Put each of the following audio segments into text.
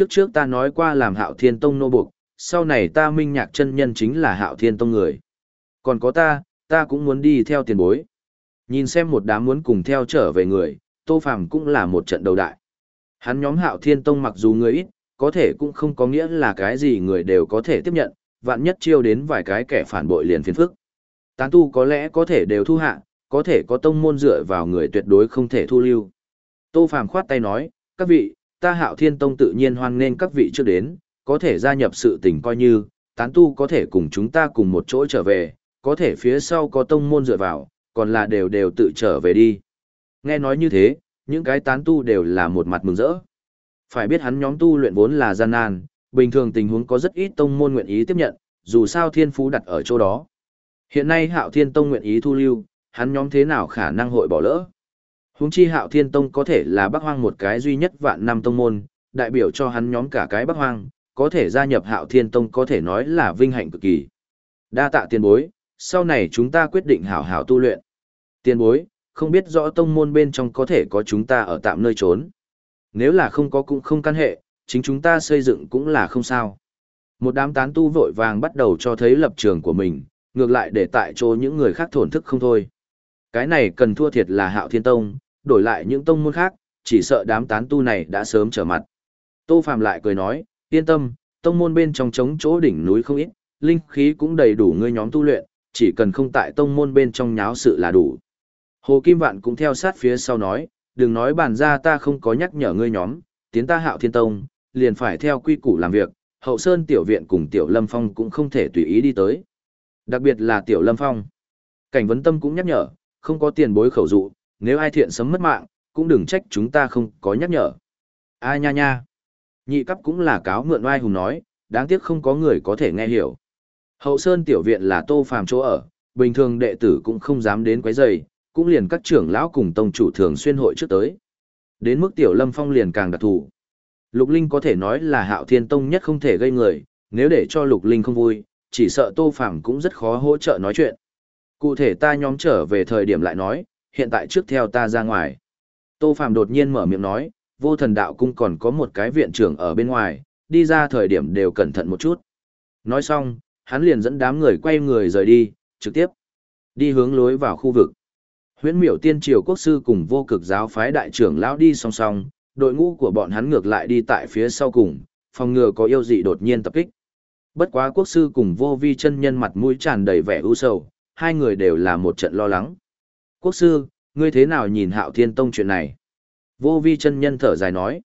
trước trước ta nói qua làm hạo thiên tông nô buộc, sau này ta minh nhạc chân nhân chính là hạo thiên tông người. Còn có ta, ta cũng muốn đi theo tiền bối. Nhìn xem một đám muốn cùng theo trở về người, Tô Phàm cũng là một trận đầu đại. Hắn nhóm hạo thiên tông mặc dù người ít, có thể cũng không có nghĩa là cái gì người đều có thể tiếp nhận, vạn nhất chiêu đến vài cái kẻ phản bội liền phiền phức. Tán tu có lẽ có thể đều thu hạ, có thể có tông môn dựa vào người tuyệt đối không thể thu lưu. Tô Phàm khoát tay nói, các vị, ta hạo thiên tông tự nhiên hoan nghênh các vị trước đến, có thể gia nhập sự tình coi như, tán tu có thể cùng chúng ta cùng một chỗ trở về, có thể phía sau có tông môn dựa vào, còn là đều đều tự trở về đi. Nghe nói như thế, những cái tán tu đều là một mặt mừng rỡ. Phải biết hắn nhóm tu luyện vốn là gian nan, bình thường tình huống có rất ít tông môn nguyện ý tiếp nhận, dù sao thiên phú đặt ở chỗ đó. Hiện nay hạo thiên tông nguyện ý thu lưu, hắn nhóm thế nào khả năng hội bỏ lỡ. Huống chi hạo thiên tông có thể là bắc hoang một cái duy nhất vạn năm tông môn, đại biểu cho hắn nhóm cả cái bắc hoang, có thể gia nhập hạo thiên tông có thể nói là vinh hạnh cực kỳ. Đa tạ tiền bối, sau này chúng ta quyết định hảo hảo tu luyện. Tiền bối, không biết rõ tông môn bên trong có thể có chúng ta ở tạm nơi trốn. Nếu là không có cũng không căn hệ, chính chúng ta xây dựng cũng là không sao. Một đám tán tu vội vàng bắt đầu cho thấy lập trường của mình, ngược lại để tại chỗ những người khác thổn thức không thôi. Cái này cần thua thiệt là hạo thiên tông, đổi lại những tông môn khác, chỉ sợ đám tán tu này đã sớm trở mặt. Tô Phạm lại cười nói, yên tâm, tông môn bên trong trống chỗ đỉnh núi không ít, linh khí cũng đầy đủ ngươi nhóm tu luyện, chỉ cần không tại tông môn bên trong nháo sự là đủ. Hồ Kim Vạn cũng theo sát phía sau nói, đừng nói bản ra ta không có nhắc nhở ngươi nhóm, tiến ta hạo thiên tông, liền phải theo quy củ làm việc, hậu sơn tiểu viện cùng tiểu lâm phong cũng không thể tùy ý đi tới. Đặc biệt là tiểu lâm phong. Cảnh vấn tâm cũng nhắc nhở, không có tiền bối khẩu dụ, nếu ai thiện sấm mất mạng, cũng đừng trách chúng ta không có nhắc nhở. a nha nha. Nhị cấp cũng là cáo mượn oai hùng nói, đáng tiếc không có người có thể nghe hiểu. Hậu Sơn tiểu viện là tô phàm chỗ ở, bình thường đệ tử cũng không dám đến quấy rầy, cũng liền các trưởng lão cùng tông chủ thường xuyên hội trước tới. Đến mức tiểu lâm phong liền càng đặc thù. Lục Linh có thể nói là hạo thiên tông nhất không thể gây người, nếu để cho Lục Linh không vui, chỉ sợ tô phàm cũng rất khó hỗ trợ nói chuyện. Cụ thể ta nhóm trở về thời điểm lại nói, hiện tại trước theo ta ra ngoài. Tô Phạm đột nhiên mở miệng nói, vô thần đạo cung còn có một cái viện trưởng ở bên ngoài, đi ra thời điểm đều cẩn thận một chút. Nói xong, hắn liền dẫn đám người quay người rời đi, trực tiếp đi hướng lối vào khu vực. Huyễn miểu tiên triều quốc sư cùng vô cực giáo phái đại trưởng lão đi song song, đội ngũ của bọn hắn ngược lại đi tại phía sau cùng, phòng ngừa có yêu dị đột nhiên tập kích. Bất quá quốc sư cùng vô vi chân nhân mặt mũi tràn đầy vẻ u sầu, hai người đều là một trận lo lắng. Quốc sư, ngươi thế nào nhìn hạo thiên tông chuyện này? Vô vi chân nhân thở dài nói.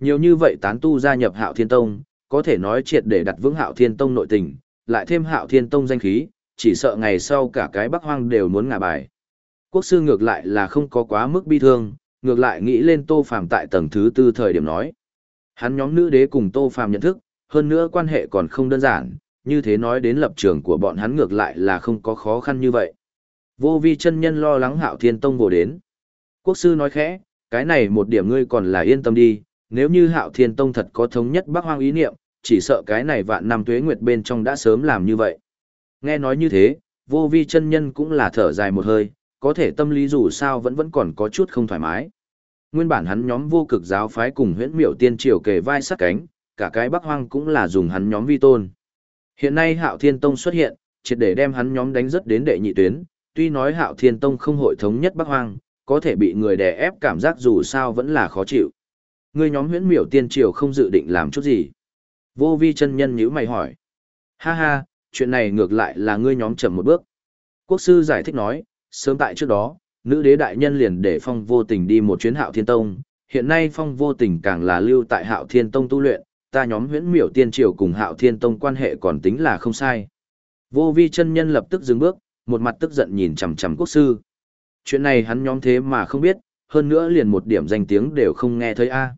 Nhiều như vậy tán tu gia nhập hạo thiên tông, có thể nói triệt để đặt vững hạo thiên tông nội tình, lại thêm hạo thiên tông danh khí, chỉ sợ ngày sau cả cái bắc hoang đều muốn ngả bài. Quốc sư ngược lại là không có quá mức bi thương, ngược lại nghĩ lên tô phàm tại tầng thứ tư thời điểm nói. Hắn nhóm nữ đế cùng tô phàm nhận thức, hơn nữa quan hệ còn không đơn giản, như thế nói đến lập trường của bọn hắn ngược lại là không có khó khăn như vậy. Vô vi chân nhân lo lắng hạo thiên tông vô đến. Quốc sư nói khẽ, cái này một điểm ngươi còn là yên tâm đi, nếu như hạo thiên tông thật có thống nhất bắc hoang ý niệm, chỉ sợ cái này vạn năm tuế nguyệt bên trong đã sớm làm như vậy. Nghe nói như thế, vô vi chân nhân cũng là thở dài một hơi, có thể tâm lý dù sao vẫn vẫn còn có chút không thoải mái. Nguyên bản hắn nhóm vô cực giáo phái cùng huyễn miểu tiên triều kề vai sát cánh, cả cái bắc hoang cũng là dùng hắn nhóm vi tôn. Hiện nay hạo thiên tông xuất hiện, triệt để đem hắn nhóm đánh rất đến đệ nhị tuyến, tuy nói hạo thiên tông không hội thống nhất bắc hoang, có thể bị người đè ép cảm giác dù sao vẫn là khó chịu. Người nhóm huyễn miểu tiên triều không dự định làm chút gì. Vô vi chân nhân nhữ mày hỏi. Ha ha, chuyện này ngược lại là ngươi nhóm chậm một bước. Quốc sư giải thích nói, sớm tại trước đó, nữ đế đại nhân liền để phong vô tình đi một chuyến hạo thiên tông. Hiện nay phong vô tình càng là lưu tại hạo thiên tông tu luyện, ta nhóm huyễn miểu tiên triều cùng hạo thiên tông quan hệ còn tính là không sai. Vô vi chân nhân lập tức dừng bước, một mặt tức giận nhìn chằm chằm quốc sư. Chuyện này hắn nhóm thế mà không biết, hơn nữa liền một điểm danh tiếng đều không nghe thấy a.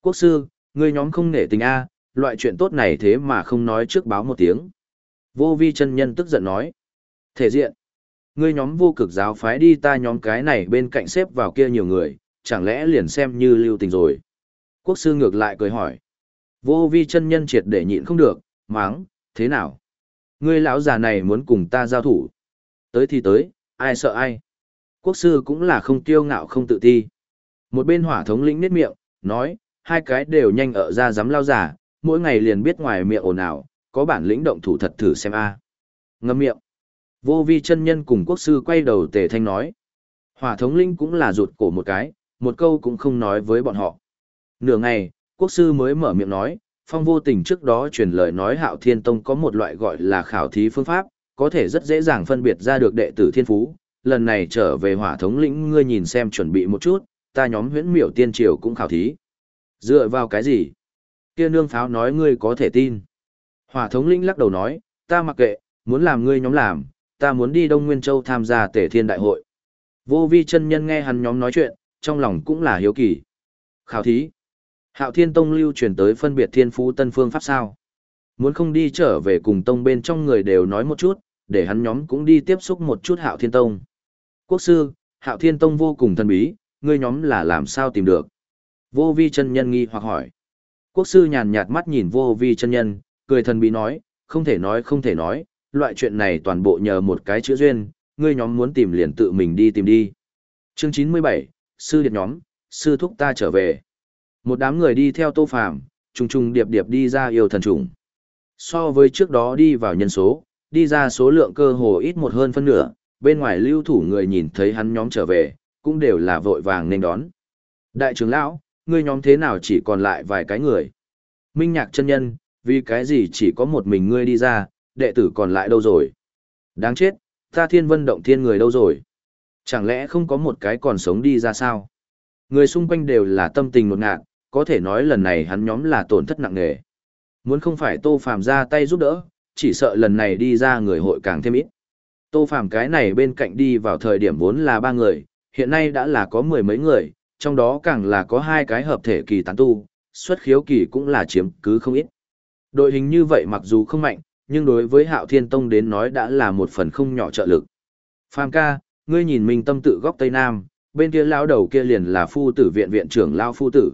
Quốc sư, ngươi nhóm không nể tình a, loại chuyện tốt này thế mà không nói trước báo một tiếng. Vô vi chân nhân tức giận nói. Thể diện. Ngươi nhóm vô cực giáo phái đi ta nhóm cái này bên cạnh xếp vào kia nhiều người, chẳng lẽ liền xem như lưu tình rồi. Quốc sư ngược lại cười hỏi. Vô vi chân nhân triệt để nhịn không được, máng, thế nào? Ngươi lão già này muốn cùng ta giao thủ. Tới thì tới, ai sợ ai. Quốc sư cũng là không kiêu ngạo không tự ti. Một bên hỏa thống lĩnh nết miệng, nói, hai cái đều nhanh ở ra dám lao giả, mỗi ngày liền biết ngoài miệng ồn ào, có bản lĩnh động thủ thật thử xem a. Ngâm miệng. Vô vi chân nhân cùng quốc sư quay đầu tề thanh nói. Hỏa thống linh cũng là rụt cổ một cái, một câu cũng không nói với bọn họ. Nửa ngày, quốc sư mới mở miệng nói, phong vô tình trước đó truyền lời nói hạo thiên tông có một loại gọi là khảo thí phương pháp, có thể rất dễ dàng phân biệt ra được đệ tử thiên phú. Lần này trở về hỏa thống lĩnh ngươi nhìn xem chuẩn bị một chút, ta nhóm huyễn miểu tiên triều cũng khảo thí. Dựa vào cái gì? Kia nương pháo nói ngươi có thể tin. Hỏa thống lĩnh lắc đầu nói, ta mặc kệ, muốn làm ngươi nhóm làm, ta muốn đi Đông Nguyên Châu tham gia tể thiên đại hội. Vô vi chân nhân nghe hắn nhóm nói chuyện, trong lòng cũng là hiếu kỳ. Khảo thí. Hạo Thiên Tông lưu truyền tới phân biệt thiên phú tân phương pháp sao. Muốn không đi trở về cùng tông bên trong người đều nói một chút, để hắn nhóm cũng đi tiếp xúc một chút Hạo Thiên Tông. Quốc sư, Hạo Thiên Tông vô cùng thần bí, ngươi nhóm là làm sao tìm được. Vô vi chân nhân nghi hoặc hỏi. Quốc sư nhàn nhạt mắt nhìn vô vi chân nhân, cười thần bí nói, không thể nói không thể nói, loại chuyện này toàn bộ nhờ một cái chữ duyên, ngươi nhóm muốn tìm liền tự mình đi tìm đi. Chương 97, Sư Điệp nhóm, Sư Thúc ta trở về. Một đám người đi theo tô phàm, trùng trùng điệp điệp đi ra yêu thần trùng. So với trước đó đi vào nhân số, đi ra số lượng cơ hồ ít một hơn phân nửa, bên ngoài lưu thủ người nhìn thấy hắn nhóm trở về, cũng đều là vội vàng nên đón. Đại trưởng lão, ngươi nhóm thế nào chỉ còn lại vài cái người? Minh nhạc chân nhân, vì cái gì chỉ có một mình ngươi đi ra, đệ tử còn lại đâu rồi? Đáng chết, ta thiên vân động thiên người đâu rồi? Chẳng lẽ không có một cái còn sống đi ra sao? Người xung quanh đều là tâm tình nột ngạn, có thể nói lần này hắn nhóm là tổn thất nặng nề. Muốn không phải Tô Phàm ra tay giúp đỡ, chỉ sợ lần này đi ra người hội càng thêm ít. Tô Phàm cái này bên cạnh đi vào thời điểm vốn là ba người, hiện nay đã là có mười mấy người, trong đó càng là có hai cái hợp thể kỳ tán tu, xuất khiếu kỳ cũng là chiếm cứ không ít. Đội hình như vậy mặc dù không mạnh, nhưng đối với Hạo Thiên Tông đến nói đã là một phần không nhỏ trợ lực. Phàm ca, ngươi nhìn mình tâm tự góc Tây Nam, bên kia lão đầu kia liền là phu tử viện viện trưởng lão phu tử.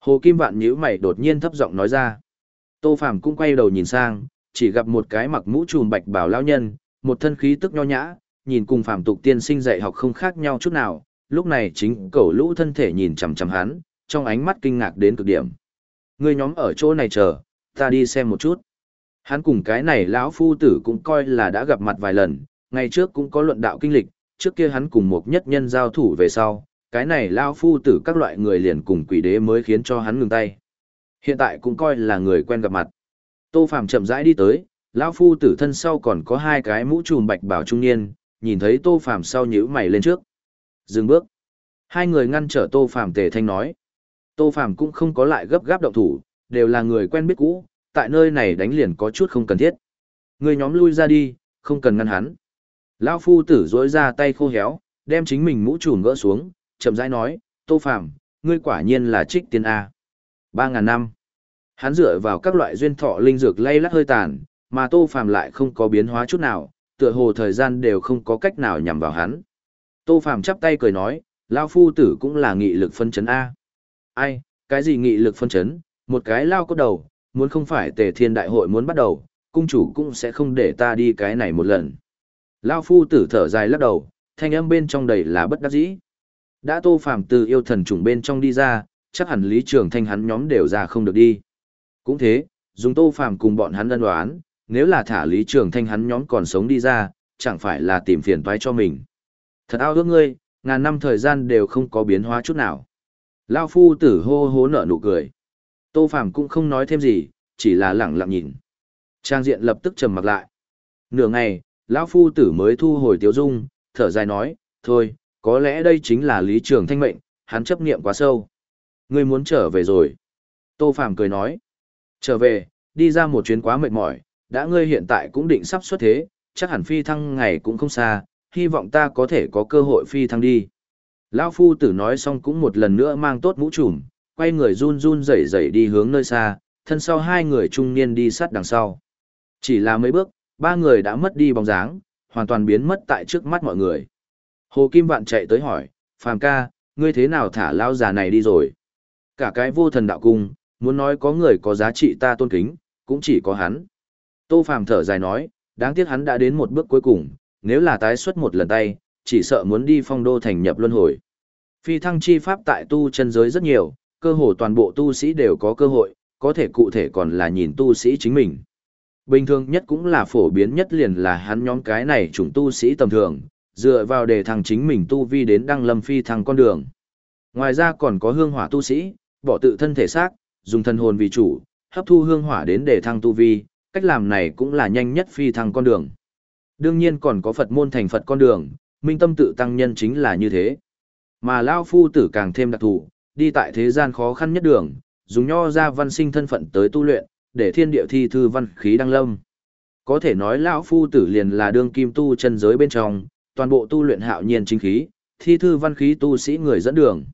Hồ Kim Vạn nhíu mày đột nhiên thấp giọng nói ra. Tô Phàm cũng quay đầu nhìn sang, chỉ gặp một cái mặc mũ trùm bạch bảo lão nhân, một thân khí tức nho nhã, nhìn cùng phàm tục tiên sinh dạy học không khác nhau chút nào, lúc này chính cẩu lũ thân thể nhìn chằm chằm hắn, trong ánh mắt kinh ngạc đến cực điểm. Người nhóm ở chỗ này chờ, ta đi xem một chút. Hắn cùng cái này lão phu tử cũng coi là đã gặp mặt vài lần, ngày trước cũng có luận đạo kinh lịch, trước kia hắn cùng một nhất nhân giao thủ về sau, cái này lão phu tử các loại người liền cùng quỷ đế mới khiến cho hắn ngừng tay. Hiện tại cũng coi là người quen gặp mặt. Tô Phàm chậm rãi đi tới, lão phu tử thân sau còn có hai cái mũ trùm bạch bảo trung niên, nhìn thấy Tô Phàm sau nhíu mày lên trước. Dừng bước. Hai người ngăn trở Tô Phàm tề thanh nói. Tô Phàm cũng không có lại gấp gáp động thủ, đều là người quen biết cũ, tại nơi này đánh liền có chút không cần thiết. Người nhóm lui ra đi, không cần ngăn hắn. Lão phu tử dối ra tay khô héo, đem chính mình mũ trùm gỡ xuống, chậm rãi nói, Tô Phàm, ngươi quả nhiên là trích tiên A. Ba ngàn năm. Hắn dựa vào các loại duyên thọ linh dược lay lắc hơi tàn, mà Tô Phàm lại không có biến hóa chút nào, tựa hồ thời gian đều không có cách nào nhằm vào hắn. Tô Phàm chắp tay cười nói, Lão phu tử cũng là nghị lực phân chấn A. Ai, cái gì nghị lực phân chấn, một cái lao có đầu, muốn không phải tề thiên đại hội muốn bắt đầu, cung chủ cũng sẽ không để ta đi cái này một lần. Lão phu tử thở dài lắc đầu, thanh âm bên trong đầy là bất đắc dĩ. Đã tô phàm từ yêu thần trùng bên trong đi ra, chắc hẳn lý trường thanh hắn nhóm đều ra không được đi. Cũng thế, dùng tô phàm cùng bọn hắn ân đoán, nếu là thả lý trường thanh hắn nhóm còn sống đi ra, chẳng phải là tìm phiền toái cho mình. Thật ao ước ngươi, ngàn năm thời gian đều không có biến hóa chút nào. Lao phu tử hô hố nở nụ cười. Tô Phàm cũng không nói thêm gì, chỉ là lẳng lặng nhìn. Trang diện lập tức trầm mặc lại. Nửa ngày, lão phu tử mới thu hồi tiếu dung, thở dài nói, thôi, có lẽ đây chính là lý trường thanh mệnh, hắn chấp niệm quá sâu. Ngươi muốn trở về rồi. Tô Phàm cười nói, trở về, đi ra một chuyến quá mệt mỏi, đã ngươi hiện tại cũng định sắp xuất thế, chắc hẳn phi thăng ngày cũng không xa, hy vọng ta có thể có cơ hội phi thăng đi. Lão phu tử nói xong cũng một lần nữa mang tốt mũ trùm, quay người run run rẩy rẩy đi hướng nơi xa, thân sau hai người trung niên đi sát đằng sau. Chỉ là mấy bước, ba người đã mất đi bóng dáng, hoàn toàn biến mất tại trước mắt mọi người. Hồ Kim Vạn chạy tới hỏi, Phàm ca, ngươi thế nào thả lao già này đi rồi? Cả cái vô thần đạo cung, muốn nói có người có giá trị ta tôn kính, cũng chỉ có hắn. Tô Phàm thở dài nói, đáng tiếc hắn đã đến một bước cuối cùng, nếu là tái xuất một lần tay, chỉ sợ muốn đi phong đô thành nhập luân hồi. Phi thăng chi pháp tại tu chân giới rất nhiều, cơ hồ toàn bộ tu sĩ đều có cơ hội, có thể cụ thể còn là nhìn tu sĩ chính mình. Bình thường nhất cũng là phổ biến nhất liền là hắn nhóm cái này chủng tu sĩ tầm thường, dựa vào để thằng chính mình tu vi đến đăng lâm phi thăng con đường. Ngoài ra còn có hương hỏa tu sĩ, bỏ tự thân thể xác, dùng thân hồn vì chủ, hấp thu hương hỏa đến để thăng tu vi, cách làm này cũng là nhanh nhất phi thăng con đường. Đương nhiên còn có Phật môn thành Phật con đường, minh tâm tự tăng nhân chính là như thế. Mà Lao Phu tử càng thêm đặc thù, đi tại thế gian khó khăn nhất đường, dùng nho ra văn sinh thân phận tới tu luyện, để thiên địa thi thư văn khí đăng lâm. Có thể nói lão phu tử liền là đương kim tu chân giới bên trong, toàn bộ tu luyện hạo nhiên chính khí, thi thư văn khí tu sĩ người dẫn đường.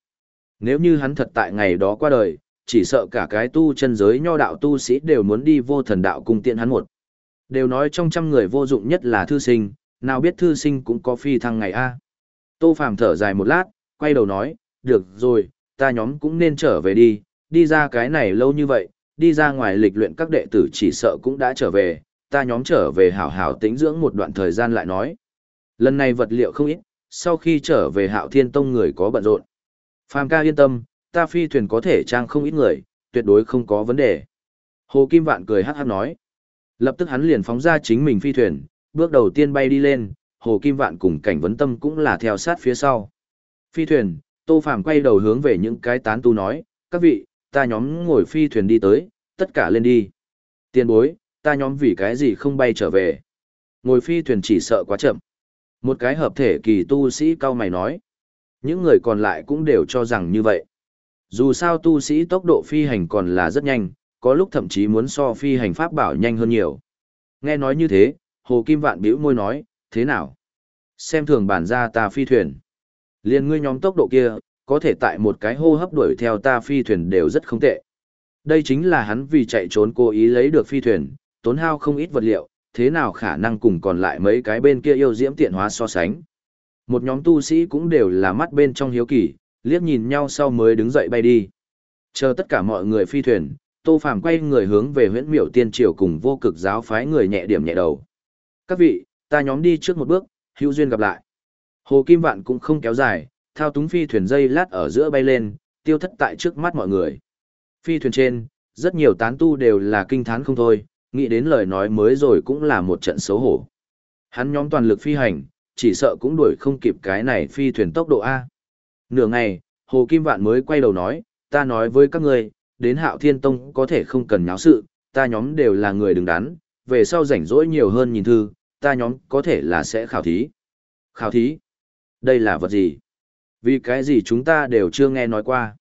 Nếu như hắn thật tại ngày đó qua đời, chỉ sợ cả cái tu chân giới nho đạo tu sĩ đều muốn đi vô thần đạo cung tiện hắn một. Đều nói trong trăm người vô dụng nhất là thư sinh, nào biết thư sinh cũng có phi thăng ngày a. Tô Phàm thở dài một lát, quay đầu nói, được rồi, ta nhóm cũng nên trở về đi, đi ra cái này lâu như vậy, đi ra ngoài lịch luyện các đệ tử chỉ sợ cũng đã trở về, ta nhóm trở về hảo hảo tĩnh dưỡng một đoạn thời gian lại nói. Lần này vật liệu không ít, sau khi trở về hạo thiên tông người có bận rộn. Phàm ca yên tâm, ta phi thuyền có thể trang không ít người, tuyệt đối không có vấn đề. Hồ Kim Vạn cười hát hát nói. Lập tức hắn liền phóng ra chính mình phi thuyền, bước đầu tiên bay đi lên, Hồ Kim Vạn cùng cảnh vấn tâm cũng là theo sát phía sau. Phi thuyền, Tô Phàm quay đầu hướng về những cái tán tu nói, các vị, ta nhóm ngồi phi thuyền đi tới, tất cả lên đi. Tiên bối, ta nhóm vì cái gì không bay trở về. Ngồi phi thuyền chỉ sợ quá chậm. Một cái hợp thể kỳ tu sĩ cao mày nói. Những người còn lại cũng đều cho rằng như vậy. Dù sao tu sĩ tốc độ phi hành còn là rất nhanh, có lúc thậm chí muốn so phi hành pháp bảo nhanh hơn nhiều. Nghe nói như thế, Hồ Kim Vạn bĩu môi nói, thế nào? Xem thường bản ra ta phi thuyền. Liên ngươi nhóm tốc độ kia, có thể tại một cái hô hấp đuổi theo ta phi thuyền đều rất không tệ. Đây chính là hắn vì chạy trốn cố ý lấy được phi thuyền, tốn hao không ít vật liệu, thế nào khả năng cùng còn lại mấy cái bên kia yêu diễm tiện hóa so sánh. Một nhóm tu sĩ cũng đều là mắt bên trong hiếu kỳ, liếc nhìn nhau sau mới đứng dậy bay đi. Chờ tất cả mọi người phi thuyền, Tô Phàm quay người hướng về huyễn miểu tiên triều cùng vô cực giáo phái người nhẹ điểm nhẹ đầu. Các vị, ta nhóm đi trước một bước, hữu duyên gặp lại. Hồ Kim Vạn cũng không kéo dài, thao túng phi thuyền dây lát ở giữa bay lên, tiêu thất tại trước mắt mọi người. Phi thuyền trên, rất nhiều tán tu đều là kinh thán không thôi, nghĩ đến lời nói mới rồi cũng là một trận xấu hổ. Hắn nhóm toàn lực phi hành, chỉ sợ cũng đuổi không kịp cái này phi thuyền tốc độ A. Nửa ngày, Hồ Kim Vạn mới quay đầu nói, ta nói với các ngươi, đến Hạo Thiên Tông có thể không cần nháo sự, ta nhóm đều là người đứng đắn, về sau rảnh rỗi nhiều hơn nhìn thư, ta nhóm có thể là sẽ khảo thí. Khảo thí? Đây là vật gì? Vì cái gì chúng ta đều chưa nghe nói qua?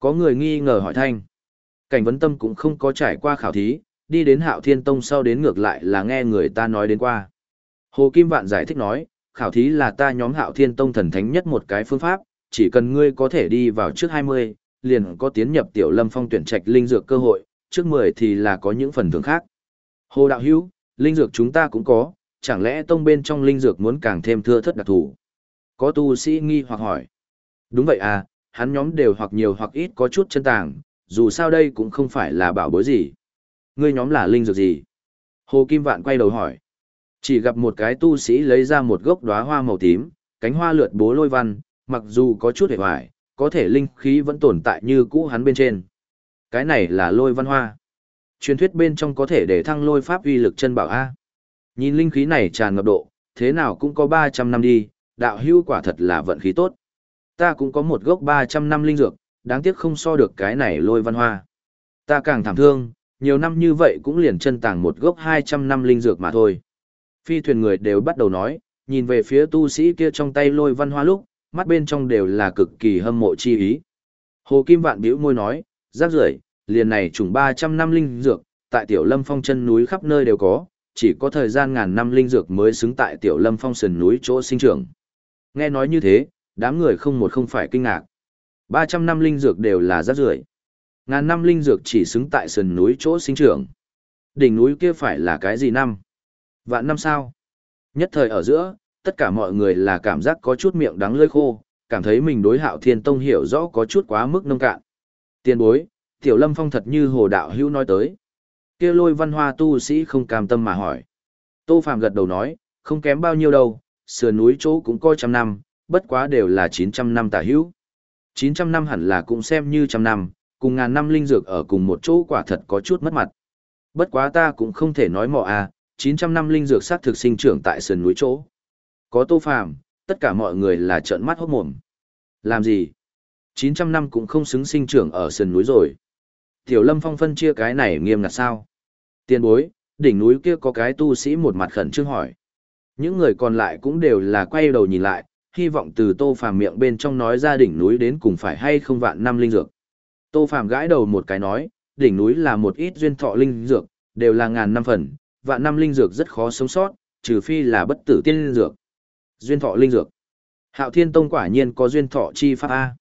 Có người nghi ngờ hỏi thanh. Cảnh vấn tâm cũng không có trải qua khảo thí, đi đến Hạo Thiên Tông sau đến ngược lại là nghe người ta nói đến qua. Hồ Kim Vạn giải thích nói, khảo thí là ta nhóm Hạo Thiên Tông thần thánh nhất một cái phương pháp, chỉ cần ngươi có thể đi vào trước 20, liền có tiến nhập tiểu lâm phong tuyển trạch linh dược cơ hội, trước 10 thì là có những phần thưởng khác. Hồ Đạo Hữu, linh dược chúng ta cũng có, chẳng lẽ tông bên trong linh dược muốn càng thêm thưa thất đặc thù? Có tu sĩ nghi hoặc hỏi. Đúng vậy à, hắn nhóm đều hoặc nhiều hoặc ít có chút chân tàng, dù sao đây cũng không phải là bảo bối gì. Ngươi nhóm là linh dược gì? Hồ Kim Vạn quay đầu hỏi. Chỉ gặp một cái tu sĩ lấy ra một gốc đóa hoa màu tím, cánh hoa lượt bố lôi văn, mặc dù có chút hề hoài, có thể linh khí vẫn tồn tại như cũ hắn bên trên. Cái này là lôi văn hoa. Truyền thuyết bên trong có thể để thăng lôi pháp uy lực chân bảo A. Nhìn linh khí này tràn ngập độ, thế nào cũng có 300 năm đi, đạo hưu quả thật là vận khí tốt. Ta cũng có một gốc 300 năm linh dược, đáng tiếc không so được cái này lôi văn hoa. Ta càng thảm thương, nhiều năm như vậy cũng liền chân tàng một gốc 200 năm linh dược mà thôi. Phi thuyền người đều bắt đầu nói, nhìn về phía tu sĩ kia trong tay lôi văn hoa lúc, mắt bên trong đều là cực kỳ hâm mộ chi ý. Hồ Kim Vạn bĩu môi nói, rác rưởi, liền này trùng 300 năm linh dược, tại Tiểu Lâm Phong chân núi khắp nơi đều có, chỉ có thời gian ngàn năm linh dược mới xứng tại Tiểu Lâm Phong sườn núi chỗ sinh trưởng. Nghe nói như thế, đám người không một không phải kinh ngạc. 300 năm linh dược đều là rác rưởi. Ngàn năm linh dược chỉ xứng tại sườn núi chỗ sinh trưởng. Đỉnh núi kia phải là cái gì năm? Vạn năm sao? Nhất thời ở giữa, tất cả mọi người là cảm giác có chút miệng đắng lưỡi khô, cảm thấy mình đối hạo thiên tông hiểu rõ có chút quá mức nông cạn. Tiên bối, tiểu lâm phong thật như hồ đạo hữu nói tới. kia lôi văn hoa tu sĩ không cam tâm mà hỏi. Tô Phạm gật đầu nói, không kém bao nhiêu đâu, sườn núi chỗ cũng coi trăm năm, bất quá đều là 900 năm tả hữu. 900 năm hẳn là cũng xem như trăm năm, cùng ngàn năm linh dược ở cùng một chỗ quả thật có chút mất mặt. Bất quá ta cũng không thể nói mọ à, 900 năm linh dược sát thực sinh trưởng tại sườn núi chỗ. Có tô phàm, tất cả mọi người là trợn mắt hốt mồm. Làm gì? 900 năm cũng không xứng sinh trưởng ở sườn núi rồi. Tiểu Lâm Phong phân chia cái này nghiêm ngặt sao? Tiên bối, đỉnh núi kia có cái tu sĩ một mặt khẩn trương hỏi. Những người còn lại cũng đều là quay đầu nhìn lại, hy vọng từ Tô Phàm miệng bên trong nói ra đỉnh núi đến cùng phải hay không vạn năm linh dược. Tô Phàm gãi đầu một cái nói, đỉnh núi là một ít duyên thọ linh dược, đều là ngàn năm phần, vạn năm linh dược rất khó sống sót, trừ phi là bất tử tiên linh dược. Duyên thọ linh dược. Hạo Thiên Tông quả nhiên có duyên thọ chi pháp a.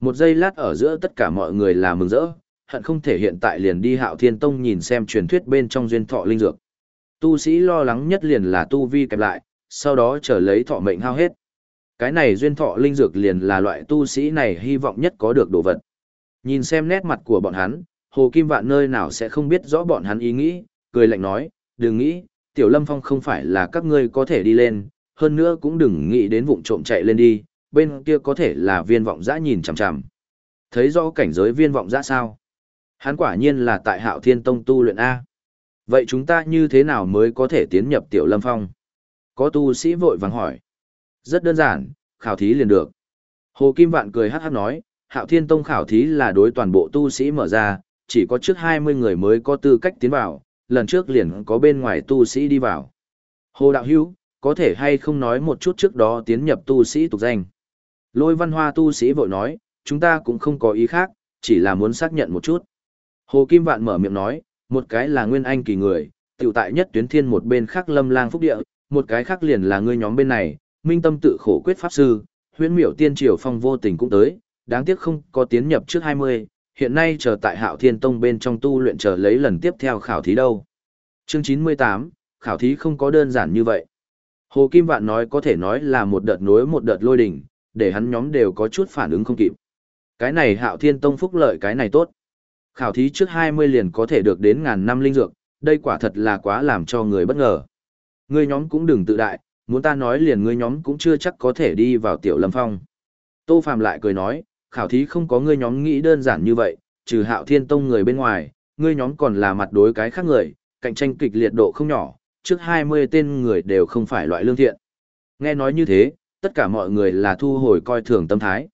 Một giây lát ở giữa tất cả mọi người là mừng rỡ, hận không thể hiện tại liền đi Hạo Thiên Tông nhìn xem truyền thuyết bên trong duyên thọ linh dược. Tu sĩ lo lắng nhất liền là tu vi kẹp lại, sau đó trở lấy thọ mệnh hao hết. Cái này duyên thọ linh dược liền là loại tu sĩ này hy vọng nhất có được đồ vật. Nhìn xem nét mặt của bọn hắn, Hồ Kim Vạn nơi nào sẽ không biết rõ bọn hắn ý nghĩ, cười lạnh nói, đừng nghĩ, Tiểu Lâm Phong không phải là các ngươi có thể đi lên, hơn nữa cũng đừng nghĩ đến vụng trộm chạy lên đi, bên kia có thể là viên vọng dã nhìn chằm chằm. Thấy rõ cảnh giới viên vọng dã sao? Hắn quả nhiên là tại Hạo Thiên Tông tu luyện A. Vậy chúng ta như thế nào mới có thể tiến nhập Tiểu Lâm Phong? Có tu sĩ vội vàng hỏi. Rất đơn giản, khảo thí liền được. Hồ Kim Vạn cười hắc hắc nói, Hạo Thiên Tông khảo thí là đối toàn bộ tu sĩ mở ra, chỉ có trước 20 người mới có tư cách tiến vào, lần trước liền có bên ngoài tu sĩ đi vào. Hồ Đạo Hữu có thể hay không nói một chút trước đó tiến nhập tu sĩ tục danh. Lôi văn hoa tu sĩ vội nói, chúng ta cũng không có ý khác, chỉ là muốn xác nhận một chút. Hồ Kim Vạn mở miệng nói, một cái là nguyên anh kỳ người, tiểu tại nhất tuyến thiên một bên khác lâm lang phúc địa, một cái khác liền là ngươi nhóm bên này, minh tâm tự khổ quyết pháp sư, huyễn miểu tiên triều phong vô tình cũng tới, đáng tiếc không có tiến nhập trước 20, hiện nay chờ tại hạo thiên tông bên trong tu luyện chờ lấy lần tiếp theo khảo thí đâu. Chương 98, khảo thí không có đơn giản như vậy. Hồ Kim Vạn nói có thể nói là một đợt nối một đợt lôi đỉnh, để hắn nhóm đều có chút phản ứng không kịp. Cái này hạo thiên tông phúc lợi cái này tốt. Khảo thí trước 20 liền có thể được đến ngàn năm linh dược, đây quả thật là quá làm cho người bất ngờ. Ngươi nhóm cũng đừng tự đại, muốn ta nói liền ngươi nhóm cũng chưa chắc có thể đi vào tiểu lâm phong. Tô Phạm lại cười nói, khảo thí không có ngươi nhóm nghĩ đơn giản như vậy, trừ hạo thiên tông người bên ngoài, ngươi nhóm còn là mặt đối cái khác người, cạnh tranh kịch liệt độ không nhỏ, trước 20 tên người đều không phải loại lương thiện. Nghe nói như thế, tất cả mọi người là thu hồi coi thường tâm thái.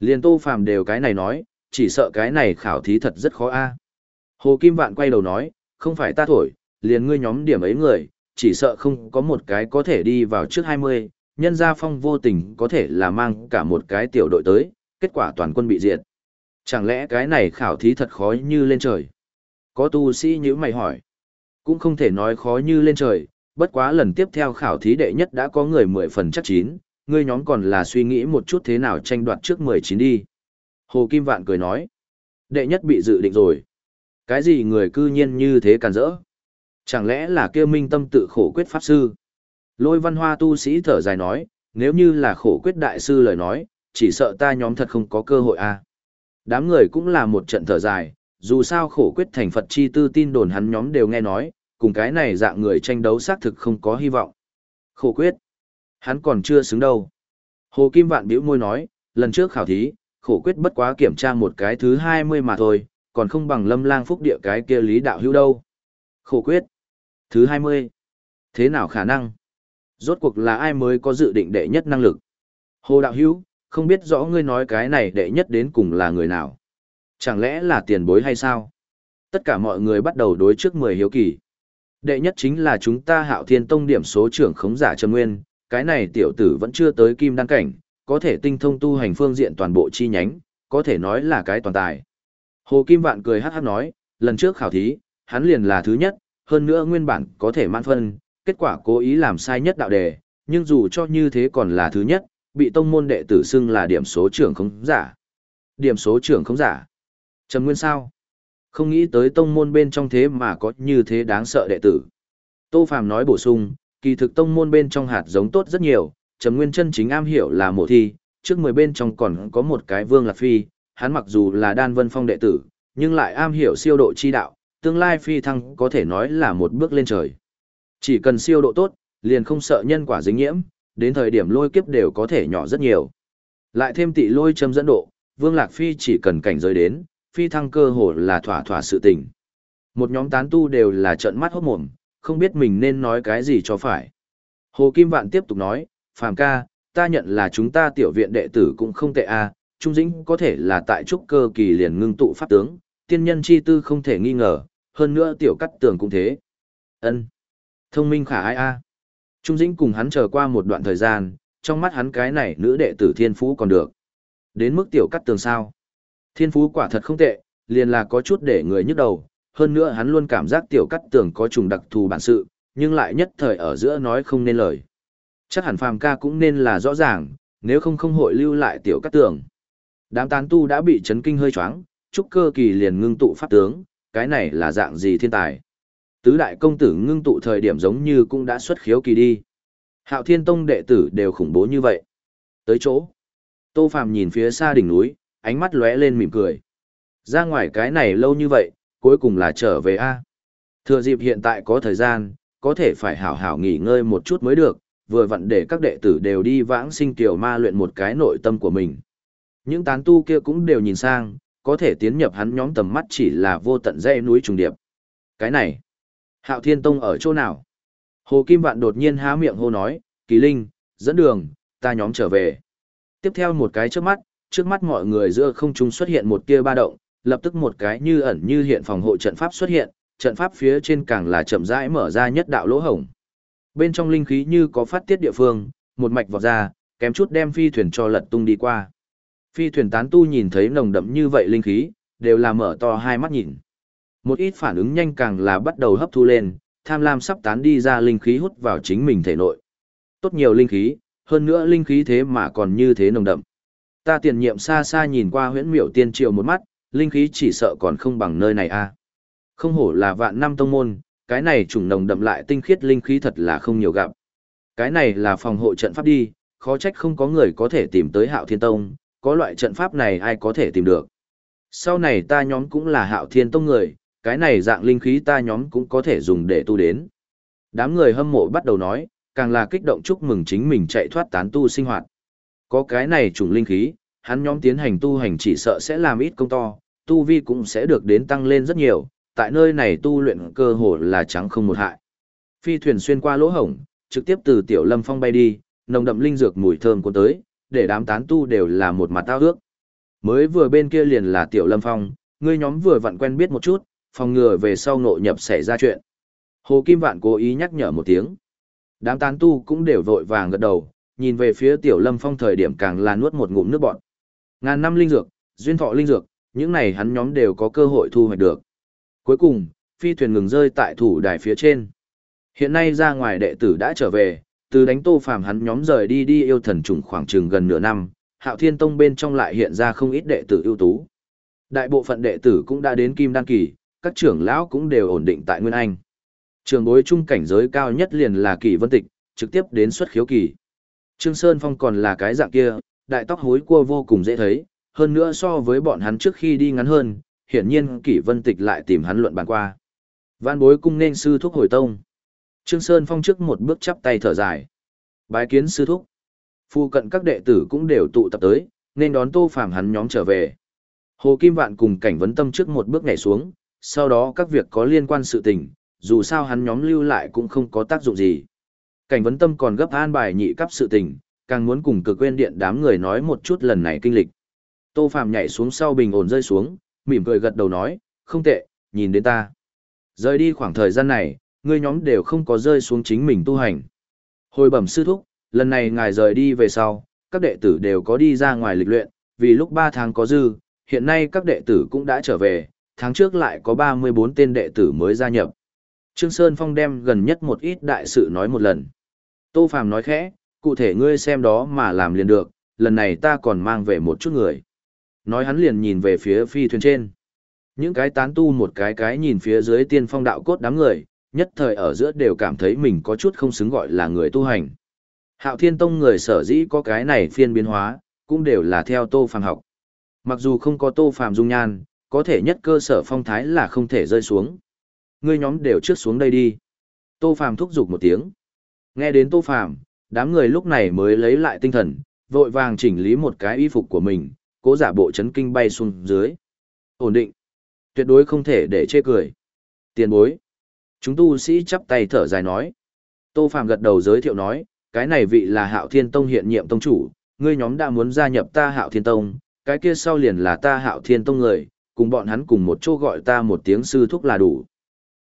Liên Tô Phàm đều cái này nói, chỉ sợ cái này khảo thí thật rất khó a. Hồ Kim Vạn quay đầu nói, không phải ta thổi, liền ngươi nhóm điểm ấy người, chỉ sợ không có một cái có thể đi vào trước 20, nhân gia phong vô tình có thể là mang cả một cái tiểu đội tới, kết quả toàn quân bị diệt. Chẳng lẽ cái này khảo thí thật khó như lên trời? Có tu sĩ như mày hỏi. Cũng không thể nói khó như lên trời, bất quá lần tiếp theo khảo thí đệ nhất đã có người mười phần chắc chín, ngươi nhóm còn là suy nghĩ một chút thế nào tranh đoạt trước 19 đi. Hồ Kim Vạn cười nói, đệ nhất bị dự định rồi. Cái gì người cư nhiên như thế càn rỡ? Chẳng lẽ là kêu minh tâm tự khổ quyết pháp sư? Lôi văn hoa tu sĩ thở dài nói, nếu như là khổ quyết đại sư lời nói, chỉ sợ ta nhóm thật không có cơ hội à. Đám người cũng là một trận thở dài, dù sao khổ quyết thành Phật chi tư tin đồn hắn nhóm đều nghe nói, cùng cái này dạng người tranh đấu xác thực không có hy vọng. Khổ quyết. Hắn còn chưa xứng đâu. Hồ Kim Vạn bĩu môi nói, lần trước khảo thí, khổ quyết bất quá kiểm tra một cái thứ 20 mà thôi, còn không bằng lâm lang phúc địa cái kia lý đạo hữu đâu. Khổ quyết. Thứ 20. Thế nào khả năng? Rốt cuộc là ai mới có dự định đệ nhất năng lực? Hồ đạo hữu, không biết rõ ngươi nói cái này đệ nhất đến cùng là người nào? Chẳng lẽ là tiền bối hay sao? Tất cả mọi người bắt đầu đối trước 10 hiếu kỳ. Đệ nhất chính là chúng ta hạo thiên tông điểm số trưởng khống giả Trầm Nguyên, cái này tiểu tử vẫn chưa tới kim đăng cảnh, có thể tinh thông tu hành phương diện toàn bộ chi nhánh, có thể nói là cái toàn tài. Hồ Kim Vạn cười hát hát nói, lần trước khảo thí, hắn liền là thứ nhất, hơn nữa nguyên bản có thể man phân, kết quả cố ý làm sai nhất đạo đề, nhưng dù cho như thế còn là thứ nhất, bị tông môn đệ tử xưng là điểm số trưởng khống giả. Điểm số trưởng khống giả. Trầm Nguyên sao? Không nghĩ tới tông môn bên trong thế mà có như thế đáng sợ đệ tử. Tô Phàm nói bổ sung, kỳ thực tông môn bên trong hạt giống tốt rất nhiều, Trầm Nguyên chân chính am hiểu là mộ thi, trước mười bên trong còn có một cái Vương Lạc Phi, hắn mặc dù là đan vân phong đệ tử, nhưng lại am hiểu siêu độ chi đạo, tương lai phi thăng có thể nói là một bước lên trời. Chỉ cần siêu độ tốt, liền không sợ nhân quả dính nhiễm, đến thời điểm lôi kiếp đều có thể nhỏ rất nhiều. Lại thêm tị lôi châm dẫn độ, Vương Lạc Phi chỉ cần cảnh giới đến, phi thăng cơ hồ là thỏa thỏa sự tình. Một nhóm tán tu đều là trợn mắt hốt mồm, không biết mình nên nói cái gì cho phải. Hồ Kim Vạn tiếp tục nói, Phàm ca, ta nhận là chúng ta tiểu viện đệ tử cũng không tệ a, Trung Dĩnh có thể là tại trúc cơ kỳ liền ngưng tụ pháp tướng, tiên nhân chi tư không thể nghi ngờ, hơn nữa tiểu cắt tường cũng thế. Ân, Thông minh khả ai a. Trung Dĩnh cùng hắn chờ qua một đoạn thời gian, trong mắt hắn cái này nữ đệ tử thiên phú còn được. Đến mức tiểu cắt tường sao? Thiên phú quả thật không tệ, liền là có chút để người nhức đầu, hơn nữa hắn luôn cảm giác tiểu cắt tường có trùng đặc thù bản sự, nhưng lại nhất thời ở giữa nói không nên lời. Chắc hẳn phàm ca cũng nên là rõ ràng, nếu không không hội lưu lại tiểu cắt tường. Đám tán tu đã bị chấn kinh hơi choáng, trúc cơ kỳ liền ngưng tụ pháp tướng, cái này là dạng gì thiên tài. Tứ đại công tử ngưng tụ thời điểm giống như cũng đã xuất khiếu kỳ đi. Hạo thiên tông đệ tử đều khủng bố như vậy. Tới chỗ. Tô Phàm nhìn phía xa đỉnh núi, ánh mắt lóe lên mỉm cười. Ra ngoài cái này lâu như vậy, cuối cùng là trở về A. Thừa dịp hiện tại có thời gian, có thể phải hảo hảo nghỉ ngơi một chút mới được, vừa vặn để các đệ tử đều đi vãng sinh tiểu ma luyện một cái nội tâm của mình. Những tán tu kia cũng đều nhìn sang, có thể tiến nhập hắn nhóm tầm mắt chỉ là vô tận dãy núi trùng điệp. Cái này, Hạo Thiên Tông ở chỗ nào? Hồ Kim Vạn đột nhiên há miệng hô nói, Kỳ Linh, dẫn đường, ta nhóm trở về. Tiếp theo một cái trước mắt, trước mắt mọi người giữa không trung xuất hiện một tia ba động, lập tức một cái như ẩn như hiện phòng hộ trận pháp xuất hiện, trận pháp phía trên càng là chậm rãi mở ra nhất đạo lỗ hổng. Bên trong linh khí như có phát tiết địa phương, một mạch vọt ra, kém chút đem phi thuyền cho lật tung đi qua. Phi thuyền tán tu nhìn thấy nồng đậm như vậy linh khí, đều là mở to hai mắt nhìn. Một ít phản ứng nhanh càng là bắt đầu hấp thu lên, tham lam sắp tán đi ra linh khí hút vào chính mình thể nội. Tốt nhiều linh khí, hơn nữa linh khí thế mà còn như thế nồng đậm. Ta tiền nhiệm xa xa nhìn qua huyễn miểu tiên triều một mắt, linh khí chỉ sợ còn không bằng nơi này a. Không hổ là vạn năm tông môn, cái này trùng nồng đậm lại tinh khiết linh khí thật là không nhiều gặp. Cái này là phòng hộ trận pháp đi, khó trách không có người có thể tìm tới hạo thiên tông, có loại trận pháp này ai có thể tìm được. Sau này ta nhóm cũng là hạo thiên tông người, cái này dạng linh khí ta nhóm cũng có thể dùng để tu đến. Đám người hâm mộ bắt đầu nói, càng là kích động chúc mừng chính mình chạy thoát tán tu sinh hoạt. Có cái này chủng linh khí, hắn nhóm tiến hành tu hành chỉ sợ sẽ làm ít công to, tu vi cũng sẽ được đến tăng lên rất nhiều, tại nơi này tu luyện cơ hồ là trắng không một hại. Phi thuyền xuyên qua lỗ hổng, trực tiếp từ tiểu lâm phong bay đi, nồng đậm linh dược mùi thơm cuốn tới, để đám tán tu đều là một mặt tao ước. Mới vừa bên kia liền là tiểu lâm phong, ngươi nhóm vừa vặn quen biết một chút, phòng ngừa về sau nội nhập xảy ra chuyện. Hồ Kim Vạn cố ý nhắc nhở một tiếng. Đám tán tu cũng đều vội vàng gật đầu, nhìn về phía tiểu lâm phong thời điểm càng là nuốt một ngụm nước bọt. Ngàn năm linh dược, duyên thọ linh dược, những này hắn nhóm đều có cơ hội thu hoạch được. Cuối cùng, phi thuyền ngừng rơi tại thủ đài phía trên. Hiện nay ra ngoài đệ tử đã trở về, từ đánh tô phàm hắn nhóm rời đi đi yêu thần trùng khoảng chừng gần nửa năm, hạo thiên tông bên trong lại hiện ra không ít đệ tử ưu tú. Đại bộ phận đệ tử cũng đã đến kim đan kỳ, các trưởng lão cũng đều ổn định tại Nguyên Anh. Trường bối trung cảnh giới cao nhất liền là kỳ vân tịch, trực tiếp đến xuất khiếu kỳ. Trương Sơn Phong còn là cái dạng kia, đại tóc hối cua vô cùng dễ thấy, hơn nữa so với bọn hắn trước khi đi ngắn hơn, hiển nhiên kỷ vân tịch lại tìm hắn luận bàn qua. Vạn bối cung nên sư thúc hồi tông. Trương Sơn Phong trước một bước chắp tay thở dài. Bái kiến sư thúc. Phu cận các đệ tử cũng đều tụ tập tới, nên đón tô phàm hắn nhóm trở về. Hồ Kim Vạn cùng cảnh vấn tâm trước một bước nhảy xuống, sau đó các việc có liên quan sự tình, dù sao hắn nhóm lưu lại cũng không có tác dụng gì. Cảnh vấn tâm còn gấp an bài nhị cấp sự tình, càng muốn cùng cực quên điện đám người nói một chút lần này kinh lịch. Tô phạm nhảy xuống sau bình ổn rơi xuống, mỉm cười gật đầu nói, không tệ, nhìn đến ta. Rời đi khoảng thời gian này, ngươi nhóm đều không có rơi xuống chính mình tu hành. Hồi bẩm sư thúc, lần này ngài rời đi về sau, các đệ tử đều có đi ra ngoài lịch luyện, vì lúc 3 tháng có dư, hiện nay các đệ tử cũng đã trở về, tháng trước lại có 34 tên đệ tử mới gia nhập. Trương Sơn Phong đem gần nhất một ít đại sự nói một lần. Tô Phàm nói khẽ, cụ thể ngươi xem đó mà làm liền được, lần này ta còn mang về một chút người. Nói hắn liền nhìn về phía phi thuyền trên. Những cái tán tu một cái cái nhìn phía dưới tiên phong đạo cốt đám người, nhất thời ở giữa đều cảm thấy mình có chút không xứng gọi là người tu hành. Hạo Thiên Tông người sở dĩ có cái này phiên biến hóa, cũng đều là theo Tô Phàm học. Mặc dù không có Tô Phàm dung nhan, có thể nhất cơ sở phong thái là không thể rơi xuống. Ngươi nhóm đều trước xuống đây đi. Tô Phàm thúc giục một tiếng. Nghe đến Tô Phàm, đám người lúc này mới lấy lại tinh thần, vội vàng chỉnh lý một cái y phục của mình, cố giả bộ chấn kinh bay xuống dưới. Ổn định. Tuyệt đối không thể để chê cười. Tiền bối. Chúng tu sĩ chắp tay thở dài nói. Tô Phạm gật đầu giới thiệu nói, cái này vị là Hạo Thiên Tông hiện nhiệm tông chủ, ngươi nhóm đã muốn gia nhập ta Hạo Thiên Tông, cái kia sau liền là ta Hạo Thiên Tông người, cùng bọn hắn cùng một chỗ gọi ta một tiếng sư thúc là đủ.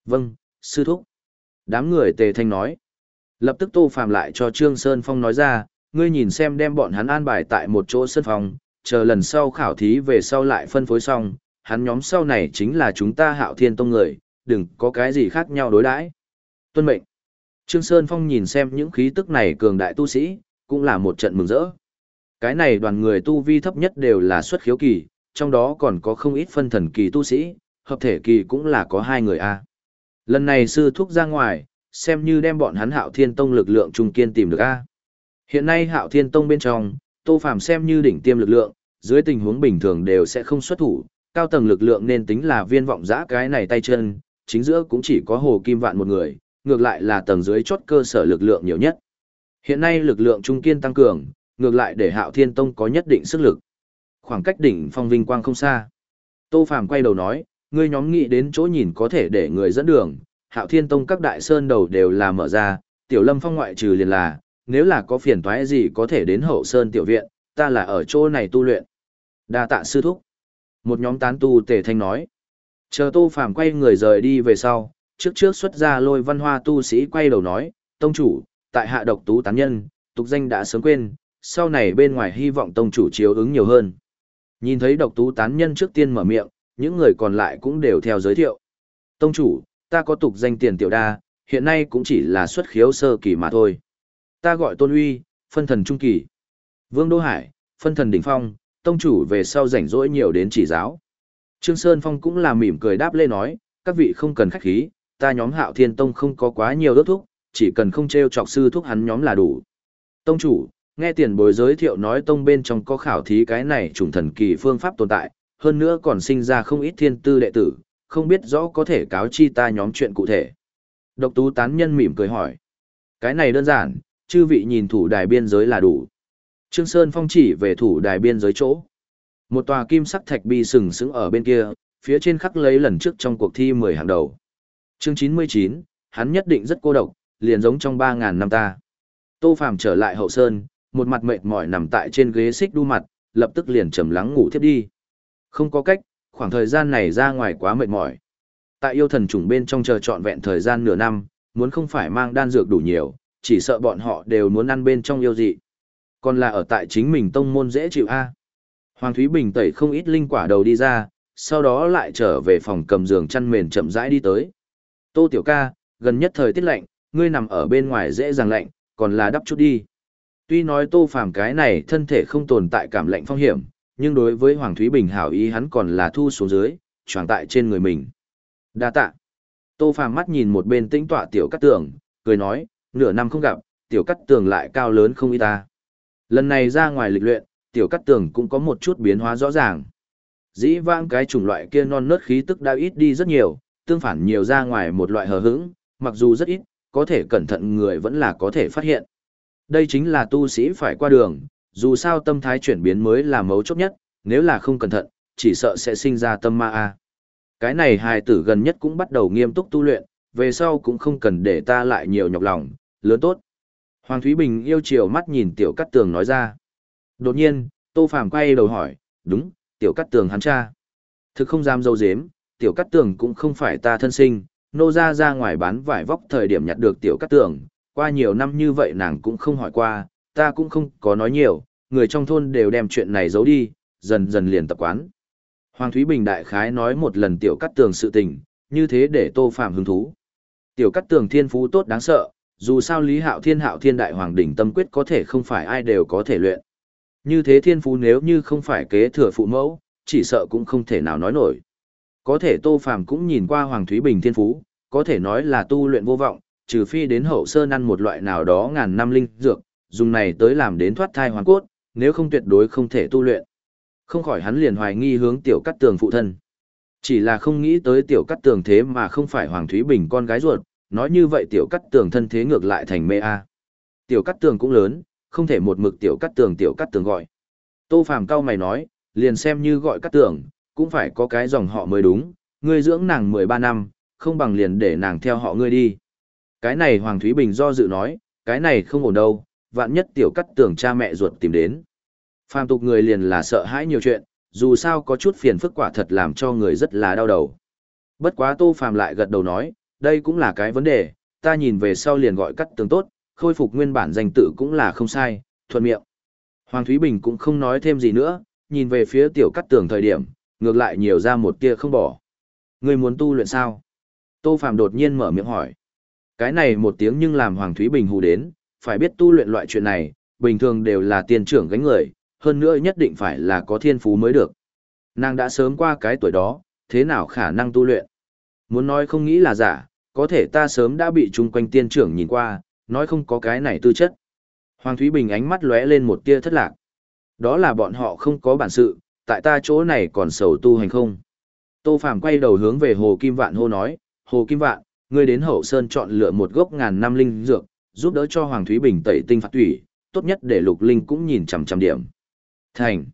Vâng, sư thúc. Đám người tề thanh nói. Lập tức Tô phàm lại cho Trương Sơn Phong nói ra, ngươi nhìn xem đem bọn hắn an bài tại một chỗ sân phòng, chờ lần sau khảo thí về sau lại phân phối xong, hắn nhóm sau này chính là chúng ta Hạo Thiên Tông người, đừng có cái gì khác nhau đối đãi. Tuân mệnh. Trương Sơn Phong nhìn xem những khí tức này cường đại tu sĩ, cũng là một trận mừng rỡ. Cái này đoàn người tu vi thấp nhất đều là xuất khiếu kỳ, trong đó còn có không ít phân thần kỳ tu sĩ, hợp thể kỳ cũng là có hai người a. Lần này sư thúc ra ngoài, xem như đem bọn hắn Hạo Thiên Tông lực lượng trung kiên tìm được a. Hiện nay Hạo Thiên Tông bên trong, Tô Phàm xem như đỉnh tiêm lực lượng, dưới tình huống bình thường đều sẽ không xuất thủ, cao tầng lực lượng nên tính là viên vọng giã cái này tay chân, chính giữa cũng chỉ có Hồ Kim Vạn một người, ngược lại là tầng dưới chốt cơ sở lực lượng nhiều nhất. Hiện nay lực lượng trung kiên tăng cường, ngược lại để Hạo Thiên Tông có nhất định sức lực. Khoảng cách đỉnh phong vinh quang không xa. Tô Phàm quay đầu nói, ngươi nhóm nghĩ đến chỗ nhìn có thể để người dẫn đường, Hạo Thiên Tông các đại sơn đầu đều là mở ra, Tiểu Lâm Phong ngoại trừ liền là, nếu là có phiền toái gì có thể đến Hậu Sơn tiểu viện, ta là ở chỗ này tu luyện. Đa tạ sư thúc. Một nhóm tán tu tề thanh nói. Chờ Tô Phàm quay người rời đi về sau, trước trước xuất ra lôi văn hoa tu sĩ quay đầu nói, tông chủ, tại hạ độc tú tán nhân, tục danh đã sớm quên, sau này bên ngoài hy vọng tông chủ chiếu ứng nhiều hơn. Nhìn thấy độc tú tán nhân trước tiên mở miệng, những người còn lại cũng đều theo giới thiệu. Tông chủ, ta có tục danh tiền tiểu đa, hiện nay cũng chỉ là xuất khiếu sơ kỳ mà thôi. Ta gọi tôn uy, phân thần trung kỳ. Vương Đô Hải, phân thần đỉnh phong, tông chủ về sau rảnh rỗi nhiều đến chỉ giáo. Trương Sơn Phong cũng là mỉm cười đáp lê nói, các vị không cần khách khí, ta nhóm hạo thiên tông không có quá nhiều đốt thúc, chỉ cần không treo chọc sư thúc hắn nhóm là đủ. Tông chủ, nghe tiền bối giới thiệu nói tông bên trong có khảo thí cái này trùng thần kỳ phương pháp tồn tại, hơn nữa còn sinh ra không ít thiên tư đệ tử, không biết rõ có thể cáo chi ta nhóm chuyện cụ thể. Độc tú tán nhân mỉm cười hỏi. Cái này đơn giản, chư vị nhìn thủ đài biên giới là đủ. Trương Sơn Phong chỉ về thủ đài biên giới chỗ. Một tòa kim sắc thạch bi sừng sững ở bên kia, phía trên khắc lấy lần trước trong cuộc thi 10 hàng đầu. Chương 99, hắn nhất định rất cô độc, liền giống trong 3.000 năm ta. Tô Phàm trở lại hậu sơn, một mặt mệt mỏi nằm tại trên ghế xích đu mặt, lập tức liền trầm lắng ngủ thiếp đi. Không có cách, khoảng thời gian này ra ngoài quá mệt mỏi. Tại yêu thần trùng bên trong chờ trọn vẹn thời gian nửa năm, muốn không phải mang đan dược đủ nhiều, chỉ sợ bọn họ đều muốn ăn bên trong yêu dị. Còn là ở tại chính mình tông môn dễ chịu a. Hoàng Thúy Bình tẩy không ít linh quả đầu đi ra, sau đó lại trở về phòng cầm giường chăn mền chậm rãi đi tới. Tô Tiểu ca, gần nhất thời tiết lạnh, ngươi nằm ở bên ngoài dễ dàng lạnh, còn là đắp chút đi. Tuy nói Tô Phàm cái này thân thể không tồn tại cảm lạnh phong hiểm, nhưng đối với Hoàng Thúy Bình hảo ý hắn còn là thu xuống dưới, tròn tại trên người mình. Đa tạ. Tô Phàm mắt nhìn một bên tĩnh tọa tiểu cắt tường, cười nói, nửa năm không gặp, tiểu cắt tường lại cao lớn không ít ta. Lần này ra ngoài lịch luyện, tiểu cắt tường cũng có một chút biến hóa rõ ràng. Dĩ vãng cái chủng loại kia non nớt khí tức đã ít đi rất nhiều, tương phản nhiều ra ngoài một loại hờ hững, mặc dù rất ít, có thể cẩn thận người vẫn là có thể phát hiện. Đây chính là tu sĩ phải qua đường, dù sao tâm thái chuyển biến mới là mấu chốt nhất, nếu là không cẩn thận, chỉ sợ sẽ sinh ra tâm ma a. Cái này hài tử gần nhất cũng bắt đầu nghiêm túc tu luyện, về sau cũng không cần để ta lại nhiều nhọc lòng, lớn tốt. Hoàng Thúy Bình yêu chiều mắt nhìn Tiểu Cát Tường nói ra. Đột nhiên, Tô Phàm quay đầu hỏi, đúng, Tiểu Cát Tường hắn cha. Thực không dám dâu dếm, Tiểu Cát Tường cũng không phải ta thân sinh, nô ra ra ngoài bán vải vóc thời điểm nhặt được Tiểu Cát Tường, qua nhiều năm như vậy nàng cũng không hỏi qua, ta cũng không có nói nhiều, người trong thôn đều đem chuyện này giấu đi, dần dần liền tập quán. Hoàng Thúy Bình đại khái nói một lần Tiểu Cắt Tường sự tình, như thế để Tô Phàm hứng thú. Tiểu Cắt Tường thiên phú tốt đáng sợ, dù sao Lý Hạo Thiên Hạo Thiên Đại Hoàng đỉnh tâm quyết có thể không phải ai đều có thể luyện. Như thế thiên phú nếu như không phải kế thừa phụ mẫu, chỉ sợ cũng không thể nào nói nổi. Có thể Tô Phàm cũng nhìn qua Hoàng Thúy Bình thiên phú, có thể nói là tu luyện vô vọng, trừ phi đến hậu sơn ăn một loại nào đó ngàn năm linh dược, dùng này tới làm đến thoát thai hoàn cốt, nếu không tuyệt đối không thể tu luyện. Không khỏi hắn liền hoài nghi hướng tiểu cắt tường phụ thân. Chỉ là không nghĩ tới tiểu cắt tường thế mà không phải Hoàng Thúy Bình con gái ruột, nói như vậy tiểu cắt tường thân thế ngược lại thành mê a. Tiểu cắt tường cũng lớn, không thể một mực tiểu cắt tường tiểu cắt tường gọi. Tô Phàm cao mày nói, liền xem như gọi cắt tường, cũng phải có cái dòng họ mới đúng, ngươi dưỡng nàng 13 năm, không bằng liền để nàng theo họ ngươi đi. Cái này Hoàng Thúy Bình do dự nói, cái này không ổn đâu, vạn nhất tiểu cắt tường cha mẹ ruột tìm đến. Phàm tục người liền là sợ hãi nhiều chuyện, dù sao có chút phiền phức quả thật làm cho người rất là đau đầu. Bất quá Tô Phàm lại gật đầu nói, đây cũng là cái vấn đề, ta nhìn về sau liền gọi cắt tường tốt, khôi phục nguyên bản danh tự cũng là không sai, thuận miệng. Hoàng Thúy Bình cũng không nói thêm gì nữa, nhìn về phía tiểu cắt tường thời điểm, ngược lại nhiều ra một tia không bỏ. Người muốn tu luyện sao? Tô Phàm đột nhiên mở miệng hỏi. Cái này một tiếng nhưng làm Hoàng Thúy Bình hù đến, phải biết tu luyện loại chuyện này, bình thường đều là tiền trưởng gánh người, hơn nữa nhất định phải là có thiên phú mới được. Nàng đã sớm qua cái tuổi đó, thế nào khả năng tu luyện? Muốn nói không nghĩ là giả, có thể ta sớm đã bị chung quanh tiên trưởng nhìn qua, nói không có cái này tư chất. Hoàng Thúy Bình ánh mắt lóe lên một tia thất lạc. Đó là bọn họ không có bản sự, tại ta chỗ này còn sầu tu hành không. Tô Phàm quay đầu hướng về Hồ Kim Vạn hô nói, Hồ Kim Vạn, ngươi đến Hậu Sơn chọn lựa một gốc ngàn năm linh dược, giúp đỡ cho Hoàng Thúy Bình tẩy tinh phạt thủy, tốt nhất để Lục Linh cũng nhìn chằm chằm điểm. Thành.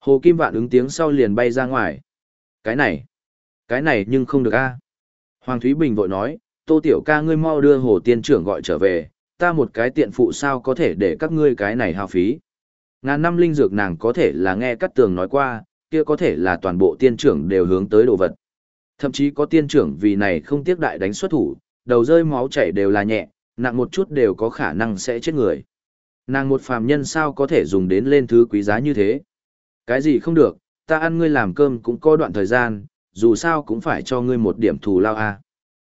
Hồ Kim Vạn ứng tiếng sau liền bay ra ngoài. Cái này, cái này nhưng không được a. Hoàng Thúy Bình vội nói, Tô Tiểu ca ngươi mau đưa Hồ Tiên trưởng gọi trở về, ta một cái tiện phụ sao có thể để các ngươi cái này hao phí. Ngàn năm linh dược nàng có thể là nghe cắt tường nói qua, kia có thể là toàn bộ tiên trưởng đều hướng tới đồ vật. Thậm chí có tiên trưởng vì này không tiếc đại đánh xuất thủ, đầu rơi máu chảy đều là nhẹ, nặng một chút đều có khả năng sẽ chết người. Nàng một phàm nhân sao có thể dùng đến lên thứ quý giá như thế? Cái gì không được, ta ăn ngươi làm cơm cũng có đoạn thời gian, dù sao cũng phải cho ngươi một điểm thù lao a. À.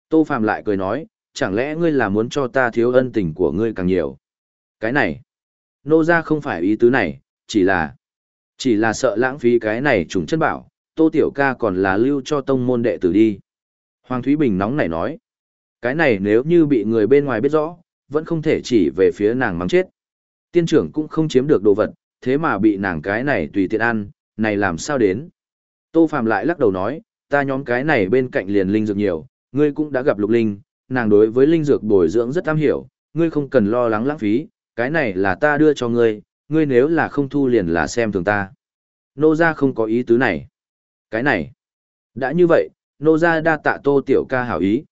Tô Phàm lại cười nói, chẳng lẽ ngươi là muốn cho ta thiếu ân tình của ngươi càng nhiều? Cái này, nô gia không phải ý tứ này, chỉ là, chỉ là sợ lãng phí cái này trùng chân bảo, Tô Tiểu ca còn là lưu cho tông môn đệ tử đi. Hoàng Thúy Bình nóng nảy nói, cái này nếu như bị người bên ngoài biết rõ, vẫn không thể chỉ về phía nàng mắng chết. Tiên trưởng cũng không chiếm được đồ vật, thế mà bị nàng cái này tùy tiện ăn, này làm sao đến. Tô Phạm lại lắc đầu nói, ta nhóm cái này bên cạnh liền linh dược nhiều, ngươi cũng đã gặp lục linh, nàng đối với linh dược bồi dưỡng rất am hiểu, ngươi không cần lo lắng lãng phí, cái này là ta đưa cho ngươi, ngươi nếu là không thu liền là xem thường ta. Nô gia không có ý tứ này. Cái này. Đã như vậy, nô gia đa tạ tô tiểu ca hảo ý.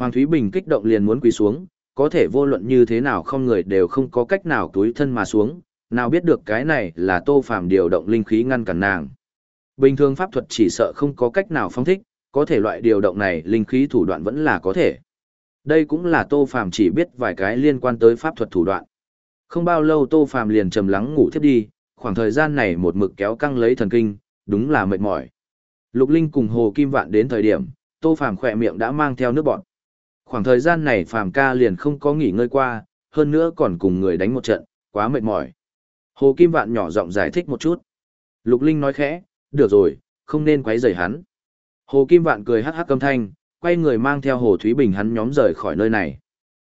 Hoàng Thúy Bình kích động liền muốn quỳ xuống, có thể vô luận như thế nào không người đều không có cách nào túi thân mà xuống, nào biết được cái này là tô phàm điều động linh khí ngăn cản nàng. Bình thường pháp thuật chỉ sợ không có cách nào phong thích, có thể loại điều động này linh khí thủ đoạn vẫn là có thể. Đây cũng là tô phàm chỉ biết vài cái liên quan tới pháp thuật thủ đoạn. Không bao lâu tô phàm liền trầm lắng ngủ thiếp đi, khoảng thời gian này một mực kéo căng lấy thần kinh, đúng là mệt mỏi. Lục Linh cùng Hồ Kim Vạn đến thời điểm, Tô Phàm khỏe miệng đã mang theo nước bọt. Khoảng thời gian này Phàm ca liền không có nghỉ ngơi qua, hơn nữa còn cùng người đánh một trận, quá mệt mỏi. Hồ Kim Vạn nhỏ giọng giải thích một chút. Lục Linh nói khẽ, được rồi, không nên quấy rầy hắn. Hồ Kim Vạn cười hắc hắc âm thanh, quay người mang theo Hồ Thúy Bình hắn nhóm rời khỏi nơi này.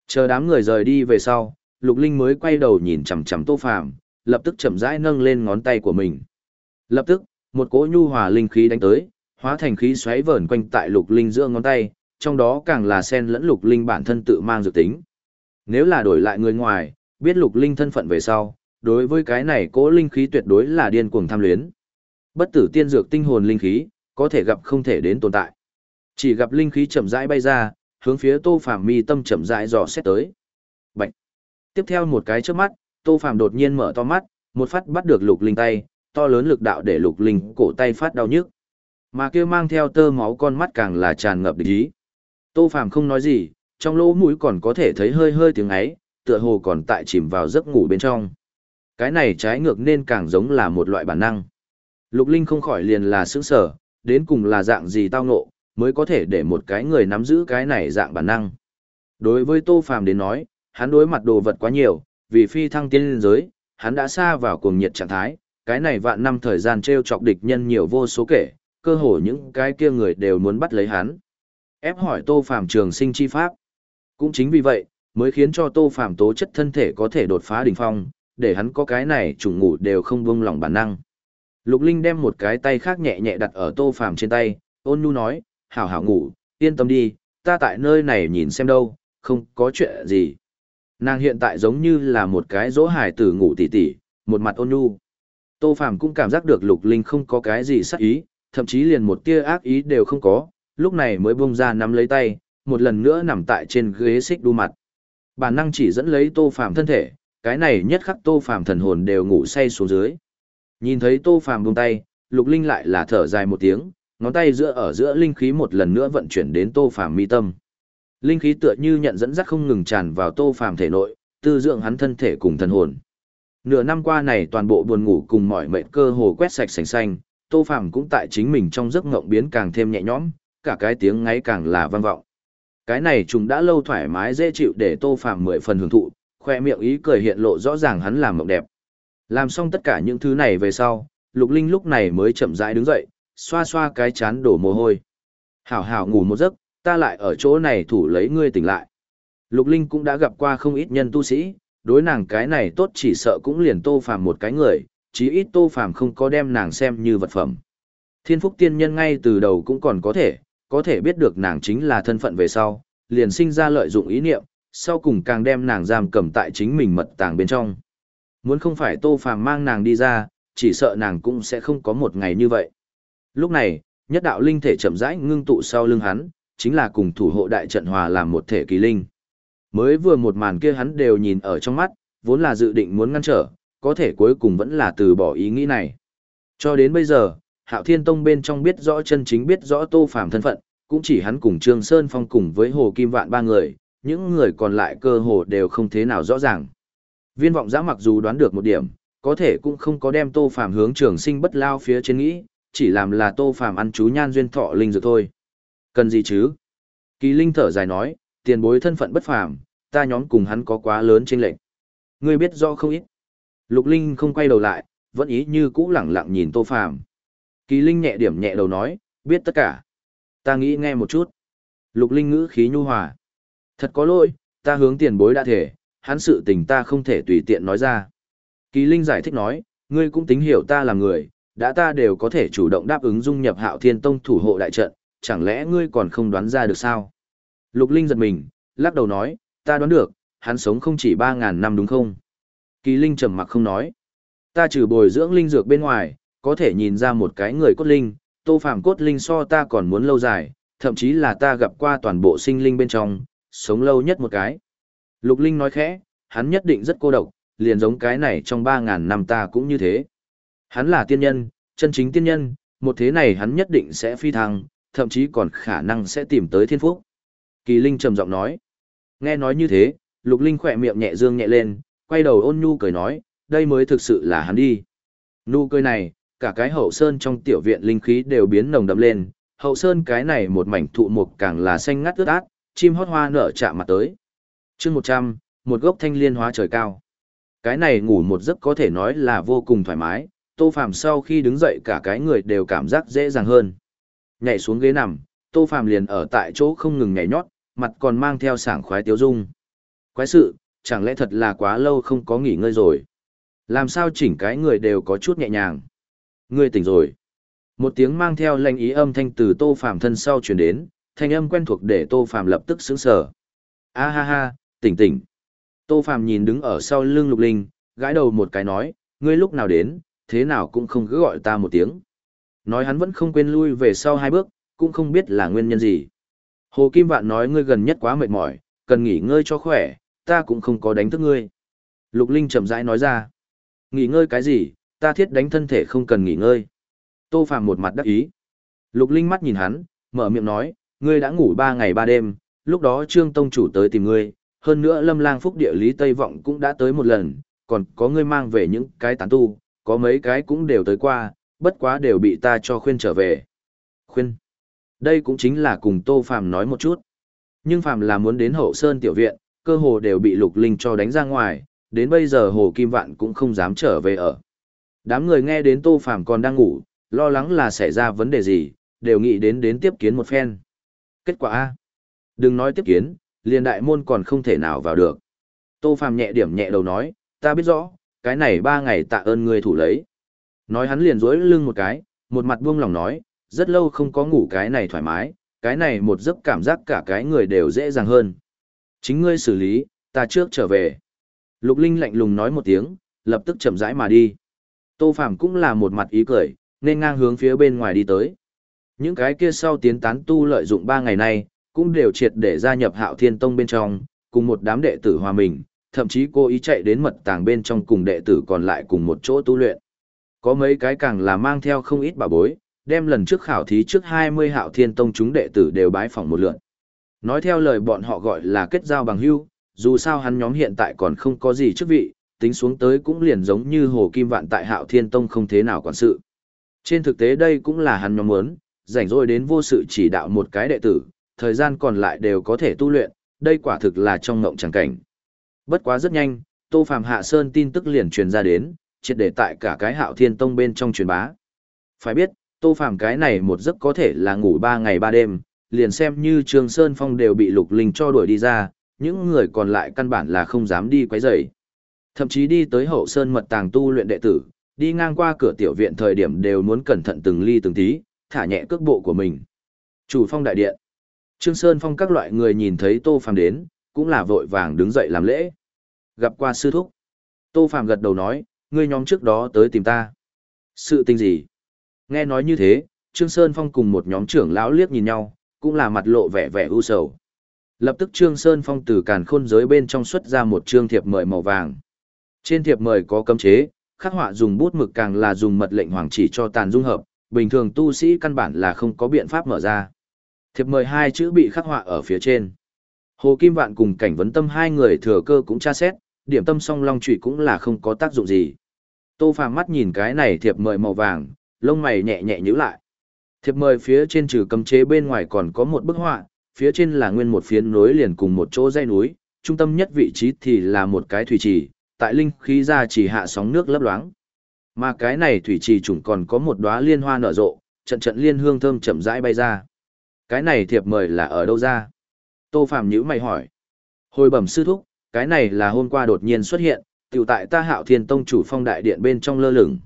Chờ đám người rời đi về sau, Lục Linh mới quay đầu nhìn chằm chằm Tô Phàm, lập tức chậm rãi nâng lên ngón tay của mình. Lập tức, một cỗ nhu hòa linh khí đánh tới, hóa thành khí xoáy vờn quanh tại Lục Linh giữa ngón tay, trong đó càng là sen lẫn Lục Linh bản thân tự mang dự tính. Nếu là đổi lại người ngoài, biết Lục Linh thân phận về sau, đối với cái này cỗ linh khí tuyệt đối là điên cuồng tham luyến. Bất tử tiên dược tinh hồn linh khí, có thể gặp không thể đến tồn tại. Chỉ gặp linh khí chậm rãi bay ra, hướng phía Tô Phàm mi tâm chậm rãi dò xét tới. Bạch. Tiếp theo một cái chớp mắt, Tô Phàm đột nhiên mở to mắt, một phát bắt được Lục Linh tay, to lớn lực đạo để Lục Linh cổ tay phát đau nhức. Mà kia mang theo tơ máu con mắt càng là tràn ngập địch ý. Tô Phàm không nói gì, trong lỗ mũi còn có thể thấy hơi hơi tiếng ấy, tựa hồ còn tại chìm vào giấc ngủ bên trong. Cái này trái ngược nên càng giống là một loại bản năng. Lục Linh không khỏi liền là sững sở, đến cùng là dạng gì tao ngộ, mới có thể để một cái người nắm giữ cái này dạng bản năng. Đối với Tô Phàm đến nói, hắn đối mặt đồ vật quá nhiều, vì phi thăng tiên lên giới, hắn đã xa vào cuồng nhiệt trạng thái, cái này vạn năm thời gian treo chọc địch nhân nhiều vô số kể, cơ hồ những cái kia người đều muốn bắt lấy hắn. Ép hỏi Tô Phàm trường sinh chi pháp. Cũng chính vì vậy, mới khiến cho Tô Phàm tố chất thân thể có thể đột phá đỉnh phong, để hắn có cái này trùng ngủ đều không buông lòng bản năng. Lục Linh đem một cái tay khác nhẹ nhẹ đặt ở Tô Phàm trên tay, ôn nhu nói, hảo hảo ngủ, yên tâm đi, ta tại nơi này nhìn xem đâu, không có chuyện gì. Nàng hiện tại giống như là một cái dỗ hài tử ngủ tỉ tỉ, một mặt ôn nhu. Tô Phàm cũng cảm giác được Lục Linh không có cái gì sắc ý, thậm chí liền một tia ác ý đều không có, lúc này mới bung ra nắm lấy tay, một lần nữa nằm tại trên ghế xích đu mặt. Bản năng chỉ dẫn lấy Tô Phàm thân thể, cái này nhất khắc Tô Phàm thần hồn đều ngủ say xuống dưới. Nhìn thấy Tô Phàm buông tay, Lục Linh lại là thở dài một tiếng, ngón tay giữa ở giữa linh khí một lần nữa vận chuyển đến Tô Phàm mi tâm. Linh khí tựa như nhận dẫn dắt không ngừng tràn vào Tô Phàm thể nội, tư dưỡng hắn thân thể cùng thần hồn. Nửa năm qua này toàn bộ buồn ngủ cùng mọi mệt cơ hồ quét sạch sành sanh, Tô Phàm cũng tại chính mình trong giấc ngộng biến càng thêm nhẹ nhõm, cả cái tiếng ngáy càng là vang vọng. Cái này chúng đã lâu thoải mái dễ chịu để Tô Phàm mười phần hưởng thụ, khoe miệng ý cười hiện lộ rõ ràng hắn làm mộng đẹp. Làm xong tất cả những thứ này về sau, Lục Linh lúc này mới chậm rãi đứng dậy, xoa xoa cái chán đổ mồ hôi. Hảo hảo ngủ một giấc, ta lại ở chỗ này thủ lấy ngươi tỉnh lại. Lục Linh cũng đã gặp qua không ít nhân tu sĩ, đối nàng cái này tốt chỉ sợ cũng liền Tô Phàm một cái người, chí ít Tô Phàm không có đem nàng xem như vật phẩm. Thiên Phúc Tiên Nhân ngay từ đầu cũng còn có thể, có thể biết được nàng chính là thân phận về sau, liền sinh ra lợi dụng ý niệm, sau cùng càng đem nàng giam cầm tại chính mình mật tàng bên trong. Muốn không phải Tô Phàm mang nàng đi ra, chỉ sợ nàng cũng sẽ không có một ngày như vậy. Lúc này, nhất đạo linh thể chậm rãi ngưng tụ sau lưng hắn, chính là cùng thủ hộ đại trận hòa làm một thể kỳ linh. Mới vừa một màn kia hắn đều nhìn ở trong mắt, vốn là dự định muốn ngăn trở, có thể cuối cùng vẫn là từ bỏ ý nghĩ này. Cho đến bây giờ, Hạo Thiên Tông bên trong biết rõ chân chính biết rõ Tô Phàm thân phận, cũng chỉ hắn cùng Trương Sơn Phong cùng với Hồ Kim Vạn ba người, những người còn lại cơ hồ đều không thế nào rõ ràng. Viên vọng giã mặc dù đoán được một điểm, có thể cũng không có đem Tô Phàm hướng trường sinh bất lao phía trên nghĩ, chỉ làm là Tô Phàm ăn chú nhan duyên thọ linh dược thôi. Cần gì chứ? Kỳ Linh thở dài nói, tiền bối thân phận bất phàm, ta nhóm cùng hắn có quá lớn chênh lệch. Ngươi biết rõ không ít. Lục Linh không quay đầu lại, vẫn ý như cũ lẳng lặng nhìn Tô Phàm. Kỳ Linh nhẹ điểm nhẹ đầu nói, biết tất cả. Ta nghĩ nghe một chút. Lục Linh ngữ khí nhu hòa. Thật có lỗi, ta hướng tiền bối đã thể, hắn sự tình ta không thể tùy tiện nói ra. Kỳ Linh giải thích nói, ngươi cũng tính hiểu ta là người, đã ta đều có thể chủ động đáp ứng dung nhập hạo thiên tông thủ hộ đại trận, chẳng lẽ ngươi còn không đoán ra được sao? Lục Linh giật mình, lắc đầu nói, ta đoán được, hắn sống không chỉ 3.000 năm đúng không? Kỳ Linh trầm mặc không nói. Ta trừ bồi dưỡng linh dược bên ngoài, có thể nhìn ra một cái người cốt linh, tô phạm cốt linh so ta còn muốn lâu dài, thậm chí là ta gặp qua toàn bộ sinh linh bên trong, sống lâu nhất một cái. Lục Linh nói khẽ, hắn nhất định rất cô độc, liền giống cái này trong 3.000 năm ta cũng như thế. Hắn là tiên nhân, chân chính tiên nhân, một thế này hắn nhất định sẽ phi thăng, thậm chí còn khả năng sẽ tìm tới thiên phúc. Kỳ Linh trầm giọng nói. Nghe nói như thế, Lục Linh khỏe miệng nhẹ dương nhẹ lên, quay đầu ôn nhu cười nói, đây mới thực sự là hắn đi. Nụ cười này, cả cái hậu sơn trong tiểu viện linh khí đều biến nồng đậm lên, hậu sơn cái này một mảnh thụ mục càng là xanh ngắt ướt át, chim hót hoa nở chạm mặt tới. chương 100, một gốc thanh liên hóa trời cao. Cái này ngủ một giấc có thể nói là vô cùng thoải mái, tô phàm sau khi đứng dậy cả cái người đều cảm giác dễ dàng hơn. Nhảy xuống ghế nằm, tô phàm liền ở tại chỗ không ngừng nhảy nhót, mặt còn mang theo sảng khoái tiêu dung. Quái sự, chẳng lẽ thật là quá lâu không có nghỉ ngơi rồi. Làm sao chỉnh cái người đều có chút nhẹ nhàng. Ngươi tỉnh rồi. Một tiếng mang theo lanh ý âm thanh từ tô phàm thân sau truyền đến, thanh âm quen thuộc để tô phàm lập tức sững sờ. A ha ha, tỉnh tỉnh. Tô phàm nhìn đứng ở sau lưng lục linh, gãi đầu một cái nói, ngươi lúc nào đến, thế nào cũng không cứ gọi ta một tiếng. Nói hắn vẫn không quên lui về sau hai bước, cũng không biết là nguyên nhân gì. Hồ Kim Vạn nói ngươi gần nhất quá mệt mỏi, cần nghỉ ngơi cho khỏe, ta cũng không có đánh thức ngươi. Lục Linh chậm rãi nói ra. Nghỉ ngơi cái gì, ta thiết đánh thân thể không cần nghỉ ngơi. Tô Phạm một mặt đắc ý. Lục Linh mắt nhìn hắn, mở miệng nói, ngươi đã ngủ ba ngày ba đêm, lúc đó Trương Tông chủ tới tìm ngươi, hơn nữa Lâm Lang Phúc địa lý Tây Vọng cũng đã tới một lần, còn có ngươi mang về những cái tán tu, có mấy cái cũng đều tới qua, bất quá đều bị ta cho khuyên trở về. Khuyên. Đây cũng chính là cùng Tô Phàm nói một chút. Nhưng Phàm là muốn đến hậu sơn tiểu viện, cơ hồ đều bị Lục Linh cho đánh ra ngoài, đến bây giờ Hồ Kim Vạn cũng không dám trở về ở. Đám người nghe đến Tô Phàm còn đang ngủ, lo lắng là xảy ra vấn đề gì, đều nghĩ đến đến tiếp kiến một phen. Kết quả A. Đừng nói tiếp kiến, liền đại môn còn không thể nào vào được. Tô Phàm nhẹ điểm nhẹ đầu nói, ta biết rõ, cái này ba ngày tạ ơn ngươi thủ lấy. Nói hắn liền dối lưng một cái, một mặt buông lòng nói, rất lâu không có ngủ cái này thoải mái, cái này một giấc cảm giác cả cái người đều dễ dàng hơn. Chính ngươi xử lý, ta trước trở về. Lục Linh lạnh lùng nói một tiếng, lập tức chậm rãi mà đi. Tô Phàm cũng là một mặt ý cười, nên ngang hướng phía bên ngoài đi tới. Những cái kia sau tiến tán tu lợi dụng ba ngày nay, cũng đều triệt để gia nhập hạo thiên tông bên trong, cùng một đám đệ tử hòa mình, thậm chí cô ý chạy đến mật tàng bên trong cùng đệ tử còn lại cùng một chỗ tu luyện. Có mấy cái càng là mang theo không ít bà bối, đem lần trước khảo thí trước 20 hạo thiên tông chúng đệ tử đều bái phỏng một lượt. Nói theo lời bọn họ gọi là kết giao bằng hữu, dù sao hắn nhóm hiện tại còn không có gì chức vị, tính xuống tới cũng liền giống như Hồ Kim Vạn tại Hạo Thiên Tông không thế nào quản sự. Trên thực tế đây cũng là hắn nhóm muốn, rảnh rỗi đến vô sự chỉ đạo một cái đệ tử, thời gian còn lại đều có thể tu luyện, đây quả thực là trong ngộng chẳng cảnh. Bất quá rất nhanh, Tô Phàm Hạ Sơn tin tức liền truyền ra đến, triệt để tại cả cái Hạo Thiên Tông bên trong truyền bá. Phải biết, Tô Phàm cái này một giấc có thể là ngủ 3 ngày 3 đêm, liền xem như Trường Sơn Phong đều bị Lục Linh cho đuổi đi ra, những người còn lại căn bản là không dám đi quấy rầy. Thậm chí đi tới hậu sơn mật tàng tu luyện đệ tử, đi ngang qua cửa tiểu viện thời điểm đều muốn cẩn thận từng ly từng tí, thả nhẹ cước bộ của mình. Chủ phong đại điện. Trương Sơn Phong các loại người nhìn thấy Tô Phàm đến, cũng là vội vàng đứng dậy làm lễ. Gặp qua sư thúc. Tô Phàm gật đầu nói, ngươi nhóm trước đó tới tìm ta. Sự tình gì? Nghe nói như thế, Trương Sơn Phong cùng một nhóm trưởng lão liếc nhìn nhau, cũng là mặt lộ vẻ vẻ u sầu. Lập tức Trương Sơn Phong từ càn khôn giới bên trong xuất ra một trương thiệp mời màu vàng. Trên thiệp mời có cấm chế, khắc họa dùng bút mực càng là dùng mật lệnh hoàng chỉ cho tàn dung hợp, bình thường tu sĩ căn bản là không có biện pháp mở ra. Thiệp mời hai chữ bị khắc họa ở phía trên. Hồ Kim Vạn cùng cảnh vấn tâm hai người thừa cơ cũng tra xét, điểm tâm song long trụy cũng là không có tác dụng gì. Tô Phàm mắt nhìn cái này thiệp mời màu vàng, lông mày nhẹ nhẹ nhíu lại. Thiệp mời phía trên trừ cấm chế bên ngoài còn có một bức họa, phía trên là nguyên một phiến núi liền cùng một chỗ dãy núi, trung tâm nhất vị trí thì là một cái thủy trì, tại linh khí ra chỉ hạ sóng nước lấp loáng. Mà cái này thủy trì trùng còn có một đóa liên hoa nở rộ, trận trận liên hương thơm chậm rãi bay ra. Cái này thiệp mời là ở đâu ra? Tô Phạm nhíu mày hỏi. Hồi bẩm sư thúc, cái này là hôm qua đột nhiên xuất hiện, tiểu tại ta hạo thiên tông chủ phong đại điện bên trong lơ lửng.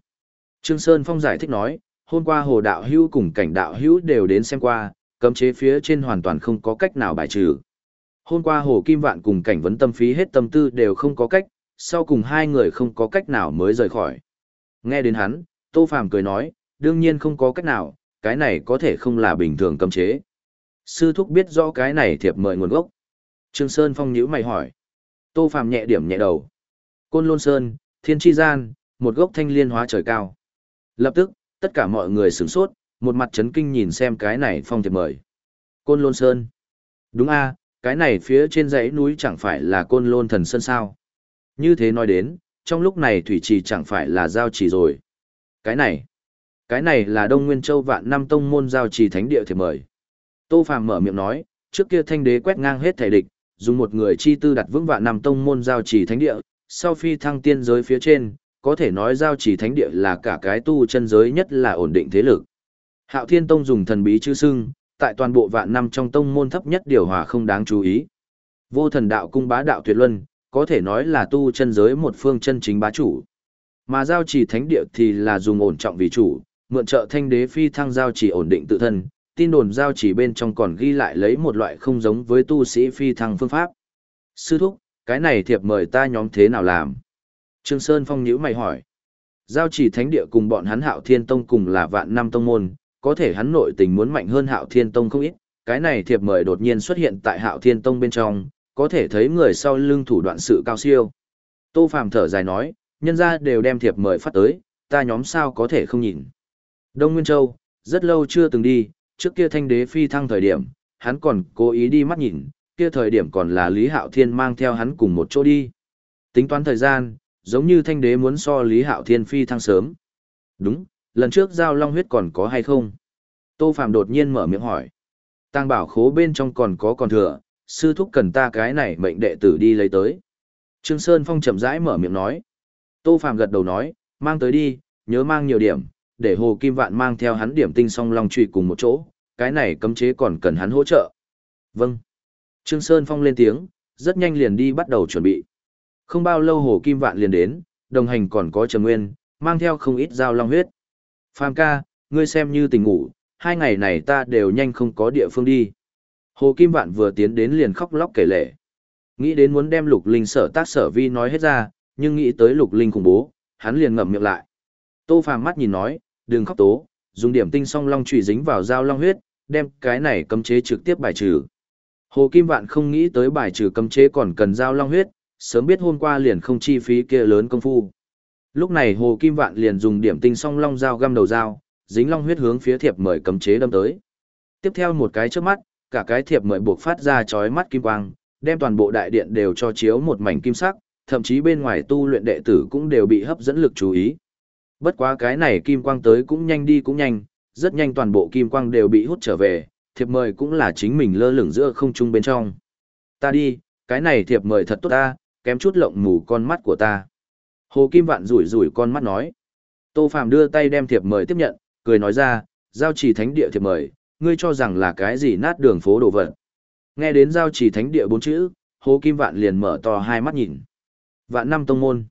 Trương Sơn Phong giải thích nói, hôm qua hồ đạo hữu cùng cảnh đạo hữu đều đến xem qua, cấm chế phía trên hoàn toàn không có cách nào bài trừ. Hôm qua hồ kim vạn cùng cảnh vấn tâm phí hết tâm tư đều không có cách, sau cùng hai người không có cách nào mới rời khỏi. Nghe đến hắn, Tô Phàm cười nói, đương nhiên không có cách nào, cái này có thể không là bình thường cấm chế. Sư thúc biết rõ cái này thiệp mời nguồn gốc. Trương Sơn Phong nhíu mày hỏi. Tô Phàm nhẹ điểm nhẹ đầu. Côn Lôn Sơn, Thiên Chi Gian, một gốc thanh liên hóa trời cao. Lập tức, tất cả mọi người sửng sốt, một mặt chấn kinh nhìn xem cái này phong thiệp mời. Côn Lôn Sơn. Đúng a, cái này phía trên dãy núi chẳng phải là Côn Lôn Thần Sơn sao? Như thế nói đến, trong lúc này thủy trì chẳng phải là giao trì rồi. Cái này, cái này là Đông Nguyên Châu vạn năm tông môn giao trì thánh địa thì mời. Tô Phàm mở miệng nói, trước kia thanh đế quét ngang hết thể địch, dùng một người chi tư đặt vững vạn năm tông môn giao trì thánh địa, sau phi thăng tiên giới phía trên, có thể nói giao trì thánh địa là cả cái tu chân giới nhất là ổn định thế lực. Hạo Thiên Tông dùng thần bí chữ xưng, tại toàn bộ vạn năm trong tông môn thấp nhất điều hòa không đáng chú ý. Vô thần đạo cung bá đạo tuyệt luân, có thể nói là tu chân giới một phương chân chính bá chủ. Mà giao trì thánh địa thì là dùng ổn trọng vì chủ, mượn trợ thanh đế phi thăng giao trì ổn định tự thân, tin đồn giao trì bên trong còn ghi lại lấy một loại không giống với tu sĩ phi thăng phương pháp. Sư thúc, cái này thiệp mời ta nhóm thế nào làm? Trương Sơn Phong nhíu mày hỏi. Giao trì thánh địa cùng bọn hắn hạo thiên tông cùng là vạn năm tông môn, có thể hắn nội tình muốn mạnh hơn hạo thiên tông không ít. Cái này thiệp mời đột nhiên xuất hiện tại hạo thiên tông bên trong, có thể thấy người sau lưng thủ đoạn sự cao siêu. Tô Phàm thở dài nói, nhân ra đều đem thiệp mời phát tới, ta nhóm sao có thể không nhìn. Đông Nguyên Châu, rất lâu chưa từng đi, trước kia thanh đế phi thăng thời điểm, hắn còn cố ý đi mắt nhìn, kia thời điểm còn là Lý Hạo Thiên mang theo hắn cùng một chỗ đi. Tính toán thời gian, giống như thanh đế muốn so Lý Hạo Thiên phi thăng sớm. Đúng, lần trước giao long huyết còn có hay không? Tô Phạm đột nhiên mở miệng hỏi. Tàng bảo khố bên trong còn có còn thừa, sư thúc cần ta cái này mệnh đệ tử đi lấy tới. Trương Sơn Phong chậm rãi mở miệng nói. Tô Phạm gật đầu nói, mang tới đi, nhớ mang nhiều điểm, để Hồ Kim Vạn mang theo hắn điểm tinh song long trụy cùng một chỗ, cái này cấm chế còn cần hắn hỗ trợ. Vâng. Trương Sơn Phong lên tiếng, rất nhanh liền đi bắt đầu chuẩn bị. Không bao lâu Hồ Kim Vạn liền đến, đồng hành còn có Trầm Nguyên, mang theo không ít dao long huyết. Phàm ca, ngươi xem như tình ngủ, hai ngày này ta đều nhanh không có địa phương đi. Hồ Kim Vạn vừa tiến đến liền khóc lóc kể lể. Nghĩ đến muốn đem Lục Linh sở tác sở vi nói hết ra, nhưng nghĩ tới Lục Linh khủng bố, hắn liền ngậm miệng lại. Tô Phàm mắt nhìn nói, đừng khóc tố, dùng điểm tinh song long chủy dính vào dao long huyết, đem cái này cấm chế trực tiếp bài trừ. Hồ Kim Vạn không nghĩ tới bài trừ cấm chế còn cần dao long huyết, sớm biết hôm qua liền không chi phí kia lớn công phu. Lúc này Hồ Kim Vạn liền dùng điểm tinh song long dao găm đầu dao, dính long huyết hướng phía thiệp mời cấm chế đâm tới. Tiếp theo một cái trước mắt, cả cái thiệp mời buộc phát ra chói mắt kim quang, đem toàn bộ đại điện đều cho chiếu một mảnh kim sắc, thậm chí bên ngoài tu luyện đệ tử cũng đều bị hấp dẫn lực chú ý. Bất quá cái này kim quang tới cũng nhanh đi cũng nhanh, rất nhanh toàn bộ kim quang đều bị hút trở về, thiệp mời cũng là chính mình lơ lửng giữa không trung bên trong. Ta đi, cái này thiệp mời thật tốt ta, kém chút lộng mù con mắt của ta. Hồ Kim Vạn rủi rủi con mắt nói. Tô Phạm đưa tay đem thiệp mời tiếp nhận, cười nói ra, giao chỉ thánh địa thiệp mời, ngươi cho rằng là cái gì nát đường phố đồ vật. Nghe đến giao chỉ thánh địa bốn chữ, Hồ Kim Vạn liền mở to hai mắt nhìn. Vạn năm tông môn.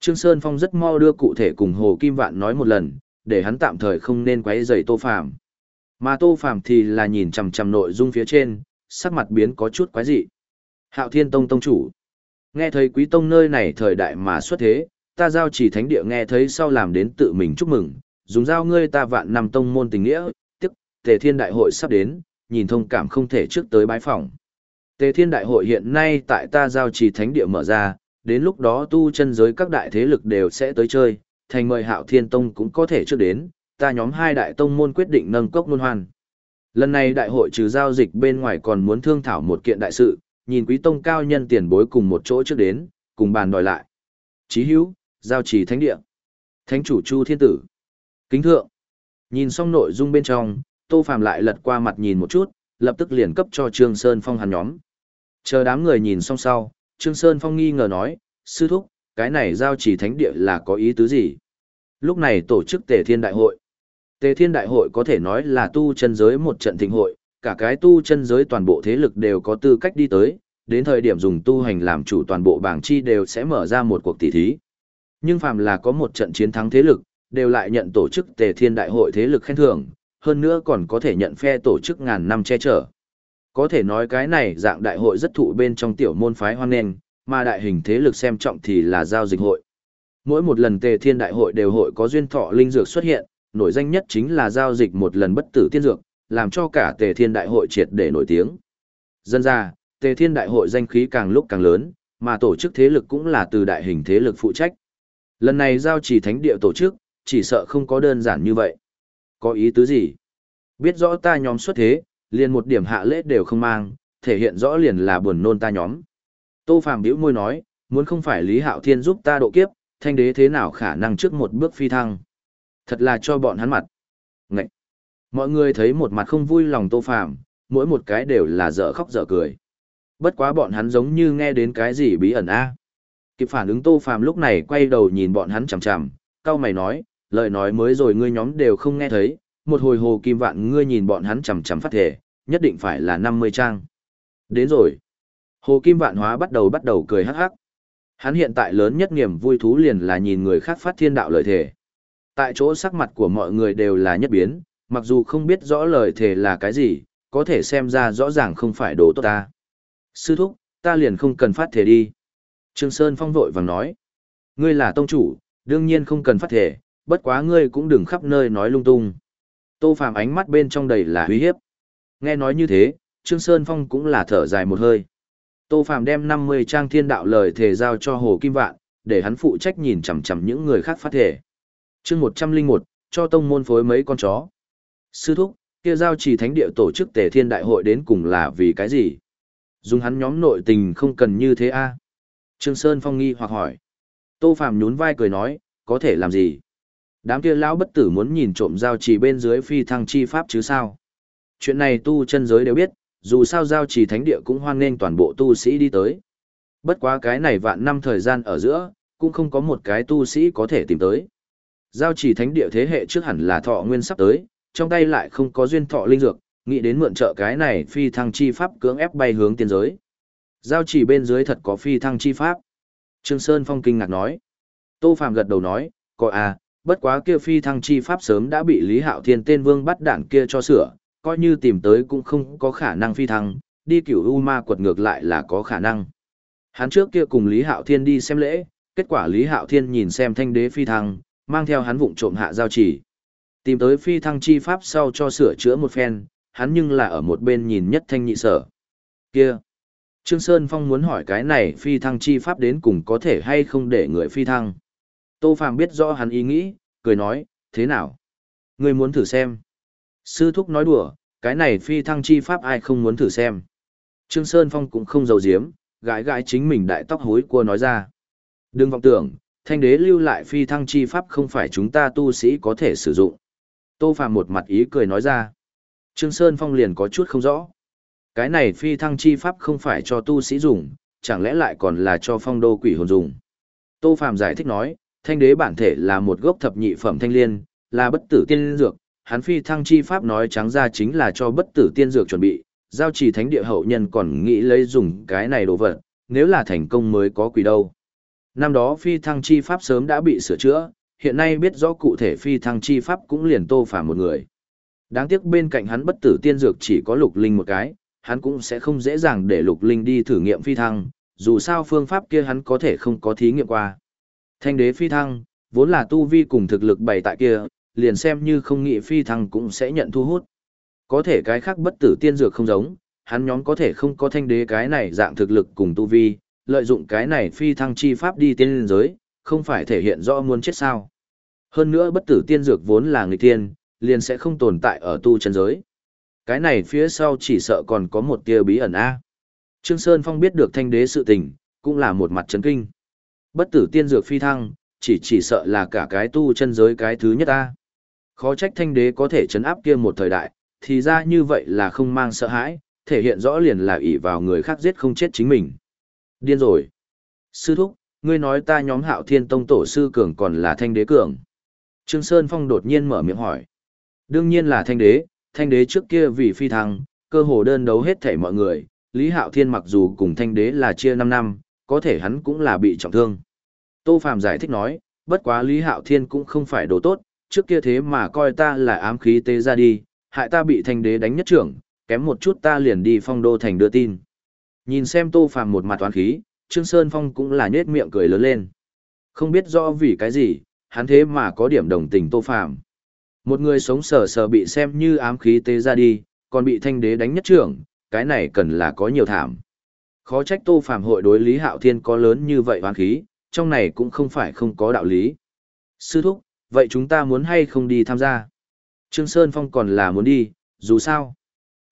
Trương Sơn Phong rất mau đưa cụ thể cùng Hồ Kim Vạn nói một lần, để hắn tạm thời không nên quấy rầy Tô Phàm. Mà Tô Phàm thì là nhìn chằm chằm nội dung phía trên, sắc mặt biến có chút quái dị. Hạo Thiên Tông tông chủ. Nghe thấy quý tông nơi này thời đại mà xuất thế, ta giao chỉ thánh địa nghe thấy sau làm đến tự mình chúc mừng, dùng giao ngươi ta vạn năm tông môn tình nghĩa, Tề Thiên đại hội sắp đến, nhìn thông cảm không thể trước tới bái phỏng. Tề Thiên đại hội hiện nay tại ta giao chỉ thánh địa mở ra, đến lúc đó tu chân giới các đại thế lực đều sẽ tới chơi, thành mời Hạo Thiên Tông cũng có thể trước đến, ta nhóm hai đại tông môn quyết định nâng cốc luân hoàn. Lần này đại hội trừ giao dịch bên ngoài còn muốn thương thảo một kiện đại sự, nhìn quý tông cao nhân tiền bối cùng một chỗ trước đến, cùng bàn đòi lại. Chí hữu, giao trì thánh địa. Thánh chủ Chu Thiên Tử. Kính thượng. Nhìn xong nội dung bên trong, Tô Phàm lại lật qua mặt nhìn một chút, lập tức liền cấp cho Trương Sơn Phong hắn nhóm. Chờ đám người nhìn xong sau, Trương Sơn Phong nghi ngờ nói, sư thúc, cái này giao chỉ thánh địa là có ý tứ gì? Lúc này tổ chức Tề Thiên Đại hội. Tề Thiên Đại hội có thể nói là tu chân giới một trận thịnh hội, cả cái tu chân giới toàn bộ thế lực đều có tư cách đi tới, đến thời điểm dùng tu hành làm chủ toàn bộ bảng chi đều sẽ mở ra một cuộc tỷ thí. Nhưng phàm là có một trận chiến thắng thế lực, đều lại nhận tổ chức Tề Thiên Đại hội thế lực khen thưởng, hơn nữa còn có thể nhận phe tổ chức ngàn năm che chở. Có thể nói cái này dạng đại hội rất thụ bên trong tiểu môn phái hoan nghênh, mà đại hình thế lực xem trọng thì là giao dịch hội. Mỗi một lần Tề Thiên Đại hội đều hội có duyên thọ linh dược xuất hiện, nổi danh nhất chính là giao dịch một lần bất tử tiên dược, làm cho cả Tề Thiên Đại hội triệt để nổi tiếng. Dân ra, Tề Thiên Đại hội danh khí càng lúc càng lớn, mà tổ chức thế lực cũng là từ đại hình thế lực phụ trách. Lần này giao chỉ thánh địa tổ chức, chỉ sợ không có đơn giản như vậy. Có ý tứ gì? Biết rõ ta nhóm xuất thế, liền một điểm hạ lễ đều không mang, thể hiện rõ liền là buồn nôn ta nhóm. Tô Phàm bĩu môi nói, muốn không phải Lý Hạo Thiên giúp ta độ kiếp, thanh đế thế nào khả năng trước một bước phi thăng. Thật là cho bọn hắn mặt. Ngậy! Mọi người thấy một mặt không vui lòng Tô Phàm, mỗi một cái đều là dở khóc dở cười. Bất quá bọn hắn giống như nghe đến cái gì bí ẩn a. Kịp phản ứng Tô Phàm lúc này quay đầu nhìn bọn hắn chằm chằm, cau mày nói, lời nói mới rồi ngươi nhóm đều không nghe thấy, một hồi hồ kim vạn ngươi nhìn bọn hắn chằm chằm phát thể, nhất định phải là 50 trang. Đến rồi. Hồ Kim Vạn Hóa bắt đầu bắt đầu cười hắc hắc. Hắn hiện tại lớn nhất niềm vui thú liền là nhìn người khác phát thiên đạo lời thể Tại chỗ sắc mặt của mọi người đều là nhất biến, mặc dù không biết rõ lời thể là cái gì, có thể xem ra rõ ràng không phải đồ tốt ta. Sư thúc, ta liền không cần phát thể đi. Trương Sơn Phong vội vàng nói. Ngươi là tông chủ, đương nhiên không cần phát thể, bất quá ngươi cũng đừng khắp nơi nói lung tung. Tô Phàm ánh mắt bên trong đầy là uy hiếp. Nghe nói như thế, Trương Sơn Phong cũng là thở dài một hơi. Tô Phàm đem 50 trang thiên đạo lời thề giao cho Hồ Kim Vạn, để hắn phụ trách nhìn chằm chằm những người khác phát thể. Chương 101, cho tông môn phối mấy con chó. Sư thúc, kia giao chỉ thánh địa tổ chức Tề Thiên đại hội đến cùng là vì cái gì? Dùng hắn nhóm nội tình không cần như thế a? Trương Sơn Phong nghi hoặc hỏi. Tô Phàm nhún vai cười nói, có thể làm gì? Đám kia lão bất tử muốn nhìn trộm giao trì bên dưới phi thăng chi pháp chứ sao? Chuyện này tu chân giới đều biết, dù sao giao trì thánh địa cũng hoan nghênh toàn bộ tu sĩ đi tới. Bất quá cái này vạn năm thời gian ở giữa, cũng không có một cái tu sĩ có thể tìm tới. Giao trì thánh địa thế hệ trước hẳn là thọ nguyên sắp tới, trong tay lại không có duyên thọ linh dược, nghĩ đến mượn trợ cái này phi thăng chi pháp cưỡng ép bay hướng tiên giới. Giao trì bên dưới thật có phi thăng chi pháp. Trương Sơn Phong kinh ngạc nói. Tô Phạm gật đầu nói, có à, bất quá kia phi thăng chi pháp sớm đã bị Lý Hạo Thiên tên vương bắt đảng kia cho sửa, coi như tìm tới cũng không có khả năng phi thăng, đi cửu U Ma quật ngược lại là có khả năng. Hắn trước kia cùng Lý Hạo Thiên đi xem lễ, kết quả Lý Hạo Thiên nhìn xem thanh đế phi thăng, mang theo hắn vụng trộm hạ giao chỉ. Tìm tới phi thăng chi pháp sau cho sửa chữa một phen, hắn nhưng là ở một bên nhìn nhất thanh nhị sở. Kia! Trương Sơn Phong muốn hỏi cái này phi thăng chi pháp đến cùng có thể hay không để người phi thăng. Tô Phàm biết rõ hắn ý nghĩ, cười nói, thế nào? Ngươi muốn thử xem. Sư thúc nói đùa, cái này phi thăng chi pháp ai không muốn thử xem. Trương Sơn Phong cũng không giấu giếm, gãi gãi chính mình đại tóc hối cua nói ra. Đừng vọng tưởng, thanh đế lưu lại phi thăng chi pháp không phải chúng ta tu sĩ có thể sử dụng. Tô Phàm một mặt ý cười nói ra. Trương Sơn Phong liền có chút không rõ. Cái này phi thăng chi pháp không phải cho tu sĩ dùng, chẳng lẽ lại còn là cho phong đô quỷ hồn dùng. Tô Phàm giải thích nói, thanh đế bản thể là một gốc thập nhị phẩm thanh liên, là bất tử tiên dược, hắn phi thăng chi pháp nói trắng ra chính là cho bất tử tiên dược chuẩn bị, giao trì thánh địa hậu nhân còn nghĩ lấy dùng cái này đồ vật, nếu là thành công mới có quỷ đâu. Năm đó phi thăng chi pháp sớm đã bị sửa chữa, hiện nay biết rõ cụ thể phi thăng chi pháp cũng liền tô phàm một người. Đáng tiếc bên cạnh hắn bất tử tiên dược chỉ có lục linh một cái, hắn cũng sẽ không dễ dàng để lục linh đi thử nghiệm phi thăng, dù sao phương pháp kia hắn có thể không có thí nghiệm qua. Thanh đế phi thăng, vốn là tu vi cùng thực lực bày tại kia, liền xem như không nghĩ phi thăng cũng sẽ nhận thu hút. Có thể cái khác bất tử tiên dược không giống, hắn nhóm có thể không có thanh đế cái này dạng thực lực cùng tu vi, lợi dụng cái này phi thăng chi pháp đi tiên giới, không phải thể hiện rõ muốn chết sao. Hơn nữa bất tử tiên dược vốn là người tiên, liền sẽ không tồn tại ở tu chân giới. Cái này phía sau chỉ sợ còn có một tia bí ẩn A. Trương Sơn Phong biết được thanh đế sự tình, cũng là một mặt chấn kinh. Bất tử tiên dược phi thăng, chỉ chỉ sợ là cả cái tu chân giới cái thứ nhất ta Khó trách thanh đế có thể chấn áp kia một thời đại, thì ra như vậy là không mang sợ hãi, thể hiện rõ liền là ỷ vào người khác giết không chết chính mình. Điên rồi. Sư thúc, ngươi nói ta nhóm hạo thiên tông tổ sư cường còn là thanh đế cường. Trương Sơn Phong đột nhiên mở miệng hỏi. Đương nhiên là thanh đế, thanh đế trước kia vì phi thăng, cơ hồ đơn đấu hết thảy mọi người, Lý Hạo Thiên mặc dù cùng thanh đế là chia 5 năm, có thể hắn cũng là bị trọng thương. Tô Phạm giải thích nói, bất quá Lý Hạo Thiên cũng không phải đồ tốt, trước kia thế mà coi ta là ám khí tế ra đi, hại ta bị thanh đế đánh nhất trưởng, kém một chút ta liền đi phong đô thành đưa tin. Nhìn xem Tô Phàm một mặt toán khí, Trương Sơn Phong cũng là nhếch miệng cười lớn lên. Không biết rõ vì cái gì, hắn thế mà có điểm đồng tình Tô Phàm. Một người sống sờ sờ bị xem như ám khí tế ra đi, còn bị thanh đế đánh nhất trưởng, cái này cần là có nhiều thảm. Khó trách Tô Phàm hội đối Lý Hạo Thiên có lớn như vậy oán khí, trong này cũng không phải không có đạo lý. Sư thúc, vậy chúng ta muốn hay không đi tham gia? Trương Sơn Phong còn là muốn đi, dù sao.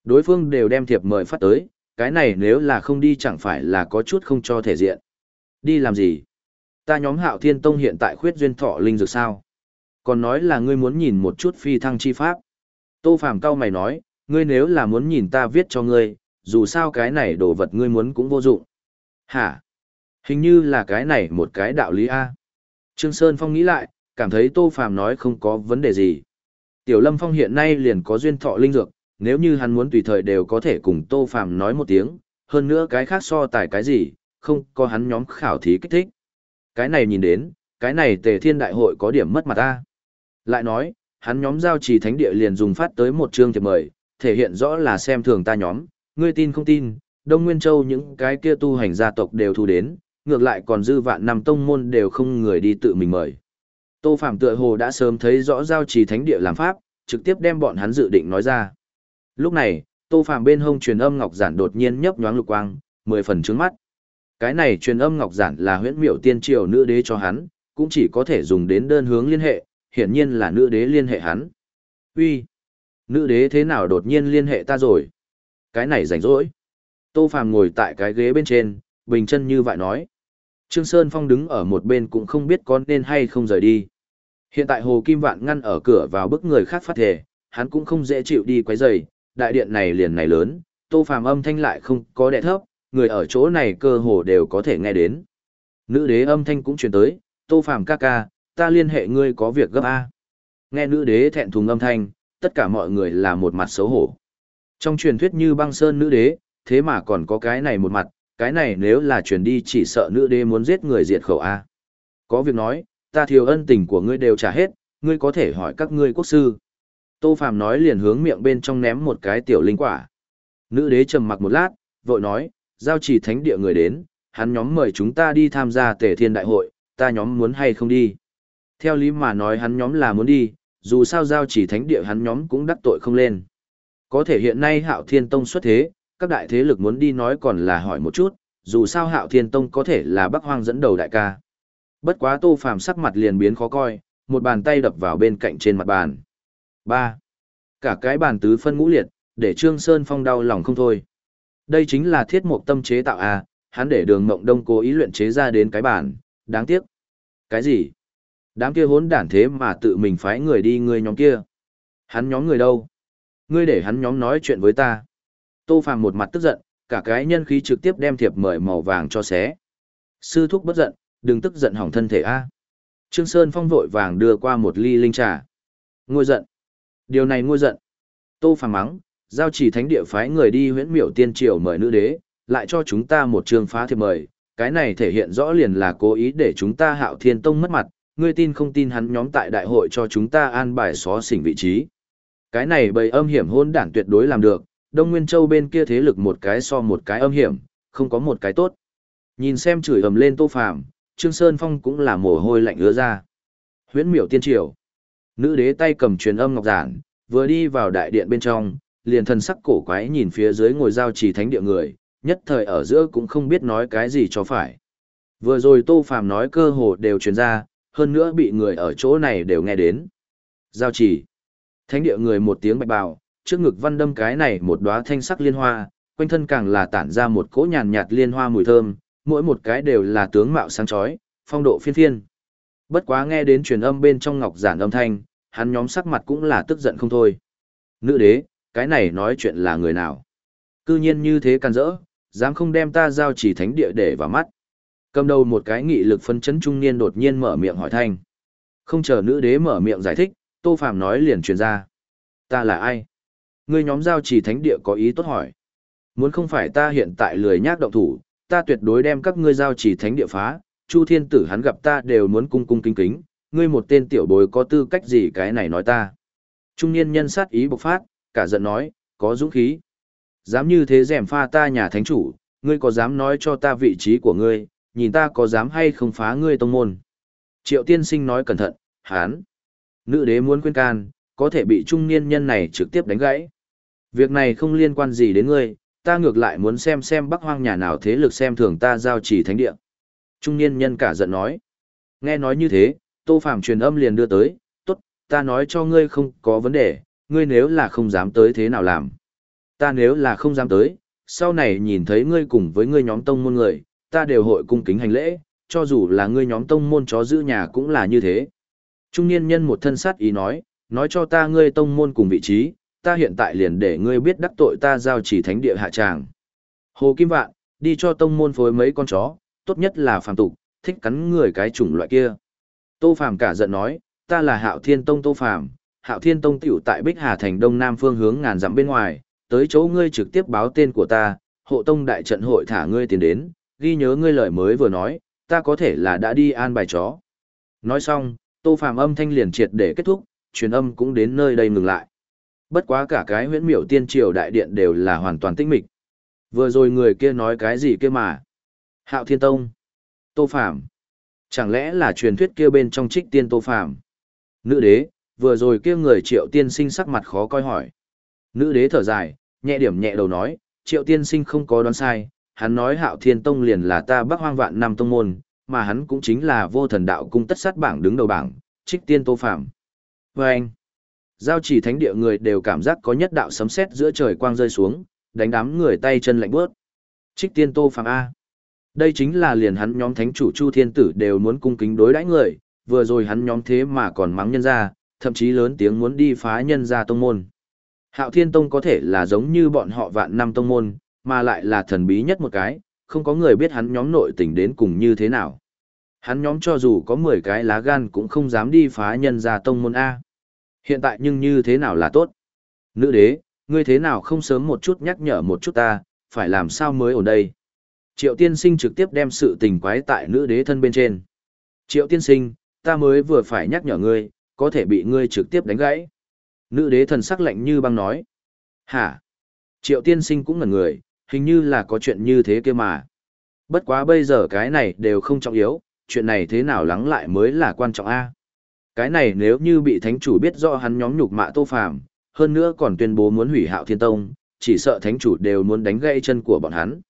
Đối phương đều đem thiệp mời phát tới, cái này nếu là không đi chẳng phải là có chút không cho thể diện. Đi làm gì? Ta nhóm hạo thiên tông hiện tại khuyết duyên thọ linh dược sao? Còn nói là ngươi muốn nhìn một chút phi thăng chi pháp. Tô Phàm cao mày nói, ngươi nếu là muốn nhìn ta viết cho ngươi, dù sao cái này đồ vật ngươi muốn cũng vô dụng. Hả? Hình như là cái này một cái đạo lý A. Trương Sơn Phong nghĩ lại, cảm thấy Tô Phàm nói không có vấn đề gì. Tiểu Lâm Phong hiện nay liền có duyên thọ linh dược, nếu như hắn muốn tùy thời đều có thể cùng Tô Phàm nói một tiếng, hơn nữa cái khác so tài cái gì, không có hắn nhóm khảo thí kích thích. Cái này nhìn đến, cái này Tề Thiên Đại hội có điểm mất mặt ta. Lại nói, hắn nhóm giao trì thánh địa liền dùng phát tới một chương thiệp mời, thể hiện rõ là xem thường ta nhóm, ngươi tin không tin, Đông Nguyên Châu những cái kia tu hành gia tộc đều thu đến, ngược lại còn dư vạn năm tông môn đều không người đi tự mình mời. Tô Phạm tựa hồ đã sớm thấy rõ giao trì thánh địa làm pháp, trực tiếp đem bọn hắn dự định nói ra. Lúc này, Tô Phạm bên hông truyền âm ngọc giản đột nhiên nhấp nhoáng lục quang, mười phần trướng mắt. Cái này truyền âm ngọc giản là huyễn miểu tiên triều nữ đế cho hắn, cũng chỉ có thể dùng đến đơn hướng liên hệ, hiển nhiên là nữ đế liên hệ hắn. Uy, nữ đế thế nào đột nhiên liên hệ ta rồi? Cái này rảnh rỗi. Tô Phạm ngồi tại cái ghế bên trên, bình chân như vậy nói. Trương Sơn Phong đứng ở một bên cũng không biết có nên hay không rời đi. Hiện tại Hồ Kim Vạn ngăn ở cửa vào bức người khác phát thể, hắn cũng không dễ chịu đi quấy rầy, đại điện này liền này lớn, Tô Phàm âm thanh lại không có đè thấp, người ở chỗ này cơ hồ đều có thể nghe đến. Nữ đế âm thanh cũng truyền tới, Tô Phàm ca ca, ta liên hệ ngươi có việc gấp a. Nghe nữ đế thẹn thùng âm thanh, tất cả mọi người là một mặt xấu hổ. Trong truyền thuyết như băng sơn nữ đế, thế mà còn có cái này một mặt, cái này nếu là truyền đi chỉ sợ nữ đế muốn giết người diệt khẩu a. Có việc nói, ta thiếu ân tình của ngươi đều trả hết, ngươi có thể hỏi các ngươi quốc sư. Tô Phàm nói liền hướng miệng bên trong ném một cái tiểu linh quả. Nữ đế trầm mặc một lát, vội nói, giao chỉ thánh địa người đến, hắn nhóm mời chúng ta đi tham gia tề thiên đại hội, ta nhóm muốn hay không đi. Theo lý mà nói hắn nhóm là muốn đi, dù sao giao chỉ thánh địa hắn nhóm cũng đắc tội không lên. Có thể hiện nay hạo thiên tông xuất thế, các đại thế lực muốn đi nói còn là hỏi một chút, dù sao hạo thiên tông có thể là bắc hoang dẫn đầu đại ca. Bất quá tô phàm sắc mặt liền biến khó coi, một bàn tay đập vào bên cạnh trên mặt bàn. ba Cả cái bàn tứ phân ngũ liệt, để Trương Sơn Phong đau lòng không thôi. Đây chính là thiết mục tâm chế tạo à, hắn để đường mộng đông cố ý luyện chế ra đến cái bàn, đáng tiếc. Cái gì? Đám kia hỗn đản thế mà tự mình phái người đi người nhóm kia. Hắn nhóm người đâu? Ngươi để hắn nhóm nói chuyện với ta. Tô Phàm một mặt tức giận, cả cái nhân khí trực tiếp đem thiệp mời màu vàng cho xé. Sư thúc bất giận, đừng tức giận hỏng thân thể a. Trương Sơn Phong vội vàng đưa qua một ly linh trà. Ngôi giận. Điều này ngôi giận. Tô Phàm mắng, giao chỉ thánh địa phái người đi huyễn miểu tiên triều mời nữ đế, lại cho chúng ta một trường phá thiệp mời. Cái này thể hiện rõ liền là cố ý để chúng ta hạo thiên tông mất mặt, ngươi tin không tin hắn nhóm tại đại hội cho chúng ta an bài xó xỉnh vị trí. Cái này bầy âm hiểm hôn đản tuyệt đối làm được, Đông Nguyên Châu bên kia thế lực một cái so một cái âm hiểm, không có một cái tốt. Nhìn xem chửi ầm lên Tô Phàm, Trương Sơn Phong cũng là mồ hôi lạnh ứa ra. Huyễn Miểu Tiên Triều. Nữ đế tay cầm truyền âm ngọc giản, vừa đi vào đại điện bên trong, liền thần sắc cổ quái nhìn phía dưới ngồi giao trì thánh địa người, nhất thời ở giữa cũng không biết nói cái gì cho phải. Vừa rồi Tô Phàm nói cơ hồ đều truyền ra, hơn nữa bị người ở chỗ này đều nghe đến. Giao trì. Thánh địa người một tiếng bạch bào, trước ngực văn đâm cái này một đóa thanh sắc liên hoa, quanh thân càng là tản ra một cỗ nhàn nhạt liên hoa mùi thơm, mỗi một cái đều là tướng mạo sáng chói, phong độ phiên phiên. Bất quá nghe đến truyền âm bên trong ngọc giản âm thanh, hắn nhóm sắc mặt cũng là tức giận không thôi. Nữ đế, cái này nói chuyện là người nào? Cư nhiên như thế can dỡ, dám không đem ta giao chỉ thánh địa để vào mắt. Cầm đầu một cái nghị lực phân chấn trung niên đột nhiên mở miệng hỏi thanh. Không chờ nữ đế mở miệng giải thích, Tô Phàm nói liền truyền ra. Ta là ai? Ngươi nhóm giao chỉ thánh địa có ý tốt hỏi. Muốn không phải ta hiện tại lười nhác động thủ, ta tuyệt đối đem các ngươi giao chỉ thánh địa phá, Chu Thiên Tử hắn gặp ta đều muốn cung cung kính kính, ngươi một tên tiểu bối có tư cách gì cái này nói ta. Trung niên nhân sát ý bộc phát, cả giận nói, có dũng khí. Dám như thế rèm pha ta nhà thánh chủ, ngươi có dám nói cho ta vị trí của ngươi, nhìn ta có dám hay không phá ngươi tông môn. Triệu tiên sinh nói cẩn thận, hán. Nữ đế muốn khuyên can, có thể bị trung niên nhân này trực tiếp đánh gãy. Việc này không liên quan gì đến ngươi, ta ngược lại muốn xem xem bắc hoang nhà nào thế lực xem thường ta giao chỉ thánh địa. Trung niên nhân cả giận nói. Nghe nói như thế, tô phàm truyền âm liền đưa tới, tốt, ta nói cho ngươi không có vấn đề, ngươi nếu là không dám tới thế nào làm. Ta nếu là không dám tới, sau này nhìn thấy ngươi cùng với ngươi nhóm tông môn người, ta đều hội cung kính hành lễ, cho dù là ngươi nhóm tông môn chó giữ nhà cũng là như thế. Trung niên nhân một thân sát ý nói, nói cho ta ngươi tông môn cùng vị trí, ta hiện tại liền để ngươi biết đắc tội ta giao chỉ thánh địa hạ tràng. Hồ Kim Vạn, đi cho tông môn phối mấy con chó, tốt nhất là phàm tục, thích cắn người cái chủng loại kia. Tô Phàm cả giận nói, ta là Hạo Thiên Tông Tô Phàm, Hạo Thiên Tông tiểu tại Bích Hà thành đông nam phương hướng ngàn dặm bên ngoài, tới chỗ ngươi trực tiếp báo tên của ta, hộ tông đại trận hội thả ngươi tiền đến, ghi nhớ ngươi lời mới vừa nói, ta có thể là đã đi an bài chó. Nói xong, Tô Phàm âm thanh liền triệt để kết thúc, truyền âm cũng đến nơi đây ngừng lại. Bất quá cả cái huyễn miểu tiên triều đại điện đều là hoàn toàn tinh mịch. Vừa rồi người kia nói cái gì kia mà? Hạo Thiên Tông. Tô Phạm, Chẳng lẽ là truyền thuyết kia bên trong trích tiên Tô Phạm? Nữ đế, vừa rồi kia người triệu tiên sinh sắc mặt khó coi hỏi. Nữ đế thở dài, nhẹ điểm nhẹ đầu nói, triệu tiên sinh không có đoán sai, hắn nói hạo thiên tông liền là ta bắc hoang vạn năm tông môn, mà hắn cũng chính là vô thần đạo cung tất sát bảng đứng đầu bảng, trích tiên tô phạm. Vâng. anh, giao chỉ thánh địa người đều cảm giác có nhất đạo sấm sét giữa trời quang rơi xuống, đánh đám người tay chân lạnh bước. Trích tiên tô phạm A. Đây chính là liền hắn nhóm thánh chủ Chu Thiên Tử đều muốn cung kính đối đãi người, vừa rồi hắn nhóm thế mà còn mắng nhân ra, thậm chí lớn tiếng muốn đi phá nhân ra tông môn. Hạo Thiên Tông có thể là giống như bọn họ vạn năm tông môn, mà lại là thần bí nhất một cái, không có người biết hắn nhóm nội tình đến cùng như thế nào. Hắn nhóm cho dù có 10 cái lá gan cũng không dám đi phá nhân ra tông môn A. Hiện tại nhưng như thế nào là tốt? Nữ đế, ngươi thế nào không sớm một chút nhắc nhở một chút ta, phải làm sao mới ở đây? Triệu tiên sinh trực tiếp đem sự tình quái tại nữ đế thân bên trên. Triệu tiên sinh, ta mới vừa phải nhắc nhở ngươi, có thể bị ngươi trực tiếp đánh gãy. Nữ đế thần sắc lạnh như băng nói. Hả? Triệu tiên sinh cũng ngẩn người, hình như là có chuyện như thế kia mà. Bất quá bây giờ cái này đều không trọng yếu, chuyện này thế nào lắng lại mới là quan trọng a. Cái này nếu như bị thánh chủ biết rõ hắn nhóm nhục mạ Tô Phàm, hơn nữa còn tuyên bố muốn hủy Hạo Thiên Tông, chỉ sợ thánh chủ đều muốn đánh gãy chân của bọn hắn.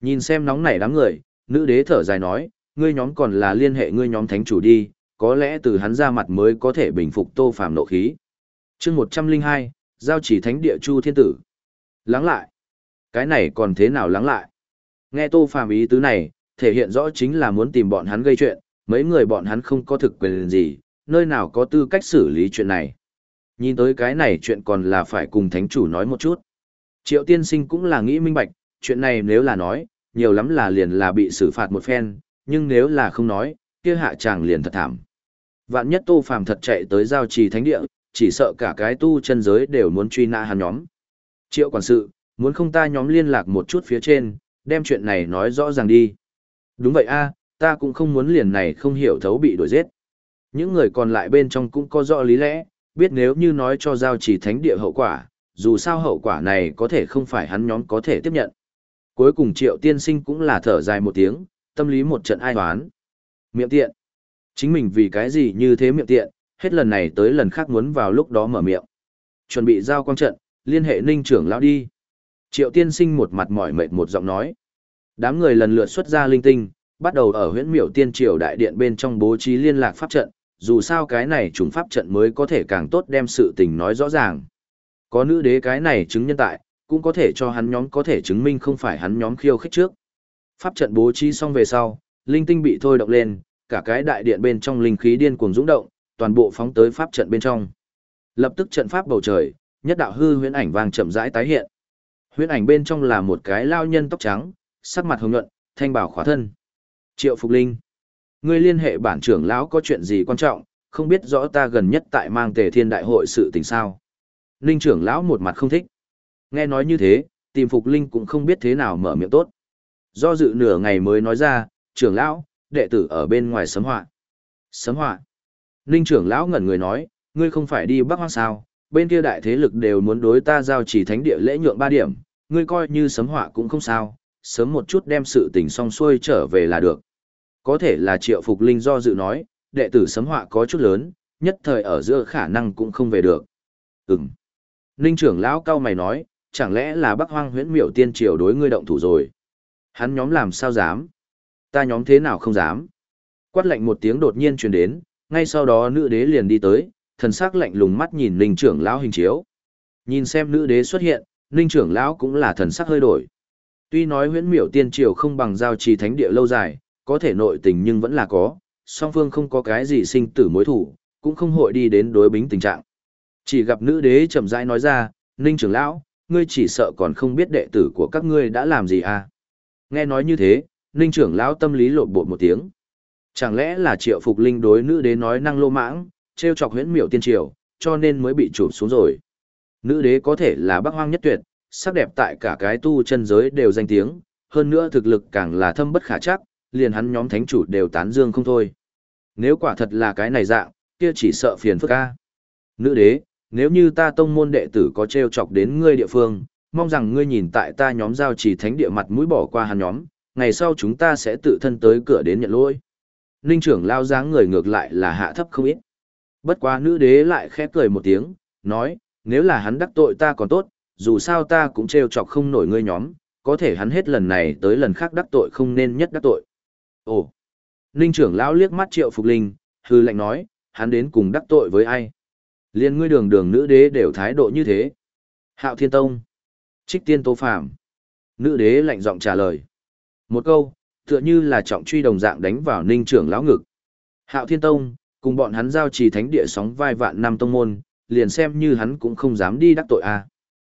Nhìn xem nóng nảy đám người, nữ đế thở dài nói, ngươi nhóm còn là liên hệ ngươi nhóm thánh chủ đi, có lẽ từ hắn ra mặt mới có thể bình phục Tô Phàm nộ khí. Chương 102, giao chỉ thánh địa Chu Thiên Tử. Lắng lại. Cái này còn thế nào lắng lại? Nghe Tô Phàm ý tứ này, thể hiện rõ chính là muốn tìm bọn hắn gây chuyện, mấy người bọn hắn không có thực quyền gì, nơi nào có tư cách xử lý chuyện này. Nhìn tới cái này chuyện còn là phải cùng thánh chủ nói một chút. Triệu tiên sinh cũng là nghĩ minh bạch, chuyện này nếu là nói, nhiều lắm là liền là bị xử phạt một phen, nhưng nếu là không nói, kia hạ chàng liền thật thảm. Vạn nhất Tô Phàm thật chạy tới giao trì thánh địa, chỉ sợ cả cái tu chân giới đều muốn truy nã hắn nhóm. Triệu quản sự, muốn không ta nhóm liên lạc một chút phía trên, đem chuyện này nói rõ ràng đi. Đúng vậy a, ta cũng không muốn liền này không hiểu thấu bị đuổi giết. Những người còn lại bên trong cũng có rõ lý lẽ, biết nếu như nói cho giao chỉ thánh địa hậu quả, dù sao hậu quả này có thể không phải hắn nhóm có thể tiếp nhận. Cuối cùng triệu tiên sinh cũng là thở dài một tiếng, tâm lý một trận ai toán. Miệng tiện. Chính mình vì cái gì như thế miệng tiện, hết lần này tới lần khác muốn vào lúc đó mở miệng. Chuẩn bị giao quang trận, liên hệ ninh trưởng lão đi. Triệu tiên sinh một mặt mỏi mệt một giọng nói. Đám người lần lượt xuất ra linh tinh, bắt đầu ở huyễn miểu tiên triều đại điện bên trong bố trí liên lạc pháp trận, dù sao cái này trùng pháp trận mới có thể càng tốt đem sự tình nói rõ ràng. Có nữ đế cái này chứng nhân tại, cũng có thể cho hắn nhóm có thể chứng minh không phải hắn nhóm khiêu khích trước. Pháp trận bố trí xong về sau, linh tinh bị thôi động lên, cả cái đại điện bên trong linh khí điên cuồng dũng động, toàn bộ phóng tới pháp trận bên trong. Lập tức trận pháp bầu trời, nhất đạo hư huyễn ảnh vàng chậm rãi tái hiện. Huyễn ảnh bên trong là một cái lao nhân tóc trắng, sắc mặt hồng nhuận, thanh bảo khóa thân. Triệu Phục Linh, ngươi liên hệ bản trưởng lão có chuyện gì quan trọng, không biết rõ ta gần nhất tại mang tề thiên đại hội sự tình sao. Linh trưởng lão một mặt không thích. Nghe nói như thế, tìm Phục Linh cũng không biết thế nào mở miệng tốt. Do dự nửa ngày mới nói ra, trưởng lão, đệ tử ở bên ngoài sấm họa. Sấm họa. Ninh trưởng lão ngẩn người nói, ngươi không phải đi Bắc Hoang sao, bên kia đại thế lực đều muốn đối ta giao chỉ thánh địa lễ nhượng ba điểm, ngươi coi như sấm họa cũng không sao, sớm một chút đem sự tình xong xuôi trở về là được. Có thể là triệu phục linh do dự nói, đệ tử sấm họa có chút lớn, nhất thời ở giữa khả năng cũng không về được. Ừm. Ninh trưởng lão cao mày nói, chẳng lẽ là Bắc Hoang huyễn miểu tiên triều đối ngươi động thủ rồi? Hắn nhóm làm sao dám? Ta nhóm thế nào không dám? Quát lạnh một tiếng đột nhiên truyền đến, ngay sau đó nữ đế liền đi tới, thần sắc lạnh lùng mắt nhìn Ninh trưởng lão hình chiếu. Nhìn xem nữ đế xuất hiện, Ninh trưởng lão cũng là thần sắc hơi đổi. Tuy nói huyễn miểu tiên triều không bằng giao trì thánh địa lâu dài, có thể nội tình nhưng vẫn là có, song phương không có cái gì sinh tử mối thủ, cũng không hội đi đến đối bính tình trạng. Chỉ gặp nữ đế chậm rãi nói ra, Ninh trưởng lão, ngươi chỉ sợ còn không biết đệ tử của các ngươi đã làm gì à. Nghe nói như thế, Ninh trưởng lão tâm lý lộn bột một tiếng. Chẳng lẽ là triệu phục linh đối nữ đế nói năng lô mãng, treo chọc huyễn miểu tiên triều, cho nên mới bị chụp xuống rồi. Nữ đế có thể là bác hoang nhất tuyệt, sắc đẹp tại cả cái tu chân giới đều danh tiếng, hơn nữa thực lực càng là thâm bất khả chắc, liền hắn nhóm thánh chủ đều tán dương không thôi. Nếu quả thật là cái này dạng, kia chỉ sợ phiền phức a. Nữ đế, nếu như ta tông môn đệ tử có treo chọc đến ngươi địa phương, mong rằng ngươi nhìn tại ta nhóm giao trì thánh địa mặt mũi bỏ qua hắn nhóm, ngày sau chúng ta sẽ tự thân tới cửa đến nhận lỗi. Ninh trưởng lao dáng người ngược lại là hạ thấp không ít. Bất quá nữ đế lại khẽ cười một tiếng, nói, nếu là hắn đắc tội ta còn tốt, dù sao ta cũng trêu chọc không nổi ngươi nhóm, có thể hắn hết lần này tới lần khác đắc tội không nên nhất đắc tội. Ồ! Ninh trưởng lão liếc mắt triệu phục linh, hư lệnh nói, hắn đến cùng đắc tội với ai? Liên ngươi đường đường nữ đế đều thái độ như thế. Hạo Thiên Tông. Trích tiên tô phạm. Nữ đế lạnh giọng trả lời. Một câu, tựa như là trọng truy đồng dạng đánh vào ninh trưởng lão ngực. Hạo Thiên Tông, cùng bọn hắn giao trì thánh địa sóng vai vạn năm tông môn, liền xem như hắn cũng không dám đi đắc tội a. À.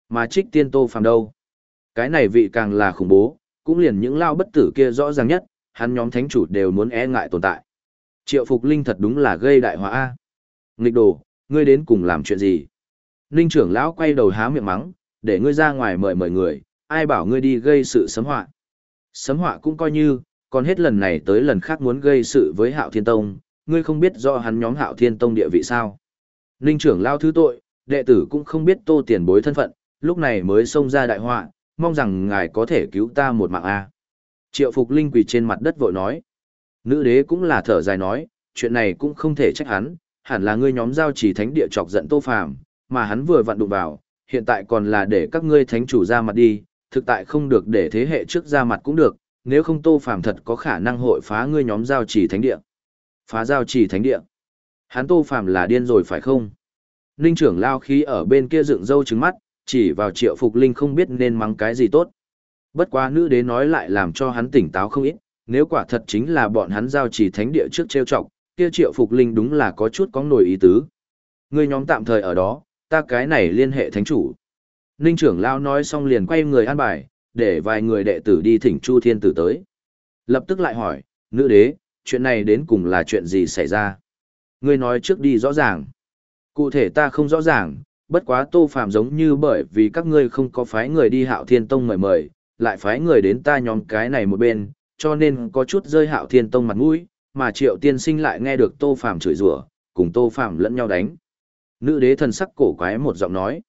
Mà trích tiên tô phàm đâu? Cái này vị càng là khủng bố, cũng liền những lao bất tử kia rõ ràng nhất, hắn nhóm thánh chủ đều muốn e ngại tồn tại. Triệu Phục Linh thật đúng là gây đại họa a. Nghịch đồ, ngươi đến cùng làm chuyện gì? Ninh trưởng lão quay đầu há miệng mắng, để ngươi ra ngoài mời mời người, ai bảo ngươi đi gây sự sấm họa. Sấm họa cũng coi như, còn hết lần này tới lần khác muốn gây sự với Hạo Thiên Tông, ngươi không biết do hắn nhóm Hạo Thiên Tông địa vị sao? Ninh trưởng lão thứ tội, đệ tử cũng không biết Tô tiền bối thân phận, lúc này mới xông ra đại họa, mong rằng ngài có thể cứu ta một mạng a. Triệu Phục Linh quỳ trên mặt đất vội nói. Nữ đế cũng là thở dài nói, chuyện này cũng không thể trách hắn, hẳn là ngươi nhóm giao chỉ thánh địa chọc giận Tô Phàm, mà hắn vừa vặn đụng vào, hiện tại còn là để các ngươi thánh chủ ra mặt đi, thực tại không được để thế hệ trước ra mặt cũng được, nếu không Tô Phàm thật có khả năng hội phá ngươi nhóm giao chỉ thánh địa. Phá giao chỉ thánh địa. Hắn Tô Phàm là điên rồi phải không? Ninh trưởng lao khí ở bên kia dựng râu trứng mắt, chỉ vào triệu phục linh không biết nên mắng cái gì tốt. Bất quá nữ đế nói lại làm cho hắn tỉnh táo không ít, nếu quả thật chính là bọn hắn giao chỉ thánh địa trước trêu chọc, kia triệu phục linh đúng là có chút có nổi ý tứ. Người nhóm tạm thời ở đó, ta cái này liên hệ thánh chủ. Ninh trưởng lão nói xong liền quay người an bài, để vài người đệ tử đi thỉnh Chu Thiên Tử tới. Lập tức lại hỏi, nữ đế, chuyện này đến cùng là chuyện gì xảy ra? Ngươi nói trước đi rõ ràng. Cụ thể ta không rõ ràng, bất quá tô phạm giống như bởi vì các ngươi không có phái người đi hạo thiên tông mời mời, lại phái người đến ta nhóm cái này một bên, cho nên có chút rơi hạo thiên tông mặt mũi, mà triệu tiên sinh lại nghe được tô phạm chửi rủa, cùng tô phạm lẫn nhau đánh. Nữ đế thần sắc cổ quái một giọng nói.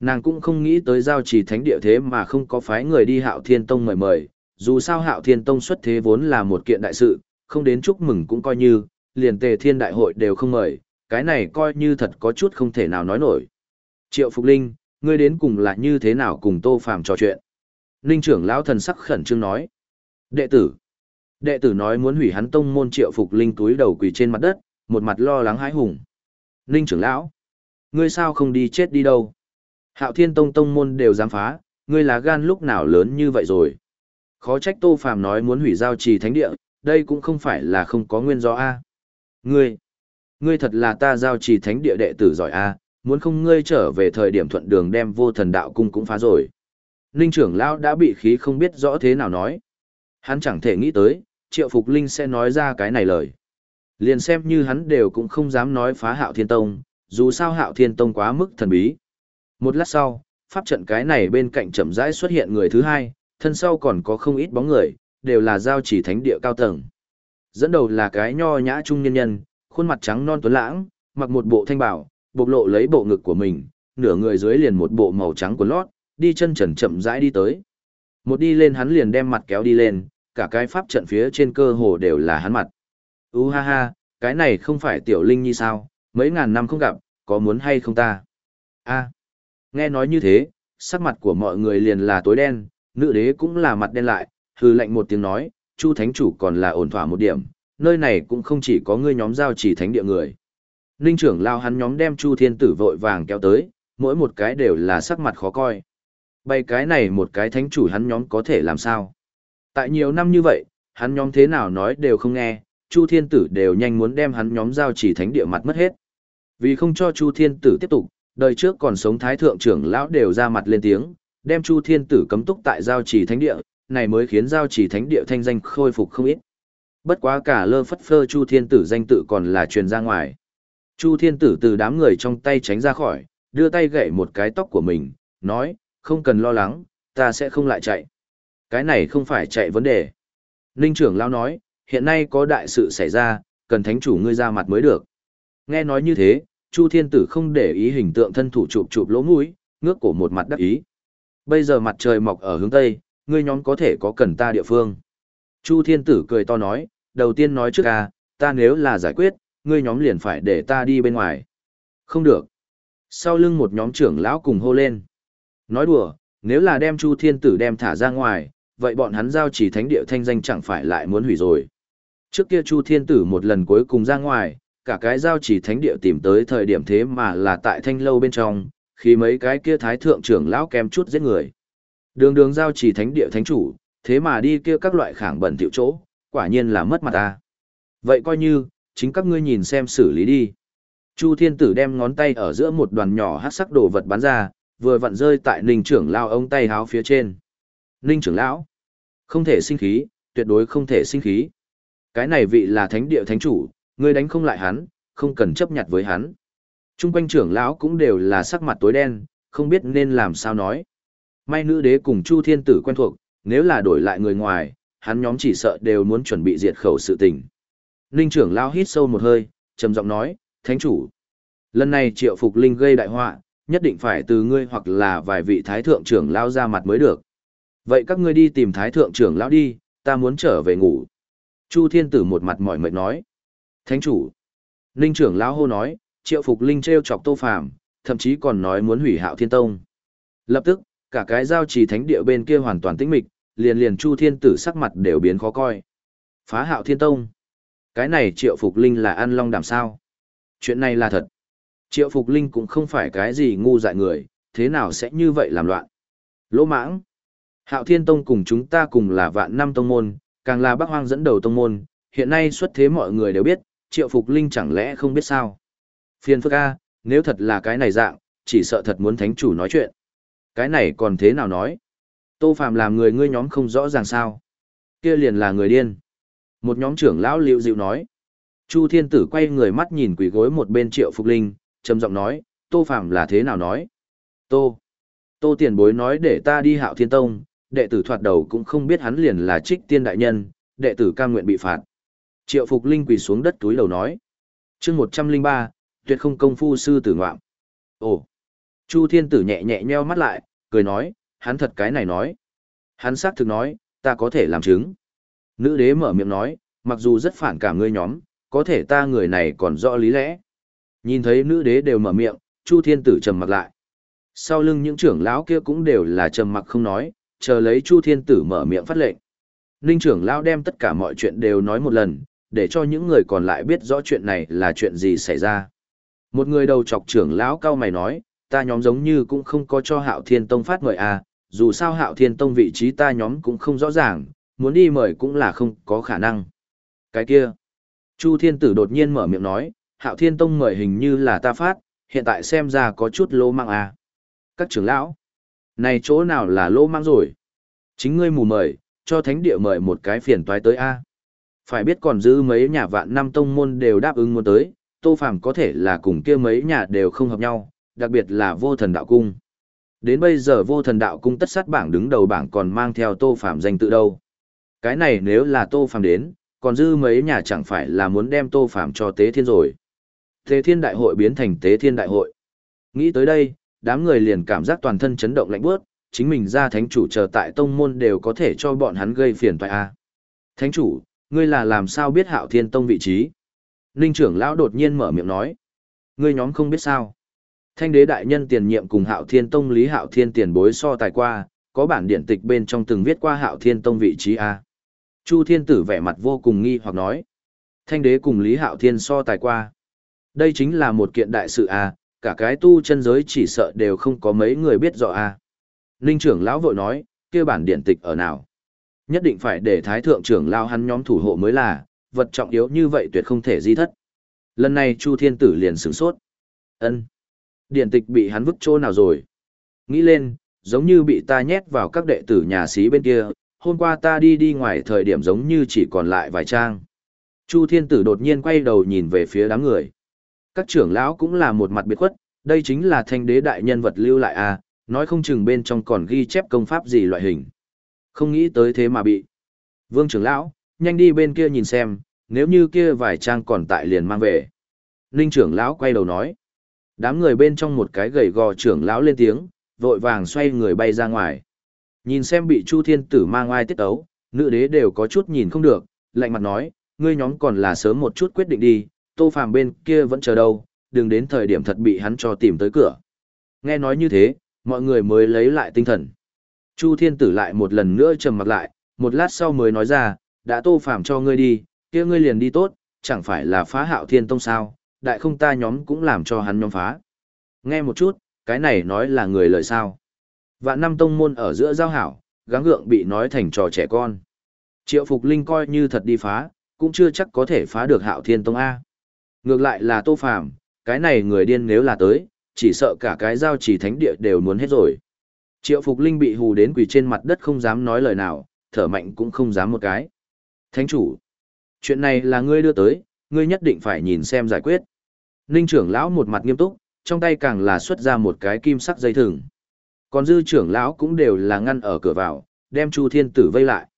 Nàng cũng không nghĩ tới giao trì thánh địa thế mà không có phái người đi hạo thiên tông mời mời, dù sao hạo thiên tông xuất thế vốn là một kiện đại sự, không đến chúc mừng cũng coi như, liền tề thiên đại hội đều không mời, cái này coi như thật có chút không thể nào nói nổi. Triệu Phục Linh, ngươi đến cùng là như thế nào cùng Tô Phàm trò chuyện? Ninh trưởng lão thần sắc khẩn trương nói. Đệ tử. Đệ tử nói muốn hủy hắn tông môn Triệu Phục Linh túi đầu quỳ trên mặt đất, một mặt lo lắng hãi hùng. Ninh trưởng lão, ngươi sao không đi chết đi đâu? Hạo Thiên Tông tông môn đều dám phá, ngươi là gan lúc nào lớn như vậy rồi? Khó trách Tô Phàm nói muốn hủy giao trì thánh địa, đây cũng không phải là không có nguyên do a. Ngươi, ngươi thật là ta giao trì thánh địa đệ tử giỏi a, muốn không ngươi trở về thời điểm thuận đường đem vô thần đạo cung cũng phá rồi. Linh trưởng lão đã bị khí không biết rõ thế nào nói. Hắn chẳng thể nghĩ tới, triệu phục linh sẽ nói ra cái này lời. Liền xem như hắn đều cũng không dám nói phá hạo thiên tông, dù sao hạo thiên tông quá mức thần bí. Một lát sau, pháp trận cái này bên cạnh chậm rãi xuất hiện người thứ hai, thân sau còn có không ít bóng người, đều là giao chỉ thánh địa cao tầng. Dẫn đầu là cái nho nhã trung nhân nhân, khuôn mặt trắng non tuấn lãng, mặc một bộ thanh bảo, bộc lộ lấy bộ ngực của mình, nửa người dưới liền một bộ màu trắng của lót, đi chân trần chậm rãi đi tới. Một đi lên hắn liền đem mặt kéo đi lên, cả cái pháp trận phía trên cơ hồ đều là hắn mặt. U ha ha, cái này không phải tiểu linh như sao, mấy ngàn năm không gặp, có muốn hay không ta? A. Nghe nói như thế, sắc mặt của mọi người liền là tối đen, nữ đế cũng là mặt đen lại, hư lệnh một tiếng nói, Chu thánh chủ còn là ổn thỏa một điểm, nơi này cũng không chỉ có ngươi nhóm giao chỉ thánh địa người. Ninh trưởng lao hắn nhóm đem Chu Thiên Tử vội vàng kéo tới, mỗi một cái đều là sắc mặt khó coi. Bay cái này một cái thánh chủ hắn nhóm có thể làm sao? Tại nhiều năm như vậy, hắn nhóm thế nào nói đều không nghe, Chu Thiên Tử đều nhanh muốn đem hắn nhóm giao chỉ thánh địa mặt mất hết. Vì không cho Chu Thiên Tử tiếp tục, đời trước còn sống thái thượng trưởng lão đều ra mặt lên tiếng, đem Chu Thiên Tử cấm túc tại giao chỉ thánh địa, này mới khiến giao chỉ thánh địa thanh danh khôi phục không ít. Bất quá cả lơ phất phơ Chu Thiên Tử danh tự còn là truyền ra ngoài. Chu Thiên Tử từ đám người trong tay tránh ra khỏi, đưa tay gậy một cái tóc của mình, nói, không cần lo lắng, ta sẽ không lại chạy. Cái này không phải chạy vấn đề. Ninh trưởng lão nói, hiện nay có đại sự xảy ra, cần thánh chủ ngươi ra mặt mới được. Nghe nói như thế, Chu Thiên Tử không để ý hình tượng thân thủ chụp chụp lỗ mũi, ngước cổ một mặt đắc ý. Bây giờ mặt trời mọc ở hướng Tây, ngươi nhóm có thể có cần ta địa phương. Chu Thiên Tử cười to nói, đầu tiên nói trước à, ta nếu là giải quyết, ngươi nhóm liền phải để ta đi bên ngoài. Không được. Sau lưng một nhóm trưởng lão cùng hô lên. Nói đùa, nếu là đem Chu Thiên Tử đem thả ra ngoài, vậy bọn hắn giao chỉ thánh địa thanh danh chẳng phải lại muốn hủy rồi. Trước kia Chu Thiên Tử một lần cuối cùng ra ngoài, cả cái giao chỉ thánh địa tìm tới thời điểm thế mà là tại thanh lâu bên trong, khi mấy cái kia thái thượng trưởng lão kém chút giết người. Đường đường giao chỉ thánh địa thánh chủ, thế mà đi kia các loại khảng bẩn tiểu chỗ, quả nhiên là mất mặt ta. Vậy coi như, chính các ngươi nhìn xem xử lý đi. Chu thiên tử đem ngón tay ở giữa một đoàn nhỏ hát sắc đồ vật bắn ra, vừa vặn rơi tại ninh trưởng lao ông tay háo phía trên. Ninh trưởng lão, không thể sinh khí, tuyệt đối không thể sinh khí. Cái này vị là thánh địa thánh chủ, ngươi đánh không lại hắn, không cần chấp nhận với hắn. Trung quanh trưởng lão cũng đều là sắc mặt tối đen, không biết nên làm sao nói. May nữ đế cùng Chu Thiên Tử quen thuộc, nếu là đổi lại người ngoài, hắn nhóm chỉ sợ đều muốn chuẩn bị diệt khẩu sự tình. Ninh trưởng lão hít sâu một hơi, trầm giọng nói, Thánh chủ. Lần này triệu phục linh gây đại họa, nhất định phải từ ngươi hoặc là vài vị thái thượng trưởng lão ra mặt mới được. Vậy các ngươi đi tìm thái thượng trưởng lão đi, ta muốn trở về ngủ. Chu Thiên Tử một mặt mỏi mệt nói. Thánh chủ. Ninh trưởng lão hô nói, triệu phục linh treo chọc tô phàm, thậm chí còn nói muốn hủy hạo thiên tông. Lập tức, cả cái giao trì thánh địa bên kia hoàn toàn tĩnh mịch, liền liền chu thiên tử sắc mặt đều biến khó coi. Phá hạo thiên tông. Cái này triệu phục linh là ăn long đảm sao. Chuyện này là thật. Triệu phục linh cũng không phải cái gì ngu dại người, thế nào sẽ như vậy làm loạn. Lỗ mãng. Hạo thiên tông cùng chúng ta cùng là vạn năm tông môn, càng là bác hoang dẫn đầu tông môn, hiện nay xuất thế mọi người đều biết, triệu phục linh chẳng lẽ không biết sao. Phiền phức A, nếu thật là cái này dạng, chỉ sợ thật muốn thánh chủ nói chuyện. Cái này còn thế nào nói? Tô Phạm làm người ngươi nhóm không rõ ràng sao. Kia liền là người điên. Một nhóm trưởng lão liệu dịu nói. Chu thiên tử quay người mắt nhìn quỷ gối một bên triệu phục linh, trầm giọng nói, Tô Phạm là thế nào nói? Tô. Tô tiền bối nói để ta đi hạo thiên tông, đệ tử thoạt đầu cũng không biết hắn liền là trích tiên đại nhân, đệ tử cam nguyện bị phạt. Triệu Phục Linh quỳ xuống đất túi đầu nói. chương 103, tuyệt không công phu sư tử ngoạm. Ồ! Chu Thiên Tử nhẹ nhẹ nheo mắt lại, cười nói, hắn thật cái này nói. Hắn xác thực nói, ta có thể làm chứng. Nữ đế mở miệng nói, mặc dù rất phản cảm ngươi nhóm, có thể ta người này còn rõ lý lẽ. Nhìn thấy nữ đế đều mở miệng, Chu Thiên Tử trầm mặc lại. Sau lưng những trưởng lão kia cũng đều là trầm mặc không nói, chờ lấy Chu Thiên Tử mở miệng phát lệnh. Ninh trưởng lão đem tất cả mọi chuyện đều nói một lần, để cho những người còn lại biết rõ chuyện này là chuyện gì xảy ra. Một người đầu chọc trưởng lão cao mày nói, ta nhóm giống như cũng không có cho Hạo Thiên Tông phát mời à, dù sao Hạo Thiên Tông vị trí ta nhóm cũng không rõ ràng, muốn đi mời cũng là không có khả năng. Cái kia, Chu Thiên Tử đột nhiên mở miệng nói, Hạo Thiên Tông mời hình như là ta phát, hiện tại xem ra có chút lô mang à. Các trưởng lão, này chỗ nào là lô mang rồi? Chính ngươi mù mời, cho thánh địa mời một cái phiền toái tới a. Phải biết còn giữ mấy nhà vạn năm tông môn đều đáp ứng muốn tới, Tô Phàm có thể là cùng kia mấy nhà đều không hợp nhau, đặc biệt là Vô Thần Đạo Cung. Đến bây giờ Vô Thần Đạo Cung tất sát bảng đứng đầu bảng còn mang theo Tô Phàm danh tự đâu. Cái này nếu là Tô Phàm đến, còn dư mấy nhà chẳng phải là muốn đem Tô Phàm cho Tế Thiên rồi. Tế Thiên Đại hội biến thành Tế Thiên Đại hội. Nghĩ tới đây, đám người liền cảm giác toàn thân chấn động lạnh bước, chính mình ra thánh chủ chờ tại tông môn đều có thể cho bọn hắn gây phiền toái a. Thánh chủ, ngươi là làm sao biết Hạo Thiên Tông vị trí? Ninh trưởng lão đột nhiên mở miệng nói. Ngươi nhóm không biết sao? Thanh đế đại nhân tiền nhiệm cùng Hạo Thiên Tông Lý Hạo Thiên tiền bối so tài qua, có bản điện tịch bên trong từng viết qua Hạo Thiên Tông vị trí a. Chu Thiên Tử vẻ mặt vô cùng nghi hoặc nói. Thanh đế cùng Lý Hạo Thiên so tài qua. Đây chính là một kiện đại sự a, cả cái tu chân giới chỉ sợ đều không có mấy người biết rõ a. Ninh trưởng lão vội nói, kia bản điện tịch ở nào? Nhất định phải để thái thượng trưởng lão hắn nhóm thủ hộ mới là, vật trọng yếu như vậy tuyệt không thể di thất. Lần này Chu Thiên Tử liền sửng sốt. Ân, Điện tịch bị hắn vứt chỗ nào rồi? Nghĩ lên, giống như bị ta nhét vào các đệ tử nhà sĩ bên kia, hôm qua ta đi đi ngoài thời điểm giống như chỉ còn lại vài trang. Chu Thiên Tử đột nhiên quay đầu nhìn về phía đám người. Các trưởng lão cũng là một mặt biệt khuất, đây chính là thanh đế đại nhân vật lưu lại à, nói không chừng bên trong còn ghi chép công pháp gì loại hình. Không nghĩ tới thế mà bị. Vương trưởng lão, nhanh đi bên kia nhìn xem, nếu như kia vài trang còn tại liền mang về. Ninh trưởng lão quay đầu nói. Đám người bên trong một cái gầy gò trưởng lão lên tiếng, vội vàng xoay người bay ra ngoài. Nhìn xem bị Chu Thiên Tử mang ai tiết ấu, nữ đế đều có chút nhìn không được, lạnh mặt nói, ngươi nhóm còn là sớm một chút quyết định đi, tô phàm bên kia vẫn chờ đâu, đừng đến thời điểm thật bị hắn cho tìm tới cửa. Nghe nói như thế, mọi người mới lấy lại tinh thần. Chu Thiên Tử lại một lần nữa trầm mặt lại, một lát sau mới nói ra, đã tô phạm cho ngươi đi, kia ngươi liền đi tốt, chẳng phải là phá hạo thiên tông sao, đại không ta nhóm cũng làm cho hắn nhóm phá. Nghe một chút, cái này nói là người lời sao. Vạn năm tông môn ở giữa giao hảo, gắng gượng bị nói thành trò trẻ con. Triệu Phục Linh coi như thật đi phá, cũng chưa chắc có thể phá được hạo thiên tông A. Ngược lại là tô phàm, cái này người điên nếu là tới, chỉ sợ cả cái giao chỉ thánh địa đều muốn hết rồi. Triệu Phục Linh bị hù đến quỳ trên mặt đất không dám nói lời nào, thở mạnh cũng không dám một cái. Thánh chủ, chuyện này là ngươi đưa tới, ngươi nhất định phải nhìn xem giải quyết. Ninh trưởng lão một mặt nghiêm túc, trong tay càng là xuất ra một cái kim sắc dây thừng. Còn dư trưởng lão cũng đều là ngăn ở cửa vào, đem Chu Thiên Tử vây lại.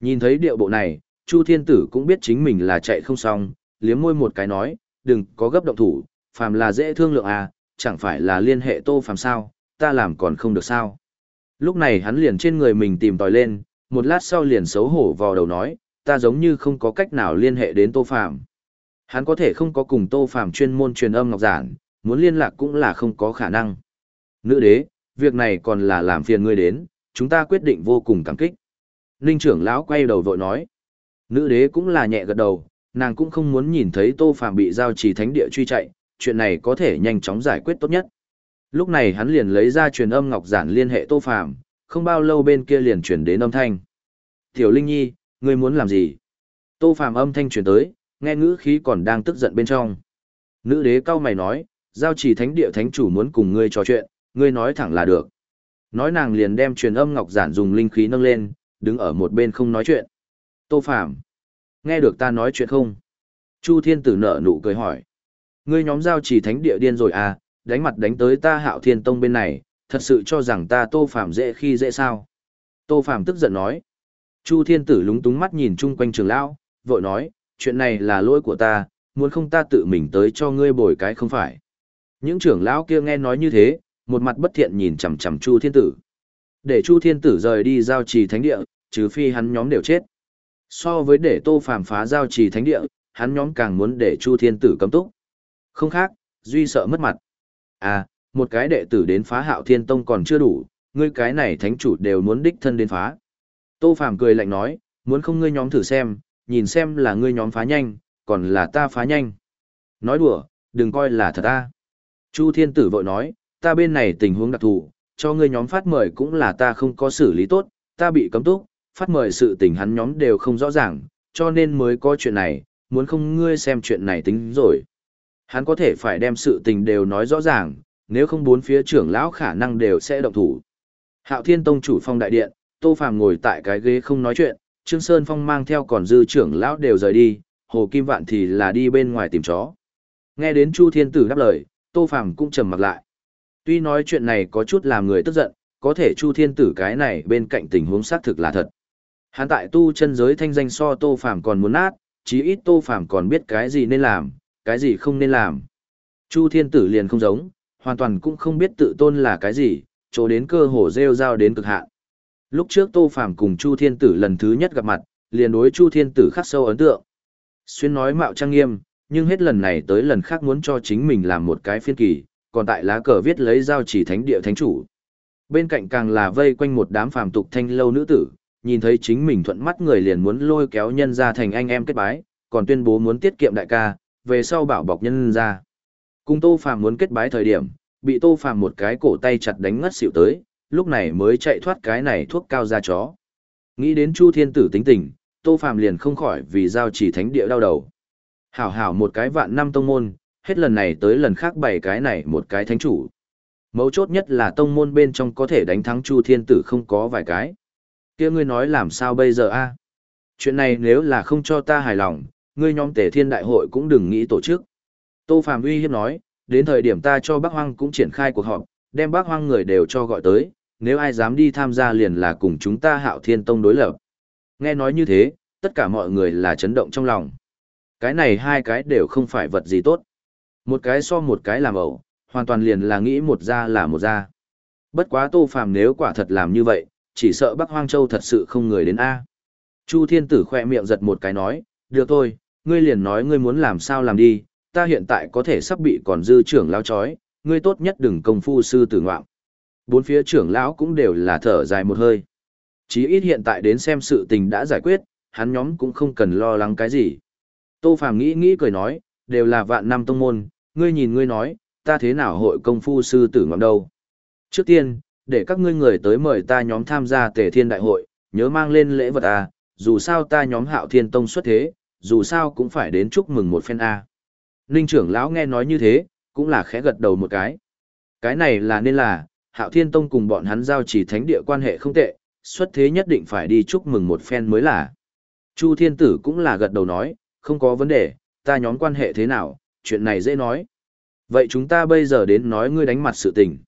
Nhìn thấy điệu bộ này, Chu Thiên Tử cũng biết chính mình là chạy không xong, liếm môi một cái nói, đừng có gấp động thủ, phàm là dễ thương lượng à, chẳng phải là liên hệ tô phàm sao, ta làm còn không được sao. Lúc này hắn liền trên người mình tìm tòi lên, một lát sau liền xấu hổ vào đầu nói, ta giống như không có cách nào liên hệ đến tô phàm. Hắn có thể không có cùng Tô Phàm chuyên môn truyền âm ngọc giản, muốn liên lạc cũng là không có khả năng. Nữ đế, việc này còn là làm phiền ngươi đến, chúng ta quyết định vô cùng cảm kích. Ninh trưởng lão quay đầu vội nói. Nữ đế cũng là nhẹ gật đầu, nàng cũng không muốn nhìn thấy Tô Phàm bị giao trì thánh địa truy chạy, chuyện này có thể nhanh chóng giải quyết tốt nhất. Lúc này hắn liền lấy ra truyền âm ngọc giản liên hệ Tô Phàm, không bao lâu bên kia liền truyền đến âm thanh. "Tiểu Linh Nhi, ngươi muốn làm gì?" Tô Phàm âm thanh truyền tới, nghe ngữ khí còn đang tức giận bên trong. Nữ đế cao mày nói, giao chỉ thánh địa thánh chủ muốn cùng ngươi trò chuyện, ngươi nói thẳng là được. Nói nàng liền đem truyền âm ngọc giản dùng linh khí nâng lên, đứng ở một bên không nói chuyện. Tô Phàm nghe được ta nói chuyện không? Chu Thiên Tử nở nụ cười hỏi. Ngươi nhóm giao chỉ thánh địa điên rồi à, đánh mặt đánh tới ta hạo thiên tông bên này, thật sự cho rằng ta Tô phạm dễ khi dễ sao? Tô Phạm tức giận nói. Chu Thiên Tử lúng túng mắt nhìn chung quanh trường lão, vội nói, chuyện này là lỗi của ta, muốn không ta tự mình tới cho ngươi bồi cái không phải. Những trưởng lão kia nghe nói như thế, một mặt bất thiện nhìn chằm chằm Chu Thiên Tử. Để Chu Thiên Tử rời đi giao trì thánh địa, trừ phi hắn nhóm đều chết. So với để Tô Phàm phá giao trì thánh địa, hắn nhóm càng muốn để Chu Thiên Tử cấm túc. Không khác, duy sợ mất mặt. À, một cái đệ tử đến phá Hạo Thiên Tông còn chưa đủ, ngươi cái này thánh chủ đều muốn đích thân đến phá. Tô Phàm cười lạnh nói, muốn không ngươi nhóm thử xem, nhìn xem là ngươi nhóm phá nhanh, còn là ta phá nhanh. Nói đùa, đừng coi là thật ta. Chu Thiên Tử vội nói, ta bên này tình huống đặc thù, cho ngươi nhóm phát mời cũng là ta không có xử lý tốt, ta bị cấm túc, phát mời sự tình hắn nhóm đều không rõ ràng, cho nên mới có chuyện này, muốn không ngươi xem chuyện này tính rồi. Hắn có thể phải đem sự tình đều nói rõ ràng, nếu không bốn phía trưởng lão khả năng đều sẽ động thủ. Hạo Thiên Tông chủ phong đại điện, Tô Phàm ngồi tại cái ghế không nói chuyện, Trương Sơn Phong mang theo còn dư trưởng lão đều rời đi, Hồ Kim Vạn thì là đi bên ngoài tìm chó. Nghe đến Chu Thiên Tử đáp lời, Tô Phàm cũng trầm mặt lại. Tuy nói chuyện này có chút làm người tức giận, có thể Chu Thiên Tử cái này bên cạnh tình huống xác thực là thật. Hắn tại tu chân giới thanh danh so Tô Phàm còn muốn nát, chí ít Tô Phàm còn biết cái gì nên làm, cái gì không nên làm. Chu Thiên Tử liền không giống, hoàn toàn cũng không biết tự tôn là cái gì, chỗ đến cơ hồ rêu rao đến cực hạn. Lúc trước Tô Phàm cùng Chu Thiên Tử lần thứ nhất gặp mặt, liền đối Chu Thiên Tử khắc sâu ấn tượng. Xuyên nói mạo trang nghiêm, nhưng hết lần này tới lần khác muốn cho chính mình làm một cái phiên kỳ, còn tại lá cờ viết lấy giao chỉ thánh địa thánh chủ. Bên cạnh càng là vây quanh một đám phàm tục thanh lâu nữ tử, nhìn thấy chính mình thuận mắt người liền muốn lôi kéo nhân ra thành anh em kết bái, còn tuyên bố muốn tiết kiệm đại ca, về sau bảo bọc nhân ra. Cùng Tô Phàm muốn kết bái thời điểm, bị Tô Phàm một cái cổ tay chặt đánh ngất xỉu tới, lúc này mới chạy thoát cái này thuốc cao ra chó. Nghĩ đến Chu Thiên Tử tính tình, Tô Phàm liền không khỏi vì giao chỉ thánh địa đau đầu. Hảo hảo một cái vạn năm tông môn, hết lần này tới lần khác bảy cái này một cái thánh chủ. Mấu chốt nhất là tông môn bên trong có thể đánh thắng Chu Thiên Tử không có vài cái kia ngươi nói làm sao bây giờ a? Chuyện này nếu là không cho ta hài lòng, ngươi nhóm tể thiên đại hội cũng đừng nghĩ tổ chức. Tô Phàm uy hiếp nói, đến thời điểm ta cho bác hoang cũng triển khai cuộc họp, đem bác hoang người đều cho gọi tới, nếu ai dám đi tham gia liền là cùng chúng ta hạo thiên tông đối lập. Nghe nói như thế, tất cả mọi người là chấn động trong lòng. Cái này hai cái đều không phải vật gì tốt. Một cái so một cái làm ẩu, hoàn toàn liền là nghĩ một ra là một ra. Bất quá tô phàm nếu quả thật làm như vậy, chỉ sợ Bắc Hoang Châu thật sự không người đến A. Chu Thiên Tử khoe miệng giật một cái nói, được thôi, ngươi liền nói ngươi muốn làm sao làm đi, ta hiện tại có thể sắp bị còn dư trưởng lao chói, ngươi tốt nhất đừng công phu sư tử ngoạm. Bốn phía trưởng lão cũng đều là thở dài một hơi. Chí ít hiện tại đến xem sự tình đã giải quyết, hắn nhóm cũng không cần lo lắng cái gì. Tô Phàm nghĩ nghĩ cười nói, đều là vạn năm tông môn, ngươi nhìn ngươi nói, ta thế nào hội công phu sư tử ngoạm đâu. Trước tiên, để các ngươi người tới mời ta nhóm tham gia tề thiên đại hội, nhớ mang lên lễ vật à, dù sao ta nhóm hạo thiên tông xuất thế, dù sao cũng phải đến chúc mừng một phen a. À. Ninh trưởng lão nghe nói như thế, cũng là khẽ gật đầu một cái. Cái này là nên là, hạo thiên tông cùng bọn hắn giao chỉ thánh địa quan hệ không tệ, xuất thế nhất định phải đi chúc mừng một phen mới là. Chu thiên tử cũng là gật đầu nói, không có vấn đề, ta nhóm quan hệ thế nào, chuyện này dễ nói. Vậy chúng ta bây giờ đến nói ngươi đánh mặt sự tình.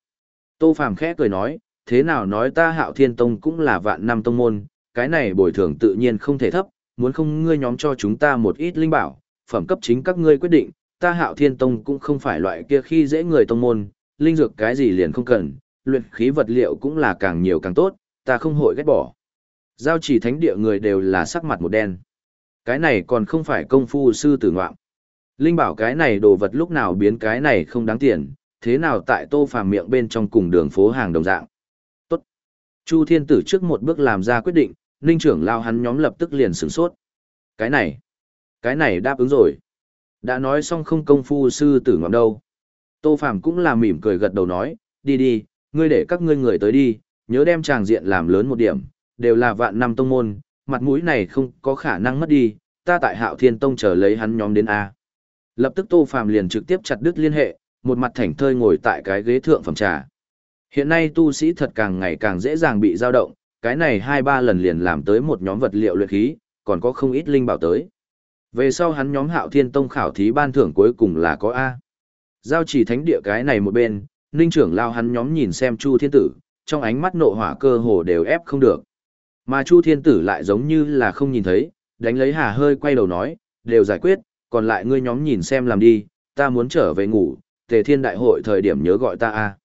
Tô Phàm khẽ cười nói, thế nào nói ta hạo thiên tông cũng là vạn năm tông môn, cái này bồi thường tự nhiên không thể thấp, muốn không ngươi nhóm cho chúng ta một ít linh bảo, phẩm cấp chính các ngươi quyết định, ta hạo thiên tông cũng không phải loại kia khi dễ người tông môn, linh dược cái gì liền không cần, luyện khí vật liệu cũng là càng nhiều càng tốt, ta không hội ghét bỏ. Giao chỉ thánh địa người đều là sắc mặt một đen. Cái này còn không phải công phu sư tử ngoạm. Linh bảo cái này đồ vật lúc nào biến cái này không đáng tiền, thế nào tại tô phàm miệng bên trong cùng đường phố hàng đồng dạng. Tốt. Chu thiên tử trước một bước làm ra quyết định, ninh trưởng lao hắn nhóm lập tức liền sửng sốt. Cái này, cái này đáp ứng rồi. Đã nói xong không công phu sư tử ngọn đâu. Tô phàm cũng là mỉm cười gật đầu nói, đi đi, ngươi để các ngươi người tới đi, nhớ đem tràng diện làm lớn một điểm, đều là vạn năm tông môn, mặt mũi này không có khả năng mất đi, ta tại hạo thiên tông chờ lấy hắn nhóm đến A. Lập tức Tô Phàm liền trực tiếp chặt đứt liên hệ, một mặt thảnh thơi ngồi tại cái ghế thượng phẩm trà. Hiện nay tu sĩ thật càng ngày càng dễ dàng bị dao động, cái này hai ba lần liền làm tới một nhóm vật liệu luyện khí, còn có không ít linh bảo tới. Về sau hắn nhóm Hạo Thiên Tông khảo thí ban thưởng cuối cùng là có A. Giao chỉ thánh địa cái này một bên, ninh trưởng lao hắn nhóm nhìn xem Chu Thiên Tử, trong ánh mắt nộ hỏa cơ hồ đều ép không được. Mà Chu Thiên Tử lại giống như là không nhìn thấy, đánh lấy hà hơi quay đầu nói, đều giải quyết, còn lại ngươi nhóm nhìn xem làm đi, ta muốn trở về ngủ, tề thiên đại hội thời điểm nhớ gọi ta a.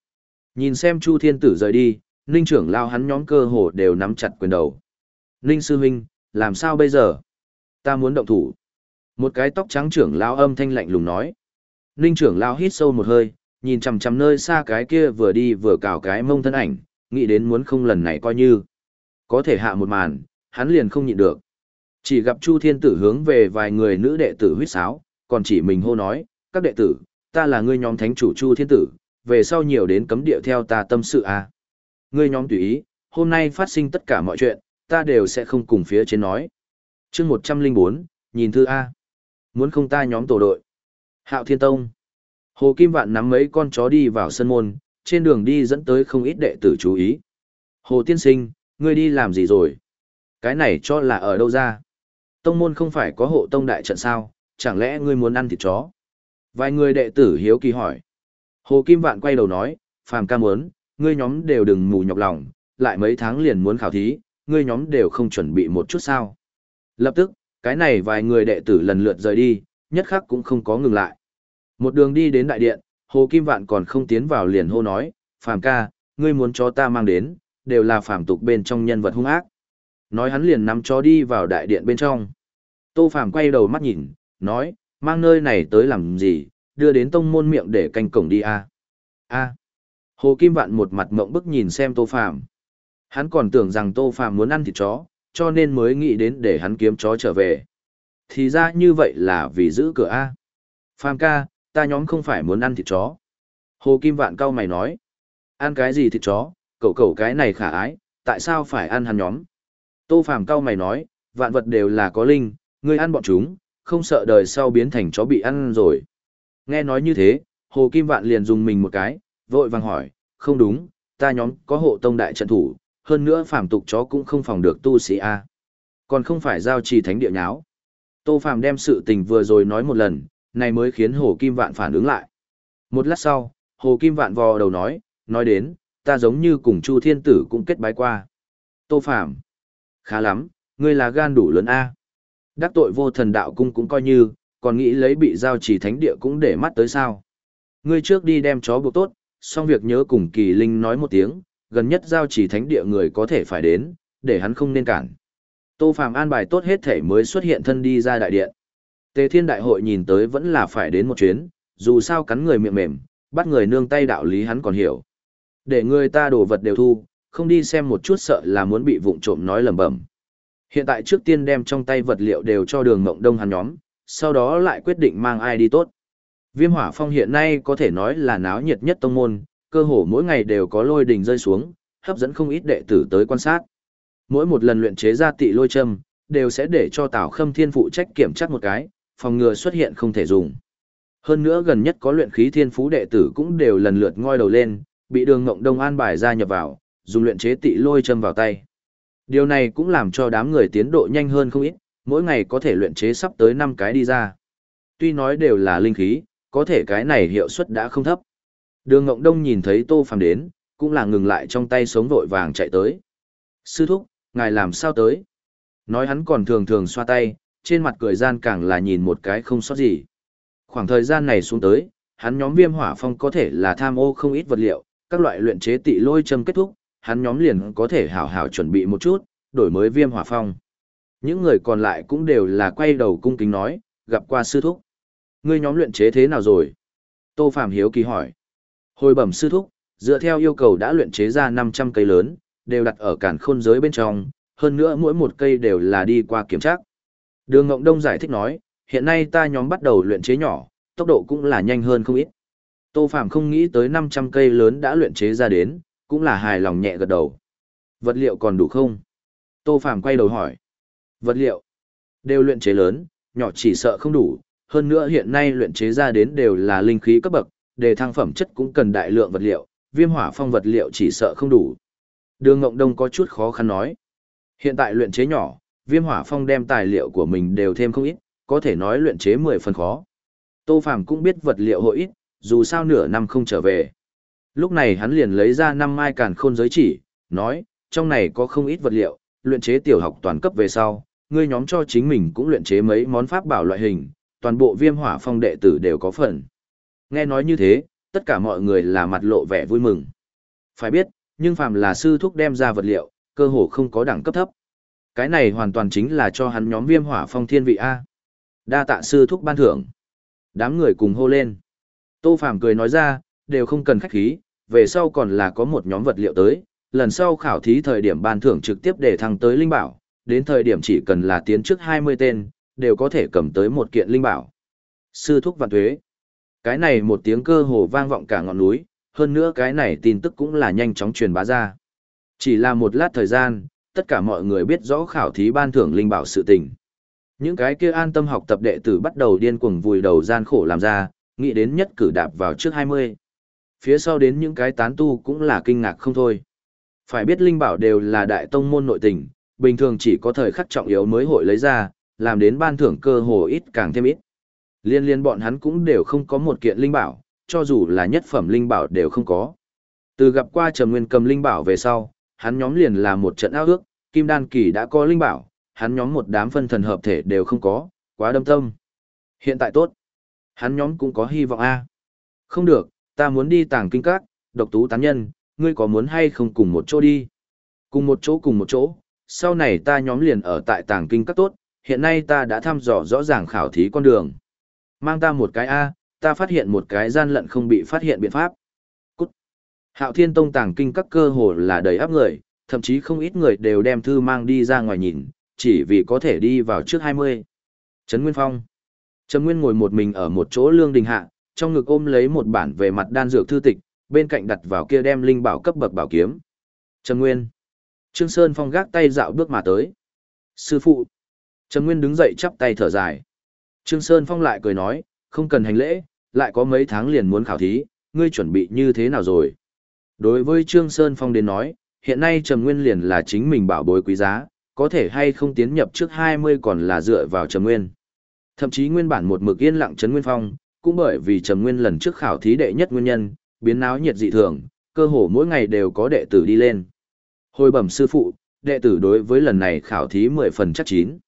Nhìn xem Chu Thiên Tử rời đi, Ninh trưởng lao hắn nhóm cơ hồ đều nắm chặt quyền đầu. Ninh sư huynh, làm sao bây giờ? Ta muốn động thủ. Một cái tóc trắng trưởng lao âm thanh lạnh lùng nói. Ninh trưởng lao hít sâu một hơi, nhìn chằm chằm nơi xa cái kia vừa đi vừa cào cái mông thân ảnh, nghĩ đến muốn không lần này coi như. Có thể hạ một màn, hắn liền không nhịn được. Chỉ gặp Chu Thiên Tử hướng về vài người nữ đệ tử huýt sáo, còn chỉ mình hô nói, các đệ tử, ta là ngươi nhóm thánh chủ Chu Thiên Tử, về sau nhiều đến cấm địa theo ta tâm sự à. Ngươi nhóm tùy ý, hôm nay phát sinh tất cả mọi chuyện, ta đều sẽ không cùng phía trên nói. chương 104, nhìn thư A. Muốn không ta nhóm tổ đội. Hạo Thiên Tông. Hồ Kim Vạn nắm mấy con chó đi vào sân môn, trên đường đi dẫn tới không ít đệ tử chú ý. Hồ Tiên Sinh, ngươi đi làm gì rồi? Cái này cho là ở đâu ra? Tông môn không phải có hộ tông đại trận sao, chẳng lẽ ngươi muốn ăn thịt chó? Vài người đệ tử hiếu kỳ hỏi. Hồ Kim Vạn quay đầu nói, phàm ca muốn, ngươi nhóm đều đừng mù nhọc lòng, lại mấy tháng liền muốn khảo thí, ngươi nhóm đều không chuẩn bị một chút sao. Lập tức, cái này vài người đệ tử lần lượt rời đi, nhất khắc cũng không có ngừng lại. Một đường đi đến đại điện, Hồ Kim Vạn còn không tiến vào liền hô nói, phàm ca, ngươi muốn cho ta mang đến, đều là phàm tục bên trong nhân vật hung ác. Nói hắn liền nắm chó đi vào đại điện bên trong. Tô Phàm quay đầu mắt nhìn, nói, mang nơi này tới làm gì, đưa đến tông môn miệng để canh cổng đi a. A. Hồ Kim Vạn một mặt mộng bức nhìn xem Tô Phàm. Hắn còn tưởng rằng Tô Phàm muốn ăn thịt chó, cho nên mới nghĩ đến để hắn kiếm chó trở về. Thì ra như vậy là vì giữ cửa a. Phàm ca, ta nhóm không phải muốn ăn thịt chó. Hồ Kim Vạn cau mày nói, ăn cái gì thịt chó, cậu cậu cái này khả ái, tại sao phải ăn hắn nhóm? Tô Phàm cau mày nói, vạn vật đều là có linh, ngươi ăn bọn chúng, không sợ đời sau biến thành chó bị ăn rồi. Nghe nói như thế, Hồ Kim Vạn liền dùng mình một cái, vội vàng hỏi, không đúng, ta nhóm có hộ tông đại trận thủ, hơn nữa phàm tục chó cũng không phòng được tu sĩ A. Còn không phải giao trì thánh địa nháo. Tô Phàm đem sự tình vừa rồi nói một lần, này mới khiến Hồ Kim Vạn phản ứng lại. Một lát sau, Hồ Kim Vạn vò đầu nói, nói đến, ta giống như cùng Chu Thiên Tử cũng kết bái qua. Tô Phàm Khá lắm, ngươi là gan đủ lớn A. Đắc tội vô thần đạo cung cũng coi như, còn nghĩ lấy bị giao chỉ thánh địa cũng để mắt tới sao. Ngươi trước đi đem chó buộc tốt, xong việc nhớ cùng kỳ linh nói một tiếng, gần nhất giao chỉ thánh địa người có thể phải đến, để hắn không nên cản. Tô Phàm an bài tốt hết thể mới xuất hiện thân đi ra đại điện. Tề Thiên Đại hội nhìn tới vẫn là phải đến một chuyến, dù sao cắn người miệng mềm, bắt người nương tay đạo lý hắn còn hiểu. Để người ta đồ vật đều thu, không đi xem một chút sợ là muốn bị vụng trộm nói lầm bẩm. Hiện tại trước tiên đem trong tay vật liệu đều cho đường mộng đông hắn nhóm, sau đó lại quyết định mang ai đi tốt. Viêm hỏa phong hiện nay có thể nói là náo nhiệt nhất tông môn, cơ hồ mỗi ngày đều có lôi đình rơi xuống, hấp dẫn không ít đệ tử tới quan sát. Mỗi một lần luyện chế ra tị lôi châm, đều sẽ để cho Tào Khâm Thiên phụ trách kiểm tra một cái, phòng ngừa xuất hiện không thể dùng. Hơn nữa gần nhất có luyện khí thiên phú đệ tử cũng đều lần lượt ngoi đầu lên, bị đường ngộng đông an bài ra nhập vào, dùng luyện chế tị lôi châm vào tay. Điều này cũng làm cho đám người tiến độ nhanh hơn không ít, mỗi ngày có thể luyện chế sắp tới 5 cái đi ra. Tuy nói đều là linh khí, có thể cái này hiệu suất đã không thấp. Đường Ngộng Đông nhìn thấy Tô Phàm đến, cũng là ngừng lại trong tay sống vội vàng chạy tới. Sư thúc, ngài làm sao tới? Nói hắn còn thường thường xoa tay, trên mặt cười gian càng là nhìn một cái không sót gì. Khoảng thời gian này xuống tới, hắn nhóm viêm hỏa phong có thể là tham ô không ít vật liệu, các loại luyện chế tị lôi châm kết thúc, hắn nhóm liền có thể hảo hảo chuẩn bị một chút, đổi mới viêm hỏa phong. Những người còn lại cũng đều là quay đầu cung kính nói, gặp qua sư thúc. Ngươi nhóm luyện chế thế nào rồi? Tô Phạm hiếu kỳ hỏi. Hồi bẩm sư thúc, dựa theo yêu cầu đã luyện chế ra 500 cây lớn, đều đặt ở cản khôn giới bên trong, hơn nữa mỗi một cây đều là đi qua kiểm tra. Đường Ngộng Đông giải thích nói, hiện nay ta nhóm bắt đầu luyện chế nhỏ, tốc độ cũng là nhanh hơn không ít. Tô Phạm không nghĩ tới 500 cây lớn đã luyện chế ra đến, cũng là hài lòng nhẹ gật đầu. Vật liệu còn đủ không? Tô Phạm quay đầu hỏi. Vật liệu? Đều luyện chế lớn, nhỏ chỉ sợ không đủ, hơn nữa hiện nay luyện chế ra đến đều là linh khí cấp bậc, để thăng phẩm chất cũng cần đại lượng vật liệu, viêm hỏa phong vật liệu chỉ sợ không đủ. Đường Ngộng Đông có chút khó khăn nói. Hiện tại luyện chế nhỏ, viêm hỏa phong đem tài liệu của mình đều thêm không ít, có thể nói luyện chế 10 phần khó. Tô Phàm cũng biết vật liệu hội ít, dù sao nửa năm không trở về. Lúc này hắn liền lấy ra năm mai càn khôn giới chỉ, nói, trong này có không ít vật liệu, luyện chế tiểu học toàn cấp về sau, ngươi nhóm cho chính mình cũng luyện chế mấy món pháp bảo loại hình, toàn bộ viêm hỏa phong đệ tử đều có phần. Nghe nói như thế, tất cả mọi người là mặt lộ vẻ vui mừng. Phải biết, nhưng phàm là sư thúc đem ra vật liệu, cơ hồ không có đẳng cấp thấp. Cái này hoàn toàn chính là cho hắn nhóm viêm hỏa phong thiên vị A. Đa tạ sư thúc ban thưởng. Đám người cùng hô lên. Tô Phàm cười nói ra, đều không cần khách khí, về sau còn là có một nhóm vật liệu tới, lần sau khảo thí thời điểm ban thưởng trực tiếp để thăng tới linh bảo, đến thời điểm chỉ cần là tiến trước 20 tên, đều có thể cầm tới một kiện linh bảo. Sư thúc vạn thuế. Cái này một tiếng cơ hồ vang vọng cả ngọn núi, hơn nữa cái này tin tức cũng là nhanh chóng truyền bá ra. Chỉ là một lát thời gian, tất cả mọi người biết rõ khảo thí ban thưởng linh bảo sự tình. Những cái kia an tâm học tập đệ tử bắt đầu điên cuồng vùi đầu gian khổ làm ra, nghĩ đến nhất cử đạp vào trước 20. Phía sau đến những cái tán tu cũng là kinh ngạc không thôi. Phải biết linh bảo đều là đại tông môn nội tình, bình thường chỉ có thời khắc trọng yếu mới hội lấy ra, làm đến ban thưởng cơ hồ ít càng thêm ít. Liên liên bọn hắn cũng đều không có một kiện linh bảo, cho dù là nhất phẩm linh bảo đều không có. Từ gặp qua Trầm Nguyên cầm linh bảo về sau, hắn nhóm liền là một trận ao ước, Kim Đan Kỳ đã có linh bảo, hắn nhóm một đám phân thần hợp thể đều không có, quá đâm tâm. Hiện tại tốt. Hắn nhóm cũng có hy vọng a. Không được, ta muốn đi tàng kinh các, độc tú tán nhân, ngươi có muốn hay không cùng một chỗ đi? Cùng một chỗ cùng một chỗ, sau này ta nhóm liền ở tại tàng kinh các tốt, hiện nay ta đã thăm dò rõ ràng khảo thí con đường. Mang ta một cái A, ta phát hiện một cái gian lận không bị phát hiện biện pháp. Cút. Hạo Thiên Tông tàng kinh các cơ hồ là đầy áp người, thậm chí không ít người đều đem thư mang đi ra ngoài nhìn, chỉ vì có thể đi vào trước 20. Trấn Nguyên Phong. Trấn Nguyên ngồi một mình ở một chỗ lương đình hạ, trong ngực ôm lấy một bản về mặt đan dược thư tịch, bên cạnh đặt vào kia đem linh bảo cấp bậc bảo kiếm. Trần Nguyên. Trương Sơn Phong gác tay dạo bước mà tới. Sư phụ. Trần Nguyên đứng dậy chắp tay thở dài. Trương Sơn Phong lại cười nói, không cần hành lễ, lại có mấy tháng liền muốn khảo thí, ngươi chuẩn bị như thế nào rồi? Đối với Trương Sơn Phong đến nói, hiện nay Trầm Nguyên liền là chính mình bảo bối quý giá, có thể hay không tiến nhập trước 20 còn là dựa vào Trầm Nguyên. Thậm chí nguyên bản một mực yên lặng Trấn Nguyên Phong, cũng bởi vì Trầm Nguyên lần trước khảo thí đệ nhất nguyên nhân, biến náo nhiệt dị thường, cơ hồ mỗi ngày đều có đệ tử đi lên. Hồi bẩm sư phụ, đệ tử đối với lần này khảo thí 10 phần chắc chín.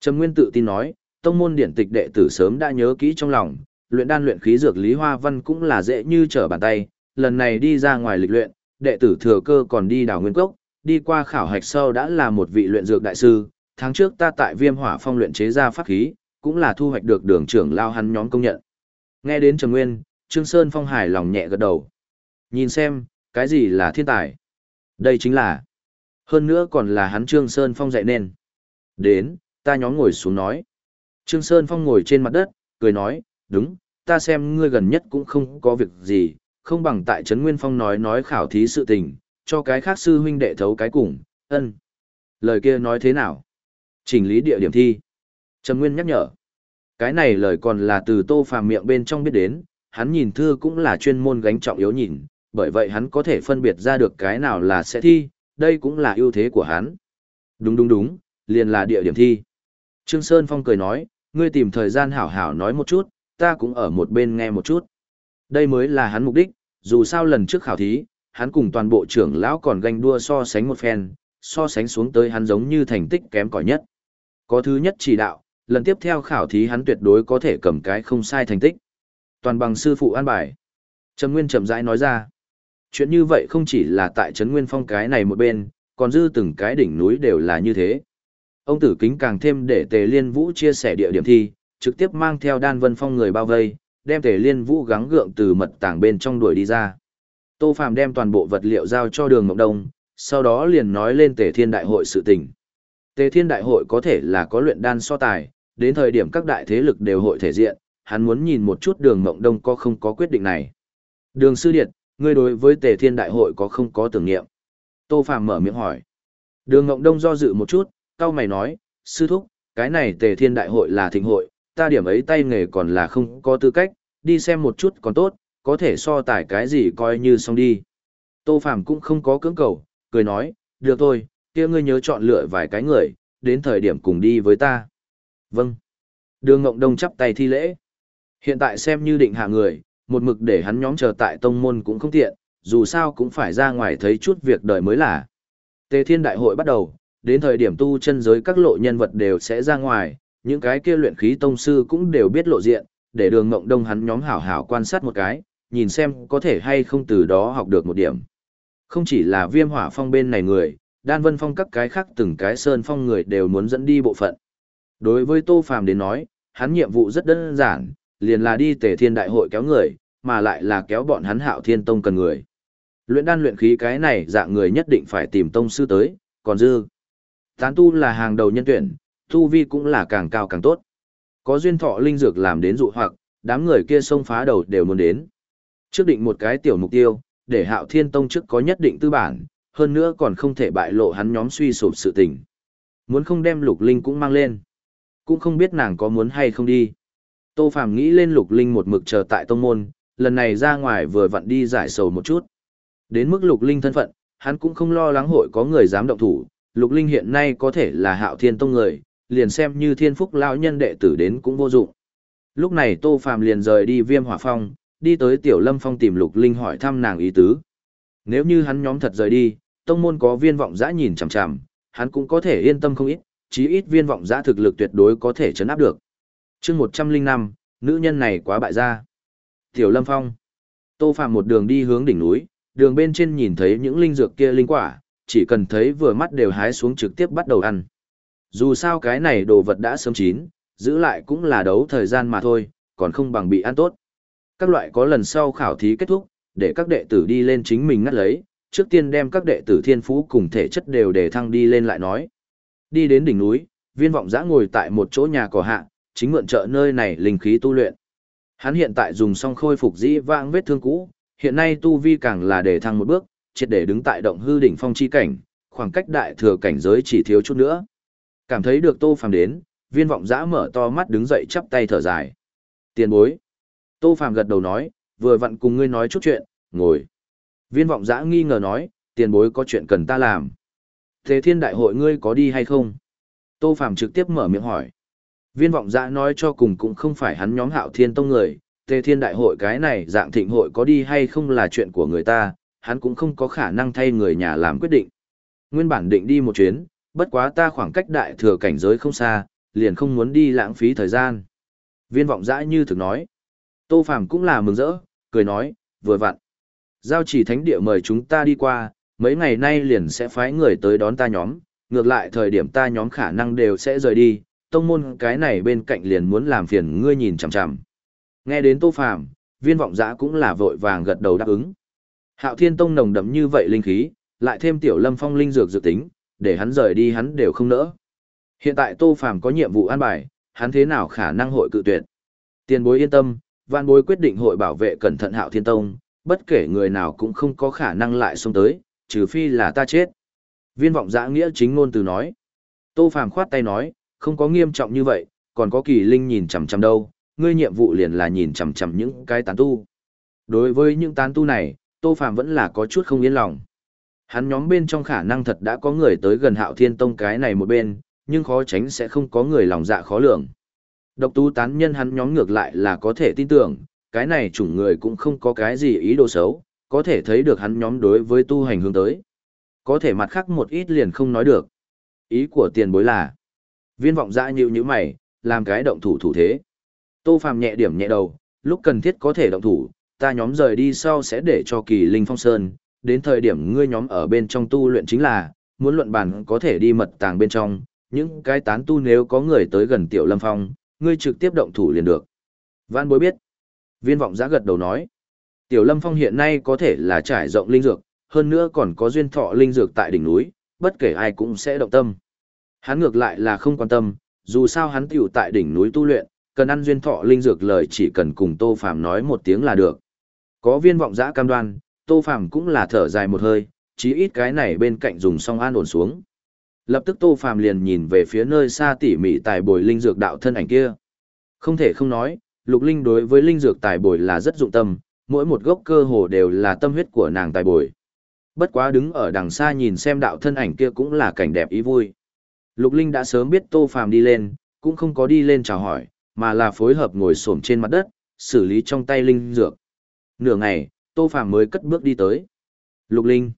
Trầm Nguyên tự tin nói, tông môn điển tịch đệ tử sớm đã nhớ kỹ trong lòng, luyện đan luyện khí dược lý hoa văn cũng là dễ như trở bàn tay, lần này đi ra ngoài lịch luyện, đệ tử thừa cơ còn đi đào nguyên cốc, đi qua khảo hạch sau đã là một vị luyện dược đại sư, tháng trước ta tại Viêm Hỏa Phong luyện chế ra pháp khí, cũng là thu hoạch được đường trưởng lao hắn nhóm công nhận. Nghe đến Trầm Nguyên, Trương Sơn Phong hài lòng nhẹ gật đầu. Nhìn xem, cái gì là thiên tài? Đây chính là. Hơn nữa còn là hắn Trương Sơn Phong dạy nên. Đến, ta nhóm ngồi xuống nói. Trương Sơn Phong ngồi trên mặt đất, cười nói, đúng, ta xem ngươi gần nhất cũng không có việc gì, không bằng tại Trấn Nguyên Phong nói nói khảo thí sự tình, cho cái khác sư huynh đệ thấu cái cùng, ân. Lời kia nói thế nào? Chỉnh lý địa điểm thi. Trầm Nguyên nhắc nhở. Cái này lời còn là từ tô phàm miệng bên trong biết đến, hắn nhìn thư cũng là chuyên môn gánh trọng yếu nhìn, bởi vậy hắn có thể phân biệt ra được cái nào là sẽ thi, đây cũng là ưu thế của hắn. Đúng đúng đúng, liền là địa điểm thi. Trương Sơn Phong cười nói, ngươi tìm thời gian hảo hảo nói một chút, ta cũng ở một bên nghe một chút. Đây mới là hắn mục đích, dù sao lần trước khảo thí, hắn cùng toàn bộ trưởng lão còn ganh đua so sánh một phen, so sánh xuống tới hắn giống như thành tích kém cỏi nhất. Có thứ nhất chỉ đạo, lần tiếp theo khảo thí hắn tuyệt đối có thể cầm cái không sai thành tích. Toàn bằng sư phụ an bài. Trầm Nguyên chậm rãi nói ra. Chuyện như vậy không chỉ là tại Trấn Nguyên Phong cái này một bên, còn dư từng cái đỉnh núi đều là như thế. Ông tử kính càng thêm để Tề Liên Vũ chia sẻ địa điểm thi, trực tiếp mang theo đan vân phong người bao vây, đem tề liên vũ gắng gượng từ mật tảng bên trong đuổi đi ra. Tô Phàm đem toàn bộ vật liệu giao cho đường Mộng Đông, sau đó liền nói lên tề thiên đại hội sự tình. Tề thiên đại hội có thể là có luyện đan so tài, đến thời điểm các đại thế lực đều hội thể diện, hắn muốn nhìn một chút đường Mộng Đông có không có quyết định này. Đường Sư Điệt, ngươi đối với tề thiên đại hội có không có tưởng niệm? Tô Phàm mở miệng hỏi. Đường Mộng Đông do dự một chút, cao mày nói, sư thúc, cái này tề thiên đại hội là thịnh hội, ta điểm ấy tay nghề còn là không có tư cách, đi xem một chút còn tốt, có thể so tài cái gì coi như xong đi. Tô Phàm cũng không có cưỡng cầu, cười nói, được thôi, kia ngươi nhớ chọn lựa vài cái người, đến thời điểm cùng đi với ta. Vâng. Đường Ngộng Đông chắp tay thi lễ. Hiện tại xem như định hạ người, một mực để hắn nhóm chờ tại tông môn cũng không tiện, dù sao cũng phải ra ngoài thấy chút việc đời mới là. Tề Thiên Đại hội bắt đầu, đến thời điểm tu chân giới các lộ nhân vật đều sẽ ra ngoài, những cái kia luyện khí tông sư cũng đều biết lộ diện, để đường ngộng đông hắn nhóm hảo hảo quan sát một cái, nhìn xem có thể hay không từ đó học được một điểm. Không chỉ là viêm hỏa phong bên này người, đan vân phong các cái khác từng cái sơn phong người đều muốn dẫn đi bộ phận. Đối với Tô Phàm đến nói, hắn nhiệm vụ rất đơn giản, liền là đi tề thiên đại hội kéo người, mà lại là kéo bọn hắn hạo thiên tông cần người. Luyện đan luyện khí cái này dạng người nhất định phải tìm tông sư tới, còn dư. Tán tu là hàng đầu nhân tuyển, tu vi cũng là càng cao càng tốt. Có duyên thọ linh dược làm đến dụ hoặc, đám người kia xông phá đầu đều muốn đến. Trước định một cái tiểu mục tiêu, để hạo thiên tông trước có nhất định tư bản, hơn nữa còn không thể bại lộ hắn nhóm suy sụp sự tình. Muốn không đem lục linh cũng mang lên. Cũng không biết nàng có muốn hay không đi. Tô Phàm nghĩ lên lục linh một mực chờ tại tông môn, lần này ra ngoài vừa vặn đi giải sầu một chút. Đến mức lục linh thân phận, hắn cũng không lo lắng hội có người dám động thủ, lục linh hiện nay có thể là hạo thiên tông người, liền xem như thiên phúc lão nhân đệ tử đến cũng vô dụng. Lúc này Tô Phàm liền rời đi viêm hỏa phong, đi tới tiểu lâm phong tìm lục linh hỏi thăm nàng ý tứ. Nếu như hắn nhóm thật rời đi, tông môn có viên vọng giã nhìn chằm chằm, hắn cũng có thể yên tâm không ít, chí ít viên vọng giã thực lực tuyệt đối có thể chấn áp được. chương 105, nữ nhân này quá bại gia. Tiểu lâm phong. Tô phạm một đường đi hướng đỉnh núi, đường bên trên nhìn thấy những linh dược kia linh quả, chỉ cần thấy vừa mắt đều hái xuống trực tiếp bắt đầu ăn. Dù sao cái này đồ vật đã sớm chín, giữ lại cũng là đấu thời gian mà thôi, còn không bằng bị ăn tốt. Các loại có lần sau khảo thí kết thúc, để các đệ tử đi lên chính mình ngắt lấy, trước tiên đem các đệ tử thiên phú cùng thể chất đều để thăng đi lên lại nói. Đi đến đỉnh núi, viên vọng giã ngồi tại một chỗ nhà cỏ hạ, chính mượn trợ nơi này linh khí tu luyện. Hắn hiện tại dùng xong khôi phục dĩ vãng vết thương cũ, hiện nay tu vi càng là để thăng một bước, triệt để đứng tại động hư đỉnh phong chi cảnh, khoảng cách đại thừa cảnh giới chỉ thiếu chút nữa. Cảm thấy được Tô Phàm đến, viên vọng giã mở to mắt đứng dậy chắp tay thở dài. Tiền bối. Tô Phàm gật đầu nói, vừa vặn cùng ngươi nói chút chuyện, ngồi. Viên vọng giã nghi ngờ nói, tiền bối có chuyện cần ta làm. Thế thiên đại hội ngươi có đi hay không? Tô Phạm trực tiếp mở miệng hỏi. Viên vọng giã nói cho cùng cũng không phải hắn nhóm hạo thiên tông người, Tề Thiên Đại hội cái này dạng thịnh hội có đi hay không là chuyện của người ta, hắn cũng không có khả năng thay người nhà làm quyết định. Nguyên bản định đi một chuyến, bất quá ta khoảng cách đại thừa cảnh giới không xa, liền không muốn đi lãng phí thời gian. Viên vọng dã như thực nói. Tô Phàm cũng là mừng rỡ, cười nói, vừa vặn. Giao chỉ thánh địa mời chúng ta đi qua, mấy ngày nay liền sẽ phái người tới đón ta nhóm, ngược lại thời điểm ta nhóm khả năng đều sẽ rời đi, tông môn cái này bên cạnh liền muốn làm phiền ngươi nhìn chằm chằm. Nghe đến Tô Phàm, viên vọng dã cũng là vội vàng gật đầu đáp ứng. Hạo Thiên Tông nồng đậm như vậy linh khí, lại thêm tiểu Lâm Phong linh dược dự tính, để hắn rời đi hắn đều không nỡ. Hiện tại Tô Phàm có nhiệm vụ an bài, hắn thế nào khả năng hội cự tuyệt. Tiền bối yên tâm, vạn bối quyết định hội bảo vệ cẩn thận Hạo Thiên Tông, bất kể người nào cũng không có khả năng lại xông tới, trừ phi là ta chết. Viên vọng giã nghĩa chính ngôn từ nói. Tô Phàm khoát tay nói, không có nghiêm trọng như vậy, còn có kỳ linh nhìn chằm chằm đâu, ngươi nhiệm vụ liền là nhìn chằm chằm những cái tán tu. Đối với những tán tu này, Tô Phàm vẫn là có chút không yên lòng. Hắn nhóm bên trong khả năng thật đã có người tới gần Hạo Thiên Tông cái này một bên, nhưng khó tránh sẽ không có người lòng dạ khó lường. Độc Tu tán nhân hắn nhóm ngược lại là có thể tin tưởng, cái này chủng người cũng không có cái gì ý đồ xấu, có thể thấy được hắn nhóm đối với tu hành hướng tới. Có thể mặt khác một ít liền không nói được. Ý của tiền bối là, viên vọng dã nhịu như mày, làm cái động thủ thủ thế. Tô Phàm nhẹ điểm nhẹ đầu, lúc cần thiết có thể động thủ, ta nhóm rời đi sau sẽ để cho kỳ linh phong sơn, đến thời điểm ngươi nhóm ở bên trong tu luyện chính là, muốn luận bản có thể đi mật tàng bên trong, những cái tán tu nếu có người tới gần tiểu lâm phong, ngươi trực tiếp động thủ liền được. Văn bối biết. Viên vọng giã gật đầu nói. Tiểu Lâm Phong hiện nay có thể là trải rộng linh dược, hơn nữa còn có duyên thọ linh dược tại đỉnh núi, bất kể ai cũng sẽ động tâm. Hắn ngược lại là không quan tâm, dù sao hắn tiểu tại đỉnh núi tu luyện, cần ăn duyên thọ linh dược lời chỉ cần cùng Tô Phàm nói một tiếng là được. Có viên vọng giã cam đoan, Tô Phàm cũng là thở dài một hơi, chí ít cái này bên cạnh dùng xong an ổn xuống. Lập tức Tô Phàm liền nhìn về phía nơi xa tỉ mỉ tài bồi linh dược đạo thân ảnh kia. Không thể không nói, Lục Linh đối với linh dược tài bồi là rất dụng tâm, mỗi một gốc cơ hồ đều là tâm huyết của nàng tài bồi. Bất quá đứng ở đằng xa nhìn xem đạo thân ảnh kia cũng là cảnh đẹp ý vui. Lục Linh đã sớm biết Tô Phàm đi lên, cũng không có đi lên chào hỏi, mà là phối hợp ngồi xổm trên mặt đất, xử lý trong tay linh dược. Nửa ngày, Tô Phàm mới cất bước đi tới. Lục Linh.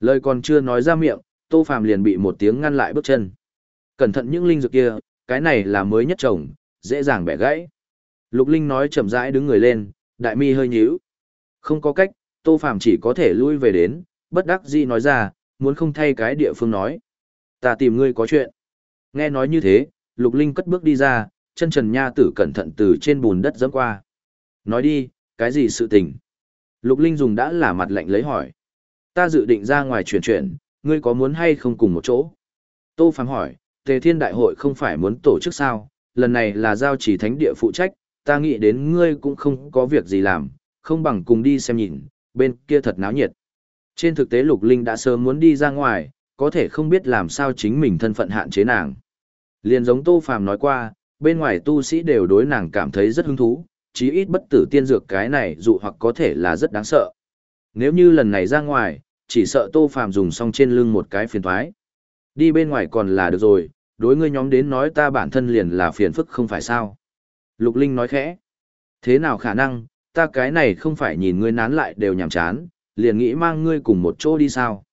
Lời còn chưa nói ra miệng, Tô Phàm liền bị một tiếng ngăn lại bước chân. Cẩn thận những linh dược kia, cái này là mới nhất trồng, dễ dàng bẻ gãy. Lục Linh nói chậm rãi đứng người lên, đại mi hơi nhíu. Không có cách, Tô Phàm chỉ có thể lui về đến, bất đắc dĩ nói ra, muốn không thay cái địa phương nói. Ta tìm ngươi có chuyện. Nghe nói như thế, Lục Linh cất bước đi ra, chân trần nha tử cẩn thận từ trên bùn đất dẫm qua. Nói đi, cái gì sự tình? Lục Linh dùng đã là mặt lạnh lấy hỏi. Ta dự định ra ngoài chuyển chuyển, ngươi có muốn hay không cùng một chỗ? Tô Phàm hỏi, Tề Thiên Đại hội không phải muốn tổ chức sao? Lần này là giao chỉ thánh địa phụ trách, ta nghĩ đến ngươi cũng không có việc gì làm, không bằng cùng đi xem nhìn, bên kia thật náo nhiệt. Trên thực tế Lục Linh đã sớm muốn đi ra ngoài, có thể không biết làm sao chính mình thân phận hạn chế nàng. Liền giống Tô Phàm nói qua, bên ngoài tu sĩ đều đối nàng cảm thấy rất hứng thú, chí ít bất tử tiên dược cái này dụ hoặc có thể là rất đáng sợ. Nếu như lần này ra ngoài, chỉ sợ Tô Phàm dùng xong trên lưng một cái phiền toái. Đi bên ngoài còn là được rồi, đối ngươi nhóm đến nói ta bản thân liền là phiền phức không phải sao. Lục Linh nói khẽ. Thế nào khả năng, ta cái này không phải nhìn ngươi nán lại đều nhàm chán, liền nghĩ mang ngươi cùng một chỗ đi sao.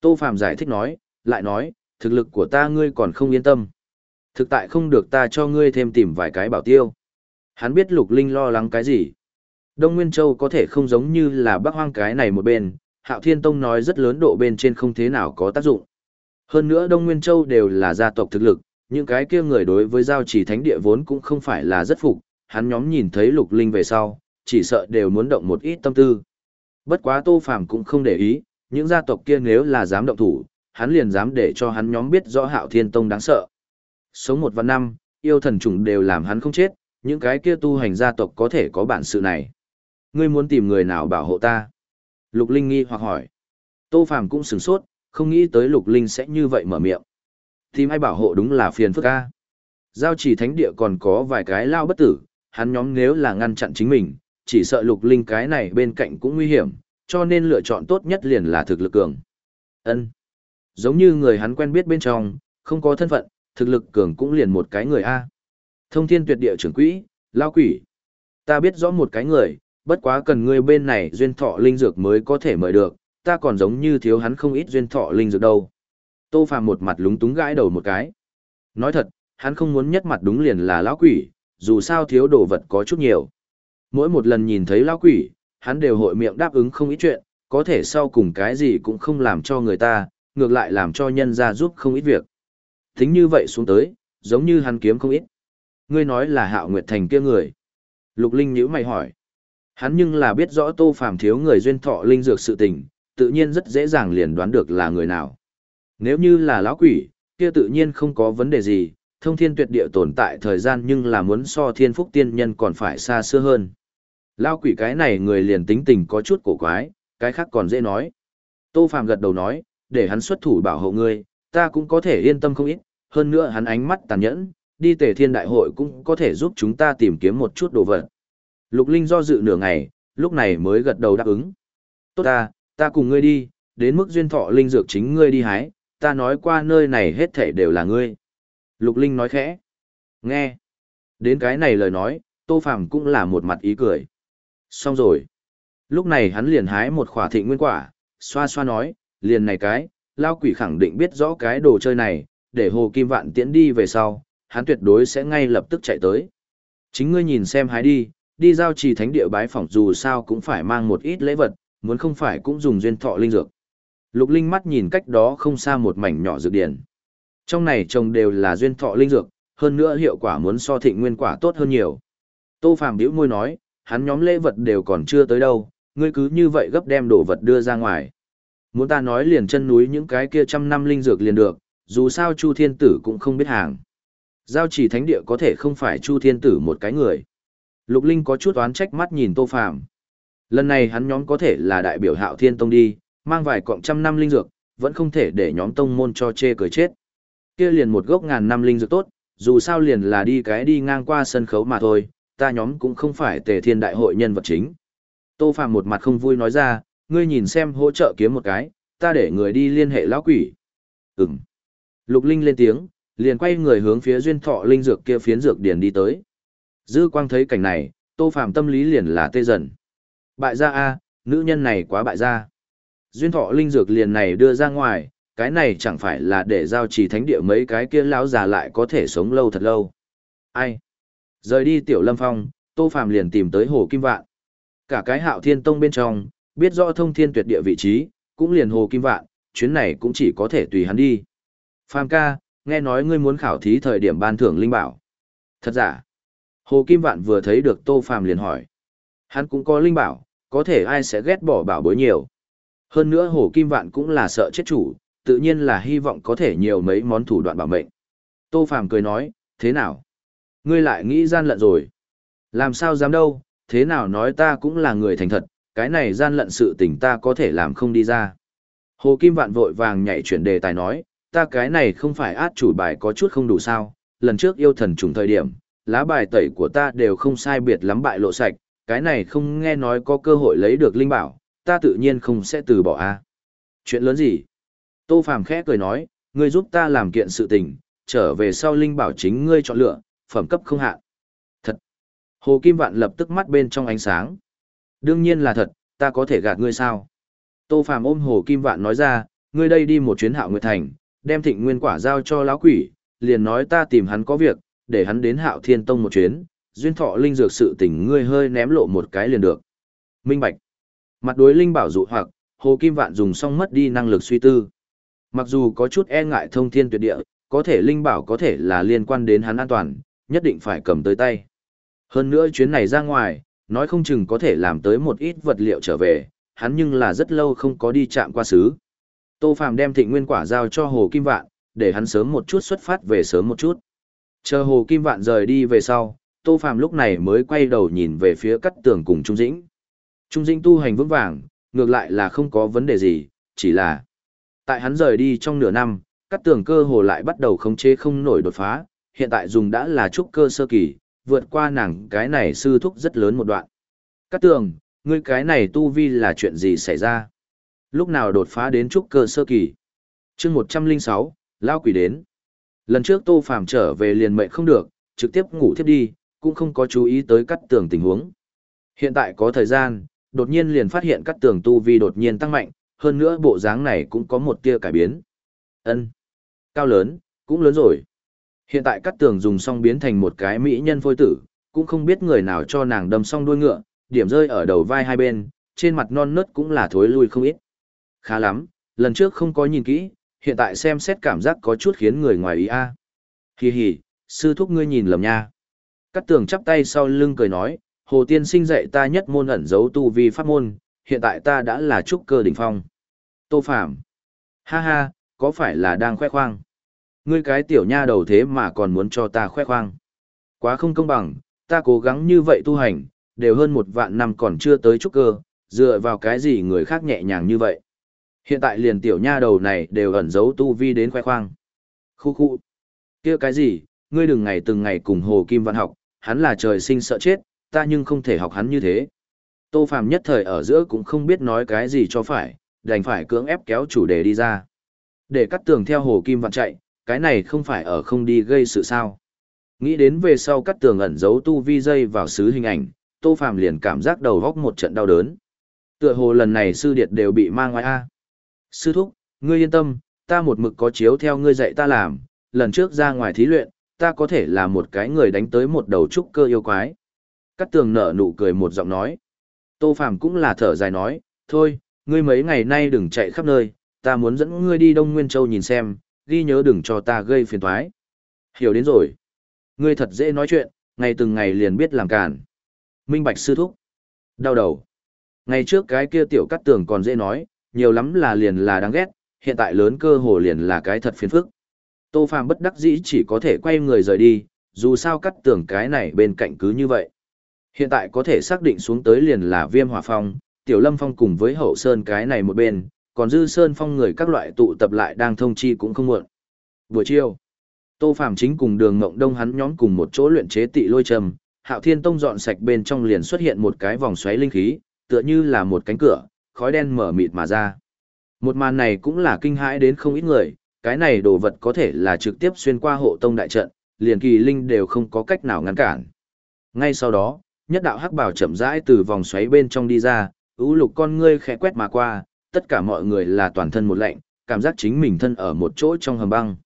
Tô Phạm giải thích nói, lại nói, thực lực của ta ngươi còn không yên tâm. Thực tại không được ta cho ngươi thêm tìm vài cái bảo tiêu. Hắn biết Lục Linh lo lắng cái gì. Đông Nguyên Châu có thể không giống như là Bắc Hoang cái này một bên, Hạo Thiên Tông nói rất lớn độ bên trên không thế nào có tác dụng. Hơn nữa Đông Nguyên Châu đều là gia tộc thực lực, những cái kia người đối với giao chỉ thánh địa vốn cũng không phải là rất phục, hắn nhóm nhìn thấy Lục Linh về sau, chỉ sợ đều muốn động một ít tâm tư. Bất quá Tô Phàm cũng không để ý, những gia tộc kia nếu là dám động thủ, hắn liền dám để cho hắn nhóm biết rõ Hạo Thiên Tông đáng sợ. Sống một vạn năm, yêu thần trùng đều làm hắn không chết, những cái kia tu hành gia tộc có thể có bản sự này. Ngươi muốn tìm người nào bảo hộ ta? Lục Linh nghi hoặc hỏi. Tô Phàm cũng sửng sốt, không nghĩ tới Lục Linh sẽ như vậy mở miệng. Tìm ai bảo hộ đúng là phiền phức a. Giao chỉ thánh địa còn có vài cái lao bất tử, hắn nhóm nếu là ngăn chặn chính mình, chỉ sợ Lục Linh cái này bên cạnh cũng nguy hiểm, cho nên lựa chọn tốt nhất liền là thực lực cường. Ân, Giống như người hắn quen biết bên trong, không có thân phận, thực lực cường cũng liền một cái người A. Thông thiên tuyệt địa trưởng quỹ, lao quỷ. Ta biết rõ một cái người, bất quá cần ngươi bên này duyên thọ linh dược mới có thể mời được, ta còn giống như thiếu hắn không ít duyên thọ linh dược đâu. Tô Phàm một mặt lúng túng gãi đầu một cái. Nói thật, hắn không muốn nhất mặt đúng liền là lão quỷ, dù sao thiếu đồ vật có chút nhiều. Mỗi một lần nhìn thấy lão quỷ, hắn đều hội miệng đáp ứng không ít chuyện, có thể sau cùng cái gì cũng không làm cho người ta, ngược lại làm cho nhân ra giúp không ít việc. Thính như vậy xuống tới, giống như hắn kiếm không ít. Ngươi nói là hạo nguyệt thành kia người. Lục Linh nhíu mày hỏi. Hắn nhưng là biết rõ tô phàm thiếu người duyên thọ linh dược sự tình, tự nhiên rất dễ dàng liền đoán được là người nào. Nếu như là lão quỷ, kia tự nhiên không có vấn đề gì, thông thiên tuyệt địa tồn tại thời gian nhưng là muốn so thiên phúc tiên nhân còn phải xa xưa hơn. Lão quỷ cái này người liền tính tình có chút cổ quái, cái khác còn dễ nói. Tô Phàm gật đầu nói, để hắn xuất thủ bảo hộ ngươi, ta cũng có thể yên tâm không ít, hơn nữa hắn ánh mắt tàn nhẫn, đi tề thiên đại hội cũng có thể giúp chúng ta tìm kiếm một chút đồ vật. Lục Linh do dự nửa ngày, lúc này mới gật đầu đáp ứng. Tốt ta, ta cùng ngươi đi, đến mức duyên thọ linh dược chính ngươi đi hái, ta nói qua nơi này hết thảy đều là ngươi. Lục Linh nói khẽ. Nghe. Đến cái này lời nói, Tô Phàm cũng là một mặt ý cười. Xong rồi. Lúc này hắn liền hái một khỏa thịnh nguyên quả, xoa xoa nói, liền này cái, lao quỷ khẳng định biết rõ cái đồ chơi này, để Hồ Kim Vạn tiễn đi về sau, hắn tuyệt đối sẽ ngay lập tức chạy tới. Chính ngươi nhìn xem hái đi, đi giao trì thánh địa bái phỏng dù sao cũng phải mang một ít lễ vật, muốn không phải cũng dùng duyên thọ linh dược. Lục Linh mắt nhìn cách đó không xa một mảnh nhỏ dược điển. Trong này trồng đều là duyên thọ linh dược, hơn nữa hiệu quả muốn so thịnh nguyên quả tốt hơn nhiều. Tô Phàm bĩu môi nói, hắn nhóm lễ vật đều còn chưa tới đâu, ngươi cứ như vậy gấp đem đồ vật đưa ra ngoài. Muốn ta nói liền chân núi những cái kia trăm năm linh dược liền được, dù sao Chu Thiên Tử cũng không biết hàng. Giao chỉ thánh địa có thể không phải Chu Thiên Tử một cái người. Lục Linh có chút oán trách mắt nhìn Tô Phàm. Lần này hắn nhóm có thể là đại biểu Hạo Thiên Tông đi, mang vài cọng trăm năm linh dược, vẫn không thể để nhóm tông môn cho chê cười chết. Kia liền một gốc ngàn năm linh dược tốt, dù sao liền là đi cái đi ngang qua sân khấu mà thôi, ta nhóm cũng không phải tề thiên đại hội nhân vật chính. Tô Phạm một mặt không vui nói ra, ngươi nhìn xem hỗ trợ kiếm một cái, ta để người đi liên hệ lão quỷ. Ừm. Lục Linh lên tiếng, liền quay người hướng phía duyên thọ linh dược kia phiến dược điển đi tới. Dư quang thấy cảnh này, Tô Phạm tâm lý liền là tê dần. Bại gia a, nữ nhân này quá bại gia. Duyên thọ linh dược liền này đưa ra ngoài, cái này chẳng phải là để giao trì thánh địa mấy cái kia lão già lại có thể sống lâu thật lâu. Ai? Rời đi tiểu lâm phong, Tô Phạm liền tìm tới Hồ Kim Vạn. Cả cái hạo thiên tông bên trong, biết rõ thông thiên tuyệt địa vị trí, cũng liền Hồ Kim Vạn, chuyến này cũng chỉ có thể tùy hắn đi. Phàm ca, nghe nói ngươi muốn khảo thí thời điểm ban thưởng linh bảo. Thật giả? Hồ Kim Vạn vừa thấy được Tô Phạm liền hỏi. Hắn cũng có linh bảo, có thể ai sẽ ghét bỏ bảo bối nhiều. Hơn nữa Hồ Kim Vạn cũng là sợ chết chủ, tự nhiên là hy vọng có thể nhiều mấy món thủ đoạn bảo mệnh. Tô Phàm cười nói, thế nào? Ngươi lại nghĩ gian lận rồi. Làm sao dám đâu, thế nào nói ta cũng là người thành thật, cái này gian lận sự tình ta có thể làm không đi ra. Hồ Kim Vạn vội vàng nhảy chuyển đề tài nói, ta cái này không phải át chủ bài có chút không đủ sao, lần trước yêu thần trùng thời điểm, lá bài tẩy của ta đều không sai biệt lắm bại lộ sạch, cái này không nghe nói có cơ hội lấy được linh bảo, ta tự nhiên không sẽ từ bỏ a. Chuyện lớn gì? Tô Phàm khẽ cười nói, ngươi giúp ta làm kiện sự tình, trở về sau linh bảo chính ngươi chọn lựa, phẩm cấp không hạn. Thật. Hồ Kim Vạn lập tức mắt bên trong ánh sáng. Đương nhiên là thật, ta có thể gạt ngươi sao? Tô Phàm ôm Hồ Kim Vạn nói ra, ngươi đây đi một chuyến Hạo Nguyệt Thành, đem Thịnh Nguyên quả giao cho lão quỷ, liền nói ta tìm hắn có việc, để hắn đến Hạo Thiên Tông một chuyến, duyên thọ linh dược sự tình ngươi hơi ném lộ một cái liền được. Minh Bạch. Mặt đối linh bảo dụ hoặc, Hồ Kim Vạn dùng xong mất đi năng lực suy tư. Mặc dù có chút e ngại thông thiên tuyệt địa, có thể linh bảo có thể là liên quan đến hắn an toàn, nhất định phải cầm tới tay. Hơn nữa chuyến này ra ngoài, nói không chừng có thể làm tới một ít vật liệu trở về, hắn nhưng là rất lâu không có đi chạm qua xứ. Tô Phàm đem thịnh nguyên quả giao cho Hồ Kim Vạn, để hắn sớm một chút xuất phát về sớm một chút. Chờ Hồ Kim Vạn rời đi về sau, Tô Phàm lúc này mới quay đầu nhìn về phía cắt tường cùng Trung Dĩnh. Trung Dĩnh tu hành vững vàng, ngược lại là không có vấn đề gì, chỉ là Tại hắn rời đi trong nửa năm, các tường cơ hồ lại bắt đầu khống chế không nổi đột phá, hiện tại dùng đã là trúc cơ sơ kỳ, vượt qua nàng cái này sư thúc rất lớn một đoạn. Các tường, ngươi cái này tu vi là chuyện gì xảy ra? Lúc nào đột phá đến trúc cơ sơ kỳ? chương 106, Lao quỷ đến. Lần trước Tô Phàm trở về liền mệnh không được, trực tiếp ngủ thiếp đi, cũng không có chú ý tới cắt tường tình huống. Hiện tại có thời gian, đột nhiên liền phát hiện các tường tu vi đột nhiên tăng mạnh, hơn nữa bộ dáng này cũng có một tia cải biến. Ân, Cao lớn, cũng lớn rồi. Hiện tại các tường dùng xong biến thành một cái mỹ nhân phôi tử, cũng không biết người nào cho nàng đâm xong đuôi ngựa, điểm rơi ở đầu vai hai bên, trên mặt non nớt cũng là thối lui không ít. Khá lắm, lần trước không có nhìn kỹ, hiện tại xem xét cảm giác có chút khiến người ngoài ý a. À. Hì hì, sư thúc ngươi nhìn lầm nha. Cắt tường chắp tay sau lưng cười nói, Hồ Tiên sinh dạy ta nhất môn ẩn giấu tu vi pháp môn, hiện tại ta đã là trúc cơ đỉnh phong. Tô Phạm. Ha ha, có phải là đang khoe khoang? Ngươi cái tiểu nha đầu thế mà còn muốn cho ta khoe khoang. Quá không công bằng, ta cố gắng như vậy tu hành, đều hơn một vạn năm còn chưa tới trúc cơ, dựa vào cái gì người khác nhẹ nhàng như vậy. Hiện tại liền tiểu nha đầu này đều ẩn giấu tu vi đến khoe khoang. Khu khu. kia cái gì, ngươi đừng ngày từng ngày cùng Hồ Kim Văn học, hắn là trời sinh sợ chết, ta nhưng không thể học hắn như thế. Tô Phàm nhất thời ở giữa cũng không biết nói cái gì cho phải, đành phải cưỡng ép kéo chủ đề đi ra. Để cắt tường theo hồ kim vạn chạy, cái này không phải ở không đi gây sự sao. Nghĩ đến về sau cắt tường ẩn giấu tu vi dây vào xứ hình ảnh, Tô Phàm liền cảm giác đầu góc một trận đau đớn. Tựa hồ lần này sư điệt đều bị mang ngoài A. Sư thúc, ngươi yên tâm, ta một mực có chiếu theo ngươi dạy ta làm, lần trước ra ngoài thí luyện, ta có thể là một cái người đánh tới một đầu trúc cơ yêu quái. Cắt tường nở nụ cười một giọng nói. Tô Phàm cũng là thở dài nói, thôi, ngươi mấy ngày nay đừng chạy khắp nơi, ta muốn dẫn ngươi đi Đông Nguyên Châu nhìn xem, ghi nhớ đừng cho ta gây phiền toái. Hiểu đến rồi. Ngươi thật dễ nói chuyện, ngày từng ngày liền biết làm cản, Minh bạch sư thúc. Đau đầu. Ngày trước cái kia tiểu cắt tường còn dễ nói, nhiều lắm là liền là đáng ghét, hiện tại lớn cơ hồ liền là cái thật phiền phức. Tô Phàm bất đắc dĩ chỉ có thể quay người rời đi, dù sao cắt tường cái này bên cạnh cứ như vậy. Hiện tại có thể xác định xuống tới liền là viêm hỏa phong, tiểu lâm phong cùng với hậu sơn cái này một bên, còn dư sơn phong người các loại tụ tập lại đang thông chi cũng không muộn. Buổi chiều, Tô Phàm chính cùng đường ngộng đông hắn nhóm cùng một chỗ luyện chế tị lôi trầm, hạo thiên tông dọn sạch bên trong liền xuất hiện một cái vòng xoáy linh khí, tựa như là một cánh cửa, khói đen mở mịt mà ra. Một màn này cũng là kinh hãi đến không ít người, cái này đồ vật có thể là trực tiếp xuyên qua hộ tông đại trận, liền kỳ linh đều không có cách nào ngăn cản. Ngay sau đó, nhất đạo hắc bảo chậm rãi từ vòng xoáy bên trong đi ra, ưu lục con ngươi khẽ quét mà qua, tất cả mọi người là toàn thân một lạnh, cảm giác chính mình thân ở một chỗ trong hầm băng.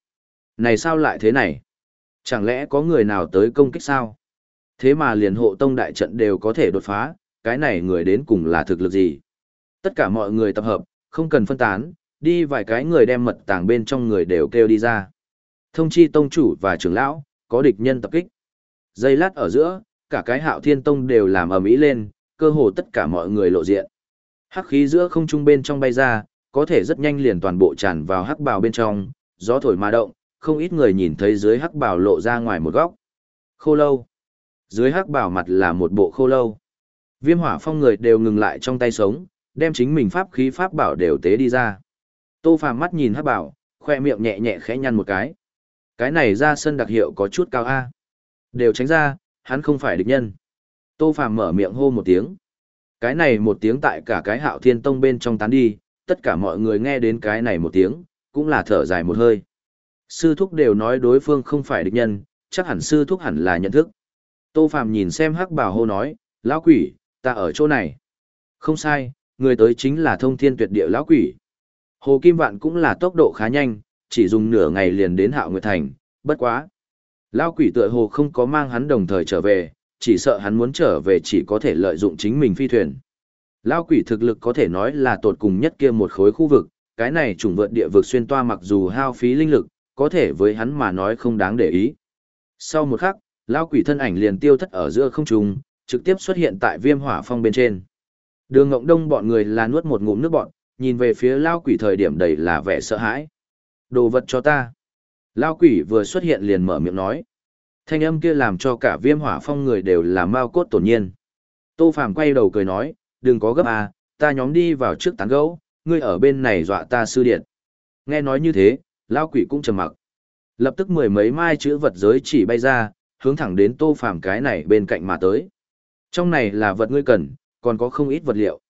Này sao lại thế này? Chẳng lẽ có người nào tới công kích sao? Thế mà liền hộ tông đại trận đều có thể đột phá, cái này người đến cùng là thực lực gì? Tất cả mọi người tập hợp, không cần phân tán, đi vài cái người đem mật tàng bên trong người đều kêu đi ra. Thông chi tông chủ và trưởng lão, có địch nhân tập kích. dây lát ở giữa, cả cái hạo thiên tông đều làm ầm ĩ lên, cơ hồ tất cả mọi người lộ diện. Hắc khí giữa không trung bên trong bay ra, có thể rất nhanh liền toàn bộ tràn vào hắc bào bên trong, gió thổi mà động, không ít người nhìn thấy dưới hắc bào lộ ra ngoài một góc. Khô lâu. Dưới hắc bào mặt là một bộ khô lâu. Viêm hỏa phong người đều ngừng lại trong tay sống, đem chính mình pháp khí pháp bảo đều tế đi ra. Tô Phàm mắt nhìn hắc bảo, khoe miệng nhẹ nhẹ khẽ nhăn một cái. Cái này ra sân đặc hiệu có chút cao a. Đều tránh ra, hắn không phải địch nhân. Tô Phàm mở miệng hô một tiếng. Cái này một tiếng tại cả cái hạo thiên tông bên trong tán đi, tất cả mọi người nghe đến cái này một tiếng, cũng là thở dài một hơi. Sư thúc đều nói đối phương không phải địch nhân, chắc hẳn sư thúc hẳn là nhận thức. Tô Phàm nhìn xem hắc bảo hô nói, lão quỷ, ta ở chỗ này. Không sai, người tới chính là thông thiên tuyệt địa lão quỷ. Hồ Kim Vạn cũng là tốc độ khá nhanh, chỉ dùng nửa ngày liền đến Hạo Nguyệt Thành, bất quá. Lão quỷ tựa hồ không có mang hắn đồng thời trở về, chỉ sợ hắn muốn trở về chỉ có thể lợi dụng chính mình phi thuyền. Lão quỷ thực lực có thể nói là tột cùng nhất kia một khối khu vực, cái này trùng vượt địa vực xuyên toa mặc dù hao phí linh lực, có thể với hắn mà nói không đáng để ý. Sau một khắc, lão quỷ thân ảnh liền tiêu thất ở giữa không trung, trực tiếp xuất hiện tại viêm hỏa phong bên trên. Đường Ngộng Đông bọn người là nuốt một ngụm nước bọn, nhìn về phía lao quỷ thời điểm đầy là vẻ sợ hãi. Đồ vật cho ta. Lao quỷ vừa xuất hiện liền mở miệng nói. Thanh âm kia làm cho cả viêm hỏa phong người đều là mau cốt tổn nhiên. Tô Phàm quay đầu cười nói, đừng có gấp à, ta nhóm đi vào trước tán gấu, ngươi ở bên này dọa ta sư điện. Nghe nói như thế, lao quỷ cũng trầm mặc. Lập tức mười mấy mai chữ vật giới chỉ bay ra, hướng thẳng đến Tô Phàm cái này bên cạnh mà tới. Trong này là vật ngươi cần, còn có không ít vật liệu.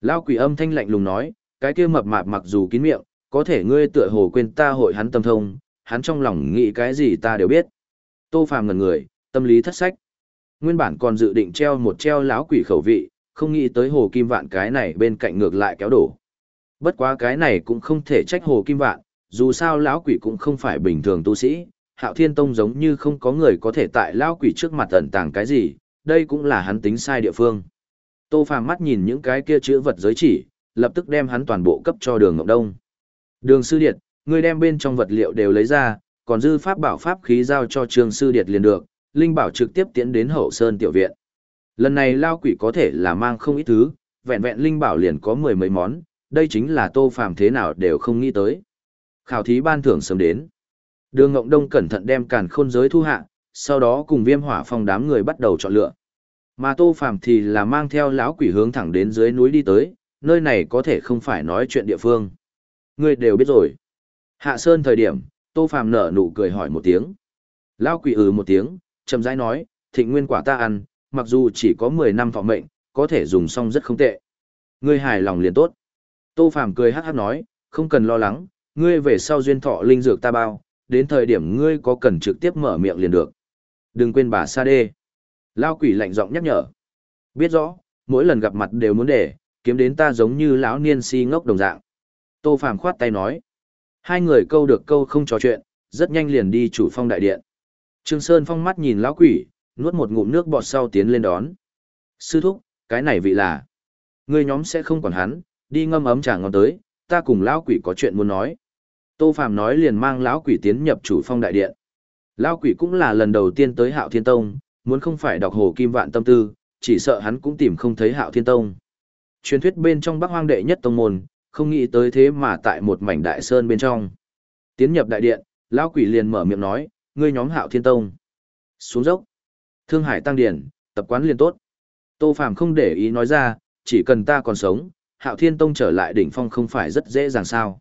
Lao quỷ âm thanh lạnh lùng nói, cái kia mập mạp mặc dù kín miệng, có thể ngươi tựa hồ quên ta hội hắn tâm thông, hắn trong lòng nghĩ cái gì ta đều biết. Tô Phàm ngẩn người, tâm lý thất sách. Nguyên bản còn dự định treo một treo lão quỷ khẩu vị, không nghĩ tới hồ kim vạn cái này bên cạnh ngược lại kéo đổ. Bất quá cái này cũng không thể trách hồ kim vạn, dù sao lão quỷ cũng không phải bình thường tu sĩ, hạo thiên tông giống như không có người có thể tại lão quỷ trước mặt ẩn tàng cái gì, đây cũng là hắn tính sai địa phương. Tô Phàm mắt nhìn những cái kia chữ vật giới chỉ, lập tức đem hắn toàn bộ cấp cho Đường Ngọc Đông. Đường Sư Điệt, ngươi đem bên trong vật liệu đều lấy ra, còn dư pháp bảo pháp khí giao cho Trường Sư Điệt liền được, Linh Bảo trực tiếp tiến đến Hậu Sơn Tiểu Viện. Lần này lao quỷ có thể là mang không ít thứ, vẹn vẹn Linh Bảo liền có mười mấy món, đây chính là Tô Phàm thế nào đều không nghĩ tới. Khảo thí ban thưởng sớm đến. Đường Ngộng Đông cẩn thận đem càn khôn giới thu hạ, sau đó cùng viêm hỏa phong đám người bắt đầu chọn lựa. Mà Tô Phàm thì là mang theo lão quỷ hướng thẳng đến dưới núi đi tới, nơi này có thể không phải nói chuyện địa phương. Ngươi đều biết rồi. Hạ Sơn thời điểm, Tô Phàm nở nụ cười hỏi một tiếng. Lão quỷ ừ một tiếng, chậm rãi nói, thịnh nguyên quả ta ăn, mặc dù chỉ có 10 năm thọ mệnh, có thể dùng xong rất không tệ. Ngươi hài lòng liền tốt. Tô Phàm cười hát hát nói, không cần lo lắng, ngươi về sau duyên thọ linh dược ta bao, đến thời điểm ngươi có cần trực tiếp mở miệng liền được. Đừng quên bà Sa Đê. Lao quỷ lạnh giọng nhắc nhở. Biết rõ, mỗi lần gặp mặt đều muốn để, kiếm đến ta giống như lão niên si ngốc đồng dạng. Tô Phàm khoát tay nói. Hai người câu được câu không trò chuyện, rất nhanh liền đi chủ phong đại điện. Trương Sơn phong mắt nhìn lão quỷ, nuốt một ngụm nước bọt sau tiến lên đón. Sư thúc, cái này vị là. Người nhóm sẽ không còn hắn, đi ngâm ấm trà ngon tới, ta cùng lão quỷ có chuyện muốn nói. Tô Phàm nói liền mang lão quỷ tiến nhập chủ phong đại điện. lão quỷ cũng là lần đầu tiên tới Hạo Thiên Tông, muốn không phải đọc hồ kim vạn tâm tư, chỉ sợ hắn cũng tìm không thấy Hạo Thiên Tông. Truyền thuyết bên trong Bắc Hoang đệ nhất tông môn, không nghĩ tới thế mà tại một mảnh đại sơn bên trong. Tiến nhập đại điện, lão quỷ liền mở miệng nói, ngươi nhóm Hạo Thiên Tông. Xuống dốc. Thương Hải tăng điển, tập quán liền tốt. Tô Phàm không để ý nói ra, chỉ cần ta còn sống, Hạo Thiên Tông trở lại đỉnh phong không phải rất dễ dàng sao?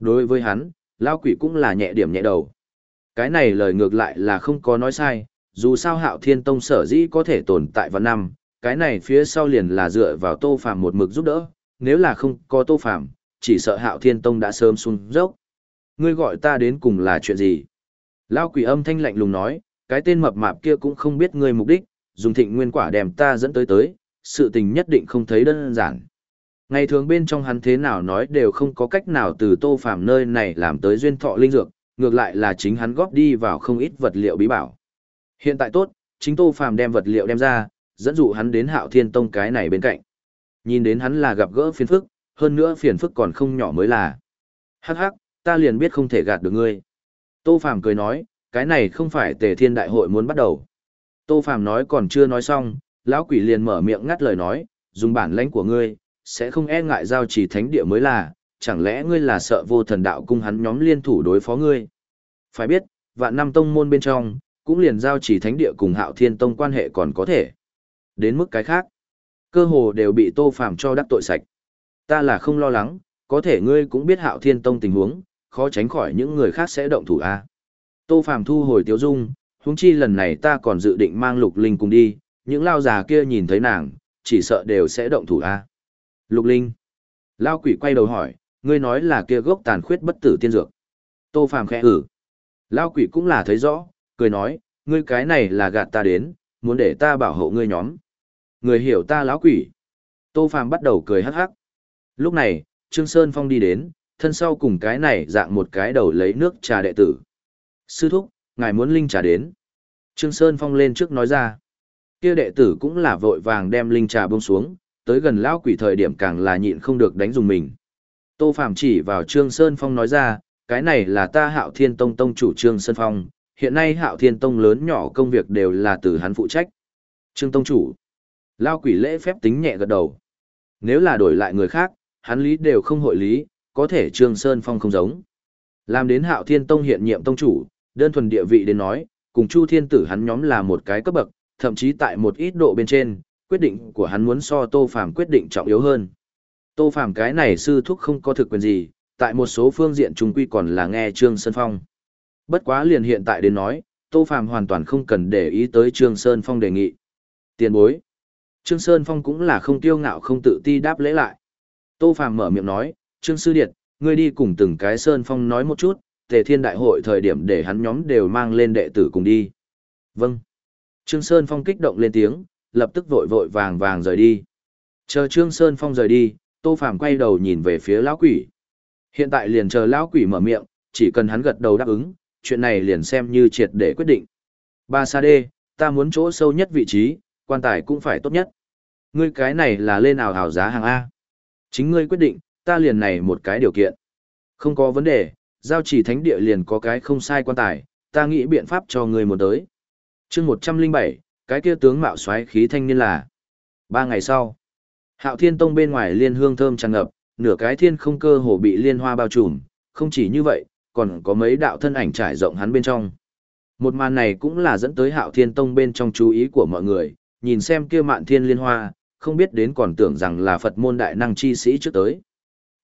Đối với hắn, lão quỷ cũng là nhẹ điểm nhẹ đầu. Cái này lời ngược lại là không có nói sai, dù sao Hạo Thiên Tông sở dĩ có thể tồn tại vào năm, cái này phía sau liền là dựa vào Tô Phàm một mực giúp đỡ, nếu là không có Tô Phàm, chỉ sợ Hạo Thiên Tông đã sớm xuống dốc. Ngươi gọi ta đến cùng là chuyện gì? lao quỷ âm thanh lạnh lùng nói, cái tên mập mạp kia cũng không biết ngươi mục đích, dùng thịnh nguyên quả đem ta dẫn tới tới, sự tình nhất định không thấy đơn giản. Ngày thường bên trong hắn thế nào nói đều không có cách nào từ tô phàm nơi này làm tới duyên thọ linh dược, ngược lại là chính hắn góp đi vào không ít vật liệu bí bảo. Hiện tại tốt, chính tô phàm đem vật liệu đem ra, dẫn dụ hắn đến hạo thiên tông cái này bên cạnh. Nhìn đến hắn là gặp gỡ phiền phức, hơn nữa phiền phức còn không nhỏ mới là. Hắc hắc, ta liền biết không thể gạt được ngươi. Tô phàm cười nói, cái này không phải tề thiên đại hội muốn bắt đầu. Tô phàm nói còn chưa nói xong, lão quỷ liền mở miệng ngắt lời nói, dùng bản lãnh của ngươi, sẽ không e ngại giao chỉ thánh địa mới là, chẳng lẽ ngươi là sợ vô thần đạo cung hắn nhóm liên thủ đối phó ngươi. Phải biết, vạn năm tông môn bên trong, cũng liền giao chỉ thánh địa cùng hạo thiên tông quan hệ còn có thể. Đến mức cái khác, cơ hồ đều bị tô phàm cho đắc tội sạch. Ta là không lo lắng, có thể ngươi cũng biết hạo thiên tông tình huống, khó tránh khỏi những người khác sẽ động thủ a. Tô phàm thu hồi tiếu dung, huống chi lần này ta còn dự định mang lục linh cùng đi, những lao già kia nhìn thấy nàng, chỉ sợ đều sẽ động thủ a. Lục linh. Lao quỷ quay đầu hỏi, ngươi nói là kia gốc tàn khuyết bất tử tiên dược. Tô phàm khẽ ử. Lao quỷ cũng là thấy rõ, cười nói, ngươi cái này là gạt ta đến, muốn để ta bảo hộ ngươi nhóm. Người hiểu ta lão quỷ. Tô phàm bắt đầu cười hắc hắc. Lúc này, Trương Sơn Phong đi đến, thân sau cùng cái này dạng một cái đầu lấy nước trà đệ tử. Sư thúc, ngài muốn linh trà đến. Trương Sơn Phong lên trước nói ra. Kia đệ tử cũng là vội vàng đem linh trà buông xuống, tới gần lão quỷ thời điểm càng là nhịn không được đánh dùng mình. Tô Phạm chỉ vào Trương Sơn Phong nói ra, cái này là ta Hạo Thiên Tông tông chủ Trương Sơn Phong, hiện nay Hạo Thiên Tông lớn nhỏ công việc đều là từ hắn phụ trách. Trương tông chủ. Lão quỷ lễ phép tính nhẹ gật đầu. Nếu là đổi lại người khác, hắn lý đều không hội lý, có thể Trương Sơn Phong không giống. Làm đến Hạo Thiên Tông hiện nhiệm tông chủ, đơn thuần địa vị đến nói, cùng Chu Thiên Tử hắn nhóm là một cái cấp bậc, thậm chí tại một ít độ bên trên, quyết định của hắn muốn so Tô Phàm quyết định trọng yếu hơn. Tô Phàm cái này sư thúc không có thực quyền gì, tại một số phương diện trung quy còn là nghe Trương Sơn Phong. Bất quá liền hiện tại đến nói, Tô Phàm hoàn toàn không cần để ý tới Trương Sơn Phong đề nghị. Tiền bối. Trương Sơn Phong cũng là không tiêu ngạo không tự ti đáp lễ lại. Tô Phàm mở miệng nói, Trương Sư Điệt, ngươi đi cùng từng cái Sơn Phong nói một chút, Tề Thiên Đại hội thời điểm để hắn nhóm đều mang lên đệ tử cùng đi. Vâng. Trương Sơn Phong kích động lên tiếng, lập tức vội vội vàng vàng rời đi. Chờ Trương Sơn Phong rời đi, Tô Phàm quay đầu nhìn về phía lão quỷ. Hiện tại liền chờ lão quỷ mở miệng, chỉ cần hắn gật đầu đáp ứng, chuyện này liền xem như triệt để quyết định. Ba Sa Đê, ta muốn chỗ sâu nhất vị trí, quan tài cũng phải tốt nhất. Ngươi cái này là lên ảo hảo giá hàng A. Chính ngươi quyết định, ta liền này một cái điều kiện. Không có vấn đề, giao chỉ thánh địa liền có cái không sai quan tài, ta nghĩ biện pháp cho ngươi một tới. chương 107, cái kia tướng mạo xoáy khí thanh niên là. Ba ngày sau, hạo thiên tông bên ngoài liên hương thơm tràn ngập, nửa cái thiên không cơ hồ bị liên hoa bao trùm, không chỉ như vậy, còn có mấy đạo thân ảnh trải rộng hắn bên trong. Một màn này cũng là dẫn tới hạo thiên tông bên trong chú ý của mọi người, nhìn xem kia mạn thiên liên hoa, không biết đến còn tưởng rằng là Phật môn đại năng chi sĩ trước tới.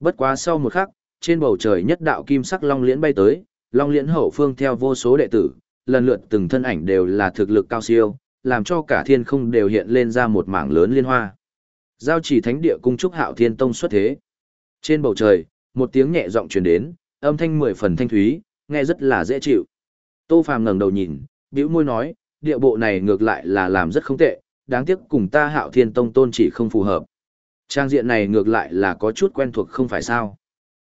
Bất quá sau một khắc, trên bầu trời nhất đạo kim sắc long liễn bay tới, long liễn hậu phương theo vô số đệ tử, lần lượt từng thân ảnh đều là thực lực cao siêu, làm cho cả thiên không đều hiện lên ra một mảng lớn liên hoa. Giao chỉ thánh địa cung trúc hạo thiên tông xuất thế. Trên bầu trời, một tiếng nhẹ giọng truyền đến, âm thanh mười phần thanh thúy, nghe rất là dễ chịu. Tô Phàm ngẩng đầu nhìn, bĩu môi nói, địa bộ này ngược lại là làm rất không tệ, đáng tiếc cùng ta hạo thiên tông tôn chỉ không phù hợp. Trang diện này ngược lại là có chút quen thuộc không phải sao.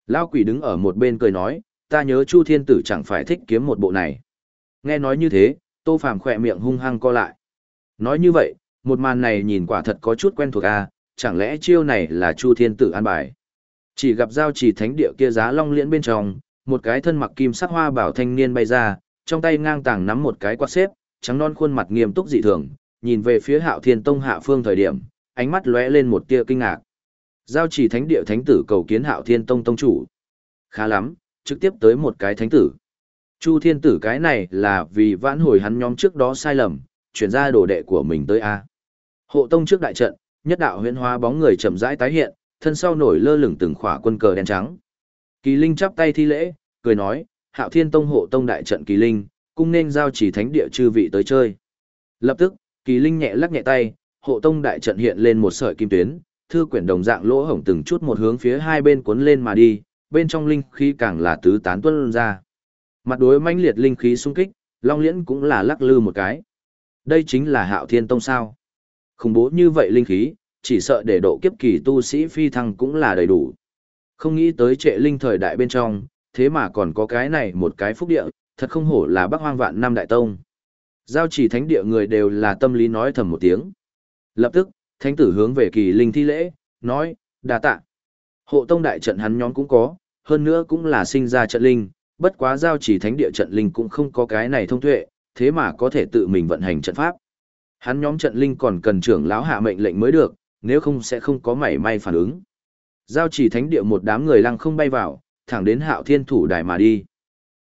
Lao quỷ đứng ở một bên cười nói, ta nhớ Chu Thiên Tử chẳng phải thích kiếm một bộ này. Nghe nói như thế, Tô Phàm khỏe miệng hung hăng co lại. Nói như vậy, một màn này nhìn quả thật có chút quen thuộc à, chẳng lẽ chiêu này là Chu Thiên Tử an bài. Chỉ gặp giao chỉ thánh địa kia giá long liễn bên trong, một cái thân mặc kim sắc hoa bảo thanh niên bay ra, trong tay ngang tàng nắm một cái quạt xếp, trắng non khuôn mặt nghiêm túc dị thường, nhìn về phía Hạo Thiên Tông hạ phương thời điểm, ánh mắt lóe lên một tia kinh ngạc. Giao chỉ thánh địa thánh tử cầu kiến Hạo Thiên Tông tông chủ. Khá lắm, trực tiếp tới một cái thánh tử. Chu Thiên tử cái này là vì vãn hồi hắn nhóm trước đó sai lầm, chuyển ra đồ đệ của mình tới a. Hộ tông trước đại trận, nhất đạo huyễn hóa bóng người chậm rãi tái hiện, thân sau nổi lơ lửng từng khỏa quân cờ đen trắng. Kỳ Linh chắp tay thi lễ, cười nói, Hạo Thiên Tông hộ tông đại trận Kỳ Linh, cung nên giao chỉ thánh địa chư vị tới chơi. Lập tức, Kỳ Linh nhẹ lắc nhẹ tay, hộ tông đại trận hiện lên một sợi kim tuyến, thư quyển đồng dạng lỗ hổng từng chút một hướng phía hai bên cuốn lên mà đi, bên trong linh khí càng là tứ tán tuôn ra. Mặt đối mãnh liệt linh khí xung kích, Long Liễn cũng là lắc lư một cái. Đây chính là Hạo Thiên Tông sao? Khủng bố như vậy linh khí, chỉ sợ để độ kiếp kỳ tu sĩ phi thăng cũng là đầy đủ. Không nghĩ tới trệ linh thời đại bên trong, thế mà còn có cái này một cái phúc địa, thật không hổ là Bắc Hoang Vạn Năm Đại Tông. Giao chỉ thánh địa người đều là tâm lý nói thầm một tiếng. Lập tức, thánh tử hướng về kỳ linh thi lễ, nói, đà tạ. Hộ tông đại trận hắn nhóm cũng có, hơn nữa cũng là sinh ra trận linh, bất quá giao chỉ thánh địa trận linh cũng không có cái này thông tuệ, thế mà có thể tự mình vận hành trận pháp. Hắn nhóm trận linh còn cần trưởng lão hạ mệnh lệnh mới được, nếu không sẽ không có mảy may phản ứng. Giao chỉ thánh địa một đám người lăng không bay vào, thẳng đến hạo thiên thủ đài mà đi.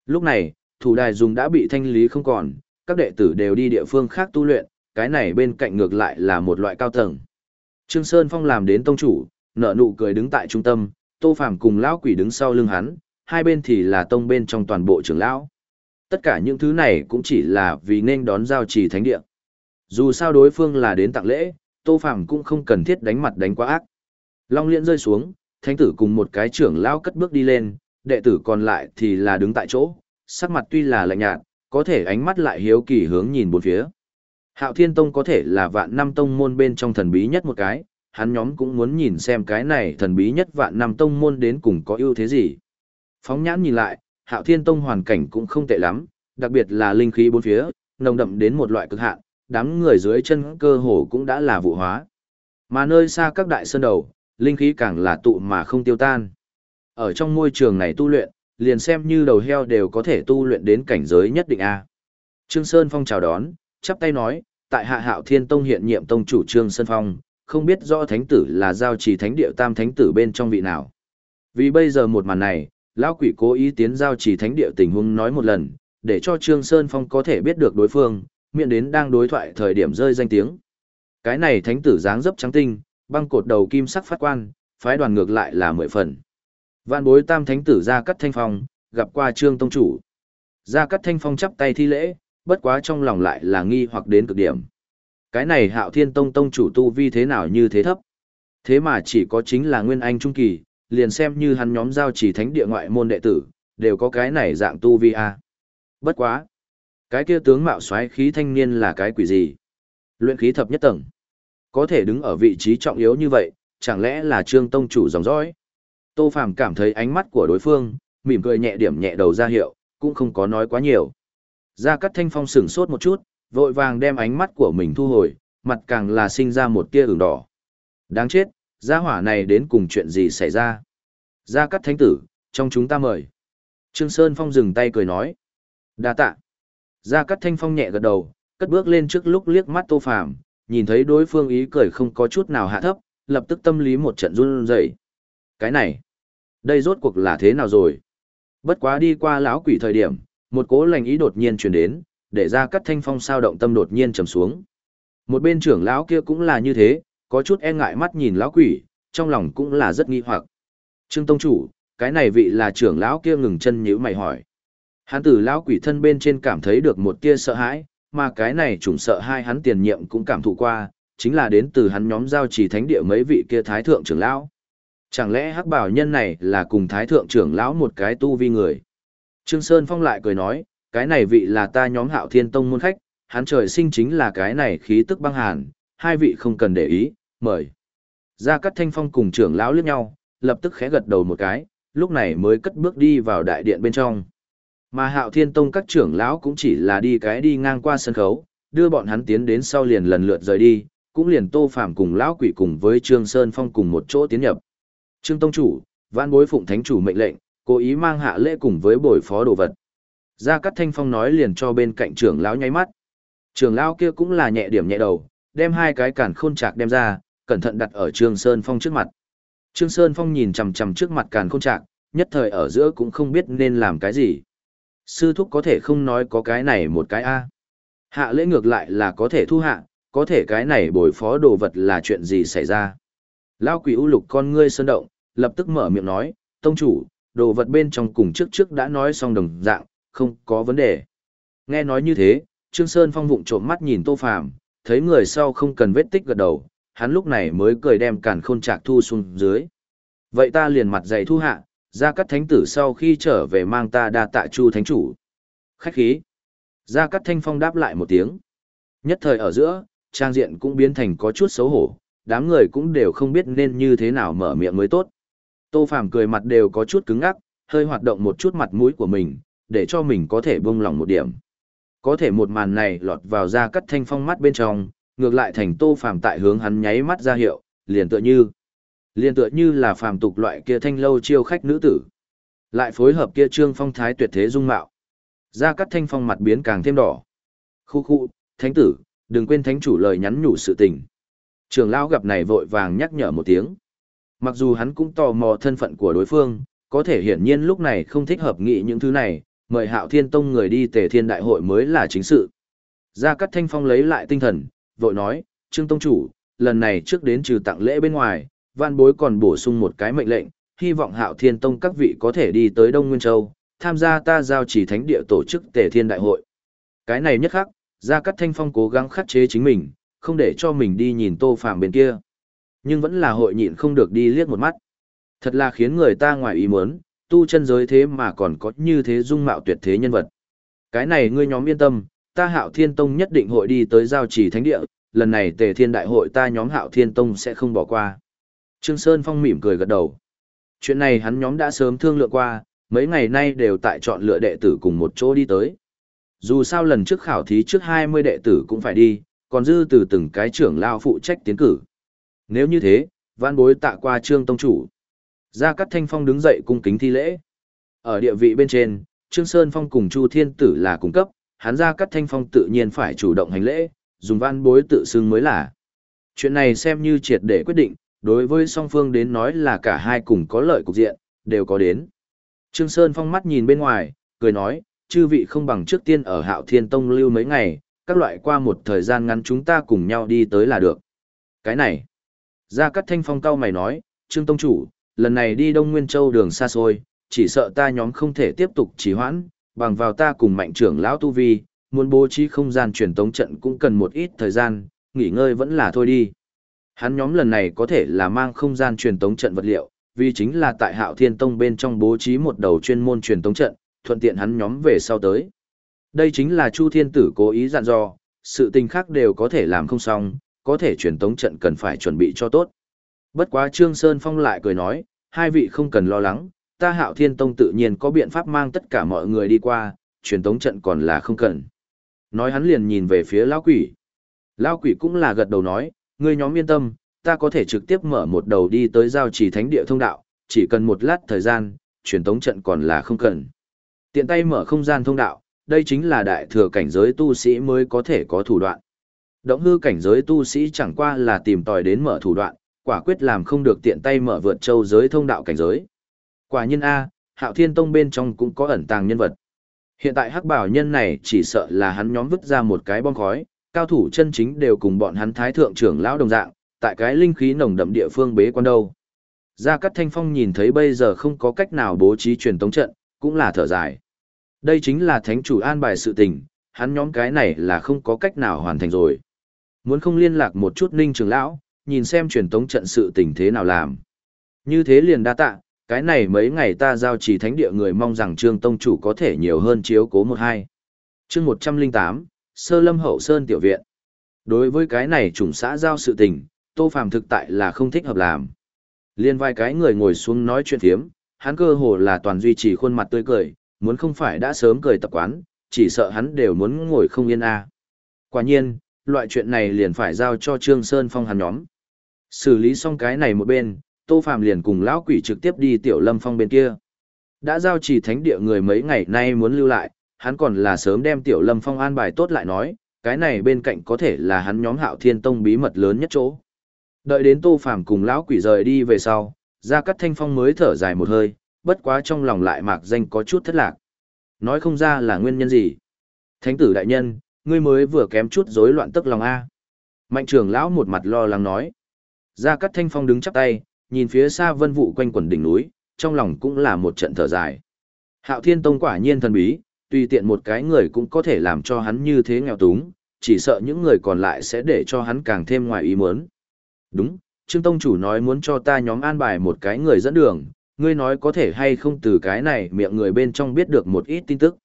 Lúc này, thủ đài dùng đã bị thanh lý không còn, các đệ tử đều đi địa phương khác tu luyện, cái này bên cạnh ngược lại là một loại cao tầng. Trương Sơn Phong làm đến tông chủ, nở nụ cười đứng tại trung tâm, Tô Phàm cùng lão quỷ đứng sau lưng hắn, hai bên thì là tông bên trong toàn bộ trưởng lão. Tất cả những thứ này cũng chỉ là vì nên đón giao trì thánh địa. Dù sao đối phương là đến tặng lễ, Tô Phàm cũng không cần thiết đánh mặt đánh quá ác. Long Liên rơi xuống, thánh tử cùng một cái trưởng lão cất bước đi lên, đệ tử còn lại thì là đứng tại chỗ, sắc mặt tuy là lạnh nhạt, có thể ánh mắt lại hiếu kỳ hướng nhìn bốn phía. Hạo Thiên Tông có thể là vạn năm tông môn bên trong thần bí nhất một cái, hắn nhóm cũng muốn nhìn xem cái này thần bí nhất vạn năm tông môn đến cùng có ưu thế gì. Phóng nhãn nhìn lại, Hạo Thiên Tông hoàn cảnh cũng không tệ lắm, đặc biệt là linh khí bốn phía, nồng đậm đến một loại cực hạn, đám người dưới chân cơ hồ cũng đã là vụ hóa. Mà nơi xa các đại sơn đầu, linh khí càng là tụ mà không tiêu tan. Ở trong môi trường này tu luyện, liền xem như đầu heo đều có thể tu luyện đến cảnh giới nhất định A. Trương Sơn Phong chào đón, chắp tay nói, tại hạ hạo thiên tông hiện nhiệm tông chủ Trương Sơn Phong, không biết rõ thánh tử là giao trì thánh địa tam thánh tử bên trong vị nào. Vì bây giờ một màn này, lão quỷ cố ý tiến giao trì thánh địa tình huống nói một lần, để cho Trương Sơn Phong có thể biết được đối phương, miệng đến đang đối thoại thời điểm rơi danh tiếng. Cái này thánh tử dáng dấp trắng tinh, băng cột đầu kim sắc phát quan, phái đoàn ngược lại là mười phần. Vạn bối tam thánh tử ra cắt thanh phong, gặp qua trương tông chủ. Ra cắt thanh phong chắp tay thi lễ, bất quá trong lòng lại là nghi hoặc đến cực điểm. Cái này hạo thiên tông tông chủ tu vi thế nào như thế thấp. Thế mà chỉ có chính là nguyên anh trung kỳ, liền xem như hắn nhóm giao chỉ thánh địa ngoại môn đệ tử, đều có cái này dạng tu vi a. Bất quá. Cái kia tướng mạo xoáy khí thanh niên là cái quỷ gì? Luyện khí thập nhất tầng. Có thể đứng ở vị trí trọng yếu như vậy, chẳng lẽ là trương tông chủ dòng dõi? Tô Phàm cảm thấy ánh mắt của đối phương, mỉm cười nhẹ điểm nhẹ đầu ra hiệu, cũng không có nói quá nhiều. Gia Cát Thanh Phong sửng sốt một chút, vội vàng đem ánh mắt của mình thu hồi, mặt càng là sinh ra một tia ửng đỏ. Đáng chết, gia hỏa này đến cùng chuyện gì xảy ra? Gia Cát Thánh Tử, trong chúng ta mời. Trương Sơn Phong dừng tay cười nói. đa tạ. Gia Cát Thanh Phong nhẹ gật đầu, cất bước lên trước lúc liếc mắt Tô Phàm, nhìn thấy đối phương ý cười không có chút nào hạ thấp, lập tức tâm lý một trận run rẩy. Cái này, đây rốt cuộc là thế nào rồi? Bất quá đi qua lão quỷ thời điểm, một cố lành ý đột nhiên truyền đến, để ra cắt thanh phong sao động tâm đột nhiên trầm xuống. Một bên trưởng lão kia cũng là như thế, có chút e ngại mắt nhìn lão quỷ, trong lòng cũng là rất nghi hoặc. Trương Tông Chủ, cái này vị là trưởng lão kia ngừng chân nhíu mày hỏi. Hắn từ lão quỷ thân bên trên cảm thấy được một tia sợ hãi, mà cái này trùng sợ hai hắn tiền nhiệm cũng cảm thụ qua, chính là đến từ hắn nhóm giao trì thánh địa mấy vị kia thái thượng trưởng lão. Chẳng lẽ hắc bảo nhân này là cùng thái thượng trưởng lão một cái tu vi người? Trương Sơn Phong lại cười nói, cái này vị là ta nhóm hạo thiên tông môn khách, hắn trời sinh chính là cái này khí tức băng hàn, hai vị không cần để ý, mời. Gia Cát Thanh Phong cùng trưởng lão liếc nhau, lập tức khẽ gật đầu một cái, lúc này mới cất bước đi vào đại điện bên trong. Mà hạo thiên tông các trưởng lão cũng chỉ là đi cái đi ngang qua sân khấu, đưa bọn hắn tiến đến sau liền lần lượt rời đi, cũng liền tô phạm cùng lão quỷ cùng với Trương Sơn Phong cùng một chỗ tiến nhập. Trương Tông Chủ, văn bối phụng thánh chủ mệnh lệnh, cố ý mang hạ lễ cùng với bồi phó đồ vật. Gia Cát Thanh Phong nói liền cho bên cạnh trưởng lão nháy mắt. Trưởng lão kia cũng là nhẹ điểm nhẹ đầu, đem hai cái cản khôn chạc đem ra, cẩn thận đặt ở Trương Sơn Phong trước mặt. Trương Sơn Phong nhìn chằm chằm trước mặt càn khôn chạc, nhất thời ở giữa cũng không biết nên làm cái gì. Sư thúc có thể không nói có cái này một cái a. Hạ lễ ngược lại là có thể thu hạ, có thể cái này bồi phó đồ vật là chuyện gì xảy ra. Lao quỷ u lục con ngươi sơn động, lập tức mở miệng nói, tông chủ, đồ vật bên trong cùng trước trước đã nói xong đồng dạng, không có vấn đề. Nghe nói như thế, Trương Sơn Phong vụng trộm mắt nhìn Tô Phàm, thấy người sau không cần vết tích gật đầu, hắn lúc này mới cười đem cản khôn trạc thu xuống dưới. Vậy ta liền mặt dày thu hạ, ra cắt thánh tử sau khi trở về mang ta đa tạ chu thánh chủ. Khách khí. Gia Cát Thanh Phong đáp lại một tiếng. Nhất thời ở giữa, trang diện cũng biến thành có chút xấu hổ, đám người cũng đều không biết nên như thế nào mở miệng mới tốt. Tô Phàm cười mặt đều có chút cứng ngắc, hơi hoạt động một chút mặt mũi của mình, để cho mình có thể buông lỏng một điểm. Có thể một màn này lọt vào ra cắt Thanh Phong mắt bên trong, ngược lại thành Tô Phàm tại hướng hắn nháy mắt ra hiệu, liền tựa như liền tựa như là phàm tục loại kia thanh lâu chiêu khách nữ tử. Lại phối hợp kia trương phong thái tuyệt thế dung mạo. Ra cắt Thanh Phong mặt biến càng thêm đỏ. Khu khu, thánh tử, đừng quên thánh chủ lời nhắn nhủ sự tình. Trường lão gặp này vội vàng nhắc nhở một tiếng. Mặc dù hắn cũng tò mò thân phận của đối phương, có thể hiển nhiên lúc này không thích hợp nghị những thứ này, mời hạo thiên tông người đi tề thiên đại hội mới là chính sự. Gia Cát Thanh Phong lấy lại tinh thần, vội nói, Trương Tông Chủ, lần này trước đến trừ tặng lễ bên ngoài, văn bối còn bổ sung một cái mệnh lệnh, hy vọng hạo thiên tông các vị có thể đi tới Đông Nguyên Châu, tham gia ta giao chỉ thánh địa tổ chức tề thiên đại hội. Cái này nhất khắc, Gia Cát Thanh Phong cố gắng khắc chế chính mình, không để cho mình đi nhìn Tô Phàm bên kia. Nhưng vẫn là hội nhịn không được đi liếc một mắt. Thật là khiến người ta ngoài ý muốn, tu chân giới thế mà còn có như thế dung mạo tuyệt thế nhân vật. Cái này ngươi nhóm yên tâm, ta Hạo Thiên Tông nhất định hội đi tới giao chỉ thánh địa, lần này Tề Thiên đại hội ta nhóm Hạo Thiên Tông sẽ không bỏ qua. Trương Sơn Phong mỉm cười gật đầu. Chuyện này hắn nhóm đã sớm thương lượng qua, mấy ngày nay đều tại chọn lựa đệ tử cùng một chỗ đi tới. Dù sao lần trước khảo thí trước 20 đệ tử cũng phải đi, còn dư từ từng cái trưởng lao phụ trách tiến cử. Nếu như thế, văn bối tạ qua trương tông chủ. Gia Cát Thanh Phong đứng dậy cung kính thi lễ. Ở địa vị bên trên, Trương Sơn Phong cùng Chu Thiên Tử là cung cấp, hắn Gia Cát Thanh Phong tự nhiên phải chủ động hành lễ, dùng văn bối tự xưng mới là. Chuyện này xem như triệt để quyết định, đối với song phương đến nói là cả hai cùng có lợi cục diện, đều có đến. Trương Sơn Phong mắt nhìn bên ngoài, cười nói, chư vị không bằng trước tiên ở Hạo Thiên Tông lưu mấy ngày, các loại qua một thời gian ngắn chúng ta cùng nhau đi tới là được. Cái này, Gia Cát Thanh Phong cao mày nói, Trương Tông Chủ, lần này đi Đông Nguyên Châu đường xa xôi, chỉ sợ ta nhóm không thể tiếp tục trì hoãn, bằng vào ta cùng mạnh trưởng lão Tu Vi, muốn bố trí không gian truyền tống trận cũng cần một ít thời gian, nghỉ ngơi vẫn là thôi đi. Hắn nhóm lần này có thể là mang không gian truyền tống trận vật liệu, vì chính là tại Hạo Thiên Tông bên trong bố trí một đầu chuyên môn truyền tống trận, thuận tiện hắn nhóm về sau tới. Đây chính là Chu Thiên Tử cố ý dặn dò, sự tình khác đều có thể làm không xong, có thể truyền tống trận cần phải chuẩn bị cho tốt. Bất quá Trương Sơn Phong lại cười nói, hai vị không cần lo lắng, ta Hạo Thiên Tông tự nhiên có biện pháp mang tất cả mọi người đi qua, truyền tống trận còn là không cần. Nói hắn liền nhìn về phía lão quỷ. Lão quỷ cũng là gật đầu nói, ngươi nhóm yên tâm, ta có thể trực tiếp mở một đầu đi tới giao trì thánh địa thông đạo, chỉ cần một lát thời gian, truyền tống trận còn là không cần. Tiện tay mở không gian thông đạo, đây chính là đại thừa cảnh giới tu sĩ mới có thể có thủ đoạn. Động hư cảnh giới tu sĩ chẳng qua là tìm tòi đến mở thủ đoạn, quả quyết làm không được tiện tay mở vượt châu giới thông đạo cảnh giới. Quả nhân A, hạo thiên tông bên trong cũng có ẩn tàng nhân vật. Hiện tại hắc bảo nhân này chỉ sợ là hắn nhóm vứt ra một cái bom khói, cao thủ chân chính đều cùng bọn hắn thái thượng trưởng lão đồng dạng, tại cái linh khí nồng đậm địa phương bế quan đâu. Gia Cát Thanh Phong nhìn thấy bây giờ không có cách nào bố trí truyền tống trận, cũng là thở dài. Đây chính là thánh chủ an bài sự tình, hắn nhóm cái này là không có cách nào hoàn thành rồi. Muốn không liên lạc một chút ninh trưởng lão, nhìn xem truyền tống trận sự tình thế nào làm. Như thế liền đa tạ, cái này mấy ngày ta giao trì thánh địa người mong rằng trương tông chủ có thể nhiều hơn chiếu cố một hai. chương một trăm linh tám Sơ Lâm Hậu Sơn Tiểu Viện. Đối với cái này chủng xã giao sự tình, Tô Phàm thực tại là không thích hợp làm. Liên vài cái người ngồi xuống nói chuyện thiếm, hắn cơ hồ là toàn duy trì khuôn mặt tươi cười, muốn không phải đã sớm cười tập quán, chỉ sợ hắn đều muốn ngồi không yên a. Quả nhiên, loại chuyện này liền phải giao cho Trương Sơn Phong hắn nhóm. Xử lý xong cái này một bên, Tô Phàm liền cùng lão quỷ trực tiếp đi Tiểu Lâm Phong bên kia. Đã giao chỉ thánh địa người mấy ngày nay muốn lưu lại, hắn còn là sớm đem Tiểu Lâm Phong an bài tốt lại nói, cái này bên cạnh có thể là hắn nhóm Hạo Thiên Tông bí mật lớn nhất chỗ. Đợi đến Tô Phàm cùng lão quỷ rời đi về sau, Gia Cát Thanh Phong mới thở dài một hơi, bất quá trong lòng lại mạc danh có chút thất lạc. Nói không ra là nguyên nhân gì. Thánh tử đại nhân, ngươi mới vừa kém chút rối loạn tức lòng A. Mạnh trưởng lão một mặt lo lắng nói. Gia Cát Thanh Phong đứng chắp tay, nhìn phía xa vân vụ quanh quần đỉnh núi, trong lòng cũng là một trận thở dài. Hạo Thiên Tông quả nhiên thần bí, tùy tiện một cái người cũng có thể làm cho hắn như thế nghèo túng, chỉ sợ những người còn lại sẽ để cho hắn càng thêm ngoài ý muốn. Đúng, Trương Tông chủ nói muốn cho ta nhóm an bài một cái người dẫn đường, ngươi nói có thể hay không từ cái này miệng người bên trong biết được một ít tin tức.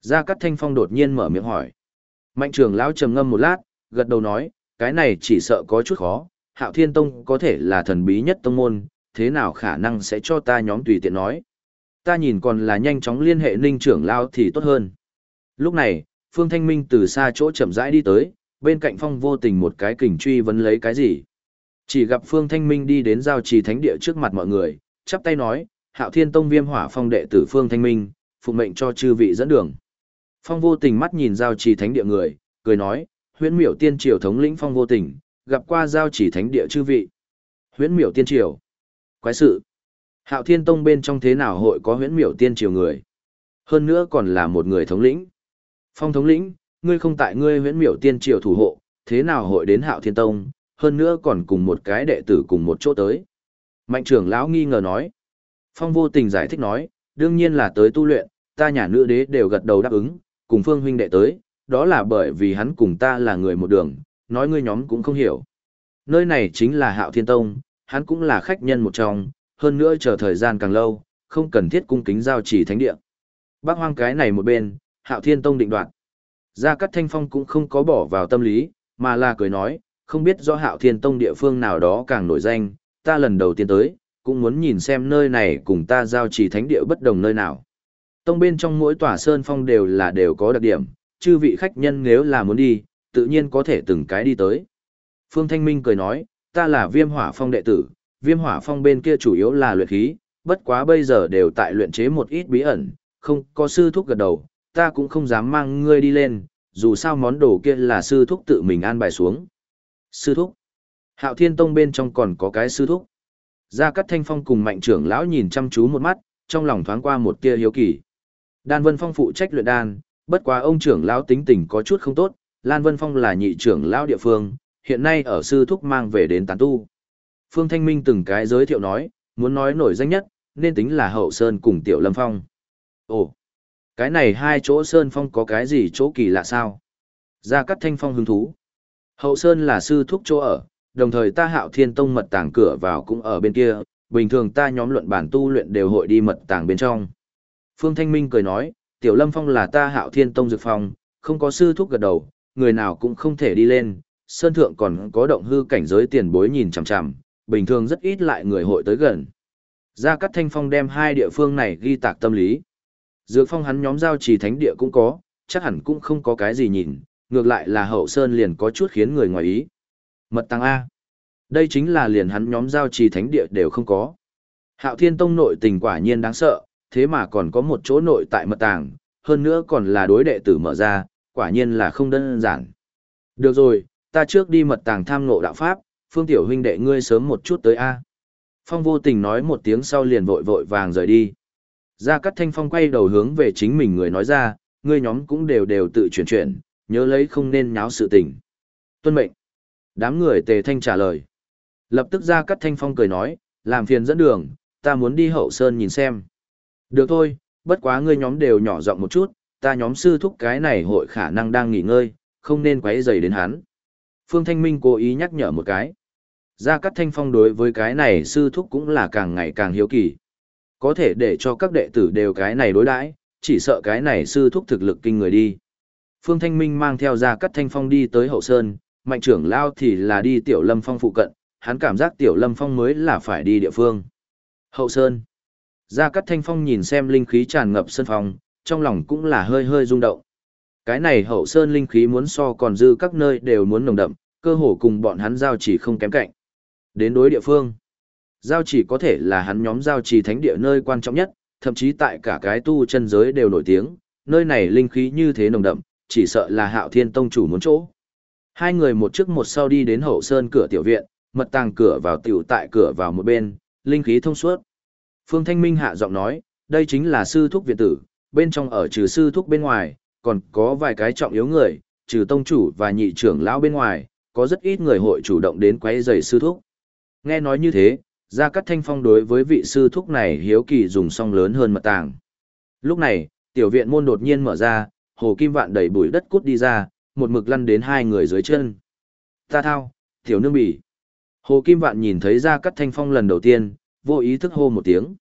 Gia Cát Thanh Phong đột nhiên mở miệng hỏi. Mạnh trưởng lão trầm ngâm một lát, gật đầu nói, cái này chỉ sợ có chút khó, Hạo Thiên Tông có thể là thần bí nhất tông môn, thế nào khả năng sẽ cho ta nhóm tùy tiện nói. Ta nhìn còn là nhanh chóng liên hệ ninh trưởng lão thì tốt hơn. Lúc này, Phương Thanh Minh từ xa chỗ chậm rãi đi tới, bên cạnh phong vô tình một cái kình truy vấn lấy cái gì. Chỉ gặp Phương Thanh Minh đi đến giao trì thánh địa trước mặt mọi người, chắp tay nói, Hạo Thiên Tông Viêm Hỏa Phong đệ tử Phương Thanh Minh, phụ mệnh cho chư vị dẫn đường. Phong vô tình mắt nhìn giao trì thánh địa người, cười nói, huyễn miểu tiên triều thống lĩnh Phong vô tình, gặp qua giao trì thánh địa chư vị. Huyễn miểu tiên triều. Quái sự. Hạo Thiên Tông bên trong thế nào hội có huyễn miểu tiên triều người? Hơn nữa còn là một người thống lĩnh. Phong thống lĩnh, ngươi không tại ngươi huyễn miểu tiên triều thủ hộ, thế nào hội đến Hạo Thiên Tông, hơn nữa còn cùng một cái đệ tử cùng một chỗ tới. Mạnh trưởng lão nghi ngờ nói. Phong vô tình giải thích nói, đương nhiên là tới tu luyện, ta nhà nữ đế đều gật đầu đáp ứng, cùng phương huynh đệ tới, đó là bởi vì hắn cùng ta là người một đường, nói ngươi nhóm cũng không hiểu. Nơi này chính là Hạo Thiên Tông, hắn cũng là khách nhân một trong, hơn nữa chờ thời gian càng lâu, không cần thiết cung kính giao chỉ thánh địa. Bác hoang cái này một bên, Hạo Thiên Tông định đoạt. Gia Cát Thanh Phong cũng không có bỏ vào tâm lý, mà là cười nói, không biết do Hạo Thiên Tông địa phương nào đó càng nổi danh, ta lần đầu tiên tới, cũng muốn nhìn xem nơi này cùng ta giao trì thánh địa bất đồng nơi nào. Tông bên trong mỗi tòa sơn phong đều là đều có đặc điểm, chư vị khách nhân nếu là muốn đi, tự nhiên có thể từng cái đi tới. Phương Thanh Minh cười nói, ta là viêm hỏa phong đệ tử, viêm hỏa phong bên kia chủ yếu là luyện khí, bất quá bây giờ đều tại luyện chế một ít bí ẩn, không có sư thúc gật đầu, ta cũng không dám mang ngươi đi lên, dù sao món đồ kia là sư thúc tự mình an bài xuống. Sư thúc. Hạo Thiên Tông bên trong còn có cái sư thúc. Gia Cát Thanh Phong cùng mạnh trưởng lão nhìn chăm chú một mắt, trong lòng thoáng qua một tia hiếu kỳ. Đan Vân Phong phụ trách luyện đan, bất quá ông trưởng lão tính tình có chút không tốt, Lan Vân Phong là nhị trưởng lão địa phương, hiện nay ở sư thúc mang về đến tán tu. Phương Thanh Minh từng cái giới thiệu nói, muốn nói nổi danh nhất, nên tính là Hậu Sơn cùng Tiểu Lâm Phong. Ồ, cái này hai chỗ Sơn Phong có cái gì chỗ kỳ lạ sao? Gia Cát Thanh Phong hứng thú. Hậu Sơn là sư thúc chỗ ở, đồng thời ta hạo thiên tông mật tàng cửa vào cũng ở bên kia, bình thường ta nhóm luận bản tu luyện đều hội đi mật tàng bên trong. Phương Thanh Minh cười nói, Tiểu Lâm Phong là ta hạo thiên tông dược phong, không có sư thúc gật đầu, người nào cũng không thể đi lên, sơn thượng còn có động hư cảnh giới tiền bối nhìn chằm chằm, bình thường rất ít lại người hội tới gần. Gia Cát Thanh Phong đem hai địa phương này ghi tạc tâm lý. Dược phong hắn nhóm giao trì thánh địa cũng có, chắc hẳn cũng không có cái gì nhìn, ngược lại là hậu sơn liền có chút khiến người ngoài ý. Mật tăng A. Đây chính là liền hắn nhóm giao trì thánh địa đều không có. Hạo Thiên Tông nội tình quả nhiên đáng sợ, thế mà còn có một chỗ nội tại mật tàng, hơn nữa còn là đối đệ tử mở ra, quả nhiên là không đơn giản. Được rồi, ta trước đi mật tàng tham ngộ đạo pháp, phương tiểu huynh đệ ngươi sớm một chút tới A. Phong vô tình nói một tiếng sau liền vội vội vàng rời đi. Gia Cát Thanh Phong quay đầu hướng về chính mình người nói ra, ngươi nhóm cũng đều đều tự chuyển chuyển, nhớ lấy không nên nháo sự tình. Tuân mệnh. Đám người tề thanh trả lời. Lập tức gia cát thanh phong cười nói, làm phiền dẫn đường, ta muốn đi hậu sơn nhìn xem. Được thôi, bất quá ngươi nhóm đều nhỏ giọng một chút, ta nhóm sư thúc cái này hội khả năng đang nghỉ ngơi, không nên quấy rầy đến hắn. Phương Thanh Minh cố ý nhắc nhở một cái. Gia Cát Thanh Phong đối với cái này sư thúc cũng là càng ngày càng hiếu kỳ. Có thể để cho các đệ tử đều cái này đối đãi, chỉ sợ cái này sư thúc thực lực kinh người đi. Phương Thanh Minh mang theo Gia Cát Thanh Phong đi tới hậu sơn, mạnh trưởng lao thì là đi Tiểu Lâm Phong phụ cận, hắn cảm giác Tiểu Lâm Phong mới là phải đi địa phương. Hậu Sơn. Gia Cát Thanh Phong nhìn xem linh khí tràn ngập sân phòng, trong lòng cũng là hơi hơi rung động. Cái này Hậu Sơn linh khí muốn so còn dư các nơi đều muốn nồng đậm, cơ hồ cùng bọn hắn giao chỉ không kém cạnh. Đến đối địa phương, giao chỉ có thể là hắn nhóm giao chỉ thánh địa nơi quan trọng nhất, thậm chí tại cả cái tu chân giới đều nổi tiếng, nơi này linh khí như thế nồng đậm, chỉ sợ là hạo thiên tông chủ muốn chỗ. Hai người một trước một sau đi đến hậu sơn cửa tiểu viện, mật tàng cửa vào tiểu tại cửa vào một bên, linh khí thông suốt. Phương Thanh Minh hạ giọng nói, đây chính là sư thúc viện tử, bên trong ở trừ sư thúc bên ngoài, còn có vài cái trọng yếu người, trừ tông chủ và nhị trưởng lão bên ngoài, có rất ít người hội chủ động đến quấy rầy sư thúc. Nghe nói như thế, Gia Cát Thanh Phong đối với vị sư thúc này hiếu kỳ dùng song lớn hơn mật tàng. Lúc này, tiểu viện môn đột nhiên mở ra, hồ kim vạn đẩy bụi đất cút đi ra, một mực lăn đến hai người dưới chân. Ta thao, tiểu nương bỉ. Hồ kim vạn nhìn thấy Gia Cát Thanh Phong lần đầu tiên, vô ý thức hô một tiếng.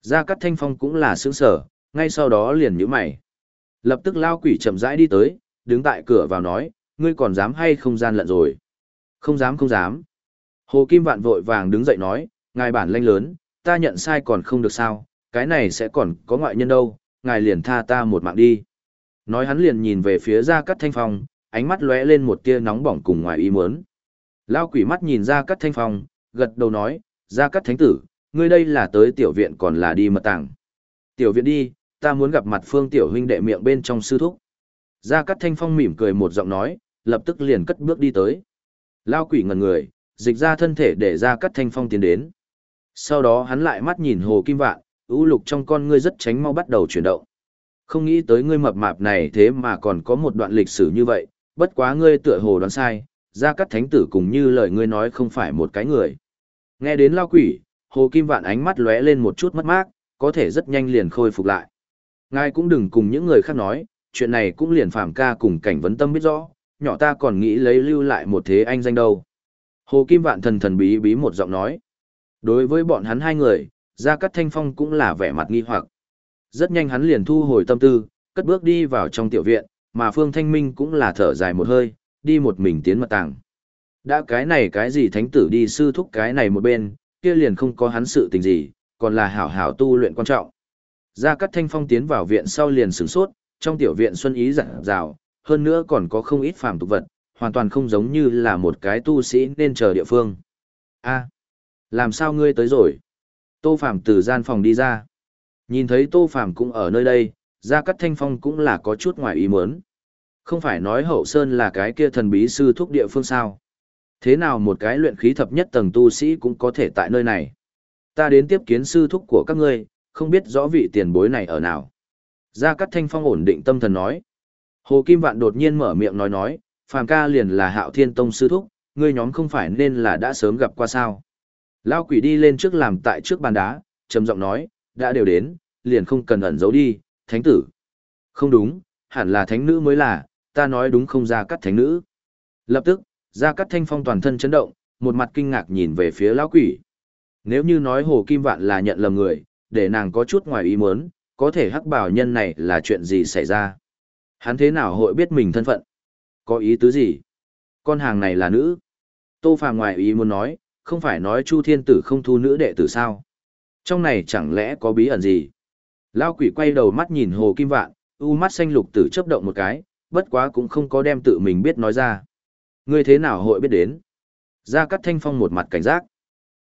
Gia Cát Thanh Phong cũng là sướng sở, ngay sau đó liền nhíu mày. Lập tức lao quỷ chậm rãi đi tới, đứng tại cửa vào nói, ngươi còn dám hay không gian lận rồi. Không dám không dám. Hồ Kim Vạn vội vàng đứng dậy nói, ngài bản lanh lớn, ta nhận sai còn không được sao, cái này sẽ còn có ngoại nhân đâu, ngài liền tha ta một mạng đi. Nói hắn liền nhìn về phía gia cát thanh phong, ánh mắt lóe lên một tia nóng bỏng cùng ngoài ý muốn. Lao quỷ mắt nhìn gia cát thanh phong, gật đầu nói, gia cát thánh tử, ngươi đây là tới tiểu viện còn là đi mật tàng. Tiểu viện đi, ta muốn gặp mặt phương tiểu huynh đệ miệng bên trong sư thúc. Gia Cát Thanh Phong mỉm cười một giọng nói, lập tức liền cất bước đi tới. Lao quỷ ngẩn người, dịch ra thân thể để Gia Cát Thanh Phong tiến đến. Sau đó hắn lại mắt nhìn Hồ Kim Vạn, ưu lục trong con ngươi rất tránh mau bắt đầu chuyển động. Không nghĩ tới ngươi mập mạp này thế mà còn có một đoạn lịch sử như vậy, bất quá ngươi tựa hồ đoán sai, Gia Cát Thánh Tử cùng như lời ngươi nói không phải một cái người. Nghe đến Lao quỷ, Hồ Kim Vạn ánh mắt lóe lên một chút mất mát, có thể rất nhanh liền khôi phục lại. Ngài cũng đừng cùng những người khác nói, chuyện này cũng liền Phạm ca cùng cảnh vấn tâm biết rõ, nhỏ ta còn nghĩ lấy lưu lại một thế anh danh đâu. Hồ Kim Vạn thần thần bí bí một giọng nói. Đối với bọn hắn hai người, Gia Cát Thanh Phong cũng là vẻ mặt nghi hoặc. Rất nhanh hắn liền thu hồi tâm tư, cất bước đi vào trong tiểu viện, mà Phương Thanh Minh cũng là thở dài một hơi, đi một mình tiến mật tàng. Đã cái này cái gì thánh tử đi sư thúc cái này một bên, kia liền không có hắn sự tình gì, còn là hảo hảo tu luyện quan trọng. Gia Cát Thanh Phong tiến vào viện sau liền sửng sốt, trong tiểu viện xuân ý rạng rào, hơn nữa còn có không ít phàm tục vật, hoàn toàn không giống như là một cái tu sĩ nên chờ địa phương. A, làm sao ngươi tới rồi? Tô Phàm từ gian phòng đi ra. Nhìn thấy Tô Phàm cũng ở nơi đây, Gia Cát Thanh Phong cũng là có chút ngoài ý muốn. Không phải nói Hậu Sơn là cái kia thần bí sư thúc địa phương sao? Thế nào một cái luyện khí thập nhất tầng tu sĩ cũng có thể tại nơi này? Ta đến tiếp kiến sư thúc của các ngươi, không biết rõ vị tiền bối này ở nào. Gia Cát Thanh Phong ổn định tâm thần nói. Hồ Kim Vạn đột nhiên mở miệng nói nói, Phàm ca liền là Hạo Thiên Tông sư thúc, ngươi nhóm không phải nên là đã sớm gặp qua sao. Lao quỷ đi lên trước làm tại trước bàn đá, trầm giọng nói, đã đều đến, liền không cần ẩn giấu đi, thánh tử. Không đúng, hẳn là thánh nữ mới là, ta nói đúng không Gia Cát thánh nữ. Lập tức, Gia Cát Thanh Phong toàn thân chấn động, một mặt kinh ngạc nhìn về phía lão quỷ. Nếu như nói Hồ Kim Vạn là nhận lầm người, để nàng có chút ngoài ý muốn, có thể hắc bảo nhân này là chuyện gì xảy ra. Hắn thế nào hội biết mình thân phận? Có ý tứ gì? Con hàng này là nữ. Tô Phàm ngoài ý muốn nói, không phải nói Chu Thiên Tử không thu nữ đệ tử sao? Trong này chẳng lẽ có bí ẩn gì? lão quỷ quay đầu mắt nhìn Hồ Kim Vạn, u mắt xanh lục tử chớp động một cái, bất quá cũng không có đem tự mình biết nói ra. Ngươi thế nào hội biết đến? Gia Cát Thanh Phong một mặt cảnh giác.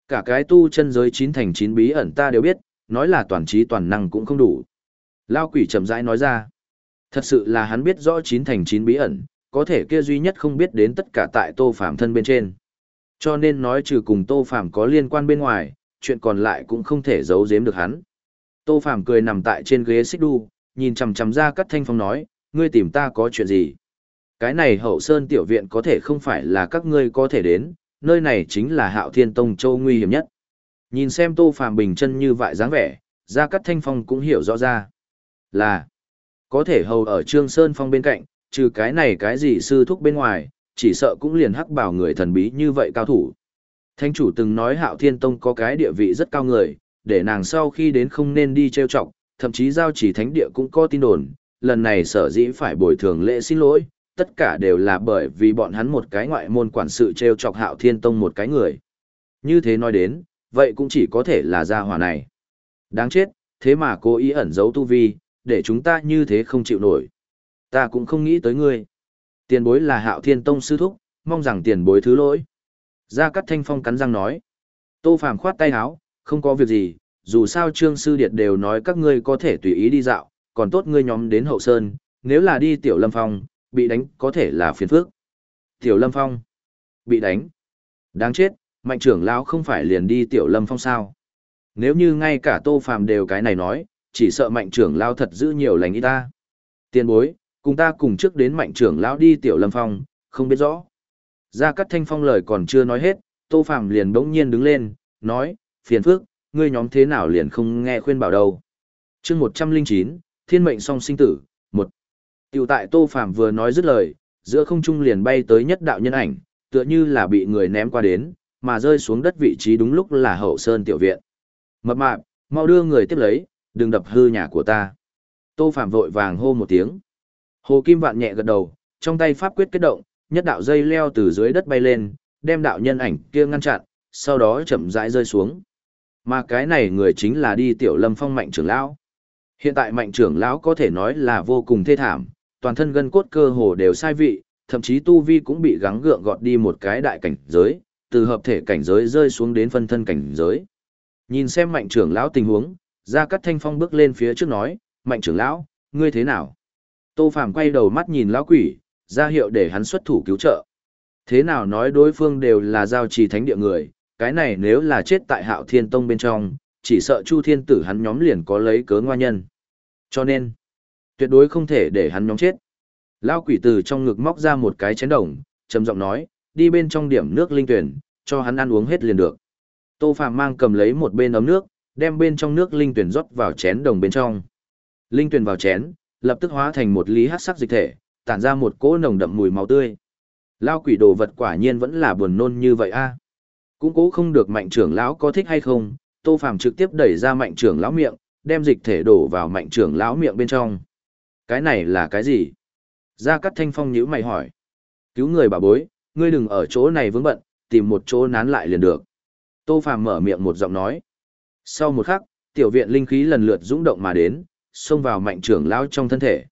Cả cái tu chân giới chín thành chín bí ẩn ta đều biết, nói là toàn trí toàn năng cũng không đủ. Lao quỷ chậm rãi nói ra. Thật sự là hắn biết rõ chín thành chín bí ẩn, có thể kia duy nhất không biết đến tất cả tại tô phạm thân bên trên. Cho nên nói trừ cùng tô phạm có liên quan bên ngoài, chuyện còn lại cũng không thể giấu giếm được hắn. Tô phạm cười nằm tại trên ghế xích đu, nhìn chằm chằm ra cắt thanh phong nói, ngươi tìm ta có chuyện gì? Cái này hậu sơn tiểu viện có thể không phải là các ngươi có thể đến, nơi này chính là hạo thiên tông châu nguy hiểm nhất. Nhìn xem Tô Phàm bình chân như vậy dáng vẻ, Gia Cát Thanh Phong cũng hiểu rõ ra. Là, có thể hầu ở Trương Sơn Phong bên cạnh, trừ cái này cái gì sư thúc bên ngoài, chỉ sợ cũng liền hắc bảo người thần bí như vậy cao thủ. Thánh chủ từng nói Hạo Thiên Tông có cái địa vị rất cao người, để nàng sau khi đến không nên đi trêu chọc, thậm chí giao chỉ thánh địa cũng có tin đồn, lần này sở dĩ phải bồi thường lễ xin lỗi, tất cả đều là bởi vì bọn hắn một cái ngoại môn quản sự trêu chọc Hạo Thiên Tông một cái người. Như thế nói đến, vậy cũng chỉ có thể là gia hỏa này. Đáng chết, thế mà cố ý ẩn giấu tu vi, để chúng ta như thế không chịu nổi. Ta cũng không nghĩ tới ngươi. Tiền bối là hạo thiên tông sư thúc, mong rằng tiền bối thứ lỗi. Gia Cát Thanh Phong cắn răng nói. Tô Phàm khoát tay áo, không có việc gì, dù sao Trương Sư Điệt đều nói các ngươi có thể tùy ý đi dạo, còn tốt ngươi nhóm đến hậu sơn, nếu là đi tiểu lâm phong, bị đánh có thể là phiền phức. Tiểu lâm phong, bị đánh. Đáng chết, mạnh trưởng lão không phải liền đi tiểu lâm phong sao. Nếu như ngay cả tô phàm đều cái này nói, chỉ sợ mạnh trưởng lão thật giữ nhiều lành ý ta. Tiên bối, cùng ta cùng trước đến mạnh trưởng lão đi tiểu lâm phong, không biết rõ. Gia Cát Thanh Phong lời còn chưa nói hết, Tô Phàm liền bỗng nhiên đứng lên, nói, phiền phức, ngươi nhóm thế nào liền không nghe khuyên bảo đâu. chương 109, Thiên mệnh song sinh tử, một Tiểu tại Tô Phàm vừa nói dứt lời, giữa không trung liền bay tới nhất đạo nhân ảnh, tựa như là bị người ném qua đến, mà rơi xuống đất vị trí đúng lúc là hậu sơn tiểu viện. Mập mạp, mau đưa người tiếp lấy, đừng đập hư nhà của ta. Tô Phạm vội vàng hô một tiếng. Hồ Kim Vạn nhẹ gật đầu, trong tay pháp quyết kết động, nhất đạo dây leo từ dưới đất bay lên, đem đạo nhân ảnh kia ngăn chặn, sau đó chậm rãi rơi xuống. Mà cái này người chính là đi tiểu lâm phong mạnh trưởng lão. Hiện tại mạnh trưởng lão có thể nói là vô cùng thê thảm, toàn thân gân cốt cơ hồ đều sai vị, thậm chí tu vi cũng bị gắng gượng gọt đi một cái đại cảnh giới, từ hợp thể cảnh giới rơi xuống đến phân thân cảnh giới. Nhìn xem mạnh trưởng lão tình huống, Gia Cát Thanh Phong bước lên phía trước nói, mạnh trưởng lão, ngươi thế nào? Tô Phàm quay đầu mắt nhìn lão quỷ, ra hiệu để hắn xuất thủ cứu trợ. Thế nào nói đối phương đều là giao trì thánh địa người, cái này nếu là chết tại hạo thiên tông bên trong, chỉ sợ chu thiên tử hắn nhóm liền có lấy cớ ngoa nhân. Cho nên, tuyệt đối không thể để hắn nhóm chết. Lao quỷ từ trong ngực móc ra một cái chén đồng, trầm giọng nói, đi bên trong điểm nước linh tuyển, cho hắn ăn uống hết liền được. Tô Phạm mang cầm lấy một bên ấm nước, đem bên trong nước linh tuyển rót vào chén đồng bên trong. Linh tuyển vào chén, lập tức hóa thành một lý hắc sắc dịch thể, tản ra một cỗ nồng đậm mùi máu tươi. Lao quỷ đồ vật quả nhiên vẫn là buồn nôn như vậy a. À? Cũng cố không được mạnh trưởng lão có thích hay không, Tô Phàm trực tiếp đẩy ra mạnh trưởng lão miệng, đem dịch thể đổ vào mạnh trưởng lão miệng bên trong. Cái này là cái gì? Gia Cát Thanh Phong nhíu mày hỏi. Cứu người bà bối, ngươi đừng ở chỗ này vướng bận, tìm một chỗ nán lại liền được. Tô Phàm mở miệng một giọng nói. Sau một khắc, tiểu viện linh khí lần lượt dũng động mà đến, xông vào mạnh trưởng lão trong thân thể.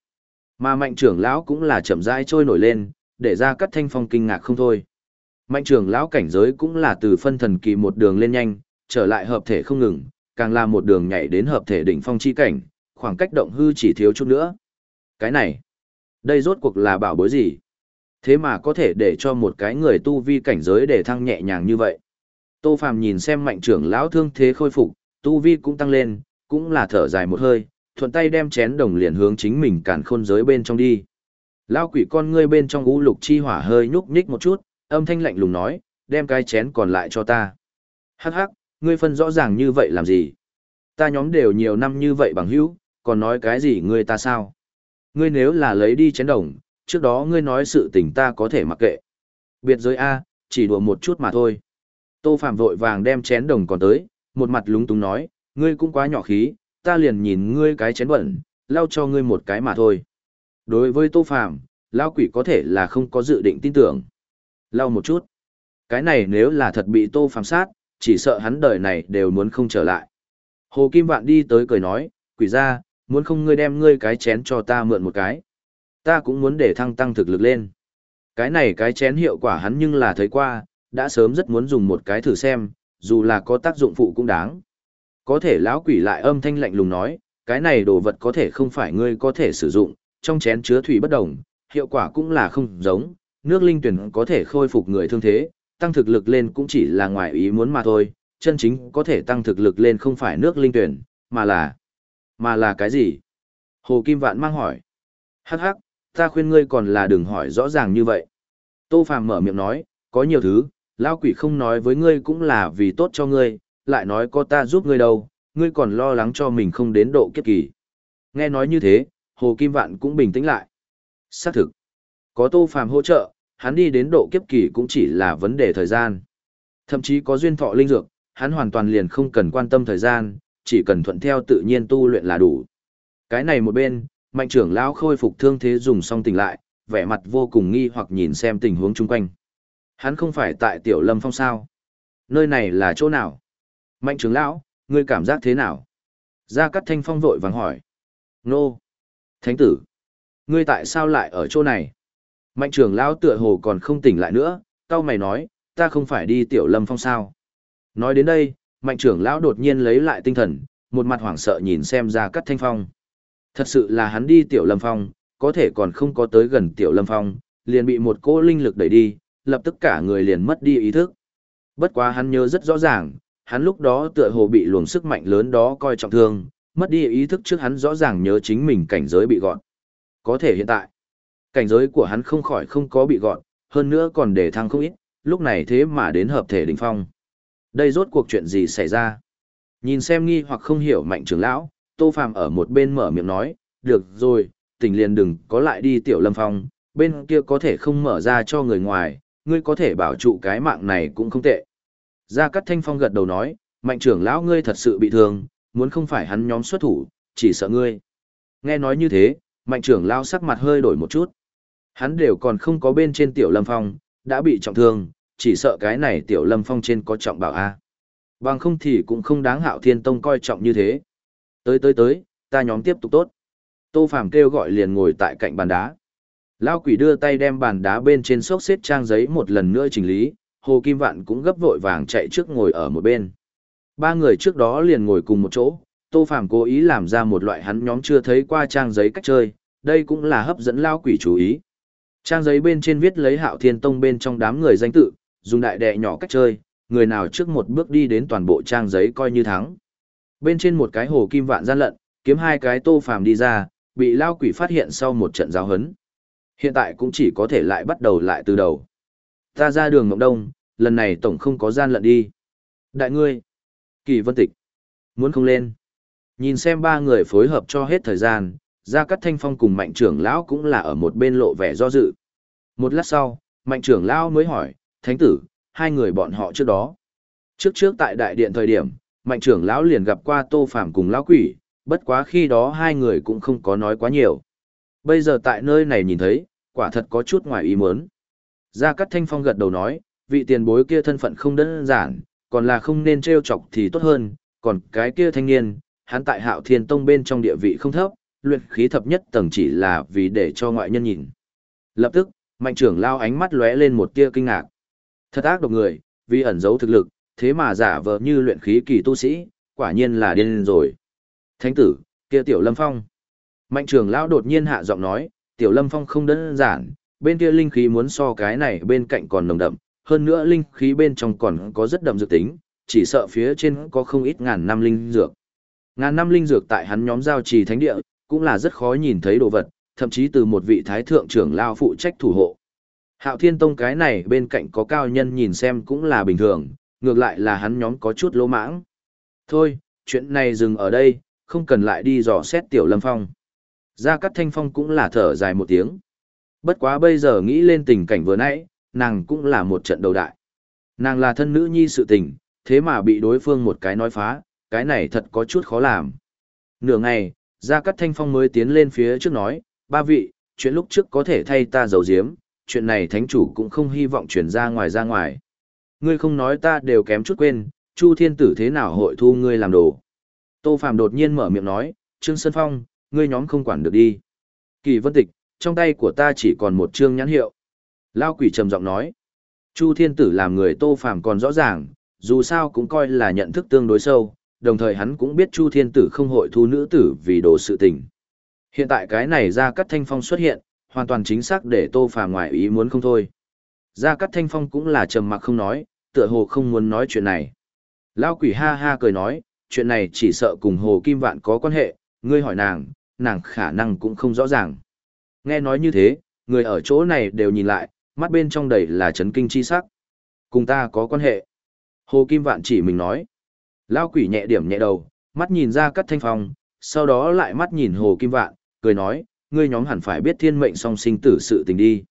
Mà mạnh trưởng lão cũng là chậm rãi trôi nổi lên, để ra cắt thanh phong kinh ngạc không thôi. Mạnh trưởng lão cảnh giới cũng là từ phân thần kỳ một đường lên nhanh, trở lại hợp thể không ngừng, càng là một đường nhảy đến hợp thể đỉnh phong chi cảnh, khoảng cách động hư chỉ thiếu chút nữa. Cái này, đây rốt cuộc là bảo bối gì? Thế mà có thể để cho một cái người tu vi cảnh giới để thăng nhẹ nhàng như vậy. Tô Phàm nhìn xem mạnh trưởng lão thương thế khôi phục, tu vi cũng tăng lên, cũng là thở dài một hơi, thuận tay đem chén đồng liền hướng chính mình cản khôn giới bên trong đi. Lao quỷ con ngươi bên trong ngũ lục chi hỏa hơi nhúc nhích một chút, âm thanh lạnh lùng nói, đem cái chén còn lại cho ta. Hắc hắc, ngươi phân rõ ràng như vậy làm gì? Ta nhóm đều nhiều năm như vậy bằng hữu, còn nói cái gì ngươi ta sao? Ngươi nếu là lấy đi chén đồng, trước đó ngươi nói sự tình ta có thể mặc kệ. Biệt giới A, chỉ đùa một chút mà thôi. Tô Phạm vội vàng đem chén đồng còn tới, một mặt lúng túng nói, ngươi cũng quá nhỏ khí, ta liền nhìn ngươi cái chén bẩn, lau cho ngươi một cái mà thôi. Đối với Tô Phạm, lao quỷ có thể là không có dự định tin tưởng. Lau một chút. Cái này nếu là thật bị Tô Phạm sát, chỉ sợ hắn đời này đều muốn không trở lại. Hồ Kim Vạn đi tới cười nói, quỷ ra, muốn không ngươi đem ngươi cái chén cho ta mượn một cái. Ta cũng muốn để thăng tăng thực lực lên. Cái này cái chén hiệu quả hắn nhưng là thấy qua, đã sớm rất muốn dùng một cái thử xem, dù là có tác dụng phụ cũng đáng. Có thể lão quỷ lại âm thanh lạnh lùng nói, cái này đồ vật có thể không phải ngươi có thể sử dụng, trong chén chứa thủy bất đồng, hiệu quả cũng là không giống, nước linh tuyển có thể khôi phục người thương thế, tăng thực lực lên cũng chỉ là ngoài ý muốn mà thôi, chân chính có thể tăng thực lực lên không phải nước linh tuyển, mà là... Mà là cái gì? Hồ Kim Vạn mang hỏi. Hắc hắc, ta khuyên ngươi còn là đừng hỏi rõ ràng như vậy. Tô Phàm mở miệng nói, có nhiều thứ, lão quỷ không nói với ngươi cũng là vì tốt cho ngươi, lại nói có ta giúp ngươi đâu, ngươi còn lo lắng cho mình không đến độ kiếp kỳ. Nghe nói như thế, Hồ Kim Vạn cũng bình tĩnh lại. Xác thực, có Tô Phàm hỗ trợ, hắn đi đến độ kiếp kỳ cũng chỉ là vấn đề thời gian. Thậm chí có duyên thọ linh dược, hắn hoàn toàn liền không cần quan tâm thời gian, chỉ cần thuận theo tự nhiên tu luyện là đủ. Cái này một bên, mạnh trưởng lão khôi phục thương thế dùng xong tỉnh lại, vẻ mặt vô cùng nghi hoặc nhìn xem tình huống chung quanh. Hắn không phải tại tiểu lâm phong sao? Nơi này là chỗ nào? Mạnh trưởng lão, ngươi cảm giác thế nào? Gia Cát Thanh Phong vội vàng hỏi. Nô! Thánh tử! Ngươi tại sao lại ở chỗ này? Mạnh trưởng lão tựa hồ còn không tỉnh lại nữa, cao mày nói, ta không phải đi tiểu lâm phong sao? Nói đến đây, mạnh trưởng lão đột nhiên lấy lại tinh thần, một mặt hoảng sợ nhìn xem Gia Cát Thanh Phong. Thật sự là hắn đi tiểu lâm phong, có thể còn không có tới gần tiểu lâm phong, liền bị một cỗ linh lực đẩy đi, lập tức cả người liền mất đi ý thức. Bất quá hắn nhớ rất rõ ràng, hắn lúc đó tựa hồ bị luồng sức mạnh lớn đó coi trọng thương, mất đi ý thức trước hắn rõ ràng nhớ chính mình cảnh giới bị gọn. Có thể hiện tại, cảnh giới của hắn không khỏi không có bị gọn, hơn nữa còn để thăng không ít, lúc này thế mà đến hợp thể đỉnh phong. Đây rốt cuộc chuyện gì xảy ra? Nhìn xem nghi hoặc không hiểu mạnh trưởng lão, Tô Phàm ở một bên mở miệng nói, được rồi, tỉnh liền đừng có lại đi tiểu lâm phong, bên kia có thể không mở ra cho người ngoài, ngươi có thể bảo trụ cái mạng này cũng không tệ. Gia Cát Thanh Phong gật đầu nói, mạnh trưởng lão ngươi thật sự bị thương, muốn không phải hắn nhóm xuất thủ, chỉ sợ ngươi. Nghe nói như thế, mạnh trưởng lão sắc mặt hơi đổi một chút. Hắn đều còn không có bên trên tiểu lâm phong, đã bị trọng thương, chỉ sợ cái này tiểu lâm phong trên có trọng bảo A. Bằng không thì cũng không đáng hạo thiên tông coi trọng như thế. Tới tới tới, ta nhóm tiếp tục tốt. Tô Phàm kêu gọi liền ngồi tại cạnh bàn đá. Lao quỷ đưa tay đem bàn đá bên trên xốc xếp trang giấy một lần nữa chỉnh lý, Hồ Kim Vạn cũng gấp vội vàng chạy trước ngồi ở một bên. Ba người trước đó liền ngồi cùng một chỗ, Tô Phàm cố ý làm ra một loại hắn nhóm chưa thấy qua trang giấy cách chơi, đây cũng là hấp dẫn Lao quỷ chú ý. Trang giấy bên trên viết lấy Hạo Thiên Tông bên trong đám người danh tự, dùng đại đệ nhỏ cách chơi, người nào trước một bước đi đến toàn bộ trang giấy coi như thắng. Bên trên một cái hồ kim vạn gian lận, kiếm hai cái Tô Phàm đi ra, bị Lao quỷ phát hiện sau một trận giáo hấn. Hiện tại cũng chỉ có thể lại bắt đầu lại từ đầu. Ta ra đường Ngọc Đông, lần này tổng không có gian lận đi. Đại ngươi, Kỳ Vân Tịch, muốn không lên. Nhìn xem ba người phối hợp cho hết thời gian, ra Cát Thanh Phong cùng Mạnh trưởng lão cũng là ở một bên lộ vẻ do dự. Một lát sau, Mạnh trưởng lão mới hỏi, Thánh tử, hai người bọn họ trước đó. Trước trước tại đại điện thời điểm, Mạnh trưởng lão liền gặp qua Tô Phàm cùng lão quỷ, bất quá khi đó hai người cũng không có nói quá nhiều. Bây giờ tại nơi này nhìn thấy, quả thật có chút ngoài ý muốn. Gia Cát Thanh Phong gật đầu nói, vị tiền bối kia thân phận không đơn giản, còn là không nên trêu chọc thì tốt hơn, còn cái kia thanh niên, hắn tại Hạo Thiên Tông bên trong địa vị không thấp, luyện khí thập nhất tầng chỉ là vì để cho ngoại nhân nhìn. Lập tức, mạnh trưởng lao ánh mắt lóe lên một tia kinh ngạc. Thật ác độc người, vì ẩn giấu thực lực, thế mà giả vờ như luyện khí kỳ tu sĩ, quả nhiên là điên rồi. Thánh tử, kia tiểu lâm phong. Mạnh trưởng lão đột nhiên hạ giọng nói, tiểu lâm phong không đơn giản, bên kia linh khí muốn so cái này bên cạnh còn nồng đậm, hơn nữa linh khí bên trong còn có rất đậm dược tính, chỉ sợ phía trên có không ít ngàn năm linh dược. Ngàn năm linh dược tại hắn nhóm giao trì thánh địa, cũng là rất khó nhìn thấy đồ vật, thậm chí từ một vị thái thượng trưởng lao phụ trách thủ hộ. Hạo Thiên Tông cái này bên cạnh có cao nhân nhìn xem cũng là bình thường, ngược lại là hắn nhóm có chút lỗ mãng. Thôi, chuyện này dừng ở đây, không cần lại đi dò xét tiểu lâm phong. Gia Cát Thanh Phong cũng là thở dài một tiếng. Bất quá bây giờ nghĩ lên tình cảnh vừa nãy, nàng cũng là một trận đầu đại. Nàng là thân nữ nhi sự tình, thế mà bị đối phương một cái nói phá, cái này thật có chút khó làm. Nửa ngày, Gia Cát Thanh Phong mới tiến lên phía trước nói, ba vị, chuyện lúc trước có thể thay ta giấu giếm, chuyện này thánh chủ cũng không hy vọng chuyển ra ngoài ra ngoài. Ngươi không nói ta đều kém chút quên, Chu Thiên Tử thế nào hội thu ngươi làm đồ. Tô Phàm đột nhiên mở miệng nói, Trương Sơn Phong, ngươi nhóm không quản được đi. Kỳ Vân Tịch, trong tay của ta chỉ còn một chương nhãn hiệu. Lao quỷ trầm giọng nói, Chu Thiên Tử làm người Tô Phàm còn rõ ràng, dù sao cũng coi là nhận thức tương đối sâu, đồng thời hắn cũng biết Chu Thiên Tử không hội thu nữ tử vì đồ sự tình. Hiện tại cái này ra cắt thanh phong xuất hiện, hoàn toàn chính xác để Tô Phàm ngoài ý muốn không thôi. Gia Cát Thanh Phong cũng là trầm mặc không nói, tựa hồ không muốn nói chuyện này. Lao quỷ ha ha cười nói, chuyện này chỉ sợ cùng Hồ Kim Vạn có quan hệ, ngươi hỏi nàng, nàng khả năng cũng không rõ ràng. Nghe nói như thế, người ở chỗ này đều nhìn lại, mắt bên trong đầy là chấn kinh chi sắc. Cùng ta có quan hệ. Hồ Kim Vạn chỉ mình nói. Lao quỷ nhẹ điểm nhẹ đầu, mắt nhìn ra cắt thanh phong, sau đó lại mắt nhìn Hồ Kim Vạn, cười nói, ngươi nhóm hẳn phải biết thiên mệnh song sinh tử sự tình đi.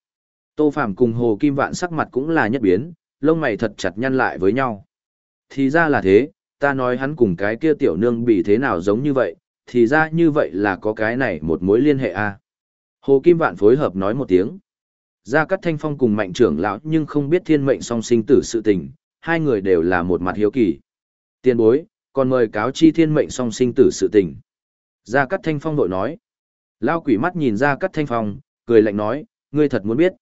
Tô Phàm cùng Hồ Kim Vạn sắc mặt cũng là nhất biến, lông mày thật chặt nhăn lại với nhau. Thì ra là thế, ta nói hắn cùng cái kia tiểu nương bị thế nào giống như vậy, thì ra như vậy là có cái này một mối liên hệ a. À. Hồ Kim Vạn phối hợp nói một tiếng. Gia Cát Thanh Phong cùng mạnh trưởng lão nhưng không biết thiên mệnh song sinh tử sự tình, hai người đều là một mặt hiếu kỳ. Tiên bối, còn mời cáo chi thiên mệnh song sinh tử sự tình. Gia Cát Thanh Phong đội nói. Lao quỷ mắt nhìn Ra Cát Thanh Phong, cười lạnh nói, ngươi thật muốn biết.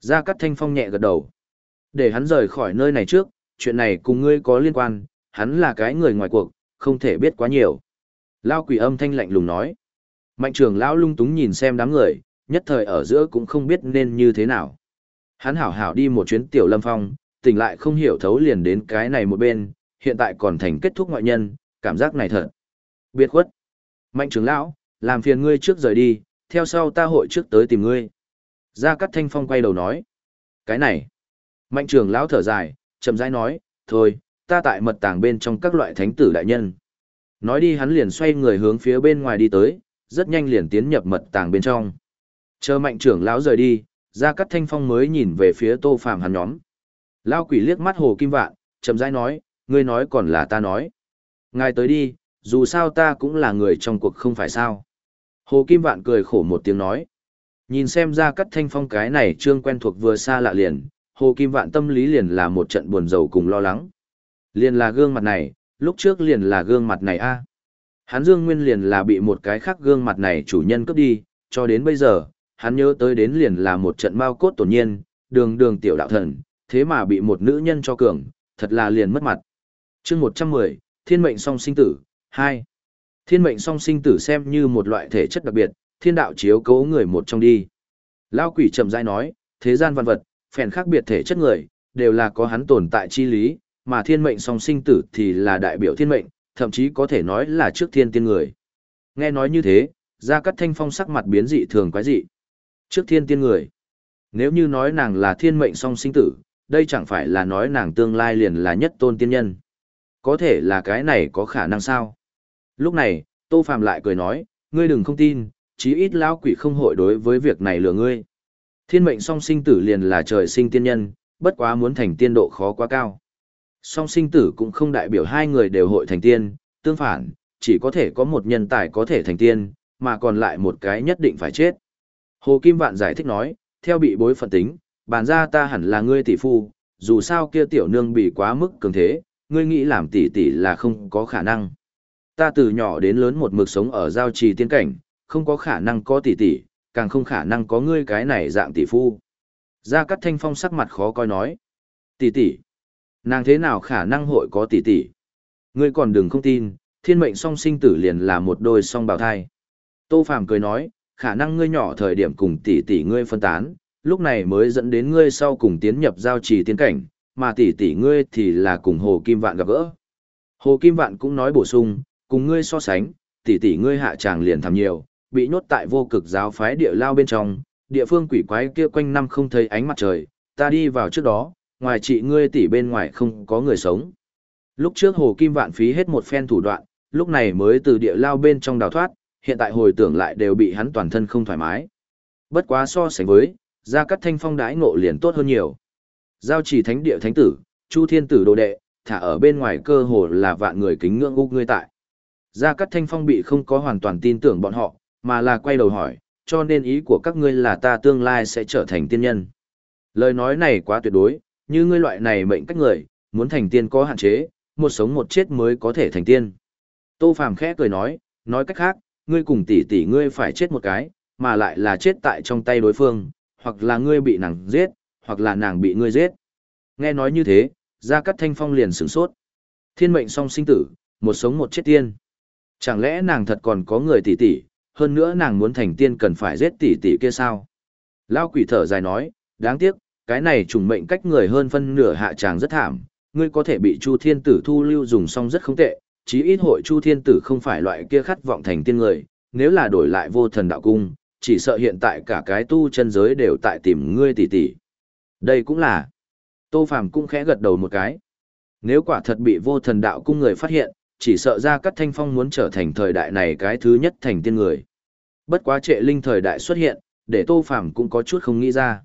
Ra Cát Thanh Phong nhẹ gật đầu. Để hắn rời khỏi nơi này trước, chuyện này cùng ngươi có liên quan, hắn là cái người ngoài cuộc, không thể biết quá nhiều. Lao quỷ âm thanh lạnh lùng nói. Mạnh trưởng lão lung túng nhìn xem đám người, nhất thời ở giữa cũng không biết nên như thế nào. Hắn hảo hảo đi một chuyến tiểu lâm phong, tỉnh lại không hiểu thấu liền đến cái này một bên, hiện tại còn thành kết thúc ngoại nhân, cảm giác này thật. Biệt khuất. Mạnh trưởng lão, làm phiền ngươi trước rời đi, theo sau ta hội trước tới tìm ngươi. Gia Cát Thanh Phong quay đầu nói. Cái này. Mạnh trưởng lão thở dài, chậm rãi nói, thôi, ta tại mật tàng bên trong các loại thánh tử đại nhân. Nói đi hắn liền xoay người hướng phía bên ngoài đi tới, rất nhanh liền tiến nhập mật tàng bên trong. Chờ mạnh trưởng lão rời đi, Gia Cát Thanh Phong mới nhìn về phía Tô Phàm hắn nhóm. Lão quỷ liếc mắt Hồ Kim Vạn, chậm rãi nói, ngươi nói còn là ta nói. Ngài tới đi, dù sao ta cũng là người trong cuộc không phải sao. Hồ Kim Vạn cười khổ một tiếng nói. Nhìn xem ra cắt thanh phong cái này trương quen thuộc vừa xa lạ liền, Hồ Kim Vạn tâm lý liền là một trận buồn rầu cùng lo lắng. Liền là gương mặt này, lúc trước liền là gương mặt này a. Hắn Dương Nguyên liền là bị một cái khác gương mặt này chủ nhân cướp đi, cho đến bây giờ, hắn nhớ tới đến liền là một trận bao cốt tổn nhiên, đường đường tiểu đạo thần, thế mà bị một nữ nhân cho cường, thật là liền mất mặt. chương 110, Thiên mệnh song sinh tử, 2. Thiên mệnh song sinh tử xem như một loại thể chất đặc biệt, thiên đạo chiếu cố người một trong đi. Lao quỷ chậm rãi nói, thế gian văn vật, phèn khác biệt thể chất người, đều là có hắn tồn tại chi lý, mà thiên mệnh song sinh tử thì là đại biểu thiên mệnh, thậm chí có thể nói là trước thiên tiên người. Nghe nói như thế, ra cắt thanh phong sắc mặt biến dị thường quái dị. Trước thiên tiên người. Nếu như nói nàng là thiên mệnh song sinh tử, đây chẳng phải là nói nàng tương lai liền là nhất tôn tiên nhân. Có thể là cái này có khả năng sao? Lúc này, Tô Phạm lại cười nói, ngươi đừng không tin, chí ít lão quỷ không hội đối với việc này lừa ngươi. Thiên mệnh song sinh tử liền là trời sinh tiên nhân, bất quá muốn thành tiên độ khó quá cao. Song sinh tử cũng không đại biểu hai người đều hội thành tiên, tương phản, chỉ có thể có một nhân tài có thể thành tiên, mà còn lại một cái nhất định phải chết. Hồ Kim Vạn giải thích nói, theo bị bối phận tính, bàn ra ta hẳn là ngươi tỷ phu, dù sao kia tiểu nương bị quá mức cường thế, ngươi nghĩ làm tỷ tỷ là không có khả năng. Ta từ nhỏ đến lớn một mực sống ở giao trì tiên cảnh, không có khả năng có tỷ tỷ, càng không khả năng có ngươi cái này dạng tỷ phu. Gia Cát Thanh Phong sắc mặt khó coi nói. Tỷ tỷ, nàng thế nào khả năng hội có tỷ tỷ? Ngươi còn đừng không tin, thiên mệnh song sinh tử liền là một đôi song bào thai. Tô Phàm cười nói, khả năng ngươi nhỏ thời điểm cùng tỷ tỷ ngươi phân tán, lúc này mới dẫn đến ngươi sau cùng tiến nhập giao trì tiên cảnh, mà tỷ tỷ ngươi thì là cùng Hồ Kim Vạn gặp gỡ. Hồ Kim Vạn cũng nói bổ sung, cùng ngươi so sánh, tỷ tỷ ngươi hạ tràng liền thảm nhiều, bị nhốt tại vô cực giáo phái địa lao bên trong, địa phương quỷ quái kia quanh năm không thấy ánh mặt trời, ta đi vào trước đó, ngoài chị ngươi tỷ bên ngoài không có người sống. Lúc trước Hồ Kim Vạn phí hết một phen thủ đoạn, lúc này mới từ địa lao bên trong đào thoát, hiện tại hồi tưởng lại đều bị hắn toàn thân không thoải mái. Bất quá so sánh với, Gia Cát Thanh Phong đãi ngộ liền tốt hơn nhiều. Giao chỉ thánh địa thánh tử, Chu Thiên tử đồ đệ, thả ở bên ngoài cơ hồ là vạn người kính ngưỡng úc ngươi tại. Gia Cát Thanh Phong bị không có hoàn toàn tin tưởng bọn họ, mà là quay đầu hỏi, cho nên ý của các ngươi là ta tương lai sẽ trở thành tiên nhân. Lời nói này quá tuyệt đối, như ngươi loại này mệnh cách người, muốn thành tiên có hạn chế, một sống một chết mới có thể thành tiên. Tô Phàm khẽ cười nói, nói cách khác, ngươi cùng tỷ tỷ ngươi phải chết một cái, mà lại là chết tại trong tay đối phương, hoặc là ngươi bị nàng giết, hoặc là nàng bị ngươi giết. Nghe nói như thế, Gia Cát Thanh Phong liền sửng sốt. Thiên mệnh song sinh tử, một sống một chết tiên. Chẳng lẽ nàng thật còn có người tỷ tỷ, hơn nữa nàng muốn thành tiên cần phải giết tỷ tỷ kia sao? Lao quỷ thở dài nói, đáng tiếc, cái này trùng mệnh cách người hơn phân nửa hạ tràng rất thảm, ngươi có thể bị Chu Thiên Tử thu lưu dùng xong rất không tệ, chí ít hội Chu Thiên Tử không phải loại kia khát vọng thành tiên người, nếu là đổi lại vô thần đạo cung, chỉ sợ hiện tại cả cái tu chân giới đều tại tìm ngươi tỷ tỷ. Đây cũng là. Tô Phàm cũng khẽ gật đầu một cái. Nếu quả thật bị vô thần đạo cung người phát hiện, chỉ sợ ra các thanh phong muốn trở thành thời đại này cái thứ nhất thành tiên người. Bất quá trệ linh thời đại xuất hiện, để Tô Phàm cũng có chút không nghĩ ra.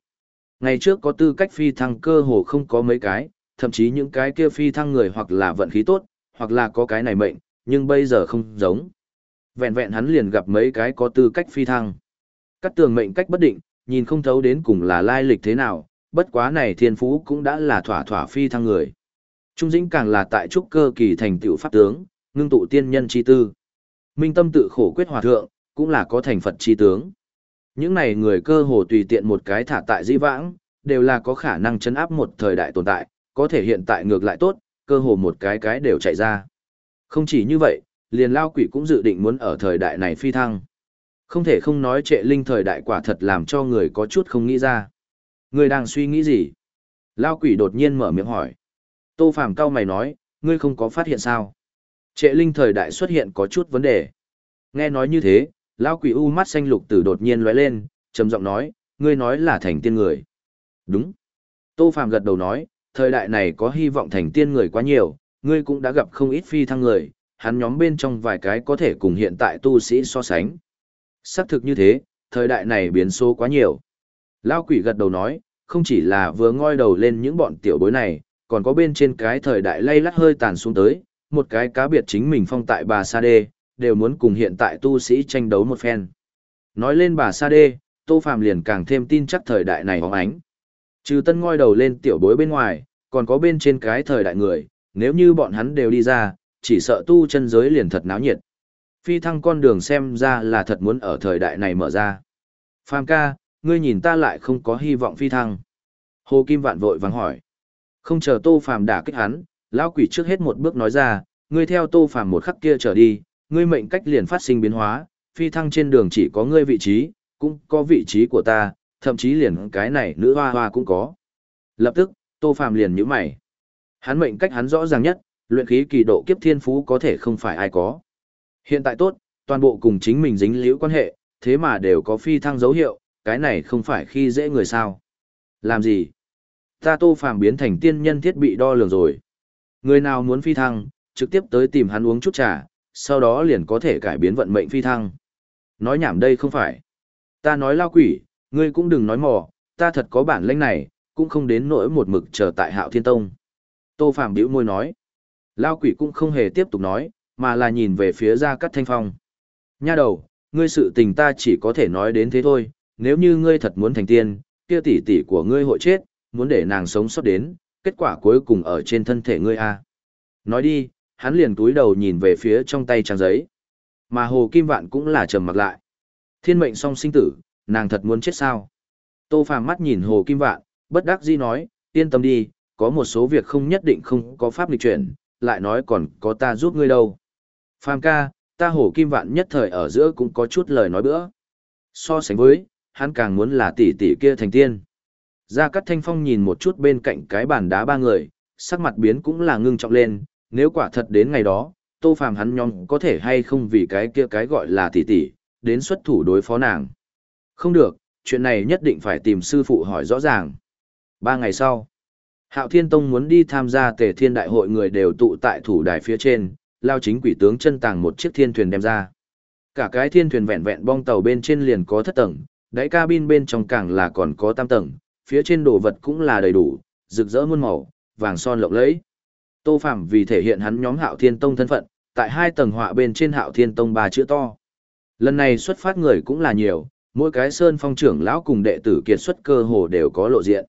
Ngày trước có tư cách phi thăng cơ hồ không có mấy cái, thậm chí những cái kia phi thăng người hoặc là vận khí tốt, hoặc là có cái này mệnh, nhưng bây giờ không giống. Vẹn vẹn hắn liền gặp mấy cái có tư cách phi thăng. cắt tường mệnh cách bất định, nhìn không thấu đến cùng là lai lịch thế nào, bất quá này thiên phú cũng đã là thỏa thỏa phi thăng người. Trung dĩnh càng là tại trúc cơ kỳ thành tựu pháp tướng, ngưng tụ tiên nhân chi tư. Minh tâm tự khổ quyết hòa thượng, cũng là có thành Phật chi tướng. Những này người cơ hồ tùy tiện một cái thả tại di vãng, đều là có khả năng chấn áp một thời đại tồn tại, có thể hiện tại ngược lại tốt, cơ hồ một cái cái đều chạy ra. Không chỉ như vậy, liền lao quỷ cũng dự định muốn ở thời đại này phi thăng. Không thể không nói trệ linh thời đại quả thật làm cho người có chút không nghĩ ra. Người đang suy nghĩ gì? Lao quỷ đột nhiên mở miệng hỏi. Tô Phàm cao mày nói, ngươi không có phát hiện sao? Trệ linh thời đại xuất hiện có chút vấn đề. Nghe nói như thế, Lão quỷ u mắt xanh lục tử đột nhiên lóe lên, trầm giọng nói, ngươi nói là thành tiên người. Đúng. Tô Phàm gật đầu nói, thời đại này có hy vọng thành tiên người quá nhiều, ngươi cũng đã gặp không ít phi thăng người, hắn nhóm bên trong vài cái có thể cùng hiện tại tu sĩ so sánh. Xác thực như thế, thời đại này biến số quá nhiều. Lão quỷ gật đầu nói, không chỉ là vừa ngoi đầu lên những bọn tiểu bối này, còn có bên trên cái thời đại lay lắt hơi tàn xuống tới, một cái cá biệt chính mình phong tại bà Sa Đê, đều muốn cùng hiện tại tu sĩ tranh đấu một phen. Nói lên bà Sa Đê, Tô Phàm liền càng thêm tin chắc thời đại này hóng ánh. Trừ tân ngoi đầu lên tiểu bối bên ngoài, còn có bên trên cái thời đại người, nếu như bọn hắn đều đi ra, chỉ sợ tu chân giới liền thật náo nhiệt. Phi thăng con đường xem ra là thật muốn ở thời đại này mở ra. Phàm ca, ngươi nhìn ta lại không có hy vọng phi thăng. Hồ Kim Vạn vội vàng hỏi. Không chờ Tô Phàm đả kích hắn, lão quỷ trước hết một bước nói ra, ngươi theo Tô Phàm một khắc kia trở đi, ngươi mệnh cách liền phát sinh biến hóa, phi thăng trên đường chỉ có ngươi vị trí, cũng có vị trí của ta, thậm chí liền cái này nữ hoa hoa cũng có. Lập tức, Tô Phàm liền nhíu mày. Hắn mệnh cách hắn rõ ràng nhất, luyện khí kỳ độ kiếp thiên phú có thể không phải ai có. Hiện tại tốt, toàn bộ cùng chính mình dính liễu quan hệ, thế mà đều có phi thăng dấu hiệu, cái này không phải khi dễ người sao. Làm gì? Ta tô phàm biến thành tiên nhân thiết bị đo lường rồi. Người nào muốn phi thăng, trực tiếp tới tìm hắn uống chút trà, sau đó liền có thể cải biến vận mệnh phi thăng. Nói nhảm đây không phải. Ta nói lao quỷ, ngươi cũng đừng nói mò, ta thật có bản lĩnh này, cũng không đến nỗi một mực chờ tại hạo thiên tông. Tô Phàm bĩu môi nói. Lao quỷ cũng không hề tiếp tục nói, mà là nhìn về phía ra cắt Thanh Phong. Nha đầu, ngươi sự tình ta chỉ có thể nói đến thế thôi, nếu như ngươi thật muốn thành tiên, kia tỷ tỷ của ngươi hội chết, muốn để nàng sống sót đến, kết quả cuối cùng ở trên thân thể ngươi a. Nói đi, hắn liền túi đầu nhìn về phía trong tay trang giấy. Mà Hồ Kim Vạn cũng là trầm mặc lại. Thiên mệnh song sinh tử, nàng thật muốn chết sao? Tô Phàm mắt nhìn Hồ Kim Vạn, bất đắc dĩ nói, yên tâm đi, có một số việc không nhất định không có pháp lịch chuyển, lại nói còn có ta giúp ngươi đâu. Phàm ca, ta hồ kim vạn nhất thời ở giữa cũng có chút lời nói bữa. So sánh với, hắn càng muốn là tỷ tỷ kia thành tiên. Gia Cát Thanh Phong nhìn một chút bên cạnh cái bàn đá ba người, sắc mặt biến cũng là ngưng trọng lên, nếu quả thật đến ngày đó, Tô Phàm hắn nhóm có thể hay không vì cái kia cái gọi là tỷ tỷ, đến xuất thủ đối phó nàng. Không được, chuyện này nhất định phải tìm sư phụ hỏi rõ ràng. Ba ngày sau, Hạo Thiên Tông muốn đi tham gia tề thiên đại hội người đều tụ tại thủ đài phía trên, lao chính quỷ tướng chân tàng một chiếc thiên thuyền đem ra. Cả cái thiên thuyền vẹn vẹn bong tàu bên trên liền có thất tầng, đáy cabin bên trong càng là còn có tam tầng, phía trên đồ vật cũng là đầy đủ, rực rỡ muôn màu, vàng son lộng lẫy. Tô Phạm vì thể hiện hắn nhóm Hạo Thiên Tông thân phận, tại hai tầng họa bên trên Hạo Thiên Tông ba chữ to. Lần này xuất phát người cũng là nhiều, mỗi cái sơn phong trưởng lão cùng đệ tử kiệt xuất cơ hồ đều có lộ diện.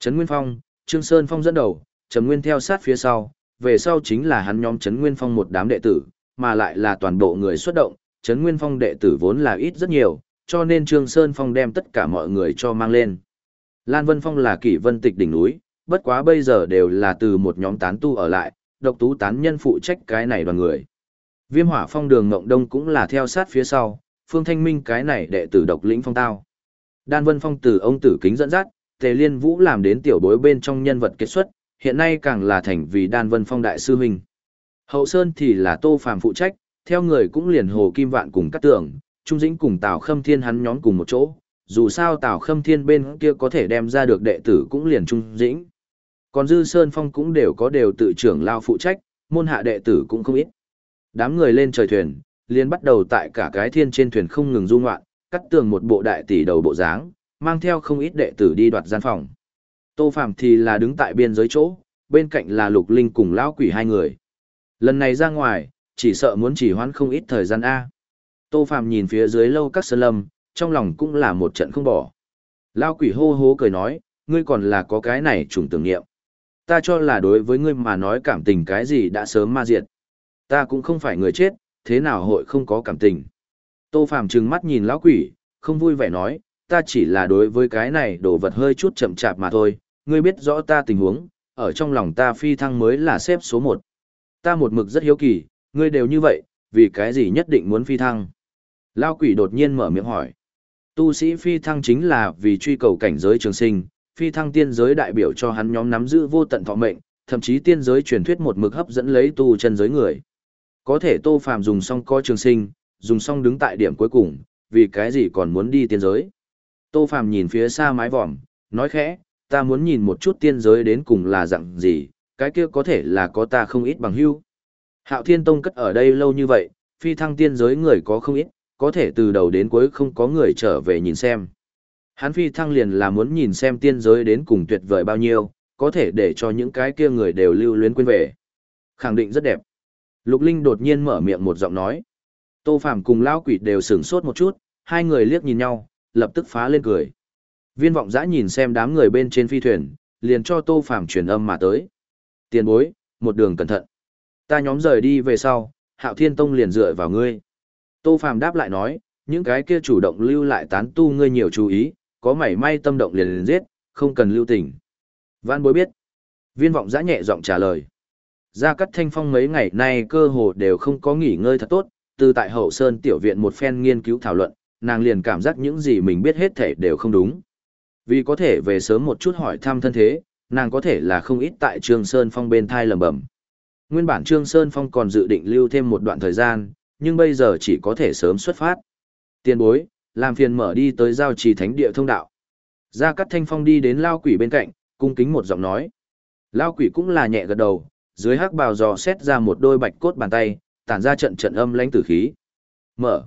Trấn Nguyên Phong, Trương Sơn Phong dẫn đầu, Trầm Nguyên theo sát phía sau, về sau chính là hắn nhóm Trấn Nguyên Phong một đám đệ tử, mà lại là toàn bộ người xuất động, Trấn Nguyên Phong đệ tử vốn là ít rất nhiều, cho nên Trương Sơn Phong đem tất cả mọi người cho mang lên. Lan Vân Phong là kỷ vân tịch đỉnh núi, bất quá bây giờ đều là từ một nhóm tán tu ở lại, độc tú tán nhân phụ trách cái này đoàn người. Viêm hỏa phong đường Ngộng Đông cũng là theo sát phía sau, Phương Thanh Minh cái này đệ tử độc lĩnh phong tao. Đan Vân Phong từ ông tử kính dẫn dắt, Tề Liên Vũ làm đến tiểu bối bên trong nhân vật kết xuất, hiện nay càng là thành vì Đan Vân Phong đại sư huynh. Hậu Sơn thì là Tô Phàm phụ trách, theo người cũng liền Hồ Kim Vạn cùng cắt tưởng, Trung Dĩnh cùng Tào Khâm Thiên hắn nhóm cùng một chỗ, dù sao Tào Khâm Thiên bên kia có thể đem ra được đệ tử cũng liền Trung Dĩnh. Còn Dư Sơn Phong cũng đều có đều tự trưởng lao phụ trách, môn hạ đệ tử cũng không ít. Đám người lên trời thuyền, liền bắt đầu tại cả cái thiên trên thuyền không ngừng du ngoạn, cắt tường một bộ đại tỷ đầu bộ dáng, mang theo không ít đệ tử đi đoạt gian phòng. Tô Phạm thì là đứng tại biên giới chỗ, bên cạnh là Lục Linh cùng lão quỷ hai người. Lần này ra ngoài, chỉ sợ muốn chỉ hoãn không ít thời gian A. Tô Phạm nhìn phía dưới lâu các sơn lâm, trong lòng cũng là một trận không bỏ. Lão quỷ hô hố cười nói, ngươi còn là có cái này trùng tưởng niệm. Ta cho là đối với ngươi mà nói cảm tình cái gì đã sớm ma diệt. Ta cũng không phải người chết, thế nào hội không có cảm tình. Tô Phạm trừng mắt nhìn lão quỷ, không vui vẻ nói, ta chỉ là đối với cái này đồ vật hơi chút chậm chạp mà thôi, ngươi biết rõ ta tình huống, ở trong lòng ta phi thăng mới là xếp số một. Ta một mực rất hiếu kỳ, ngươi đều như vậy, vì cái gì nhất định muốn phi thăng. Lão quỷ đột nhiên mở miệng hỏi. Tu sĩ phi thăng chính là vì truy cầu cảnh giới trường sinh, phi thăng tiên giới đại biểu cho hắn nhóm nắm giữ vô tận thọ mệnh, thậm chí tiên giới truyền thuyết một mực hấp dẫn lấy tu chân giới người. Có thể Tô Phàm dùng xong co trường sinh, dùng xong đứng tại điểm cuối cùng, vì cái gì còn muốn đi tiên giới. Tô Phàm nhìn phía xa mái vòm, nói khẽ, ta muốn nhìn một chút tiên giới đến cùng là dạng gì, cái kia có thể là có ta không ít bằng hữu. Hạo Thiên Tông cất ở đây lâu như vậy, phi thăng tiên giới người có không ít, có thể từ đầu đến cuối không có người trở về nhìn xem. Hắn phi thăng liền là muốn nhìn xem tiên giới đến cùng tuyệt vời bao nhiêu, có thể để cho những cái kia người đều lưu luyến quên về. Khẳng định rất đẹp. Lục Linh đột nhiên mở miệng một giọng nói. Tô Phàm cùng Lão Quỷ đều sửng sốt một chút, hai người liếc nhìn nhau, lập tức phá lên cười. Viên vọng dã nhìn xem đám người bên trên phi thuyền, liền cho Tô Phàm truyền âm mà tới. Tiền bối, một đường cẩn thận. Ta nhóm rời đi về sau, Hạo Thiên Tông liền dựa vào ngươi. Tô Phàm đáp lại nói, những cái kia chủ động lưu lại tán tu ngươi nhiều chú ý, có mảy may tâm động liền liền giết, không cần lưu tình. Văn bối biết. Viên vọng giã nhẹ giọng trả lời. Gia Cát Thanh Phong mấy ngày nay cơ hồ đều không có nghỉ ngơi thật tốt, từ tại hậu sơn tiểu viện một phen nghiên cứu thảo luận, nàng liền cảm giác những gì mình biết hết thể đều không đúng. Vì có thể về sớm một chút hỏi thăm thân thế, nàng có thể là không ít tại Trương Sơn Phong bên thai lầm bẩm. Nguyên bản Trương Sơn Phong còn dự định lưu thêm một đoạn thời gian, nhưng bây giờ chỉ có thể sớm xuất phát. Tiền bối, làm phiền mở đi tới giao trì thánh địa thông đạo. Gia Cát Thanh Phong đi đến lao quỷ bên cạnh, cung kính một giọng nói. Lao quỷ cũng là nhẹ gật đầu, dưới hắc bào dò xét ra một đôi bạch cốt bàn tay, tản ra trận trận âm lãnh tử khí. Mở.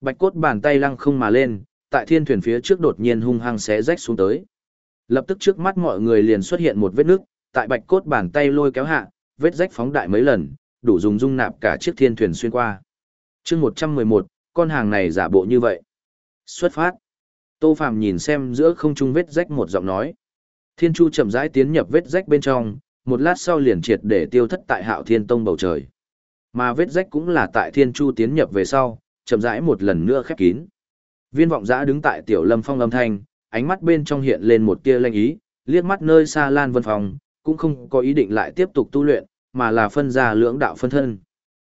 Bạch cốt bàn tay lăng không mà lên, tại thiên thuyền phía trước đột nhiên hung hăng xé rách xuống tới. Lập tức trước mắt mọi người liền xuất hiện một vết nước, tại bạch cốt bàn tay lôi kéo hạ, vết rách phóng đại mấy lần, đủ dùng dung nạp cả chiếc thiên thuyền xuyên qua chương 111, con hàng này giả bộ như vậy. Xuất phát. Tô phàm nhìn xem giữa không trung vết rách một giọng nói. Thiên Chu chậm rãi tiến nhập vết rách bên trong, một lát sau liền triệt để tiêu thất tại Hạo Thiên Tông bầu trời. Mà vết rách cũng là tại Thiên Chu tiến nhập về sau, chậm rãi một lần nữa khép kín. Viên vọng giã đứng tại tiểu lâm phong âm thanh, ánh mắt bên trong hiện lên một tia lanh ý, liếc mắt nơi xa Lan Vân Phong, cũng không có ý định lại tiếp tục tu luyện, mà là phân ra lưỡng đạo phân thân.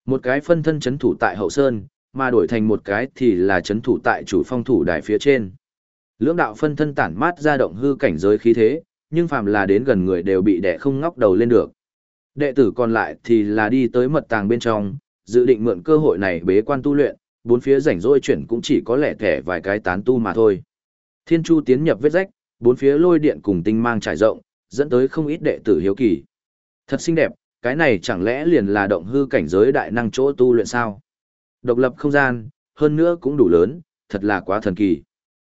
Một cái phân thân chấn thủ tại hậu sơn, mà đổi thành một cái thì là chấn thủ tại chủ phong thủ đài phía trên. Lưỡng đạo phân thân tản mát ra động hư cảnh giới khí thế, nhưng phàm là đến gần người đều bị đẻ không ngóc đầu lên được. Đệ tử còn lại thì là đi tới mật tàng bên trong, dự định mượn cơ hội này bế quan tu luyện, bốn phía rảnh rỗi chuyển cũng chỉ có lẻ thẻ vài cái tán tu mà thôi. Thiên Chu tiến nhập vết rách, bốn phía lôi điện cùng tinh mang trải rộng, dẫn tới không ít đệ tử hiếu kỳ. Thật xinh đẹp, cái này chẳng lẽ liền là động hư cảnh giới đại năng chỗ tu luyện sao? Độc lập không gian, hơn nữa cũng đủ lớn, thật là quá thần kỳ.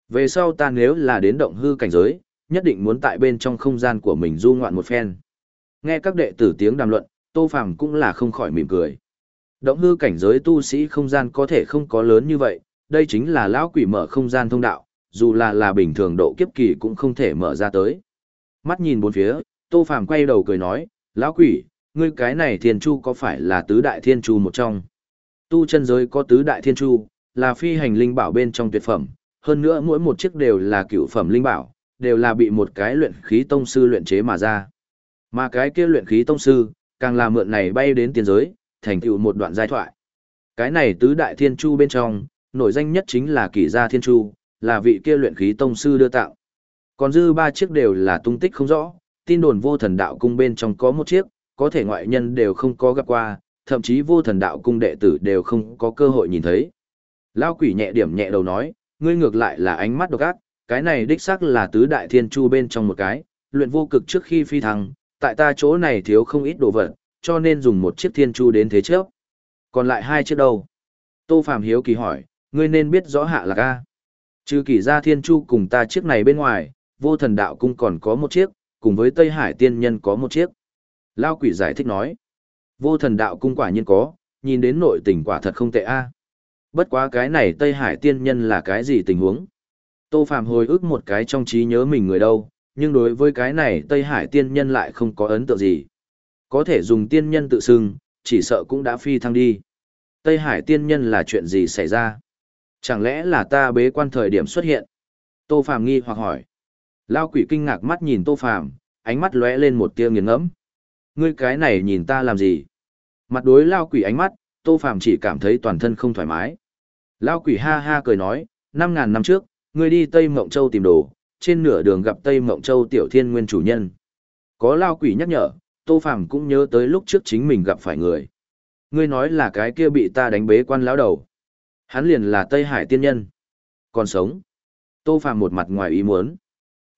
Về sau ta nếu là đến động hư cảnh giới, nhất định muốn tại bên trong không gian của mình du ngoạn một phen. Nghe các đệ tử tiếng đàm luận, Tô Phàm cũng là không khỏi mỉm cười. Động hư cảnh giới tu sĩ không gian có thể không có lớn như vậy, đây chính là lão quỷ mở không gian thông đạo, dù là là bình thường độ kiếp kỳ cũng không thể mở ra tới. Mắt nhìn bốn phía, Tô Phàm quay đầu cười nói, lão quỷ, ngươi cái này thiên chu có phải là tứ đại thiên chu một trong? Tu chân giới có tứ đại thiên chu, là phi hành linh bảo bên trong tuyệt phẩm, hơn nữa mỗi một chiếc đều là cựu phẩm linh bảo, đều là bị một cái luyện khí tông sư luyện chế mà ra. Mà cái kia luyện khí tông sư, càng là mượn này bay đến tiền giới, thành tựu một đoạn giai thoại. Cái này tứ đại thiên chu bên trong, nổi danh nhất chính là kỳ gia thiên chu, là vị kia luyện khí tông sư đưa tạo. Còn dư ba chiếc đều là tung tích không rõ, tin đồn vô thần đạo cung bên trong có một chiếc, có thể ngoại nhân đều không có gặp qua, thậm chí vô thần đạo cung đệ tử đều không có cơ hội nhìn thấy. Lao quỷ nhẹ điểm nhẹ đầu nói, ngươi ngược lại là ánh mắt độc ác, cái này đích xác là tứ đại thiên chu bên trong một cái, luyện vô cực trước khi phi thăng, tại ta chỗ này thiếu không ít đồ vật, cho nên dùng một chiếc thiên chu đến thế trước. Còn lại hai chiếc đâu? Tô Phạm hiếu kỳ hỏi, ngươi nên biết rõ hạ là ca. Trừ kỳ ra thiên chu cùng ta chiếc này bên ngoài, vô thần đạo cung còn có một chiếc, cùng với Tây Hải tiên nhân có một chiếc. Lao quỷ giải thích nói, vô thần đạo cung quả nhiên có, nhìn đến nội tình quả thật không tệ a. Bất quá cái này Tây Hải tiên nhân là cái gì tình huống? Tô Phạm hồi ức một cái trong trí nhớ mình người đâu, nhưng đối với cái này Tây Hải tiên nhân lại không có ấn tượng gì. Có thể dùng tiên nhân tự xưng, chỉ sợ cũng đã phi thăng đi. Tây Hải tiên nhân là chuyện gì xảy ra? Chẳng lẽ là ta bế quan thời điểm xuất hiện? Tô Phạm nghi hoặc hỏi. Lao quỷ kinh ngạc mắt nhìn Tô Phạm, ánh mắt lóe lên một tia nghiền ngẫm. Ngươi cái này nhìn ta làm gì? Mặt đối Lao quỷ ánh mắt, Tô Phạm chỉ cảm thấy toàn thân không thoải mái. Lao quỷ ha ha cười nói, năm ngàn năm trước, ngươi đi Tây Mộng Châu tìm đồ, trên nửa đường gặp Tây Mộng Châu tiểu thiên nguyên chủ nhân. Có Lao quỷ nhắc nhở, Tô Phàm cũng nhớ tới lúc trước chính mình gặp phải người. Ngươi nói là cái kia bị ta đánh bế quan lão đầu. Hắn liền là Tây Hải tiên nhân. Còn sống. Tô Phàm một mặt ngoài ý muốn.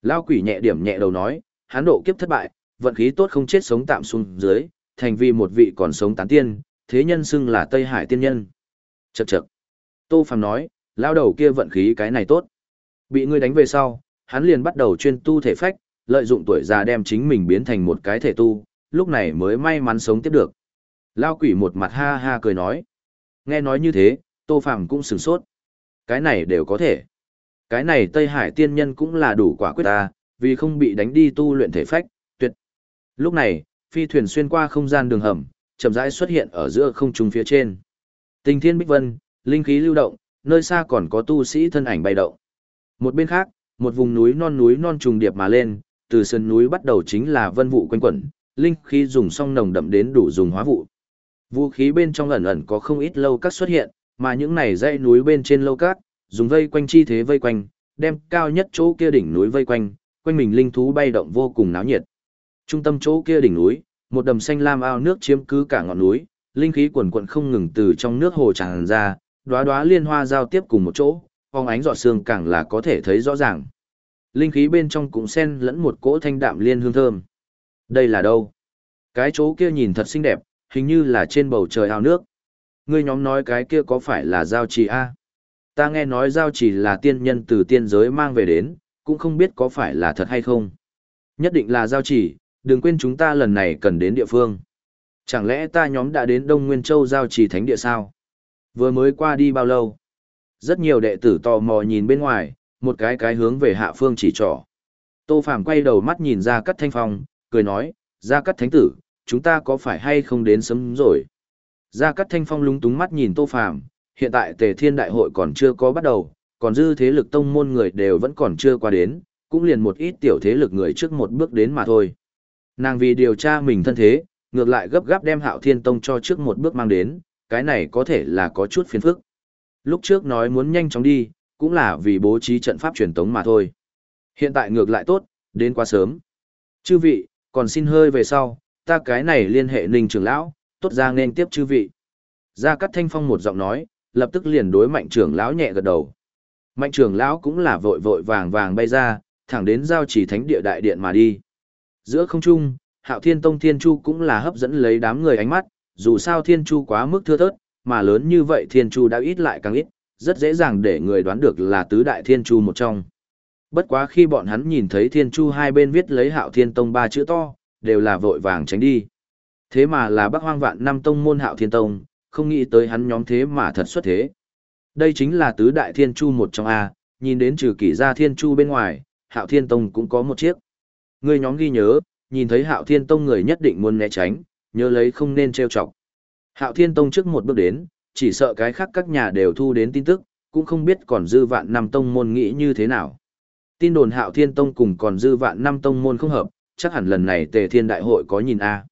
Lao quỷ nhẹ điểm nhẹ đầu nói, hắn độ kiếp thất bại, vận khí tốt không chết sống tạm xuống dưới, thành vì một vị còn sống tán tiên, thế nhân xưng là Tây Hải tiên nhân. Chậc chậc. Tô Phàm nói, lao đầu kia vận khí cái này tốt. Bị ngươi đánh về sau, hắn liền bắt đầu chuyên tu thể phách, lợi dụng tuổi già đem chính mình biến thành một cái thể tu, lúc này mới may mắn sống tiếp được. Lao quỷ một mặt ha ha cười nói. Nghe nói như thế, Tô Phàm cũng sửng sốt. Cái này đều có thể. Cái này Tây Hải tiên nhân cũng là đủ quả quyết ta, vì không bị đánh đi tu luyện thể phách. Lúc này, phi thuyền xuyên qua không gian đường hầm, chậm rãi xuất hiện ở giữa không trung phía trên. Tình thiên bích vân, linh khí lưu động, nơi xa còn có tu sĩ thân ảnh bay động. Một bên khác, một vùng núi non núi non trùng điệp mà lên, từ sườn núi bắt đầu chính là vân vụ quanh quẩn, linh khí dùng xong nồng đậm đến đủ dùng hóa vụ. Vũ khí bên trong ẩn ẩn có không ít lâu các xuất hiện, mà những này dãy núi bên trên lâu các, dùng vây quanh chi thế vây quanh, đem cao nhất chỗ kia đỉnh núi vây quanh, quanh mình linh thú bay động vô cùng náo nhiệt. Trung tâm chỗ kia đỉnh núi, một đầm xanh lam ao nước chiếm cứ cả ngọn núi, linh khí quần quận không ngừng từ trong nước hồ tràn ra, đóa đóa liên hoa giao tiếp cùng một chỗ, phong ánh giọt sương càng là có thể thấy rõ ràng. Linh khí bên trong cũng xen lẫn một cỗ thanh đạm liên hương thơm. Đây là đâu? Cái chỗ kia nhìn thật xinh đẹp, hình như là trên bầu trời ao nước. Ngươi nhóm nói cái kia có phải là giao trì a? Ta nghe nói giao trì là tiên nhân từ tiên giới mang về đến, cũng không biết có phải là thật hay không. Nhất định là giao trì, đừng quên chúng ta lần này cần đến địa phương. Chẳng lẽ ta nhóm đã đến Đông Nguyên Châu giao trì thánh địa sao? Vừa mới qua đi bao lâu? Rất nhiều đệ tử tò mò nhìn bên ngoài, một cái cái hướng về hạ phương chỉ trỏ. Tô Phàm quay đầu mắt nhìn ra cắt thanh phong, cười nói, ra cắt thánh tử, chúng ta có phải hay không đến sớm rồi? Ra cắt thanh phong lúng túng mắt nhìn Tô Phàm, hiện tại tề thiên đại hội còn chưa có bắt đầu, còn dư thế lực tông môn người đều vẫn còn chưa qua đến, cũng liền một ít tiểu thế lực người trước một bước đến mà thôi. Nàng vì điều tra mình thân thế, ngược lại gấp gáp đem hạo thiên tông cho trước một bước mang đến, cái này có thể là có chút phiền phức. Lúc trước nói muốn nhanh chóng đi, cũng là vì bố trí trận pháp truyền tống mà thôi. Hiện tại ngược lại tốt, đến quá sớm. Chư vị, còn xin hơi về sau, ta cái này liên hệ ninh trưởng lão, tốt ra nên tiếp chư vị. Ra cắt thanh phong một giọng nói, lập tức liền đối mạnh trưởng lão nhẹ gật đầu. Mạnh trưởng lão cũng là vội vội vàng vàng bay ra, thẳng đến giao chỉ thánh địa đại điện mà đi. Giữa không trung, hạo thiên tông thiên chu cũng là hấp dẫn lấy đám người ánh mắt, dù sao thiên chu quá mức thưa thớt, mà lớn như vậy thiên chu đã ít lại càng ít, rất dễ dàng để người đoán được là tứ đại thiên chu một trong. Bất quá khi bọn hắn nhìn thấy thiên chu hai bên viết lấy hạo thiên tông ba chữ to, đều là vội vàng tránh đi. Thế mà là bác hoang vạn năm tông môn hạo thiên tông, không nghĩ tới hắn nhóm thế mà thật xuất thế. Đây chính là tứ đại thiên chu một trong A, nhìn đến trừ kỷ gia thiên chu bên ngoài, hạo thiên tông cũng có một chiếc. Ngươi nhóm ghi nhớ, nhìn thấy hạo thiên tông người nhất định muốn né tránh, nhớ lấy không nên trêu chọc. Hạo thiên tông trước một bước đến, chỉ sợ cái khác các nhà đều thu đến tin tức, cũng không biết còn dư vạn năm tông môn nghĩ như thế nào. Tin đồn hạo thiên tông cùng còn dư vạn năm tông môn không hợp, chắc hẳn lần này tề thiên đại hội có nhìn A.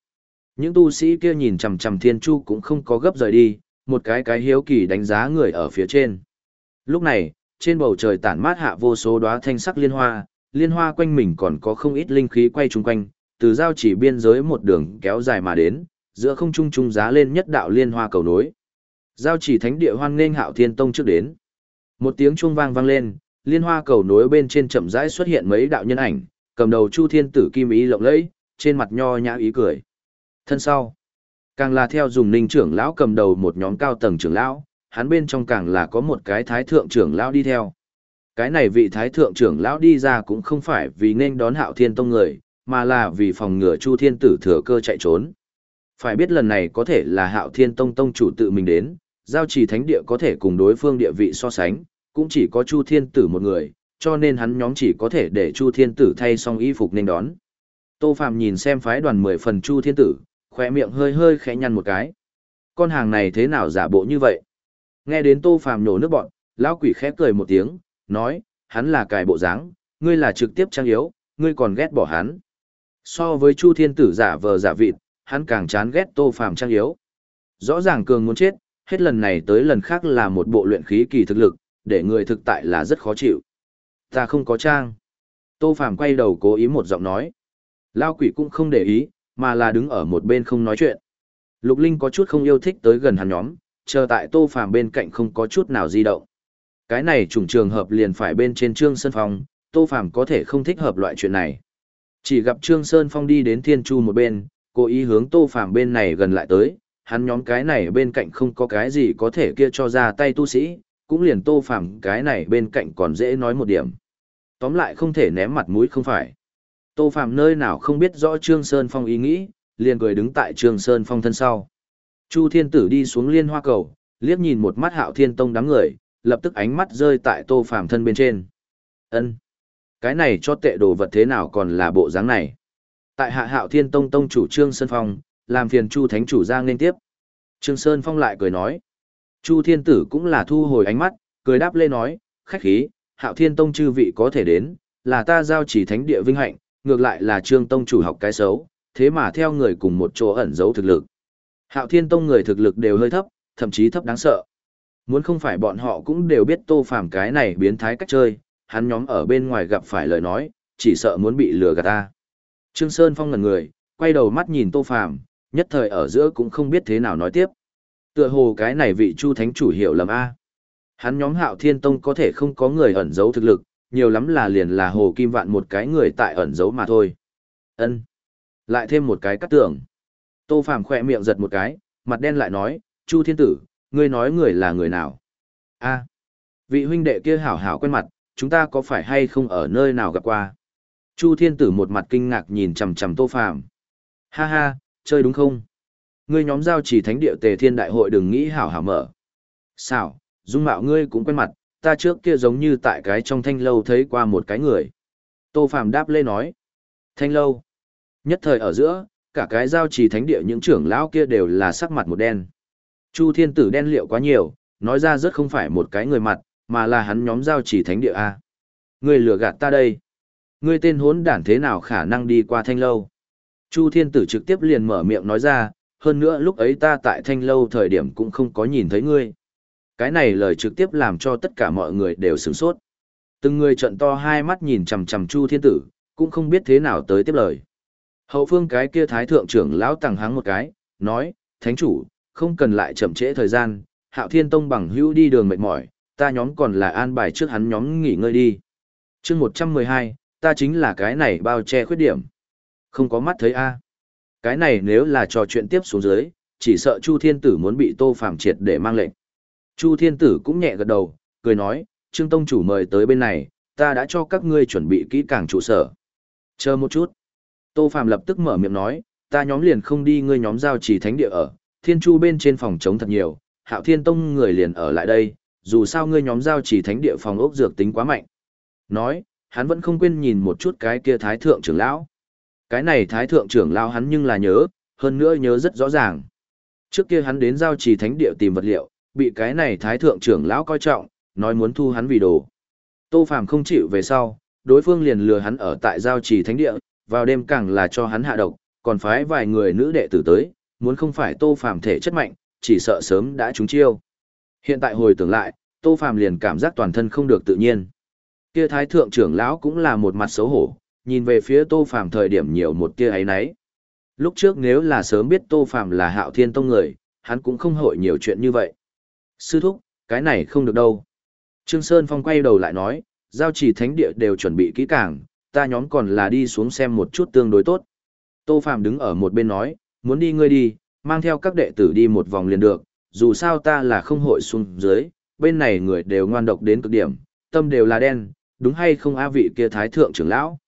Những tu sĩ kia nhìn chằm chằm thiên chu cũng không có gấp rời đi, một cái cái hiếu kỳ đánh giá người ở phía trên. Lúc này, trên bầu trời tản mát hạ vô số đóa thanh sắc liên hoa, liên hoa quanh mình còn có không ít linh khí quay chung quanh, từ giao chỉ biên giới một đường kéo dài mà đến, giữa không trung trung giá lên nhất đạo liên hoa cầu nối. Giao chỉ thánh địa hoan nghênh hạo thiên tông trước đến. Một tiếng chuông vang vang lên, liên hoa cầu nối bên trên chậm rãi xuất hiện mấy đạo nhân ảnh, cầm đầu chu thiên tử kim ý lộng lẫy, trên mặt nho nhã ý cười. Thân sau, càng là theo dùng ninh trưởng lão cầm đầu một nhóm cao tầng trưởng lão, hắn bên trong càng là có một cái thái thượng trưởng lão đi theo. Cái này vị thái thượng trưởng lão đi ra cũng không phải vì nên đón hạo thiên tông người, mà là vì phòng ngừa chu thiên tử thừa cơ chạy trốn. Phải biết lần này có thể là hạo thiên tông tông chủ tự mình đến, giao trì thánh địa có thể cùng đối phương địa vị so sánh, cũng chỉ có chu thiên tử một người, cho nên hắn nhóm chỉ có thể để chu thiên tử thay xong y phục nên đón. Tô Phạm nhìn xem phái đoàn mười phần chu thiên tử, khỏe miệng hơi hơi khẽ nhăn một cái. Con hàng này thế nào giả bộ như vậy? Nghe đến Tô Phàm nổ nước bọn, lão quỷ khẽ cười một tiếng, nói, hắn là cài bộ dáng, ngươi là trực tiếp trang yếu, ngươi còn ghét bỏ hắn. So với Chu Thiên Tử giả vờ giả vịt, hắn càng chán ghét Tô Phàm trang yếu. Rõ ràng cường muốn chết, hết lần này tới lần khác là một bộ luyện khí kỳ thực lực, để người thực tại là rất khó chịu. Ta không có trang. Tô Phàm quay đầu cố ý một giọng nói. Lao quỷ cũng không để ý, mà là đứng ở một bên không nói chuyện. Lục Linh có chút không yêu thích tới gần hắn nhóm, chờ tại Tô Phàm bên cạnh không có chút nào di động. Cái này trùng trường hợp liền phải bên trên Trương Sơn Phong, Tô Phàm có thể không thích hợp loại chuyện này. Chỉ gặp Trương Sơn Phong đi đến Thiên Chu một bên, cố ý hướng Tô Phàm bên này gần lại tới, hắn nhóm cái này bên cạnh không có cái gì có thể kia cho ra tay tu sĩ, cũng liền Tô Phàm cái này bên cạnh còn dễ nói một điểm. Tóm lại không thể ném mặt mũi không phải. Tô Phàm nơi nào không biết rõ Trương Sơn Phong ý nghĩ, liền cười đứng tại Trương Sơn Phong thân sau. Chu Thiên Tử đi xuống liên hoa cầu, liếc nhìn một mắt Hạo Thiên Tông đám người, lập tức ánh mắt rơi tại Tô Phàm thân bên trên. Ân, cái này cho tệ đồ vật thế nào còn là bộ dáng này? Tại Hạ Hạo Thiên Tông tông chủ Trương Sơn Phong, làm phiền Chu Thánh chủ ra nên tiếp. Trương Sơn Phong lại cười nói. Chu Thiên Tử cũng là thu hồi ánh mắt, cười đáp lê nói, khách khí, Hạo Thiên Tông chư vị có thể đến, là ta giao chỉ thánh địa vinh hạnh, ngược lại là Trương Tông chủ học cái xấu, thế mà theo người cùng một chỗ ẩn giấu thực lực. Hạo Thiên Tông người thực lực đều hơi thấp, thậm chí thấp đáng sợ. Muốn không phải bọn họ cũng đều biết Tô Phàm cái này biến thái cách chơi, hắn nhóm ở bên ngoài gặp phải lời nói, chỉ sợ muốn bị lừa gạt ta. Trương Sơn Phong ngẩn người, quay đầu mắt nhìn Tô Phàm, nhất thời ở giữa cũng không biết thế nào nói tiếp. Tựa hồ cái này vị Chu Thánh chủ hiểu lầm a. Hắn nhóm Hạo Thiên Tông có thể không có người ẩn giấu thực lực, nhiều lắm là liền là Hồ Kim Vạn một cái người tại ẩn giấu mà thôi. Ân, Lại thêm một cái cắt tưởng. Tô Phàm khỏe miệng giật một cái, mặt đen lại nói, Chu Thiên Tử, ngươi nói người là người nào? A, vị huynh đệ kia hảo hảo quen mặt, chúng ta có phải hay không ở nơi nào gặp qua? Chu Thiên Tử một mặt kinh ngạc nhìn chằm chằm Tô Phàm. Ha ha, chơi đúng không? Ngươi nhóm giao chỉ thánh địa tề thiên đại hội đừng nghĩ hảo hảo mở. Sao, dung mạo ngươi cũng quen mặt, ta trước kia giống như tại cái trong thanh lâu thấy qua một cái người. Tô Phàm đáp lê nói. Thanh lâu. Nhất thời ở giữa, cả cái giao trì thánh địa những trưởng lão kia đều là sắc mặt một đen. Chu thiên tử đen liệu quá nhiều, nói ra rất không phải một cái người mặt, mà là hắn nhóm giao chỉ thánh địa A. Ngươi lừa gạt ta đây. Ngươi tên hốn đản thế nào khả năng đi qua thanh lâu. Chu thiên tử trực tiếp liền mở miệng nói ra, hơn nữa lúc ấy ta tại thanh lâu thời điểm cũng không có nhìn thấy ngươi. Cái này lời trực tiếp làm cho tất cả mọi người đều sửng sốt. Từng người trận to hai mắt nhìn chằm chằm Chu Thiên Tử, cũng không biết thế nào tới tiếp lời. Hậu phương cái kia thái thượng trưởng lão tàng hắng một cái, nói, thánh chủ, không cần lại chậm trễ thời gian, hạo thiên tông bằng hữu đi đường mệt mỏi, ta nhóm còn là an bài trước hắn nhóm nghỉ ngơi đi. chương 112, ta chính là cái này bao che khuyết điểm. Không có mắt thấy a Cái này nếu là trò chuyện tiếp xuống dưới, chỉ sợ Chu Thiên Tử muốn bị Tô Phàm triệt để mang lệnh. Chu Thiên Tử cũng nhẹ gật đầu, cười nói, Trương Tông chủ mời tới bên này, ta đã cho các ngươi chuẩn bị kỹ càng trụ sở. Chờ một chút. Tô Phạm lập tức mở miệng nói, ta nhóm liền không đi ngươi nhóm giao chỉ thánh địa ở, Thiên Chu bên trên phòng chống thật nhiều, Hạo Thiên Tông người liền ở lại đây, dù sao ngươi nhóm giao chỉ thánh địa phòng ốc dược tính quá mạnh. Nói, hắn vẫn không quên nhìn một chút cái kia thái thượng trưởng lão. Cái này thái thượng trưởng lão hắn nhưng là nhớ, hơn nữa nhớ rất rõ ràng. Trước kia hắn đến giao trì thánh địa tìm vật liệu, bị cái này thái thượng trưởng lão coi trọng, nói muốn thu hắn vì đồ. Tô Phàm không chịu về sau, đối phương liền lừa hắn ở tại giao trì thánh địa, vào đêm càng là cho hắn hạ độc, còn phái vài người nữ đệ tử tới, muốn không phải Tô Phàm thể chất mạnh, chỉ sợ sớm đã trúng chiêu. Hiện tại hồi tưởng lại, Tô Phàm liền cảm giác toàn thân không được tự nhiên. Kia thái thượng trưởng lão cũng là một mặt xấu hổ, nhìn về phía Tô Phàm thời điểm nhiều một tia ấy nấy. Lúc trước nếu là sớm biết Tô Phàm là Hạo Thiên tông người, hắn cũng không hội nhiều chuyện như vậy. Sư thúc, cái này không được đâu. Trương Sơn Phong quay đầu lại nói, giao chỉ thánh địa đều chuẩn bị kỹ càng, ta nhóm còn là đi xuống xem một chút tương đối tốt. Tô Phạm đứng ở một bên nói, muốn đi ngươi đi, mang theo các đệ tử đi một vòng liền được, dù sao ta là không hội xuống dưới, bên này người đều ngoan độc đến cực điểm, tâm đều là đen, đúng hay không a vị kia thái thượng trưởng lão.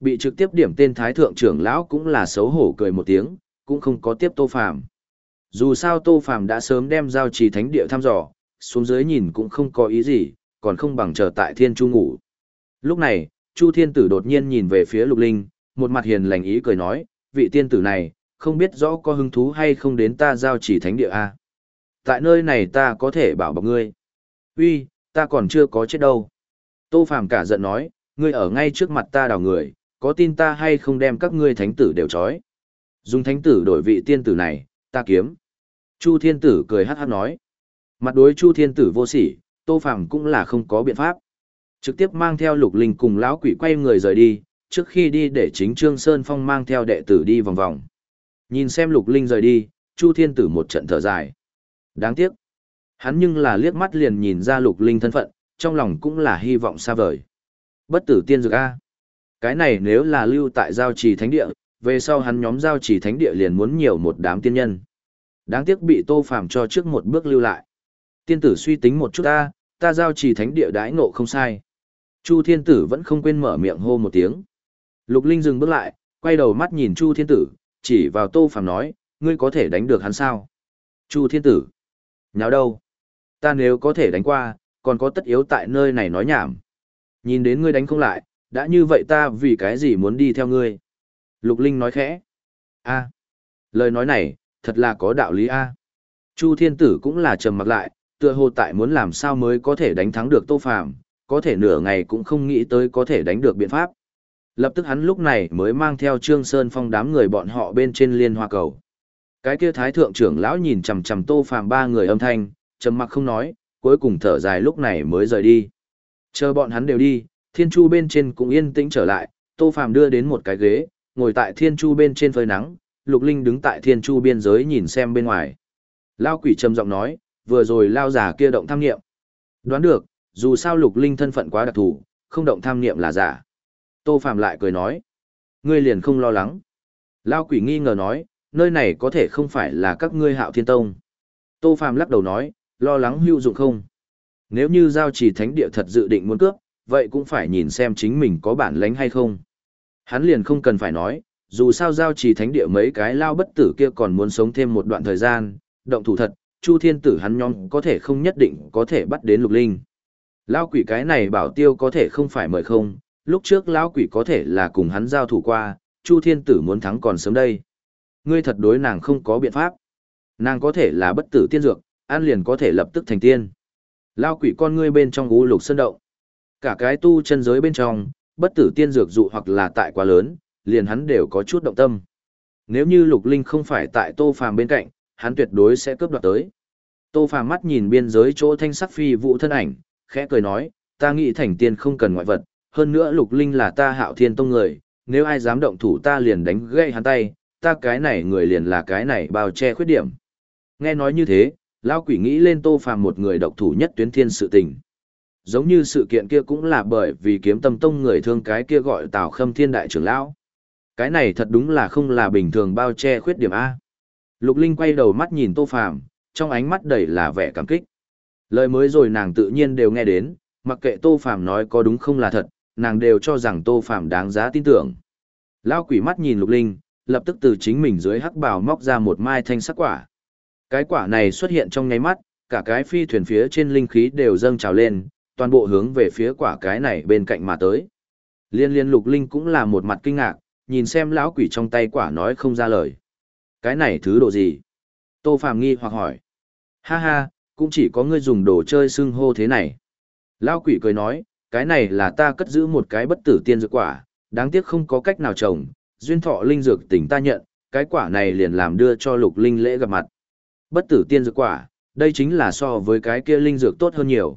Bị trực tiếp điểm tên thái thượng trưởng lão cũng là xấu hổ cười một tiếng, cũng không có tiếp Tô Phạm. Dù sao Tô Phàm đã sớm đem giao trì thánh địa thăm dò, xuống dưới nhìn cũng không có ý gì, còn không bằng chờ tại thiên chu ngủ. Lúc này, Chu Thiên Tử đột nhiên nhìn về phía Lục Linh, một mặt hiền lành ý cười nói, vị tiên tử này, không biết rõ có hứng thú hay không đến ta giao chỉ thánh địa a. Tại nơi này ta có thể bảo bọc ngươi. Uy, ta còn chưa có chết đâu. Tô Phàm cả giận nói, ngươi ở ngay trước mặt ta đào người, có tin ta hay không đem các ngươi thánh tử đều trói. Dùng thánh tử đổi vị tiên tử này, ta kiếm. Chu Thiên Tử cười hát hát nói. Mặt đối Chu Thiên Tử vô sỉ, Tô Phàm cũng là không có biện pháp. Trực tiếp mang theo Lục Linh cùng lão quỷ quay người rời đi, trước khi đi để chính Trương Sơn Phong mang theo đệ tử đi vòng vòng. Nhìn xem Lục Linh rời đi, Chu Thiên Tử một trận thở dài. Đáng tiếc. Hắn nhưng là liếc mắt liền nhìn ra Lục Linh thân phận, trong lòng cũng là hy vọng xa vời. Bất tử tiên dược A. Cái này nếu là lưu tại giao trì thánh địa, về sau hắn nhóm giao trì thánh địa liền muốn nhiều một đám tiên nhân. Đáng tiếc bị Tô Phàm cho trước một bước lưu lại. Tiên tử suy tính một chút ta, ta giao trì thánh địa đãi ngộ không sai. Chu Thiên Tử vẫn không quên mở miệng hô một tiếng. Lục Linh dừng bước lại, quay đầu mắt nhìn Chu Thiên Tử, chỉ vào Tô Phàm nói, ngươi có thể đánh được hắn sao? Chu Thiên Tử. Nháo đâu? Ta nếu có thể đánh qua, còn có tất yếu tại nơi này nói nhảm. Nhìn đến ngươi đánh không lại, đã như vậy ta vì cái gì muốn đi theo ngươi? Lục Linh nói khẽ. a lời nói này, thật là có đạo lý a Chu Thiên Tử cũng là trầm mặc lại, tựa hồ tại muốn làm sao mới có thể đánh thắng được Tô Phàm, có thể nửa ngày cũng không nghĩ tới có thể đánh được biện pháp. Lập tức hắn lúc này mới mang theo Trương Sơn Phong đám người bọn họ bên trên liên hoa cầu. Cái kia thái thượng trưởng lão nhìn chằm chằm Tô Phàm ba người âm thanh, trầm mặc không nói, cuối cùng thở dài lúc này mới rời đi. Chờ bọn hắn đều đi, Thiên Chu bên trên cũng yên tĩnh trở lại, Tô Phàm đưa đến một cái ghế, ngồi tại Thiên Chu bên trên phơi nắng, Lục Linh đứng tại Thiên Chu biên giới nhìn xem bên ngoài. Lao quỷ trầm giọng nói, vừa rồi lao giả kia động tham nghiệm. Đoán được, dù sao Lục Linh thân phận quá đặc thù, không động tham nghiệm là giả. Tô Phạm lại cười nói, ngươi liền không lo lắng. Lao quỷ nghi ngờ nói, nơi này có thể không phải là các ngươi hạo thiên tông. Tô Phạm lắc đầu nói, lo lắng hữu dụng không. Nếu như giao trì thánh địa thật dự định muốn cướp, vậy cũng phải nhìn xem chính mình có bản lĩnh hay không. Hắn liền không cần phải nói, dù sao giao trì thánh địa mấy cái lao bất tử kia còn muốn sống thêm một đoạn thời gian, động thủ thật, Chu Thiên Tử hắn nhóm có thể không nhất định có thể bắt đến lục linh. Lao quỷ cái này bảo tiêu có thể không phải mời không, lúc trước lão quỷ có thể là cùng hắn giao thủ qua, Chu Thiên Tử muốn thắng còn sớm đây. Ngươi thật đối nàng không có biện pháp. Nàng có thể là bất tử tiên dược, an liền có thể lập tức thành tiên. Lão quỷ con ngươi bên trong u lục sơn động. Cả cái tu chân giới bên trong, bất tử tiên dược dụ hoặc là tại quá lớn, liền hắn đều có chút động tâm. Nếu như lục linh không phải tại tô phàm bên cạnh, hắn tuyệt đối sẽ cướp đoạt tới. Tô phàm mắt nhìn biên giới chỗ thanh sắc phi vụ thân ảnh, khẽ cười nói, ta nghĩ thành tiên không cần ngoại vật, hơn nữa lục linh là ta hạo thiên tông người, nếu ai dám động thủ ta liền đánh gãy hắn tay, ta cái này người liền là cái này bao che khuyết điểm. Nghe nói như thế, lão quỷ nghĩ lên tô phàm một người độc thủ nhất tuyến thiên sự tình. Giống như sự kiện kia cũng là bởi vì kiếm tâm tông người thương cái kia gọi tào khâm thiên đại trưởng lão. Cái này thật đúng là không là bình thường bao che khuyết điểm A. Lục Linh quay đầu mắt nhìn tô phàm, trong ánh mắt đầy là vẻ cảm kích. Lời mới rồi nàng tự nhiên đều nghe đến, mặc kệ tô phàm nói có đúng không là thật, nàng đều cho rằng tô phàm đáng giá tin tưởng. Lão quỷ mắt nhìn lục linh, lập tức từ chính mình dưới hắc bào móc ra một mai thanh sắc quả. Cái quả này xuất hiện trong nháy mắt, cả cái phi thuyền phía trên linh khí đều dâng trào lên, toàn bộ hướng về phía quả cái này bên cạnh mà tới. Liên liên lục linh cũng là một mặt kinh ngạc, nhìn xem lão quỷ trong tay quả nói không ra lời. Cái này thứ độ gì? Tô Phàm nghi hoặc hỏi. Ha ha, cũng chỉ có ngươi dùng đồ chơi xưng hô thế này. Lão quỷ cười nói, cái này là ta cất giữ một cái bất tử tiên dược quả, đáng tiếc không có cách nào trồng, duyên thọ linh dược tỉnh ta nhận, cái quả này liền làm đưa cho lục linh lễ gặp mặt. Bất tử tiên dược quả, đây chính là so với cái kia linh dược tốt hơn nhiều.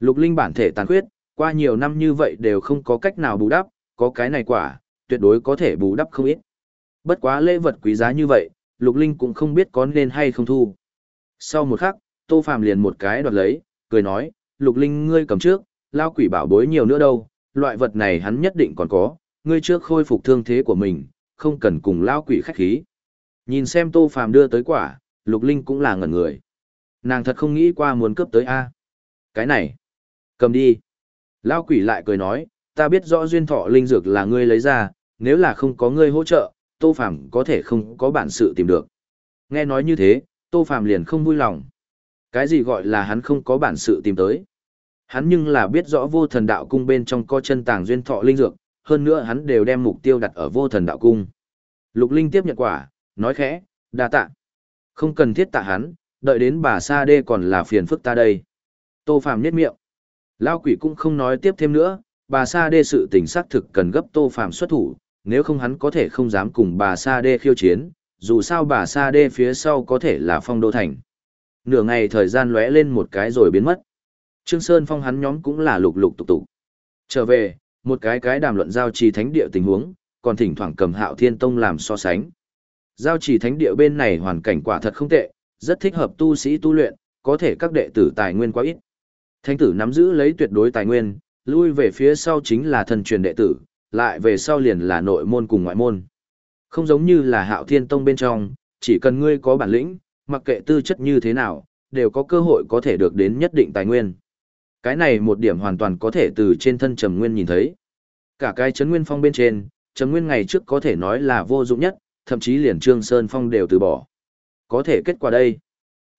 Lục linh bản thể tàn khuyết, qua nhiều năm như vậy đều không có cách nào bù đắp, có cái này quả, tuyệt đối có thể bù đắp không ít. Bất quá lễ vật quý giá như vậy, lục linh cũng không biết có nên hay không thu. Sau một khắc, tô phàm liền một cái đoạt lấy, cười nói, lục linh ngươi cầm trước, lao quỷ bảo bối nhiều nữa đâu, loại vật này hắn nhất định còn có, ngươi trước khôi phục thương thế của mình, không cần cùng lao quỷ khách khí. Nhìn xem tô phàm đưa tới quả, lục linh cũng là ngẩn người. Nàng thật không nghĩ qua muốn cướp tới A. Cái này, cầm đi. Lao quỷ lại cười nói, ta biết rõ duyên thọ linh dược là ngươi lấy ra, nếu là không có ngươi hỗ trợ, tô phàm có thể không có bản sự tìm được. Nghe nói như thế, tô phàm liền không vui lòng. Cái gì gọi là hắn không có bản sự tìm tới? Hắn nhưng là biết rõ vô thần đạo cung bên trong có chân tàng duyên thọ linh dược, hơn nữa hắn đều đem mục tiêu đặt ở vô thần đạo cung. Lục Linh tiếp nhận quả, nói khẽ, đa tạ. Không cần thiết tạ hắn, đợi đến bà Sa Đê còn là phiền phức ta đây. Tô phạm nhếch miệng. Lao quỷ cũng không nói tiếp thêm nữa, bà Sa Đê sự tình xác thực cần gấp Tô phạm xuất thủ, nếu không hắn có thể không dám cùng bà Sa Đê khiêu chiến, dù sao bà Sa Đê phía sau có thể là phong đô thành. Nửa ngày thời gian lóe lên một cái rồi biến mất. Trương Sơn Phong hắn nhóm cũng là lục lục tục tục. Trở về, một cái cái đàm luận giao trì thánh địa tình huống, còn thỉnh thoảng cầm hạo thiên tông làm so sánh. Giao trì thánh địa bên này hoàn cảnh quả thật không tệ, rất thích hợp tu sĩ tu luyện, có thể các đệ tử tài nguyên quá ít. Thánh tử nắm giữ lấy tuyệt đối tài nguyên, lui về phía sau chính là thần truyền đệ tử, lại về sau liền là nội môn cùng ngoại môn. Không giống như là hạo thiên tông bên trong, chỉ cần ngươi có bản lĩnh, mặc kệ tư chất như thế nào, đều có cơ hội có thể được đến nhất định tài nguyên. Cái này một điểm hoàn toàn có thể từ trên thân Trầm Nguyên nhìn thấy. Cả cái chấn nguyên phong bên trên, Trầm Nguyên ngày trước có thể nói là vô dụng nhất, thậm chí liền Trương Sơn Phong đều từ bỏ. Có thể kết quả đây.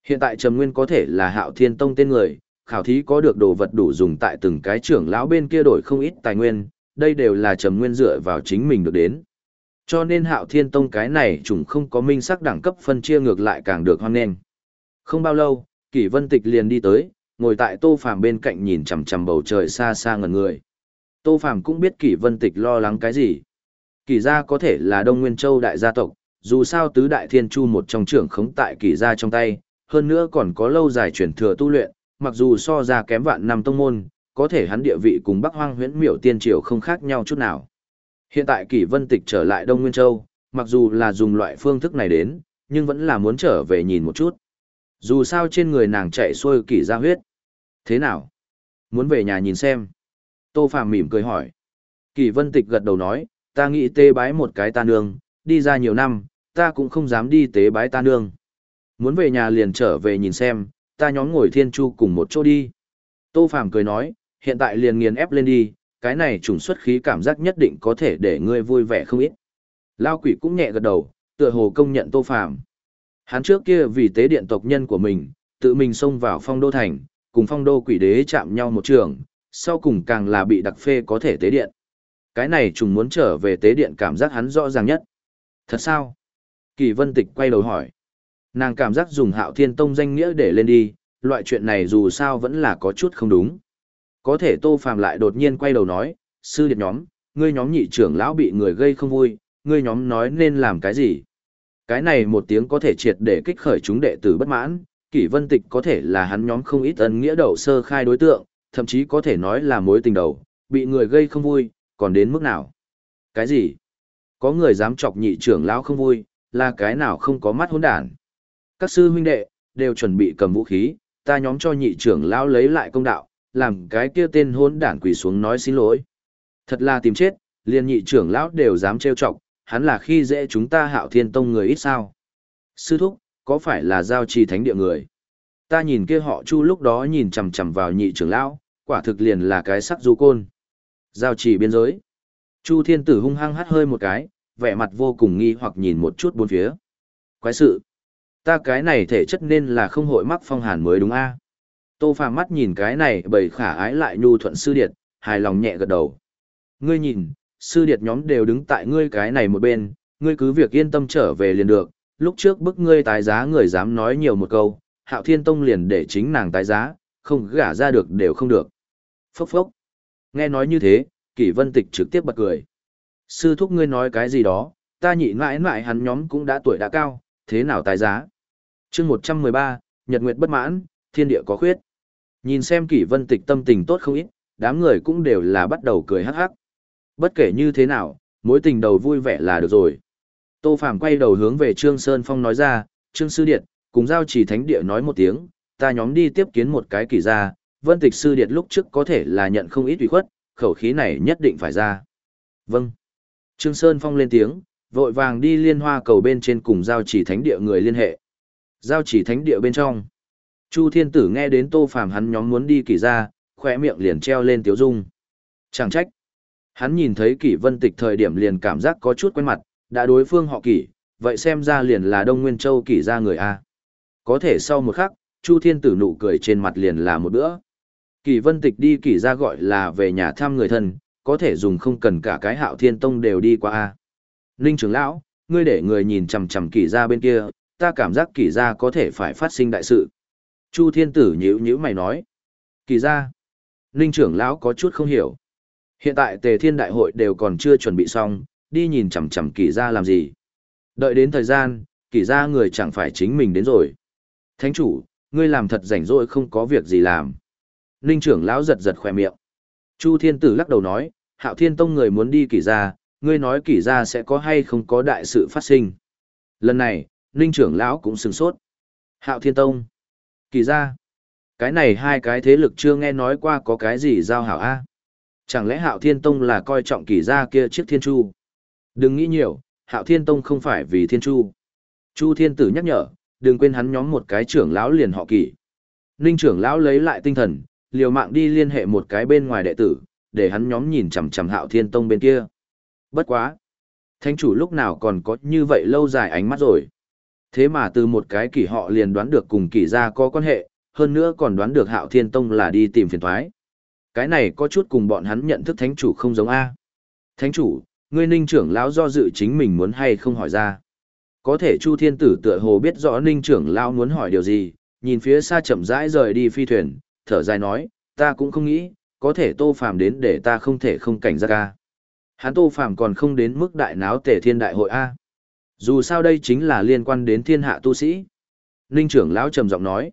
Hiện tại Trầm Nguyên có thể là Hạo Thiên Tông tên người, khảo thí có được đồ vật đủ dùng tại từng cái trưởng lão bên kia đổi không ít tài nguyên, đây đều là Trầm Nguyên dựa vào chính mình được đến. Cho nên Hạo Thiên Tông cái này chúng không có minh sắc đẳng cấp phân chia ngược lại càng được hoan nghênh. Không bao lâu, Kỷ Vân Tịch liền đi tới, ngồi tại Tô Phàm bên cạnh nhìn chằm chằm bầu trời xa xa ngẩn người. Tô Phàm cũng biết Kỷ Vân Tịch lo lắng cái gì. Kỷ gia có thể là Đông Nguyên Châu đại gia tộc, dù sao tứ đại thiên chu một trong trưởng khống tại Kỷ gia trong tay, hơn nữa còn có lâu dài truyền thừa tu luyện, mặc dù so ra kém vạn năm tông môn, có thể hắn địa vị cùng Bắc Hoang Huyễn Miểu Tiên Triều không khác nhau chút nào. Hiện tại Kỷ Vân Tịch trở lại Đông Nguyên Châu, mặc dù là dùng loại phương thức này đến, nhưng vẫn là muốn trở về nhìn một chút. Dù sao trên người nàng chạy xuôi kỷ ra huyết. Thế nào? Muốn về nhà nhìn xem. Tô Phàm mỉm cười hỏi. Kỷ Vân Tịch gật đầu nói, ta nghĩ tế bái một cái ta nương, đi ra nhiều năm, ta cũng không dám đi tế bái ta nương. Muốn về nhà liền trở về nhìn xem, ta nhóm ngồi thiên chu cùng một chỗ đi. Tô Phàm cười nói, hiện tại liền nghiền ép lên đi, cái này trùng xuất khí cảm giác nhất định có thể để ngươi vui vẻ không ít. Lao quỷ cũng nhẹ gật đầu, tựa hồ công nhận Tô Phàm. Hắn trước kia vì tế điện tộc nhân của mình, tự mình xông vào phong đô thành, cùng phong đô quỷ đế chạm nhau một trường, sau cùng càng là bị đặc phê có thể tế điện. Cái này trùng muốn trở về tế điện cảm giác hắn rõ ràng nhất. Thật sao? Kỳ vân tịch quay đầu hỏi. Nàng cảm giác dùng hạo thiên tông danh nghĩa để lên đi, loại chuyện này dù sao vẫn là có chút không đúng. Có thể tô phàm lại đột nhiên quay đầu nói, sư điệt nhóm, ngươi nhóm nhị trưởng lão bị người gây không vui, ngươi nhóm nói nên làm cái gì? Cái này một tiếng có thể triệt để kích khởi chúng đệ tử bất mãn, kỷ vân tịch có thể là hắn nhóm không ít ân nghĩa đầu sơ khai đối tượng, thậm chí có thể nói là mối tình đầu, bị người gây không vui, còn đến mức nào? Cái gì? Có người dám chọc nhị trưởng lão không vui, là cái nào không có mắt hỗn đản? Các sư huynh đệ, đều chuẩn bị cầm vũ khí, ta nhóm cho nhị trưởng lão lấy lại công đạo, làm cái kia tên hỗn đản quỳ xuống nói xin lỗi. Thật là tìm chết, liền nhị trưởng lão đều dám trêu chọc, hắn là khi dễ chúng ta hạo thiên tông người ít sao. Sư thúc, có phải là giao trì thánh địa người? Ta nhìn kia họ chu lúc đó nhìn chằm chằm vào nhị trưởng lão, quả thực liền là cái sắc du côn. Giao trì biên giới. Chu thiên tử hung hăng hắt hơi một cái, vẻ mặt vô cùng nghi hoặc nhìn một chút bốn phía. Quái sự. Ta cái này thể chất nên là không hội mắc phong hàn mới đúng a Tô phàm mắt nhìn cái này bầy khả ái lại nhu thuận sư điệt, hài lòng nhẹ gật đầu. Ngươi nhìn, sư điệt nhóm đều đứng tại ngươi cái này một bên, ngươi cứ việc yên tâm trở về liền được, lúc trước bức ngươi tái giá người dám nói nhiều một câu, hạo thiên tông liền để chính nàng tái giá, không gả ra được đều không được. Phốc phốc. Nghe nói như thế, kỷ vân tịch trực tiếp bật cười. Sư thúc ngươi nói cái gì đó, ta nhị mãi mãi hắn nhóm cũng đã tuổi đã cao, thế nào tái giá. chương 113, Nhật Nguyệt bất mãn, thiên địa có khuyết. Nhìn xem kỷ vân tịch tâm tình tốt không ít, đám người cũng đều là bắt đầu cười hắc hắc. Bất kể như thế nào, mối tình đầu vui vẻ là được rồi. Tô Phàm quay đầu hướng về Trương Sơn Phong nói ra, Trương Sư Điệt, cùng giao chỉ thánh địa nói một tiếng, ta nhóm đi tiếp kiến một cái kỳ ra, vân tịch Sư Điệt lúc trước có thể là nhận không ít ủy khuất, khẩu khí này nhất định phải ra. Vâng. Trương Sơn Phong lên tiếng, vội vàng đi liên hoa cầu bên trên cùng giao chỉ thánh địa người liên hệ. Giao chỉ thánh địa bên trong. Chu Thiên Tử nghe đến Tô Phàm hắn nhóm muốn đi kỳ ra, khỏe miệng liền treo lên tiếu dung. Chẳng trách. Hắn nhìn thấy kỷ vân tịch thời điểm liền cảm giác có chút quen mặt, đã đối phương họ kỷ, vậy xem ra liền là Đông Nguyên Châu kỷ ra người A. Có thể sau một khắc, Chu Thiên Tử nụ cười trên mặt liền là một bữa. Kỷ vân tịch đi kỷ ra gọi là về nhà thăm người thân, có thể dùng không cần cả cái hạo thiên tông đều đi qua A. Ninh trưởng lão, ngươi để người nhìn chằm chằm kỷ ra bên kia, ta cảm giác kỷ ra có thể phải phát sinh đại sự. Chu Thiên Tử nhíu nhíu mày nói. Kỳ ra. Ninh trưởng lão có chút không hiểu. Hiện tại tề thiên đại hội đều còn chưa chuẩn bị xong, đi nhìn chằm chằm kỳ ra làm gì. Đợi đến thời gian, kỳ ra người chẳng phải chính mình đến rồi. Thánh chủ, ngươi làm thật rảnh rỗi không có việc gì làm. Ninh trưởng lão giật giật khỏe miệng. Chu Thiên Tử lắc đầu nói, Hạo Thiên Tông người muốn đi kỳ gia, ngươi nói kỳ gia sẽ có hay không có đại sự phát sinh. Lần này, Ninh trưởng lão cũng sừng sốt. Hạo Thiên Tông, kỳ gia. Cái này hai cái thế lực chưa nghe nói qua có cái gì giao hảo a. Chẳng lẽ Hạo Thiên Tông là coi trọng kỷ gia kia chiếc thiên chu? Đừng nghĩ nhiều, Hạo Thiên Tông không phải vì thiên chu. Chu Thiên Tử nhắc nhở, đừng quên hắn nhóm một cái trưởng lão liền họ kỳ. Ninh trưởng lão lấy lại tinh thần, liều mạng đi liên hệ một cái bên ngoài đệ tử, để hắn nhóm nhìn chằm chằm Hạo Thiên Tông bên kia. Bất quá, thánh chủ lúc nào còn có như vậy lâu dài ánh mắt rồi. Thế mà từ một cái kỷ họ liền đoán được cùng kỷ gia có quan hệ, hơn nữa còn đoán được Hạo Thiên Tông là đi tìm phiền toái. Cái này có chút cùng bọn hắn nhận thức thánh chủ không giống a. Thánh chủ, ngươi Ninh trưởng lão do dự chính mình muốn hay không hỏi ra. Có thể Chu Thiên Tử tựa hồ biết rõ Ninh trưởng lão muốn hỏi điều gì, nhìn phía xa chậm rãi rời đi phi thuyền, thở dài nói, ta cũng không nghĩ, có thể Tô Phàm đến để ta không thể không cảnh giác a. Hắn Tô Phàm còn không đến mức đại náo tể thiên đại hội a. Dù sao đây chính là liên quan đến thiên hạ tu sĩ. Ninh trưởng lão trầm giọng nói,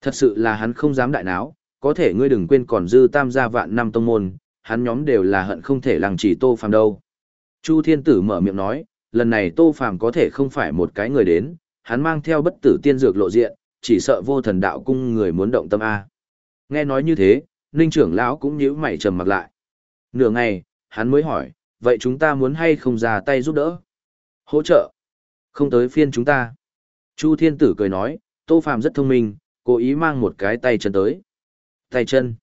thật sự là hắn không dám đại náo, có thể ngươi đừng quên còn dư tam gia vạn năm tông môn, hắn nhóm đều là hận không thể lăng chỉ Tô Phàm đâu. Chu Thiên Tử mở miệng nói, lần này Tô Phàm có thể không phải một cái người đến, hắn mang theo bất tử tiên dược lộ diện, chỉ sợ vô thần đạo cung người muốn động tâm a. Nghe nói như thế, Ninh trưởng lão cũng nhíu mày trầm mặt lại. Nửa ngày, hắn mới hỏi, vậy chúng ta muốn hay không ra tay giúp đỡ? Hỗ trợ? Không tới phiên chúng ta. Chu Thiên Tử cười nói, Tô Phàm rất thông minh, cố ý mang một cái tay chân tới. Tay chân.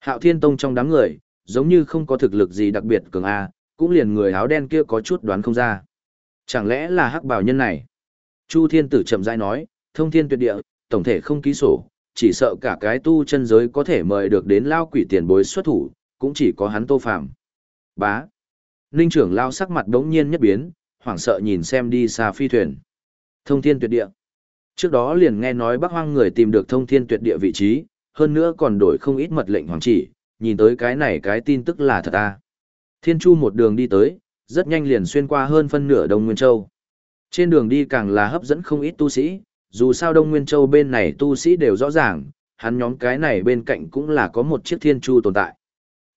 Hạo Thiên Tông trong đám người, giống như không có thực lực gì đặc biệt cường A, cũng liền người áo đen kia có chút đoán không ra. Chẳng lẽ là hắc bảo nhân này? Chu Thiên Tử chậm rãi nói, thông thiên tuyệt địa, tổng thể không ký sổ, chỉ sợ cả cái tu chân giới có thể mời được đến lao quỷ tiền bối xuất thủ, cũng chỉ có hắn tô phạm. Bá. Ninh trưởng lao sắc mặt đống nhiên nhất biến, hoảng sợ nhìn xem đi xa phi thuyền. Thông thiên tuyệt địa. Trước đó liền nghe nói bác hoang người tìm được thông thiên tuyệt địa vị trí, hơn nữa còn đổi không ít mật lệnh hoàng chỉ, nhìn tới cái này cái tin tức là thật à. Thiên Chu một đường đi tới, rất nhanh liền xuyên qua hơn phân nửa Đông Nguyên Châu. Trên đường đi càng là hấp dẫn không ít tu sĩ, dù sao Đông Nguyên Châu bên này tu sĩ đều rõ ràng, hắn nhóm cái này bên cạnh cũng là có một chiếc Thiên Chu tồn tại.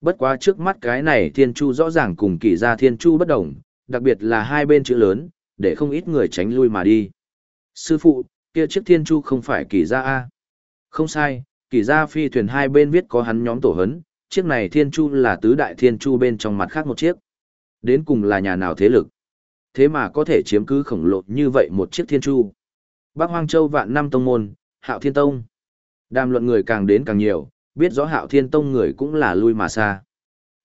Bất quá trước mắt cái này Thiên Chu rõ ràng cùng kỳ gia Thiên Chu bất đồng, đặc biệt là hai bên chữ lớn, để không ít người tránh lui mà đi. Sư phụ, kia chiếc Thiên Chu không phải kỳ gia A. Không sai, kỳ ra phi thuyền hai bên viết có hắn nhóm tổ hấn, chiếc này thiên chu là tứ đại thiên chu bên trong mặt khác một chiếc. Đến cùng là nhà nào thế lực? Thế mà có thể chiếm cứ khổng lồ như vậy một chiếc thiên chu. Bắc Hoang Châu vạn năm tông môn, Hạo Thiên Tông. Đàm luận người càng đến càng nhiều, biết rõ Hạo Thiên Tông người cũng là lui mà xa.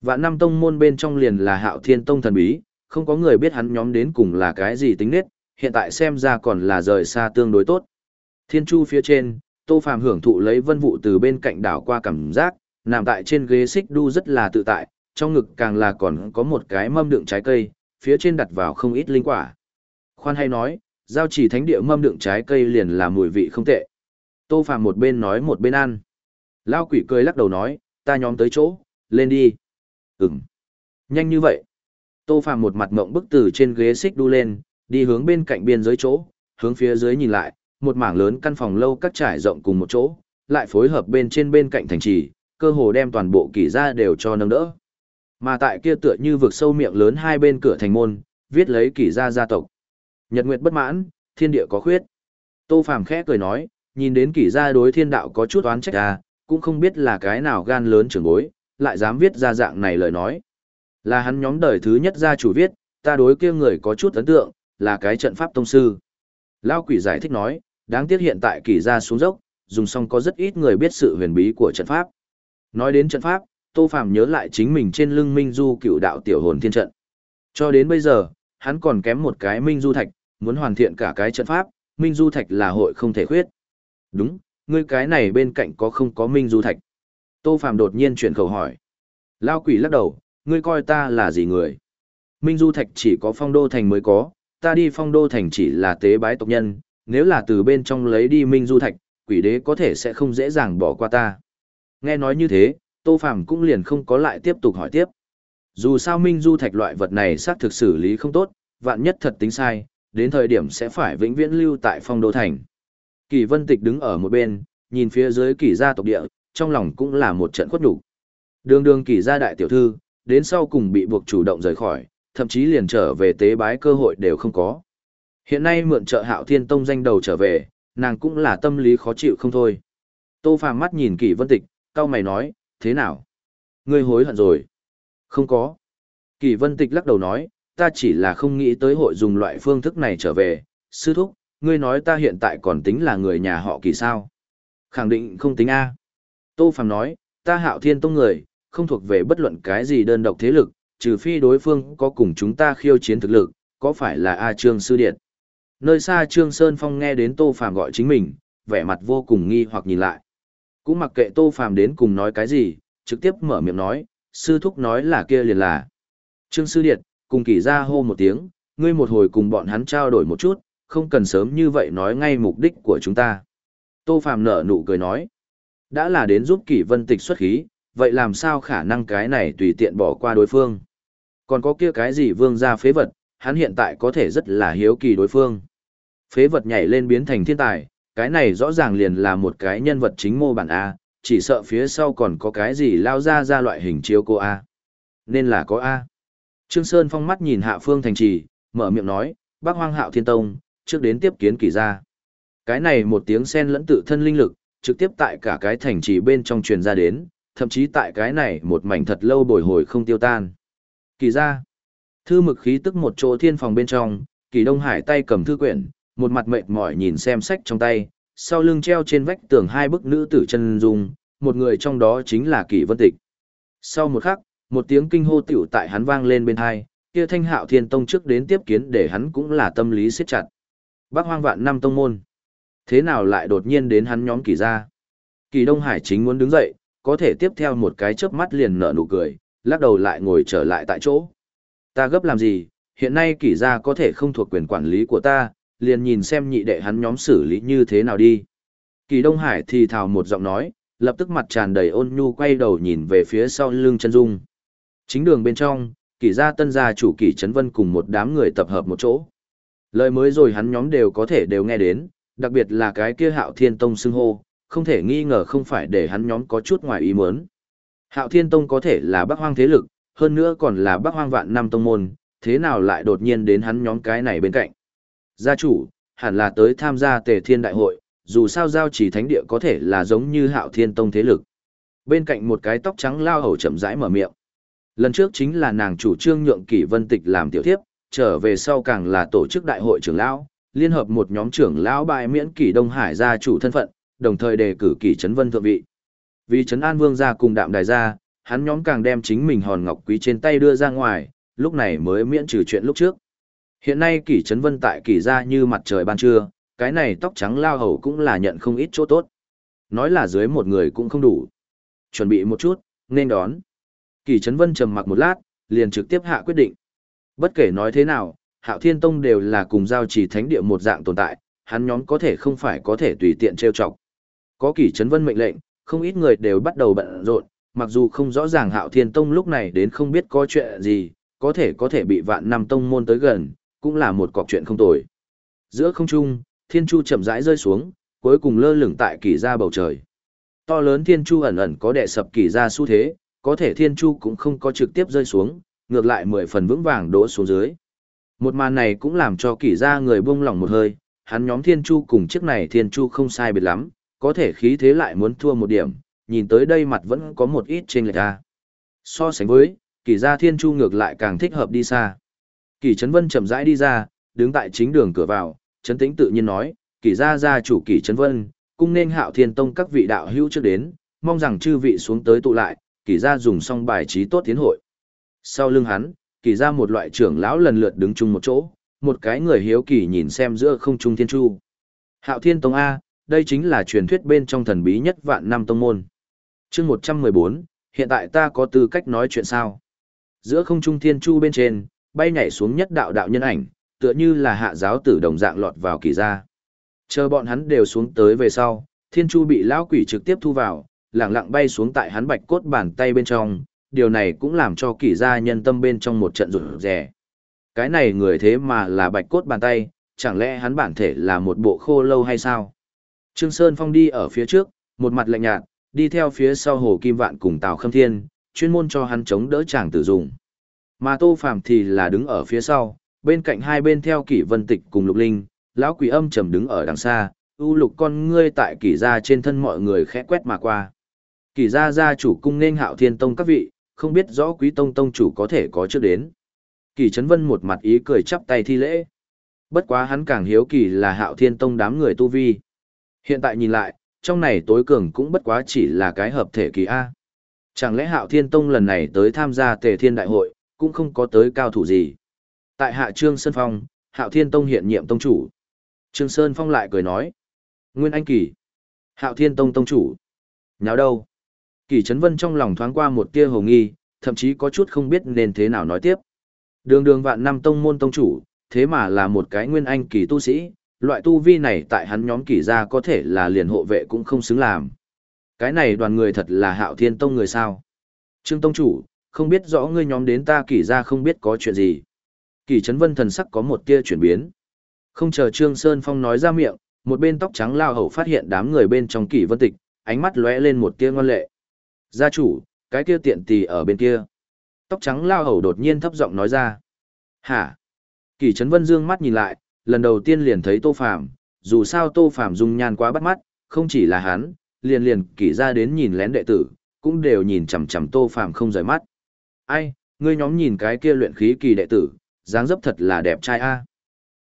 Vạn năm tông môn bên trong liền là Hạo Thiên Tông thần bí, không có người biết hắn nhóm đến cùng là cái gì tính nết, hiện tại xem ra còn là rời xa tương đối tốt. Thiên Chu phía trên, Tô Phàm hưởng thụ lấy vân vụ từ bên cạnh đảo qua cảm giác, nằm tại trên ghế xích đu rất là tự tại, trong ngực càng là còn có một cái mâm đựng trái cây, phía trên đặt vào không ít linh quả. Khoan hay nói, giao chỉ thánh địa mâm đựng trái cây liền là mùi vị không tệ. Tô Phàm một bên nói một bên ăn. Lao quỷ cười lắc đầu nói, ta nhóm tới chỗ, lên đi. Ừm. Nhanh như vậy. Tô Phàm một mặt mộng bức từ trên ghế xích đu lên, đi hướng bên cạnh biên giới chỗ, hướng phía dưới nhìn lại, một mảng lớn căn phòng lâu các trải rộng cùng một chỗ, lại phối hợp bên trên bên cạnh thành trì, cơ hồ đem toàn bộ kỷ gia đều cho nâng đỡ. Mà tại kia tựa như vực sâu miệng lớn hai bên cửa thành môn, viết lấy kỷ gia gia tộc. Nhật Nguyệt bất mãn, thiên địa có khuyết. Tô Phàm khẽ cười nói, nhìn đến kỷ gia đối thiên đạo có chút oán trách à, cũng không biết là cái nào gan lớn trưởng bối, lại dám viết ra dạng này lời nói. Là hắn nhóm đời thứ nhất gia chủ viết, ta đối kia người có chút ấn tượng, là cái trận pháp tông sư. Lao quỷ giải thích nói, đáng tiếc hiện tại kỷ ra xuống dốc, dùng xong có rất ít người biết sự huyền bí của trận pháp. Nói đến trận pháp, Tô Phàm nhớ lại chính mình trên lưng Minh Du cựu đạo tiểu hồn thiên trận. Cho đến bây giờ, hắn còn kém một cái Minh Du thạch, muốn hoàn thiện cả cái trận pháp, Minh Du thạch là hội không thể khuyết. Đúng, ngươi cái này bên cạnh có không có Minh Du thạch? Tô Phàm đột nhiên chuyển khẩu hỏi. Lao quỷ lắc đầu, ngươi coi ta là gì người? Minh Du thạch chỉ có phong đô thành mới có, ta đi phong đô thành chỉ là tế bái tộc nhân, nếu là từ bên trong lấy đi Minh Du thạch, quỷ đế có thể sẽ không dễ dàng bỏ qua ta. Nghe nói như thế, Tô Phàm cũng liền không có lại tiếp tục hỏi tiếp. Dù sao Minh Du thạch loại vật này xác thực xử lý không tốt, vạn nhất thật tính sai, đến thời điểm sẽ phải vĩnh viễn lưu tại phong đô thành. Kỳ vân tịch đứng ở một bên, nhìn phía dưới kỳ gia tộc địa, trong lòng cũng là một trận khuất nhục. Đường đường kỳ gia đại tiểu thư, đến sau cùng bị buộc chủ động rời khỏi, thậm chí liền trở về tế bái cơ hội đều không có. Hiện nay mượn trợ hạo thiên tông danh đầu trở về, nàng cũng là tâm lý khó chịu không thôi. Tô Phàm mắt nhìn Kỷ Vân Tịch, cau mày nói, thế nào? Ngươi hối hận rồi? Không có. Kỷ Vân Tịch lắc đầu nói, ta chỉ là không nghĩ tới hội dùng loại phương thức này trở về. Sư thúc, ngươi nói ta hiện tại còn tính là người nhà họ kỷ sao? Khẳng định không tính A. Tô Phàm nói, ta hạo thiên tông người, không thuộc về bất luận cái gì đơn độc thế lực, trừ phi đối phương có cùng chúng ta khiêu chiến thực lực, có phải là A Trương Sư Điện. Nơi xa Trương Sơn Phong nghe đến Tô Phàm gọi chính mình, vẻ mặt vô cùng nghi hoặc nhìn lại. Cũng mặc kệ Tô Phàm đến cùng nói cái gì, trực tiếp mở miệng nói, sư thúc nói là kia liền là. Trương Sư Điệt, cùng kỳ ra hô một tiếng, ngươi một hồi cùng bọn hắn trao đổi một chút, không cần sớm như vậy nói ngay mục đích của chúng ta. Tô Phàm nở nụ cười nói, đã là đến giúp kỷ vân tịch xuất khí, vậy làm sao khả năng cái này tùy tiện bỏ qua đối phương. Còn có kia cái gì vương gia phế vật, hắn hiện tại có thể rất là hiếu kỳ đối phương. Phế vật nhảy lên biến thành thiên tài, cái này rõ ràng liền là một cái nhân vật chính mô bản A, chỉ sợ phía sau còn có cái gì lao ra ra loại hình chiếu cô A. Nên là có A. Trương Sơn phong mắt nhìn hạ phương thành trì, mở miệng nói, bác hoang hạo thiên tông, trước đến tiếp kiến kỳ gia. Cái này một tiếng sen lẫn tự thân linh lực, trực tiếp tại cả cái thành trì bên trong truyền ra đến, thậm chí tại cái này một mảnh thật lâu bồi hồi không tiêu tan. Kỳ gia thư mực khí tức một chỗ thiên phòng bên trong, kỳ Đông Hải tay cầm thư quyển, một mặt mệt mỏi nhìn xem sách trong tay, sau lưng treo trên vách tường hai bức nữ tử chân dung, một người trong đó chính là Kỷ Vân Tịch. Sau một khắc, một tiếng kinh hô tiểu tại hắn vang lên bên hai, kia Thanh Hạo Thiên Tông trước đến tiếp kiến để hắn cũng là tâm lý siết chặt. Bác Hoang Vạn năm tông môn, thế nào lại đột nhiên đến hắn nhóm Kỳ gia? Kỳ Đông Hải chính muốn đứng dậy, có thể tiếp theo một cái chớp mắt liền nở nụ cười, lắc đầu lại ngồi trở lại tại chỗ. Ta gấp làm gì, hiện nay Kỷ gia có thể không thuộc quyền quản lý của ta, liền nhìn xem nhị đệ hắn nhóm xử lý như thế nào đi. Kỳ Đông Hải thì thào một giọng nói, lập tức mặt tràn đầy ôn nhu quay đầu nhìn về phía sau lưng chân dung. Chính đường bên trong, kỳ gia tân gia chủ kỳ Trấn Vân cùng một đám người tập hợp một chỗ. Lời mới rồi hắn nhóm đều có thể đều nghe đến, đặc biệt là cái kia hạo thiên tông xưng hô, không thể nghi ngờ không phải để hắn nhóm có chút ngoài ý muốn. Hạo thiên tông có thể là bác hoang thế lực, hơn nữa còn là bác hoang vạn năm tông môn, thế nào lại đột nhiên đến hắn nhóm cái này bên cạnh. Gia chủ, hẳn là tới tham gia tề thiên đại hội, dù sao giao chỉ thánh địa có thể là giống như hạo thiên tông thế lực. Bên cạnh một cái tóc trắng lao hầu chậm rãi mở miệng. Lần trước chính là nàng chủ trương nhượng kỷ vân tịch làm tiểu thiếp, trở về sau càng là tổ chức đại hội trưởng lão, liên hợp một nhóm trưởng lão bại miễn kỷ Đông Hải gia chủ thân phận, đồng thời đề cử kỷ trấn vân thượng vị. Vì trấn an vương gia cùng đạm đài gia, hắn nhóm càng đem chính mình hòn ngọc quý trên tay đưa ra ngoài, lúc này mới miễn trừ chuyện lúc trước. Hiện nay kỷ trấn vân tại kỷ ra như mặt trời ban trưa, cái này tóc trắng lao hầu cũng là nhận không ít chỗ tốt. Nói là dưới một người cũng không đủ. Chuẩn bị một chút, nên đón. Kỷ trấn vân trầm mặc một lát, liền trực tiếp hạ quyết định. Bất kể nói thế nào, hạo thiên tông đều là cùng giao trì thánh địa một dạng tồn tại, hắn nhóm có thể không phải có thể tùy tiện trêu chọc. Có kỷ trấn vân mệnh lệnh, không ít người đều bắt đầu bận rộn, mặc dù không rõ ràng hạo thiên tông lúc này đến không biết có chuyện gì, có thể có thể bị vạn năm tông môn tới gần, cũng là một cọc chuyện không tồi. Giữa không trung, thiên chu chậm rãi rơi xuống, cuối cùng lơ lửng tại kỳ ra bầu trời. To lớn thiên chu ẩn ẩn có đè sập kỳ ra xu thế, có thể thiên chu cũng không có trực tiếp rơi xuống, ngược lại mười phần vững vàng đổ xuống dưới. Một màn này cũng làm cho kỳ ra người buông lỏng một hơi, hắn nhóm thiên chu cùng chiếc này thiên chu không sai biệt lắm, có thể khí thế lại muốn thua một điểm, nhìn tới đây mặt vẫn có một ít trên lệch ra. So sánh với, kỳ gia thiên chu ngược lại càng thích hợp đi xa. Kỳ Trấn Vân chậm rãi đi ra, đứng tại chính đường cửa vào, Trấn Tĩnh tự nhiên nói, kỳ gia gia chủ Kỳ Trấn Vân, cung nên hạo thiên tông các vị đạo hữu trước đến, mong rằng chư vị xuống tới tụ lại, kỳ gia dùng xong bài trí tốt tiến hội. Sau lưng hắn, kỳ gia một loại trưởng lão lần lượt đứng chung một chỗ, một cái người hiếu kỳ nhìn xem giữa không trung thiên chu. Hạo thiên tông A, đây chính là truyền thuyết bên trong thần bí nhất vạn năm tông môn chương 114, hiện tại ta có tư cách nói chuyện sao? Giữa không trung thiên chu bên trên, bay nhảy xuống nhất đạo đạo nhân ảnh, tựa như là hạ giáo tử đồng dạng lọt vào kỳ gia. Chờ bọn hắn đều xuống tới về sau, thiên chu bị lão quỷ trực tiếp thu vào, lặng lặng bay xuống tại hắn bạch cốt bàn tay bên trong, điều này cũng làm cho kỳ gia nhân tâm bên trong một trận rụt rè. Cái này người thế mà là bạch cốt bàn tay, chẳng lẽ hắn bản thể là một bộ khô lâu hay sao? Trương Sơn Phong đi ở phía trước, một mặt lạnh nhạt, đi theo phía sau Hồ Kim Vạn cùng Tào Khâm Thiên, chuyên môn cho hắn chống đỡ chàng tử dùng. Mà Tô Phàm thì là đứng ở phía sau, bên cạnh hai bên theo Kỷ Vân Tịch cùng Lục Linh, lão quỷ âm trầm đứng ở đằng xa, u lục con ngươi tại Kỷ gia trên thân mọi người khẽ quét mà qua. Kỷ gia gia chủ cung nên Hạo Thiên Tông các vị, không biết rõ Quý Tông tông chủ có thể có trước đến. Kỷ Trấn Vân một mặt ý cười chắp tay thi lễ. Bất quá hắn càng hiếu kỳ là Hạo Thiên Tông đám người tu vi. Hiện tại nhìn lại, trong này tối cường cũng bất quá chỉ là cái hợp thể kỳ A. Chẳng lẽ Hạo Thiên Tông lần này tới tham gia Tề Thiên Đại hội, cũng không có tới cao thủ gì. Tại Hạ Trương Sơn Phong, Hạo Thiên Tông hiện nhiệm tông chủ. Trương Sơn Phong lại cười nói. Nguyên Anh Kỳ. Hạo Thiên Tông tông chủ. Nháo đâu? Kỳ Trấn Vân trong lòng thoáng qua một tia hồ nghi, thậm chí có chút không biết nên thế nào nói tiếp. Đường đường vạn năm tông môn tông chủ, thế mà là một cái Nguyên Anh Kỳ tu sĩ, loại tu vi này tại hắn nhóm kỳ gia có thể là liền hộ vệ cũng không xứng làm. Cái này đoàn người thật là hạo thiên tông người sao. Trương Tông Chủ, không biết rõ ngươi nhóm đến ta kỳ gia không biết có chuyện gì. Kỳ Trấn Vân thần sắc có một tia chuyển biến. Không chờ Trương Sơn Phong nói ra miệng, một bên tóc trắng lao hầu phát hiện đám người bên trong kỳ vân tịch, ánh mắt lóe lên một tia ngoan lệ. Gia chủ, cái kia tiện tì ở bên kia. Tóc trắng lao hầu đột nhiên thấp giọng nói ra. Hả? Kỳ Trấn Vân dương mắt nhìn lại, lần đầu tiên liền thấy Tô Phàm, dù sao Tô Phàm dung nhan quá bắt mắt, không chỉ là hắn, liền liền kỷ ra đến nhìn lén đệ tử, cũng đều nhìn chằm chằm Tô Phàm không rời mắt. Ai, ngươi nhóm nhìn cái kia luyện khí kỳ đệ tử, dáng dấp thật là đẹp trai a.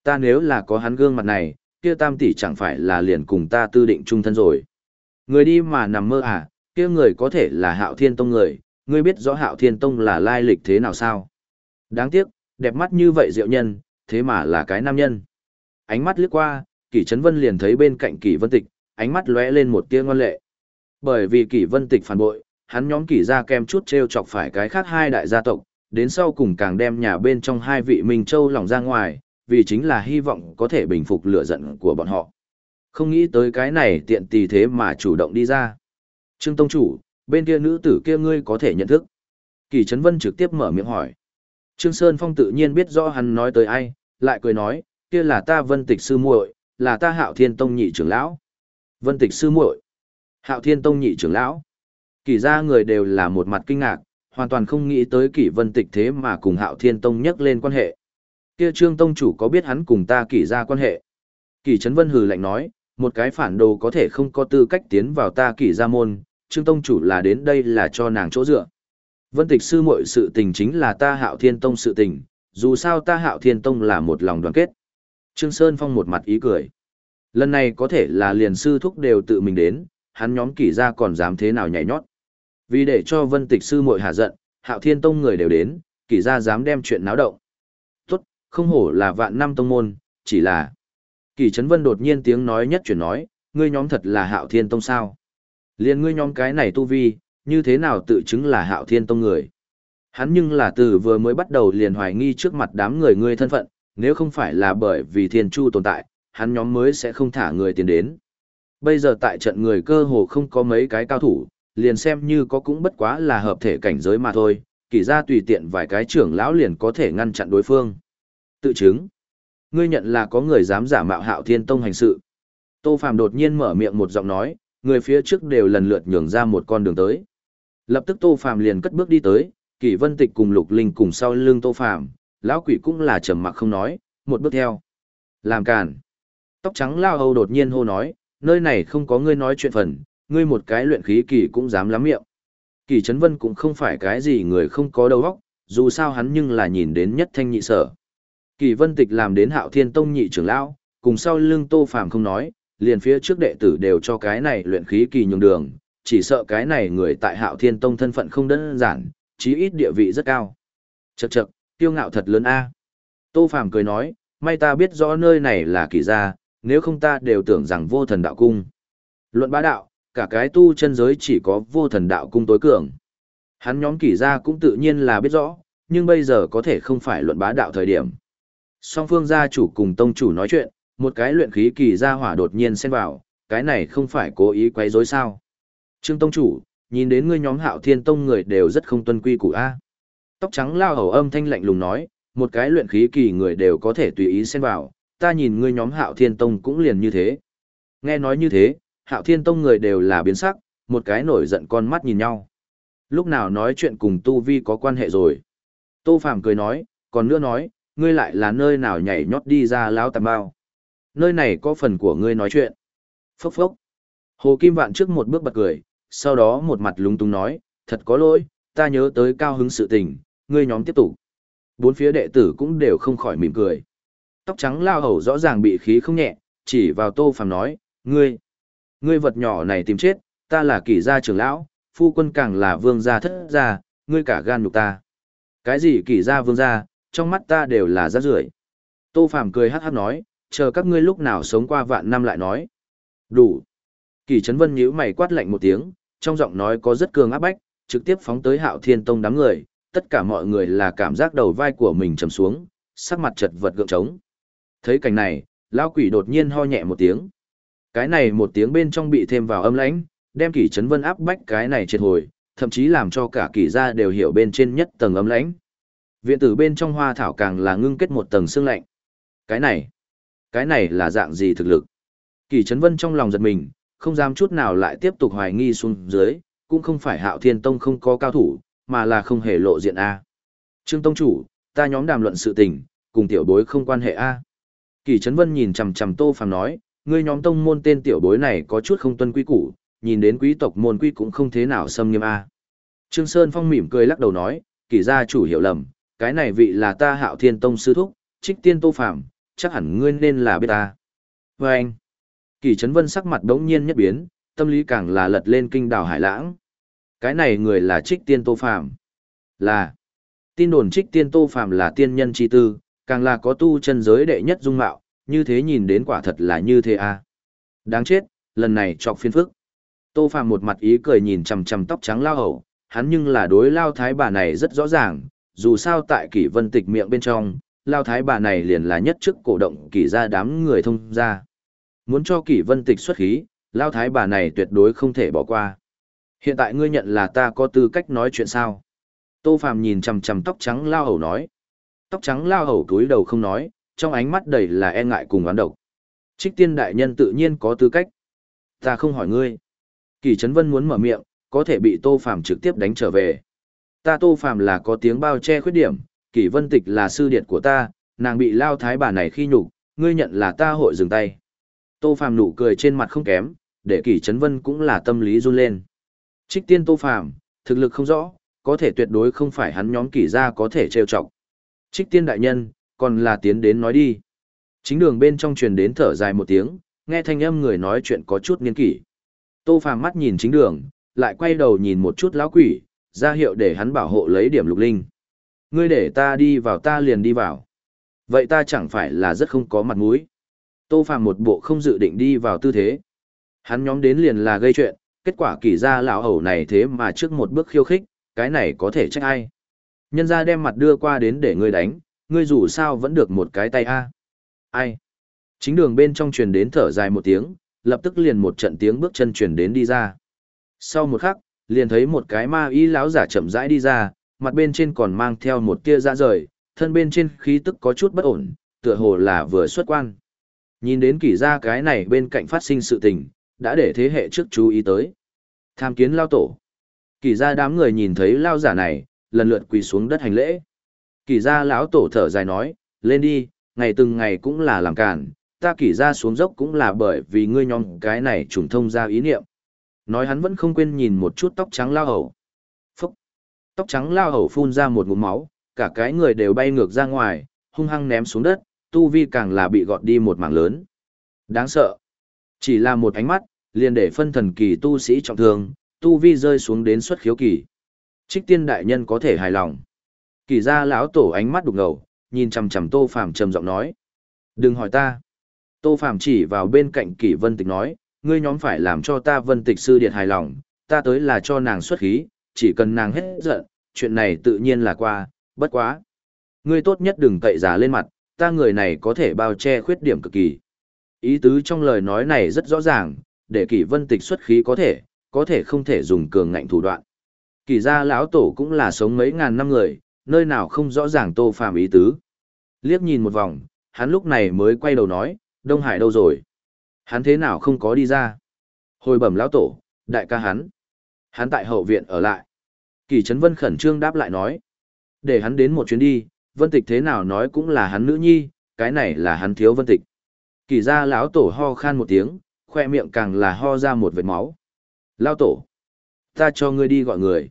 Ta nếu là có hắn gương mặt này, kia tam tỷ chẳng phải là liền cùng ta tư định chung thân rồi. Người đi mà nằm mơ à, kia người có thể là Hạo Thiên Tông người, ngươi biết rõ Hạo Thiên Tông là lai lịch thế nào sao? Đáng tiếc, đẹp mắt như vậy diệu nhân, thế mà là cái nam nhân. Ánh mắt lướt qua, Kỷ Trấn Vân liền thấy bên cạnh Kỷ Vân Tịch, ánh mắt lóe lên một tia ngoan lệ. Bởi vì Kỷ Vân Tịch phản bội, hắn nhóm Kỷ gia kem chút treo chọc phải cái khác hai đại gia tộc, đến sau cùng càng đem nhà bên trong hai vị Minh Châu lỏng ra ngoài, vì chính là hy vọng có thể bình phục lửa giận của bọn họ. Không nghĩ tới cái này tiện tì thế mà chủ động đi ra. Trương Tông Chủ, bên kia nữ tử kia ngươi có thể nhận thức. Kỳ Trấn Vân trực tiếp mở miệng hỏi. Trương Sơn Phong tự nhiên biết rõ hắn nói tới ai, lại cười nói, kia là ta Vân Tịch sư muội, là ta Hạo Thiên Tông nhị trưởng lão. Vân Tịch sư muội, Hạo Thiên Tông nhị trưởng lão. Kỳ ra người đều là một mặt kinh ngạc, hoàn toàn không nghĩ tới Kỷ Vân Tịch thế mà cùng Hạo Thiên Tông nhắc lên quan hệ. Kia Trương Tông chủ có biết hắn cùng ta Kỷ ra quan hệ? Kỷ Trấn Vân hừ lạnh nói, một cái phản đồ có thể không có tư cách tiến vào ta Kỷ ra môn, Trương Tông chủ là đến đây là cho nàng chỗ dựa. Vân Tịch sư muội sự tình chính là ta Hạo Thiên Tông sự tình, dù sao ta Hạo Thiên Tông là một lòng đoàn kết. Trương Sơn Phong một mặt ý cười. Lần này có thể là liền sư thúc đều tự mình đến, hắn nhóm kỷ ra còn dám thế nào nhảy nhót. Vì để cho vân tịch sư muội hạ giận, hạo thiên tông người đều đến, kỷ ra dám đem chuyện náo động. Tốt, không hổ là vạn năm tông môn, chỉ là... Kỷ Trấn Vân đột nhiên tiếng nói nhất chuyển nói, ngươi nhóm thật là hạo thiên tông sao. Liền ngươi nhóm cái này tu vi, như thế nào tự chứng là hạo thiên tông người. Hắn nhưng là từ vừa mới bắt đầu liền hoài nghi trước mặt đám người ngươi thân phận, nếu không phải là bởi vì thiên chu tồn tại, hắn nhóm mới sẽ không thả người tiến đến. Bây giờ tại trận người cơ hồ không có mấy cái cao thủ, liền xem như có cũng bất quá là hợp thể cảnh giới mà thôi, kỳ ra tùy tiện vài cái trưởng lão liền có thể ngăn chặn đối phương. Tự chứng. Ngươi nhận là có người dám giả mạo hạo thiên tông hành sự. Tô Phàm đột nhiên mở miệng một giọng nói, người phía trước đều lần lượt nhường ra một con đường tới. Lập tức Tô Phàm liền cất bước đi tới, Kỷ Vân Tịch cùng Lục Linh cùng sau lưng Tô Phàm, lão quỷ cũng là trầm mặc không nói, một bước theo. Làm càn. Tóc trắng lao hầu đột nhiên hô nói, nơi này không có ngươi nói chuyện phần, ngươi một cái luyện khí kỳ cũng dám lắm miệng. Kỳ Trấn Vân cũng không phải cái gì người không có đầu óc, dù sao hắn nhưng là nhìn đến nhất thanh nhị sở. Kỳ Vân Tịch làm đến Hạo Thiên Tông nhị trưởng lão, cùng sau lưng Tô Phàm không nói, liền phía trước đệ tử đều cho cái này luyện khí kỳ nhường đường, chỉ sợ cái này người tại Hạo Thiên Tông thân phận không đơn giản, chí ít địa vị rất cao. Chậc chậc, tiêu ngạo thật lớn a. Tô Phàm cười nói, may ta biết rõ nơi này là kỳ gia, nếu không ta đều tưởng rằng vô thần đạo cung. Luận bá đạo, cả cái tu chân giới chỉ có vô thần đạo cung tối cường. Hắn nhóm kỳ gia cũng tự nhiên là biết rõ, nhưng bây giờ có thể không phải luận bá đạo thời điểm. Song phương gia chủ cùng tông chủ nói chuyện, một cái luyện khí kỳ gia hỏa đột nhiên xen vào, cái này không phải cố ý quấy rối sao. Trương tông chủ, nhìn đến ngươi nhóm hạo thiên tông người đều rất không tuân quy củ A. Tóc trắng lao hầu âm thanh lạnh lùng nói, một cái luyện khí kỳ người đều có thể tùy ý xen vào, ta nhìn ngươi nhóm hạo thiên tông cũng liền như thế. Nghe nói như thế, hạo thiên tông người đều là biến sắc, một cái nổi giận con mắt nhìn nhau. Lúc nào nói chuyện cùng Tu Vi có quan hệ rồi. Tô Phàm cười nói, còn nữa nói, ngươi lại là nơi nào nhảy nhót đi ra lão tạm bao. Nơi này có phần của ngươi nói chuyện. Phốc phốc. Hồ Kim Vạn trước một bước bật cười, sau đó một mặt lúng túng nói, thật có lỗi, ta nhớ tới cao hứng sự tình, ngươi nhóm tiếp tục. Bốn phía đệ tử cũng đều không khỏi mỉm cười. Tóc trắng lao hầu rõ ràng bị khí không nhẹ, chỉ vào tô phàm nói, ngươi, ngươi vật nhỏ này tìm chết, ta là kỷ gia trưởng lão, phu quân càng là vương gia thất gia, ngươi cả gan nhục ta. Cái gì kỷ gia vương gia, trong mắt ta đều là rác rưởi. Tô phàm cười hát hát nói, chờ các ngươi lúc nào sống qua vạn năm lại nói. Đủ. Kỷ Trấn Vân nhíu mày quát lạnh một tiếng, trong giọng nói có rất cường áp bách, trực tiếp phóng tới Hạo Thiên Tông đám người, tất cả mọi người là cảm giác đầu vai của mình trầm xuống, sắc mặt chật vật gượng trống. Thấy cảnh này, lão quỷ đột nhiên ho nhẹ một tiếng. Cái này một tiếng bên trong bị thêm vào âm lãnh, đem Kỷ Trấn Vân áp bách cái này triệt hồi, thậm chí làm cho cả Kỷ gia đều hiểu bên trên nhất tầng âm lãnh. Viện tử bên trong hoa thảo càng là ngưng kết một tầng xương lạnh. Cái này, cái này là dạng gì thực lực? Kỷ Trấn Vân trong lòng giật mình, không dám chút nào lại tiếp tục hoài nghi xuống dưới, cũng không phải hạo thiên tông không có cao thủ, mà là không hề lộ diện A. Trương Tông Chủ, ta nhóm đàm luận sự tình, cùng tiểu bối không quan hệ A. Kỳ Trấn Vân nhìn chằm chằm Tô Phàm nói, ngươi nhóm tông môn tên tiểu bối này có chút không tuân quy củ, nhìn đến quý tộc môn quy cũng không thế nào xâm nghiêm A. Trương Sơn Phong mỉm cười lắc đầu nói, kỳ gia chủ hiểu lầm, cái này vị là ta hạo thiên tông sư thúc, trích tiên Tô Phàm chắc hẳn ngươi nên là biết ta. Và vâng. anh, Kỳ Trấn Vân sắc mặt đống nhiên nhất biến, tâm lý càng là lật lên kinh đảo hải lãng. Cái này người là trích tiên Tô Phàm Là. Tin đồn trích tiên Tô Phàm là tiên nhân chi tư, càng là có tu chân giới đệ nhất dung mạo, như thế nhìn đến quả thật là như thế à. Đáng chết, lần này chọc phiên phức. Tô Phàm một mặt ý cười nhìn chằm chằm tóc trắng lao hậu, hắn nhưng là đối lao thái bà này rất rõ ràng, dù sao tại kỷ vân tịch miệng bên trong, lao thái bà này liền là nhất chức cổ động kỷ ra đám người thông ra. Muốn cho kỷ vân tịch xuất khí, lao thái bà này tuyệt đối không thể bỏ qua. Hiện tại ngươi nhận là ta có tư cách nói chuyện sao? Tô Phàm nhìn chằm chằm tóc trắng lao hầu nói. Tóc trắng lao hầu túi đầu không nói, trong ánh mắt đầy là e ngại cùng oán độc. Trích tiên đại nhân tự nhiên có tư cách. Ta không hỏi ngươi. Kỳ Trấn Vân muốn mở miệng, có thể bị Tô Phàm trực tiếp đánh trở về. Ta Tô Phàm là có tiếng bao che khuyết điểm, Kỳ Vân Tịch là sư điệt của ta, nàng bị lao thái bà này khi nhục, ngươi nhận là ta hội dừng tay. Tô Phàm nụ cười trên mặt không kém, để Kỳ Trấn Vân cũng là tâm lý run lên. Trích tiên Tô Phàm, thực lực không rõ, có thể tuyệt đối không phải hắn nhóm kỳ gia có thể trêu chọc. Trích tiên đại nhân, còn là tiến đến nói đi. Chính đường bên trong truyền đến thở dài một tiếng, nghe thanh âm người nói chuyện có chút nghiên kỷ. Tô Phàm mắt nhìn chính đường, lại quay đầu nhìn một chút lão quỷ, ra hiệu để hắn bảo hộ lấy điểm lục linh. Ngươi để ta đi vào ta liền đi vào. Vậy ta chẳng phải là rất không có mặt mũi. Tô Phàm một bộ không dự định đi vào tư thế. Hắn nhóm đến liền là gây chuyện, kết quả kỳ ra lão hầu này thế mà trước một bước khiêu khích, cái này có thể trách ai. Nhân ra đem mặt đưa qua đến để ngươi đánh, ngươi dù sao vẫn được một cái tay a. Ai? Chính đường bên trong truyền đến thở dài một tiếng, lập tức liền một trận tiếng bước chân truyền đến đi ra. Sau một khắc, liền thấy một cái ma y lão giả chậm rãi đi ra, mặt bên trên còn mang theo một tia ra rời, thân bên trên khí tức có chút bất ổn, tựa hồ là vừa xuất quan. Nhìn đến kỳ ra cái này bên cạnh phát sinh sự tình, đã để thế hệ trước chú ý tới. Tham kiến lao tổ. Kỳ ra đám người nhìn thấy lao giả này, lần lượt quỳ xuống đất hành lễ. Kỳ ra lão tổ thở dài nói, lên đi, ngày từng ngày cũng là làm cản, ta kỳ ra xuống dốc cũng là bởi vì ngươi nhóm cái này trùng thông ra ý niệm. Nói hắn vẫn không quên nhìn một chút tóc trắng lao hầu. Phúc! Tóc trắng lao hầu phun ra một ngụm máu, cả cái người đều bay ngược ra ngoài, hung hăng ném xuống đất, tu vi càng là bị gọt đi một mảng lớn. Đáng sợ! Chỉ là một ánh mắt, liền để phân thần kỳ tu sĩ trọng thương, tu vi rơi xuống đến xuất khiếu kỳ. Trích tiên đại nhân có thể hài lòng. Kỳ ra lão tổ ánh mắt đục ngầu, nhìn chằm chằm Tô Phàm trầm giọng nói: "Đừng hỏi ta." Tô Phàm chỉ vào bên cạnh Kỷ Vân Tịch nói: "Ngươi nhóm phải làm cho ta Vân Tịch sư điện hài lòng, ta tới là cho nàng xuất khí, chỉ cần nàng hết giận, chuyện này tự nhiên là qua, bất quá. Ngươi tốt nhất đừng cậy giả lên mặt, ta người này có thể bao che khuyết điểm cực kỳ." Ý tứ trong lời nói này rất rõ ràng, để Kỷ Vân Tịch xuất khí có thể, có thể không thể dùng cường ngạnh thủ đoạn. Kỳ gia lão tổ cũng là sống mấy ngàn năm người, nơi nào không rõ ràng Tô Phàm ý tứ. Liếc nhìn một vòng, hắn lúc này mới quay đầu nói, Đông Hải đâu rồi? Hắn thế nào không có đi ra? Hồi bẩm lão tổ, đại ca hắn. Hắn tại hậu viện ở lại. Kỳ Trấn Vân khẩn trương đáp lại nói. Để hắn đến một chuyến đi, Vân Tịch thế nào nói cũng là hắn nữ nhi, cái này là hắn thiếu Vân Tịch. Kỳ ra lão tổ ho khan một tiếng, khoe miệng càng là ho ra một vệt máu. Lão tổ, ta cho ngươi đi gọi người.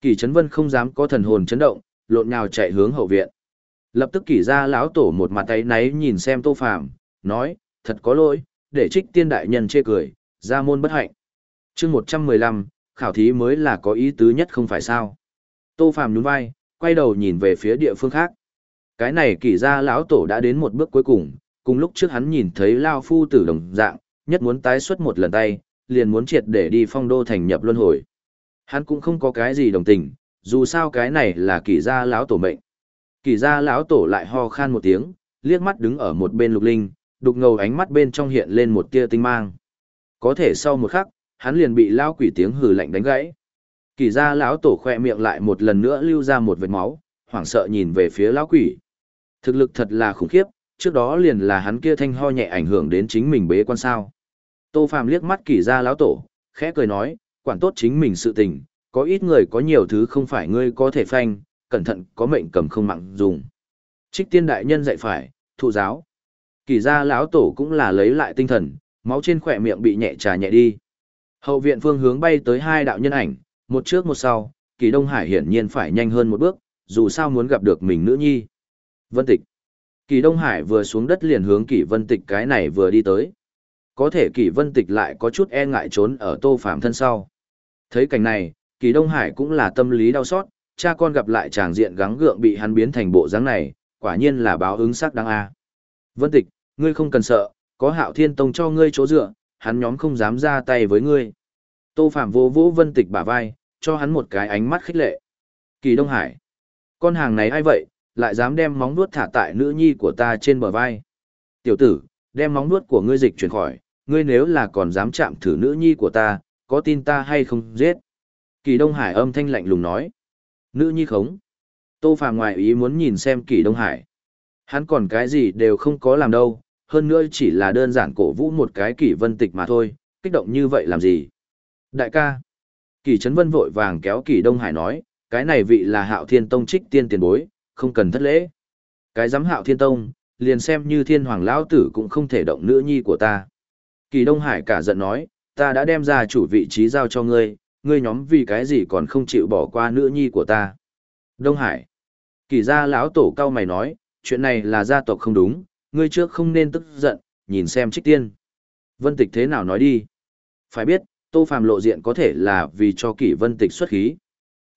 Kỳ Trấn Vân không dám có thần hồn chấn động, lộn nhào chạy hướng hậu viện. Lập tức kỳ ra lão tổ một mặt tay náy nhìn xem Tô Phàm, nói, thật có lỗi, để trích tiên đại nhân chê cười, ra môn bất hạnh. chương 115, khảo thí mới là có ý tứ nhất không phải sao. Tô Phàm nhún vai, quay đầu nhìn về phía địa phương khác. Cái này kỳ ra lão tổ đã đến một bước cuối cùng, cùng lúc trước hắn nhìn thấy Lao Phu tử đồng dạng, nhất muốn tái xuất một lần tay, liền muốn triệt để đi phong đô thành nhập luân hồi. Hắn cũng không có cái gì đồng tình, dù sao cái này là kỳ gia lão tổ mệnh. Kỳ gia lão tổ lại ho khan một tiếng, liếc mắt đứng ở một bên lục linh, đục ngầu ánh mắt bên trong hiện lên một tia tinh mang. Có thể sau một khắc, hắn liền bị lao quỷ tiếng hừ lạnh đánh gãy. Kỳ gia lão tổ khoe miệng lại một lần nữa lưu ra một vệt máu, hoảng sợ nhìn về phía lão quỷ. Thực lực thật là khủng khiếp, trước đó liền là hắn kia thanh ho nhẹ ảnh hưởng đến chính mình bế quan sao. Tô Phàm liếc mắt kỳ gia lão tổ, khẽ cười nói, quản tốt chính mình sự tình, có ít người có nhiều thứ không phải ngươi có thể phanh, cẩn thận có mệnh cầm không mặn dùng. Trích tiên đại nhân dạy phải, thụ giáo. Kỳ gia lão tổ cũng là lấy lại tinh thần, máu trên khỏe miệng bị nhẹ trà nhẹ đi. Hậu viện phương hướng bay tới hai đạo nhân ảnh, một trước một sau, kỳ Đông Hải hiển nhiên phải nhanh hơn một bước, dù sao muốn gặp được mình nữ nhi. Vân Tịch. Kỳ Đông Hải vừa xuống đất liền hướng Kỳ Vân Tịch cái này vừa đi tới. Có thể Kỳ Vân Tịch lại có chút e ngại trốn ở Tô Phạm thân sau. Thấy cảnh này, Kỳ Đông Hải cũng là tâm lý đau xót, cha con gặp lại chàng diện gắng gượng bị hắn biến thành bộ dáng này, quả nhiên là báo ứng sắc đáng a. Vân Tịch, ngươi không cần sợ, có Hạo Thiên Tông cho ngươi chỗ dựa, hắn nhóm không dám ra tay với ngươi. Tô Phạm vô vũ Vân Tịch bả vai, cho hắn một cái ánh mắt khích lệ. Kỳ Đông Hải, con hàng này ai vậy, lại dám đem móng nuốt thả tại nữ nhi của ta trên bờ vai. Tiểu tử, đem móng nuốt của ngươi dịch chuyển khỏi, ngươi nếu là còn dám chạm thử nữ nhi của ta, có tin ta hay không giết. Kỳ Đông Hải âm thanh lạnh lùng nói. Nữ nhi khống. Tô Phàm ngoài ý muốn nhìn xem Kỳ Đông Hải. Hắn còn cái gì đều không có làm đâu, hơn nữa chỉ là đơn giản cổ vũ một cái Kỳ Vân Tịch mà thôi, kích động như vậy làm gì. Đại ca. Kỳ Trấn Vân vội vàng kéo Kỳ Đông Hải nói, cái này vị là hạo thiên tông trích tiên tiền bối, không cần thất lễ. Cái giám hạo thiên tông, liền xem như thiên hoàng lão tử cũng không thể động nữ nhi của ta. Kỳ Đông Hải cả giận nói, ta đã đem ra chủ vị trí giao cho ngươi, ngươi nhóm vì cái gì còn không chịu bỏ qua nữ nhi của ta. Đông Hải. Kỳ gia lão tổ cao mày nói, chuyện này là gia tộc không đúng, ngươi trước không nên tức giận, nhìn xem trích tiên. Vân tịch thế nào nói đi. Phải biết, tô phàm lộ diện có thể là vì cho kỷ vân tịch xuất khí.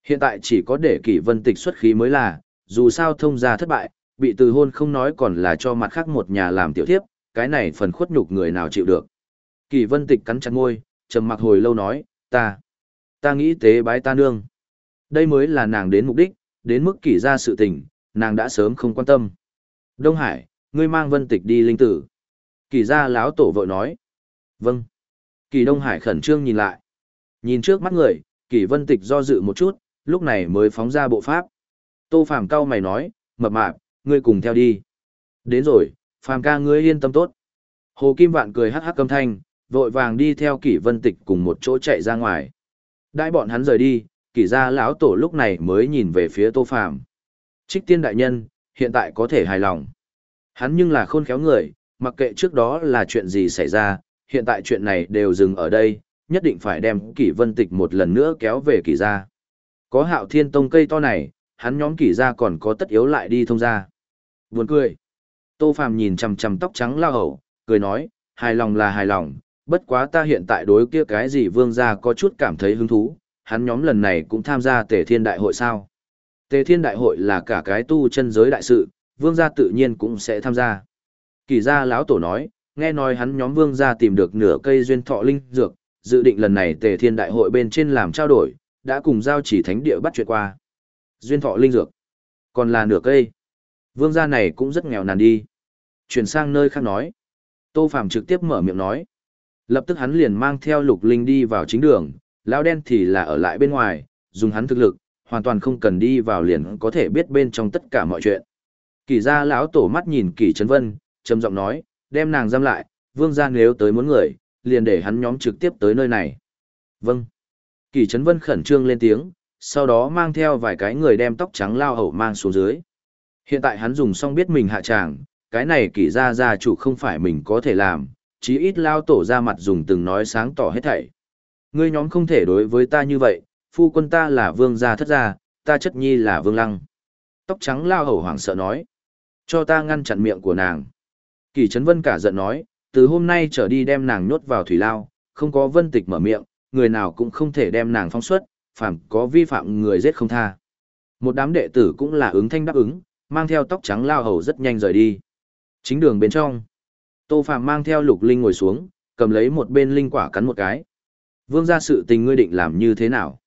Hiện tại chỉ có để kỷ vân tịch xuất khí mới là, dù sao thông gia thất bại, bị từ hôn không nói còn là cho mặt khác một nhà làm tiểu thiếp, cái này phần khuất nhục người nào chịu được. Kỳ vân tịch cắn chặt ngôi, trầm mặc hồi lâu nói, ta, ta nghĩ tế bái ta nương. Đây mới là nàng đến mục đích, đến mức kỳ ra sự tình, nàng đã sớm không quan tâm. Đông Hải, ngươi mang vân tịch đi linh tử. Kỳ ra láo tổ vội nói. Vâng. Kỳ Đông Hải khẩn trương nhìn lại. Nhìn trước mắt người, kỳ vân tịch do dự một chút, lúc này mới phóng ra bộ pháp. Tô Phàm cao mày nói, mập mạp, ngươi cùng theo đi. Đến rồi, Phàm ca ngươi yên tâm tốt. Hồ Kim Vạn cười hắc hắc âm thanh, vội vàng đi theo kỷ vân tịch cùng một chỗ chạy ra ngoài. Đại bọn hắn rời đi, kỷ gia lão tổ lúc này mới nhìn về phía Tô Phàm. Trích tiên đại nhân, hiện tại có thể hài lòng. Hắn nhưng là khôn khéo người, mặc kệ trước đó là chuyện gì xảy ra, hiện tại chuyện này đều dừng ở đây, nhất định phải đem kỷ vân tịch một lần nữa kéo về kỷ gia. Có hạo thiên tông cây to này, hắn nhóm kỷ gia còn có tất yếu lại đi thông gia. Buồn cười. Tô Phàm nhìn chằm chằm tóc trắng lao hậu, cười nói, hài lòng là hài lòng, bất quá ta hiện tại đối kia cái gì vương gia có chút cảm thấy hứng thú, hắn nhóm lần này cũng tham gia tề thiên đại hội sao. Tề thiên đại hội là cả cái tu chân giới đại sự, vương gia tự nhiên cũng sẽ tham gia. Kỳ gia lão tổ nói, nghe nói hắn nhóm vương gia tìm được nửa cây duyên thọ linh dược, dự định lần này tề thiên đại hội bên trên làm trao đổi, đã cùng giao chỉ thánh địa bắt chuyện qua. Duyên thọ linh dược, còn là nửa cây. Vương gia này cũng rất nghèo nàn đi. Chuyển sang nơi khác nói. Tô Phàm trực tiếp mở miệng nói. Lập tức hắn liền mang theo lục linh đi vào chính đường, lão đen thì là ở lại bên ngoài, dùng hắn thực lực, hoàn toàn không cần đi vào liền có thể biết bên trong tất cả mọi chuyện. Kỳ gia lão tổ mắt nhìn Kỳ Trấn Vân, trầm giọng nói, đem nàng giam lại, vương gia nếu tới muốn người, liền để hắn nhóm trực tiếp tới nơi này. Vâng. Kỳ Trấn Vân khẩn trương lên tiếng, sau đó mang theo vài cái người đem tóc trắng lao hậu mang xuống dưới. Hiện tại hắn dùng xong biết mình hạ tràng, cái này kỳ ra gia chủ không phải mình có thể làm, chí ít lao tổ ra mặt dùng từng nói sáng tỏ hết thảy. Ngươi nhóm không thể đối với ta như vậy, phu quân ta là vương gia thất gia, ta chất nhi là vương lăng. Tóc trắng lao hầu hoảng sợ nói. Cho ta ngăn chặn miệng của nàng. Kỳ Trấn Vân cả giận nói, từ hôm nay trở đi đem nàng nhốt vào thủy lao, không có vân tịch mở miệng, người nào cũng không thể đem nàng phong xuất, phàm có vi phạm người giết không tha. Một đám đệ tử cũng là ứng thanh đáp ứng, mang theo tóc trắng lao hầu rất nhanh rời đi. Chính đường bên trong, Tô Phạm mang theo Lục Linh ngồi xuống, cầm lấy một bên linh quả cắn một cái. Vương gia sự tình ngươi định làm như thế nào?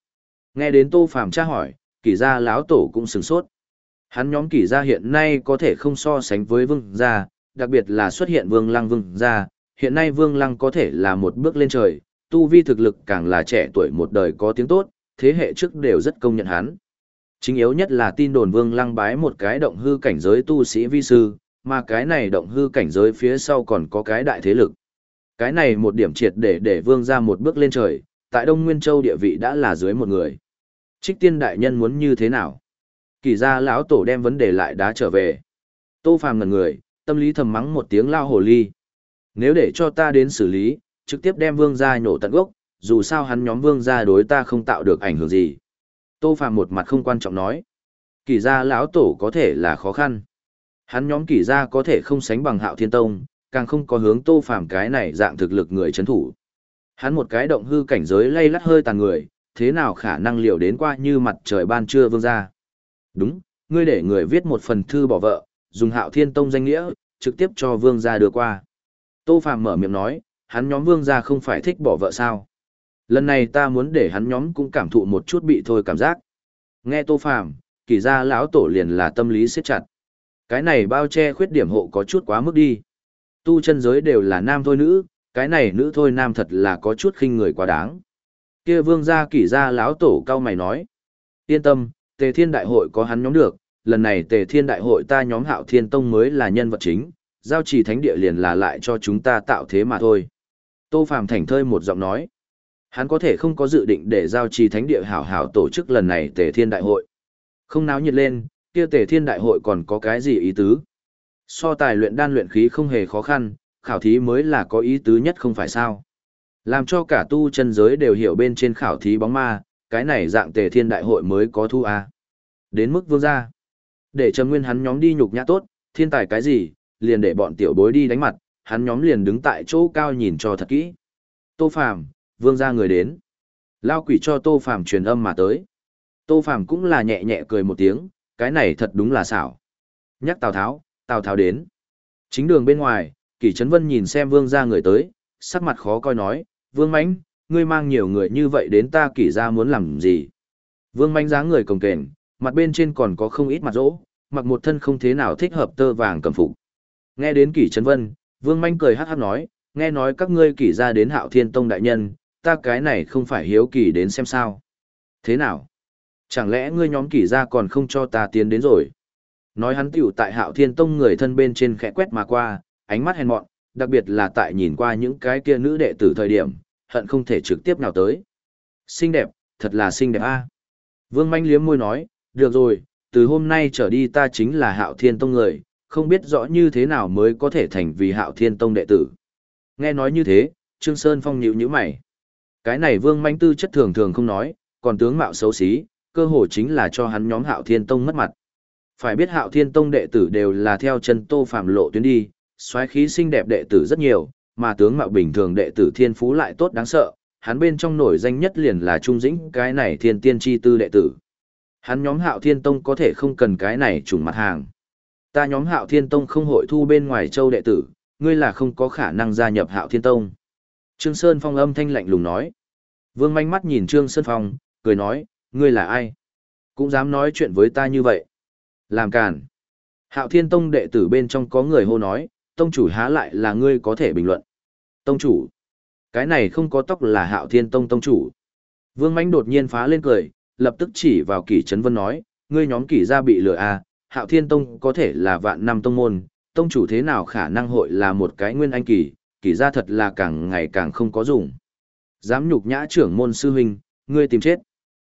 Nghe đến Tô Phạm tra hỏi, kỳ gia lão tổ cũng sửng sốt. Hắn nhóm kỳ gia hiện nay có thể không so sánh với vương gia, đặc biệt là xuất hiện vương lăng vương gia, hiện nay vương lăng có thể là một bước lên trời, tu vi thực lực càng là trẻ tuổi một đời có tiếng tốt, thế hệ trước đều rất công nhận hắn. Chính yếu nhất là tin đồn vương lăng bái một cái động hư cảnh giới tu sĩ vi sư, mà cái này động hư cảnh giới phía sau còn có cái đại thế lực. Cái này một điểm triệt để để vương ra một bước lên trời, tại Đông Nguyên Châu địa vị đã là dưới một người. Trích tiên đại nhân muốn như thế nào? Kỳ ra lão tổ đem vấn đề lại đá trở về. Tô phàm ngần người, tâm lý thầm mắng một tiếng lao hồ ly. Nếu để cho ta đến xử lý, trực tiếp đem vương ra nhổ tận gốc, dù sao hắn nhóm vương gia đối ta không tạo được ảnh hưởng gì. Tô phàm một mặt không quan trọng nói. Kỳ gia lão tổ có thể là khó khăn. Hắn nhóm kỳ gia có thể không sánh bằng hạo thiên tông, càng không có hướng tô phàm cái này dạng thực lực người chấn thủ. Hắn một cái động hư cảnh giới lay lắt hơi tàn người, thế nào khả năng liệu đến qua như mặt trời ban trưa vương gia. Đúng, ngươi để người viết một phần thư bỏ vợ, dùng hạo thiên tông danh nghĩa, trực tiếp cho vương gia đưa qua. Tô Phàm mở miệng nói, hắn nhóm vương gia không phải thích bỏ vợ sao. Lần này ta muốn để hắn nhóm cũng cảm thụ một chút bị thôi cảm giác. Nghe Tô Phàm, kỳ gia lão tổ liền là tâm lý siết chặt. Cái này bao che khuyết điểm hộ có chút quá mức đi. Tu chân giới đều là nam thôi nữ, cái này nữ thôi nam thật là có chút khinh người quá đáng. Kia vương gia kỳ gia lão tổ cao mày nói. Yên tâm, tề thiên đại hội có hắn nhóm được, lần này tề thiên đại hội ta nhóm hạo thiên tông mới là nhân vật chính, giao trì thánh địa liền là lại cho chúng ta tạo thế mà thôi. Tô Phàm thảnh thơi một giọng nói. Hắn có thể không có dự định để giao trì thánh địa hảo hảo tổ chức lần này tề thiên đại hội. Không náo nhiệt lên, kia tề thiên đại hội còn có cái gì ý tứ? So tài luyện đan luyện khí không hề khó khăn, khảo thí mới là có ý tứ nhất không phải sao. Làm cho cả tu chân giới đều hiểu bên trên khảo thí bóng ma, cái này dạng tề thiên đại hội mới có thu a Đến mức vương gia. Để Trầm Nguyên hắn nhóm đi nhục nhã tốt, thiên tài cái gì, liền để bọn tiểu bối đi đánh mặt, hắn nhóm liền đứng tại chỗ cao nhìn cho thật kỹ. Tô Phàm, vương gia người đến. Lao quỷ cho Tô Phàm truyền âm mà tới. Tô Phàm cũng là nhẹ nhẹ cười một tiếng, cái này thật đúng là xảo. Nhắc Tào Tháo, Tào Tháo đến. Chính đường bên ngoài, Kỷ Trấn Vân nhìn xem vương gia người tới, sắc mặt khó coi nói, vương mãnh, ngươi mang nhiều người như vậy đến ta kỷ gia muốn làm gì. Vương mãnh dáng người cồng kềnh, mặt bên trên còn có không ít mặt rỗ, mặc một thân không thế nào thích hợp tơ vàng cầm phục. Nghe đến Kỷ Trấn Vân, Vương Manh cười hát hát nói, nghe nói các ngươi kỷ ra đến Hạo Thiên Tông đại nhân, ta cái này không phải hiếu kỳ đến xem sao. Thế nào? Chẳng lẽ ngươi nhóm kỷ ra còn không cho ta tiến đến rồi? Nói hắn tiểu tại Hạo Thiên Tông người thân bên trên khẽ quét mà qua, ánh mắt hèn mọn, đặc biệt là tại nhìn qua những cái kia nữ đệ tử thời điểm, hận không thể trực tiếp nào tới. Xinh đẹp, thật là xinh đẹp a. Vương Manh liếm môi nói, được rồi, từ hôm nay trở đi ta chính là hạo thiên tông người, không biết rõ như thế nào mới có thể thành vì hạo thiên tông đệ tử. Nghe nói như thế, Trương Sơn Phong nhíu nhíu mày. Cái này vương manh tư chất thường thường không nói, còn tướng mạo xấu xí, cơ hồ chính là cho hắn nhóm hạo thiên tông mất mặt. Phải biết hạo thiên tông đệ tử đều là theo chân tô phạm lộ tuyến đi, xoáy khí xinh đẹp đệ tử rất nhiều, mà tướng mạo bình thường đệ tử thiên phú lại tốt đáng sợ, hắn bên trong nổi danh nhất liền là trung dĩnh cái này thiên tiên chi tư đệ tử. Hắn nhóm hạo thiên tông có thể không cần cái này trùng mặt hàng. Ta nhóm hạo thiên tông không hội thu bên ngoài châu đệ tử, ngươi là không có khả năng gia nhập hạo thiên tông. Trương Sơn Phong âm thanh lạnh lùng nói. Vương manh mắt nhìn Trương Sơn Phong, cười nói, ngươi là ai? Cũng dám nói chuyện với ta như vậy. Làm càn. Hạo thiên tông đệ tử bên trong có người hô nói, tông chủ há lại là ngươi có thể bình luận. Tông chủ. Cái này không có tóc là hạo thiên tông tông chủ. Vương manh đột nhiên phá lên cười, lập tức chỉ vào kỷ trấn vân nói, ngươi nhóm kỷ gia bị lừa à, hạo thiên tông có thể là vạn năm tông môn, tông chủ thế nào khả năng hội là một cái nguyên anh kỳ, Kỳ Ra thật là càng ngày càng không có dùng. Dám nhục nhã trưởng môn sư huynh, ngươi tìm chết.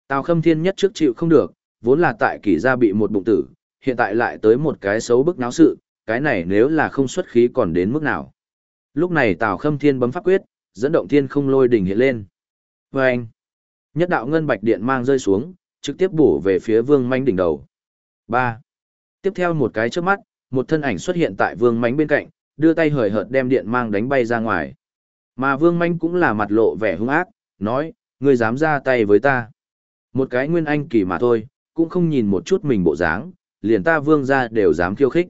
Tào Khâm Thiên nhất trước chịu không được, vốn là tại Kỳ Ra bị một bụng tử, hiện tại lại tới một cái xấu bức náo sự, cái này nếu là không xuất khí còn đến mức nào. Lúc này Tào Khâm Thiên bấm pháp quyết, dẫn động thiên không lôi đỉnh hiện lên. Và anh, nhất đạo ngân bạch điện mang rơi xuống, trực tiếp bổ về phía vương manh đỉnh đầu. 3. Tiếp theo một cái trước mắt, một thân ảnh xuất hiện tại vương mánh bên cạnh, đưa tay hời hợt đem điện mang đánh bay ra ngoài. Mà vương manh cũng là mặt lộ vẻ hung ác, nói, ngươi dám ra tay với ta. Một cái nguyên anh kỳ mà thôi, cũng không nhìn một chút mình bộ dáng, liền ta vương ra đều dám khiêu khích.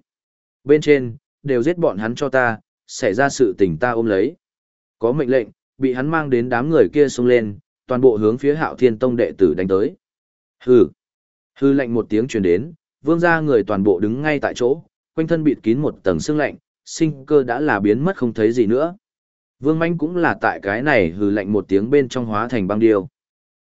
Bên trên, đều giết bọn hắn cho ta, xảy ra sự tình ta ôm lấy. Có mệnh lệnh, bị hắn mang đến đám người kia xông lên, toàn bộ hướng phía hạo thiên tông đệ tử đánh tới. Hừ. Hừ lệnh một tiếng truyền đến, vương ra người toàn bộ đứng ngay tại chỗ, quanh thân bịt kín một tầng xương lạnh, sinh cơ đã là biến mất không thấy gì nữa. Vương manh cũng là tại cái này hừ lạnh một tiếng bên trong hóa thành băng điêu.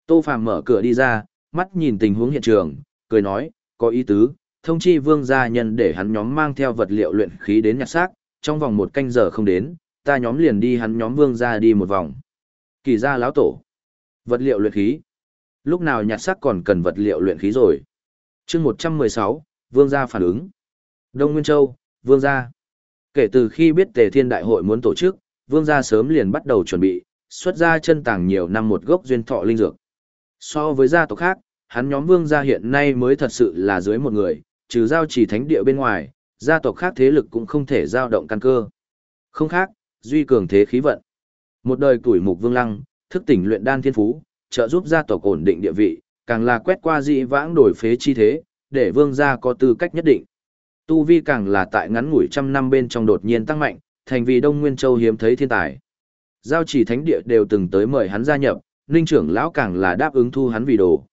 Tô Phàm mở cửa đi ra, mắt nhìn tình huống hiện trường, cười nói, có ý tứ, thông chi vương gia nhân để hắn nhóm mang theo vật liệu luyện khí đến nhặt xác, trong vòng một canh giờ không đến, ta nhóm liền đi hắn nhóm vương gia đi một vòng. Kỳ gia lão tổ. Vật liệu luyện khí. Lúc nào nhặt xác còn cần vật liệu luyện khí rồi. chương 116, vương gia phản ứng. Đông Nguyên Châu, vương gia. Kể từ khi biết tề thiên đại hội muốn tổ chức, vương gia sớm liền bắt đầu chuẩn bị, xuất ra chân tàng nhiều năm một gốc duyên thọ linh dược. So với gia tộc khác, hắn nhóm vương gia hiện nay mới thật sự là dưới một người, trừ giao chỉ thánh địa bên ngoài, gia tộc khác thế lực cũng không thể giao động căn cơ. Không khác, duy cường thế khí vận. Một đời tuổi mục vương lăng, thức tỉnh luyện đan thiên phú, trợ giúp gia tộc ổn định địa vị, càng là quét qua dị vãng đổi phế chi thế, để vương gia có tư cách nhất định. Tu vi càng là tại ngắn ngủi trăm năm bên trong đột nhiên tăng mạnh, thành vì Đông Nguyên Châu hiếm thấy thiên tài. Giao chỉ thánh địa đều từng tới mời hắn gia nhập, ninh trưởng lão càng là đáp ứng thu hắn vì đồ.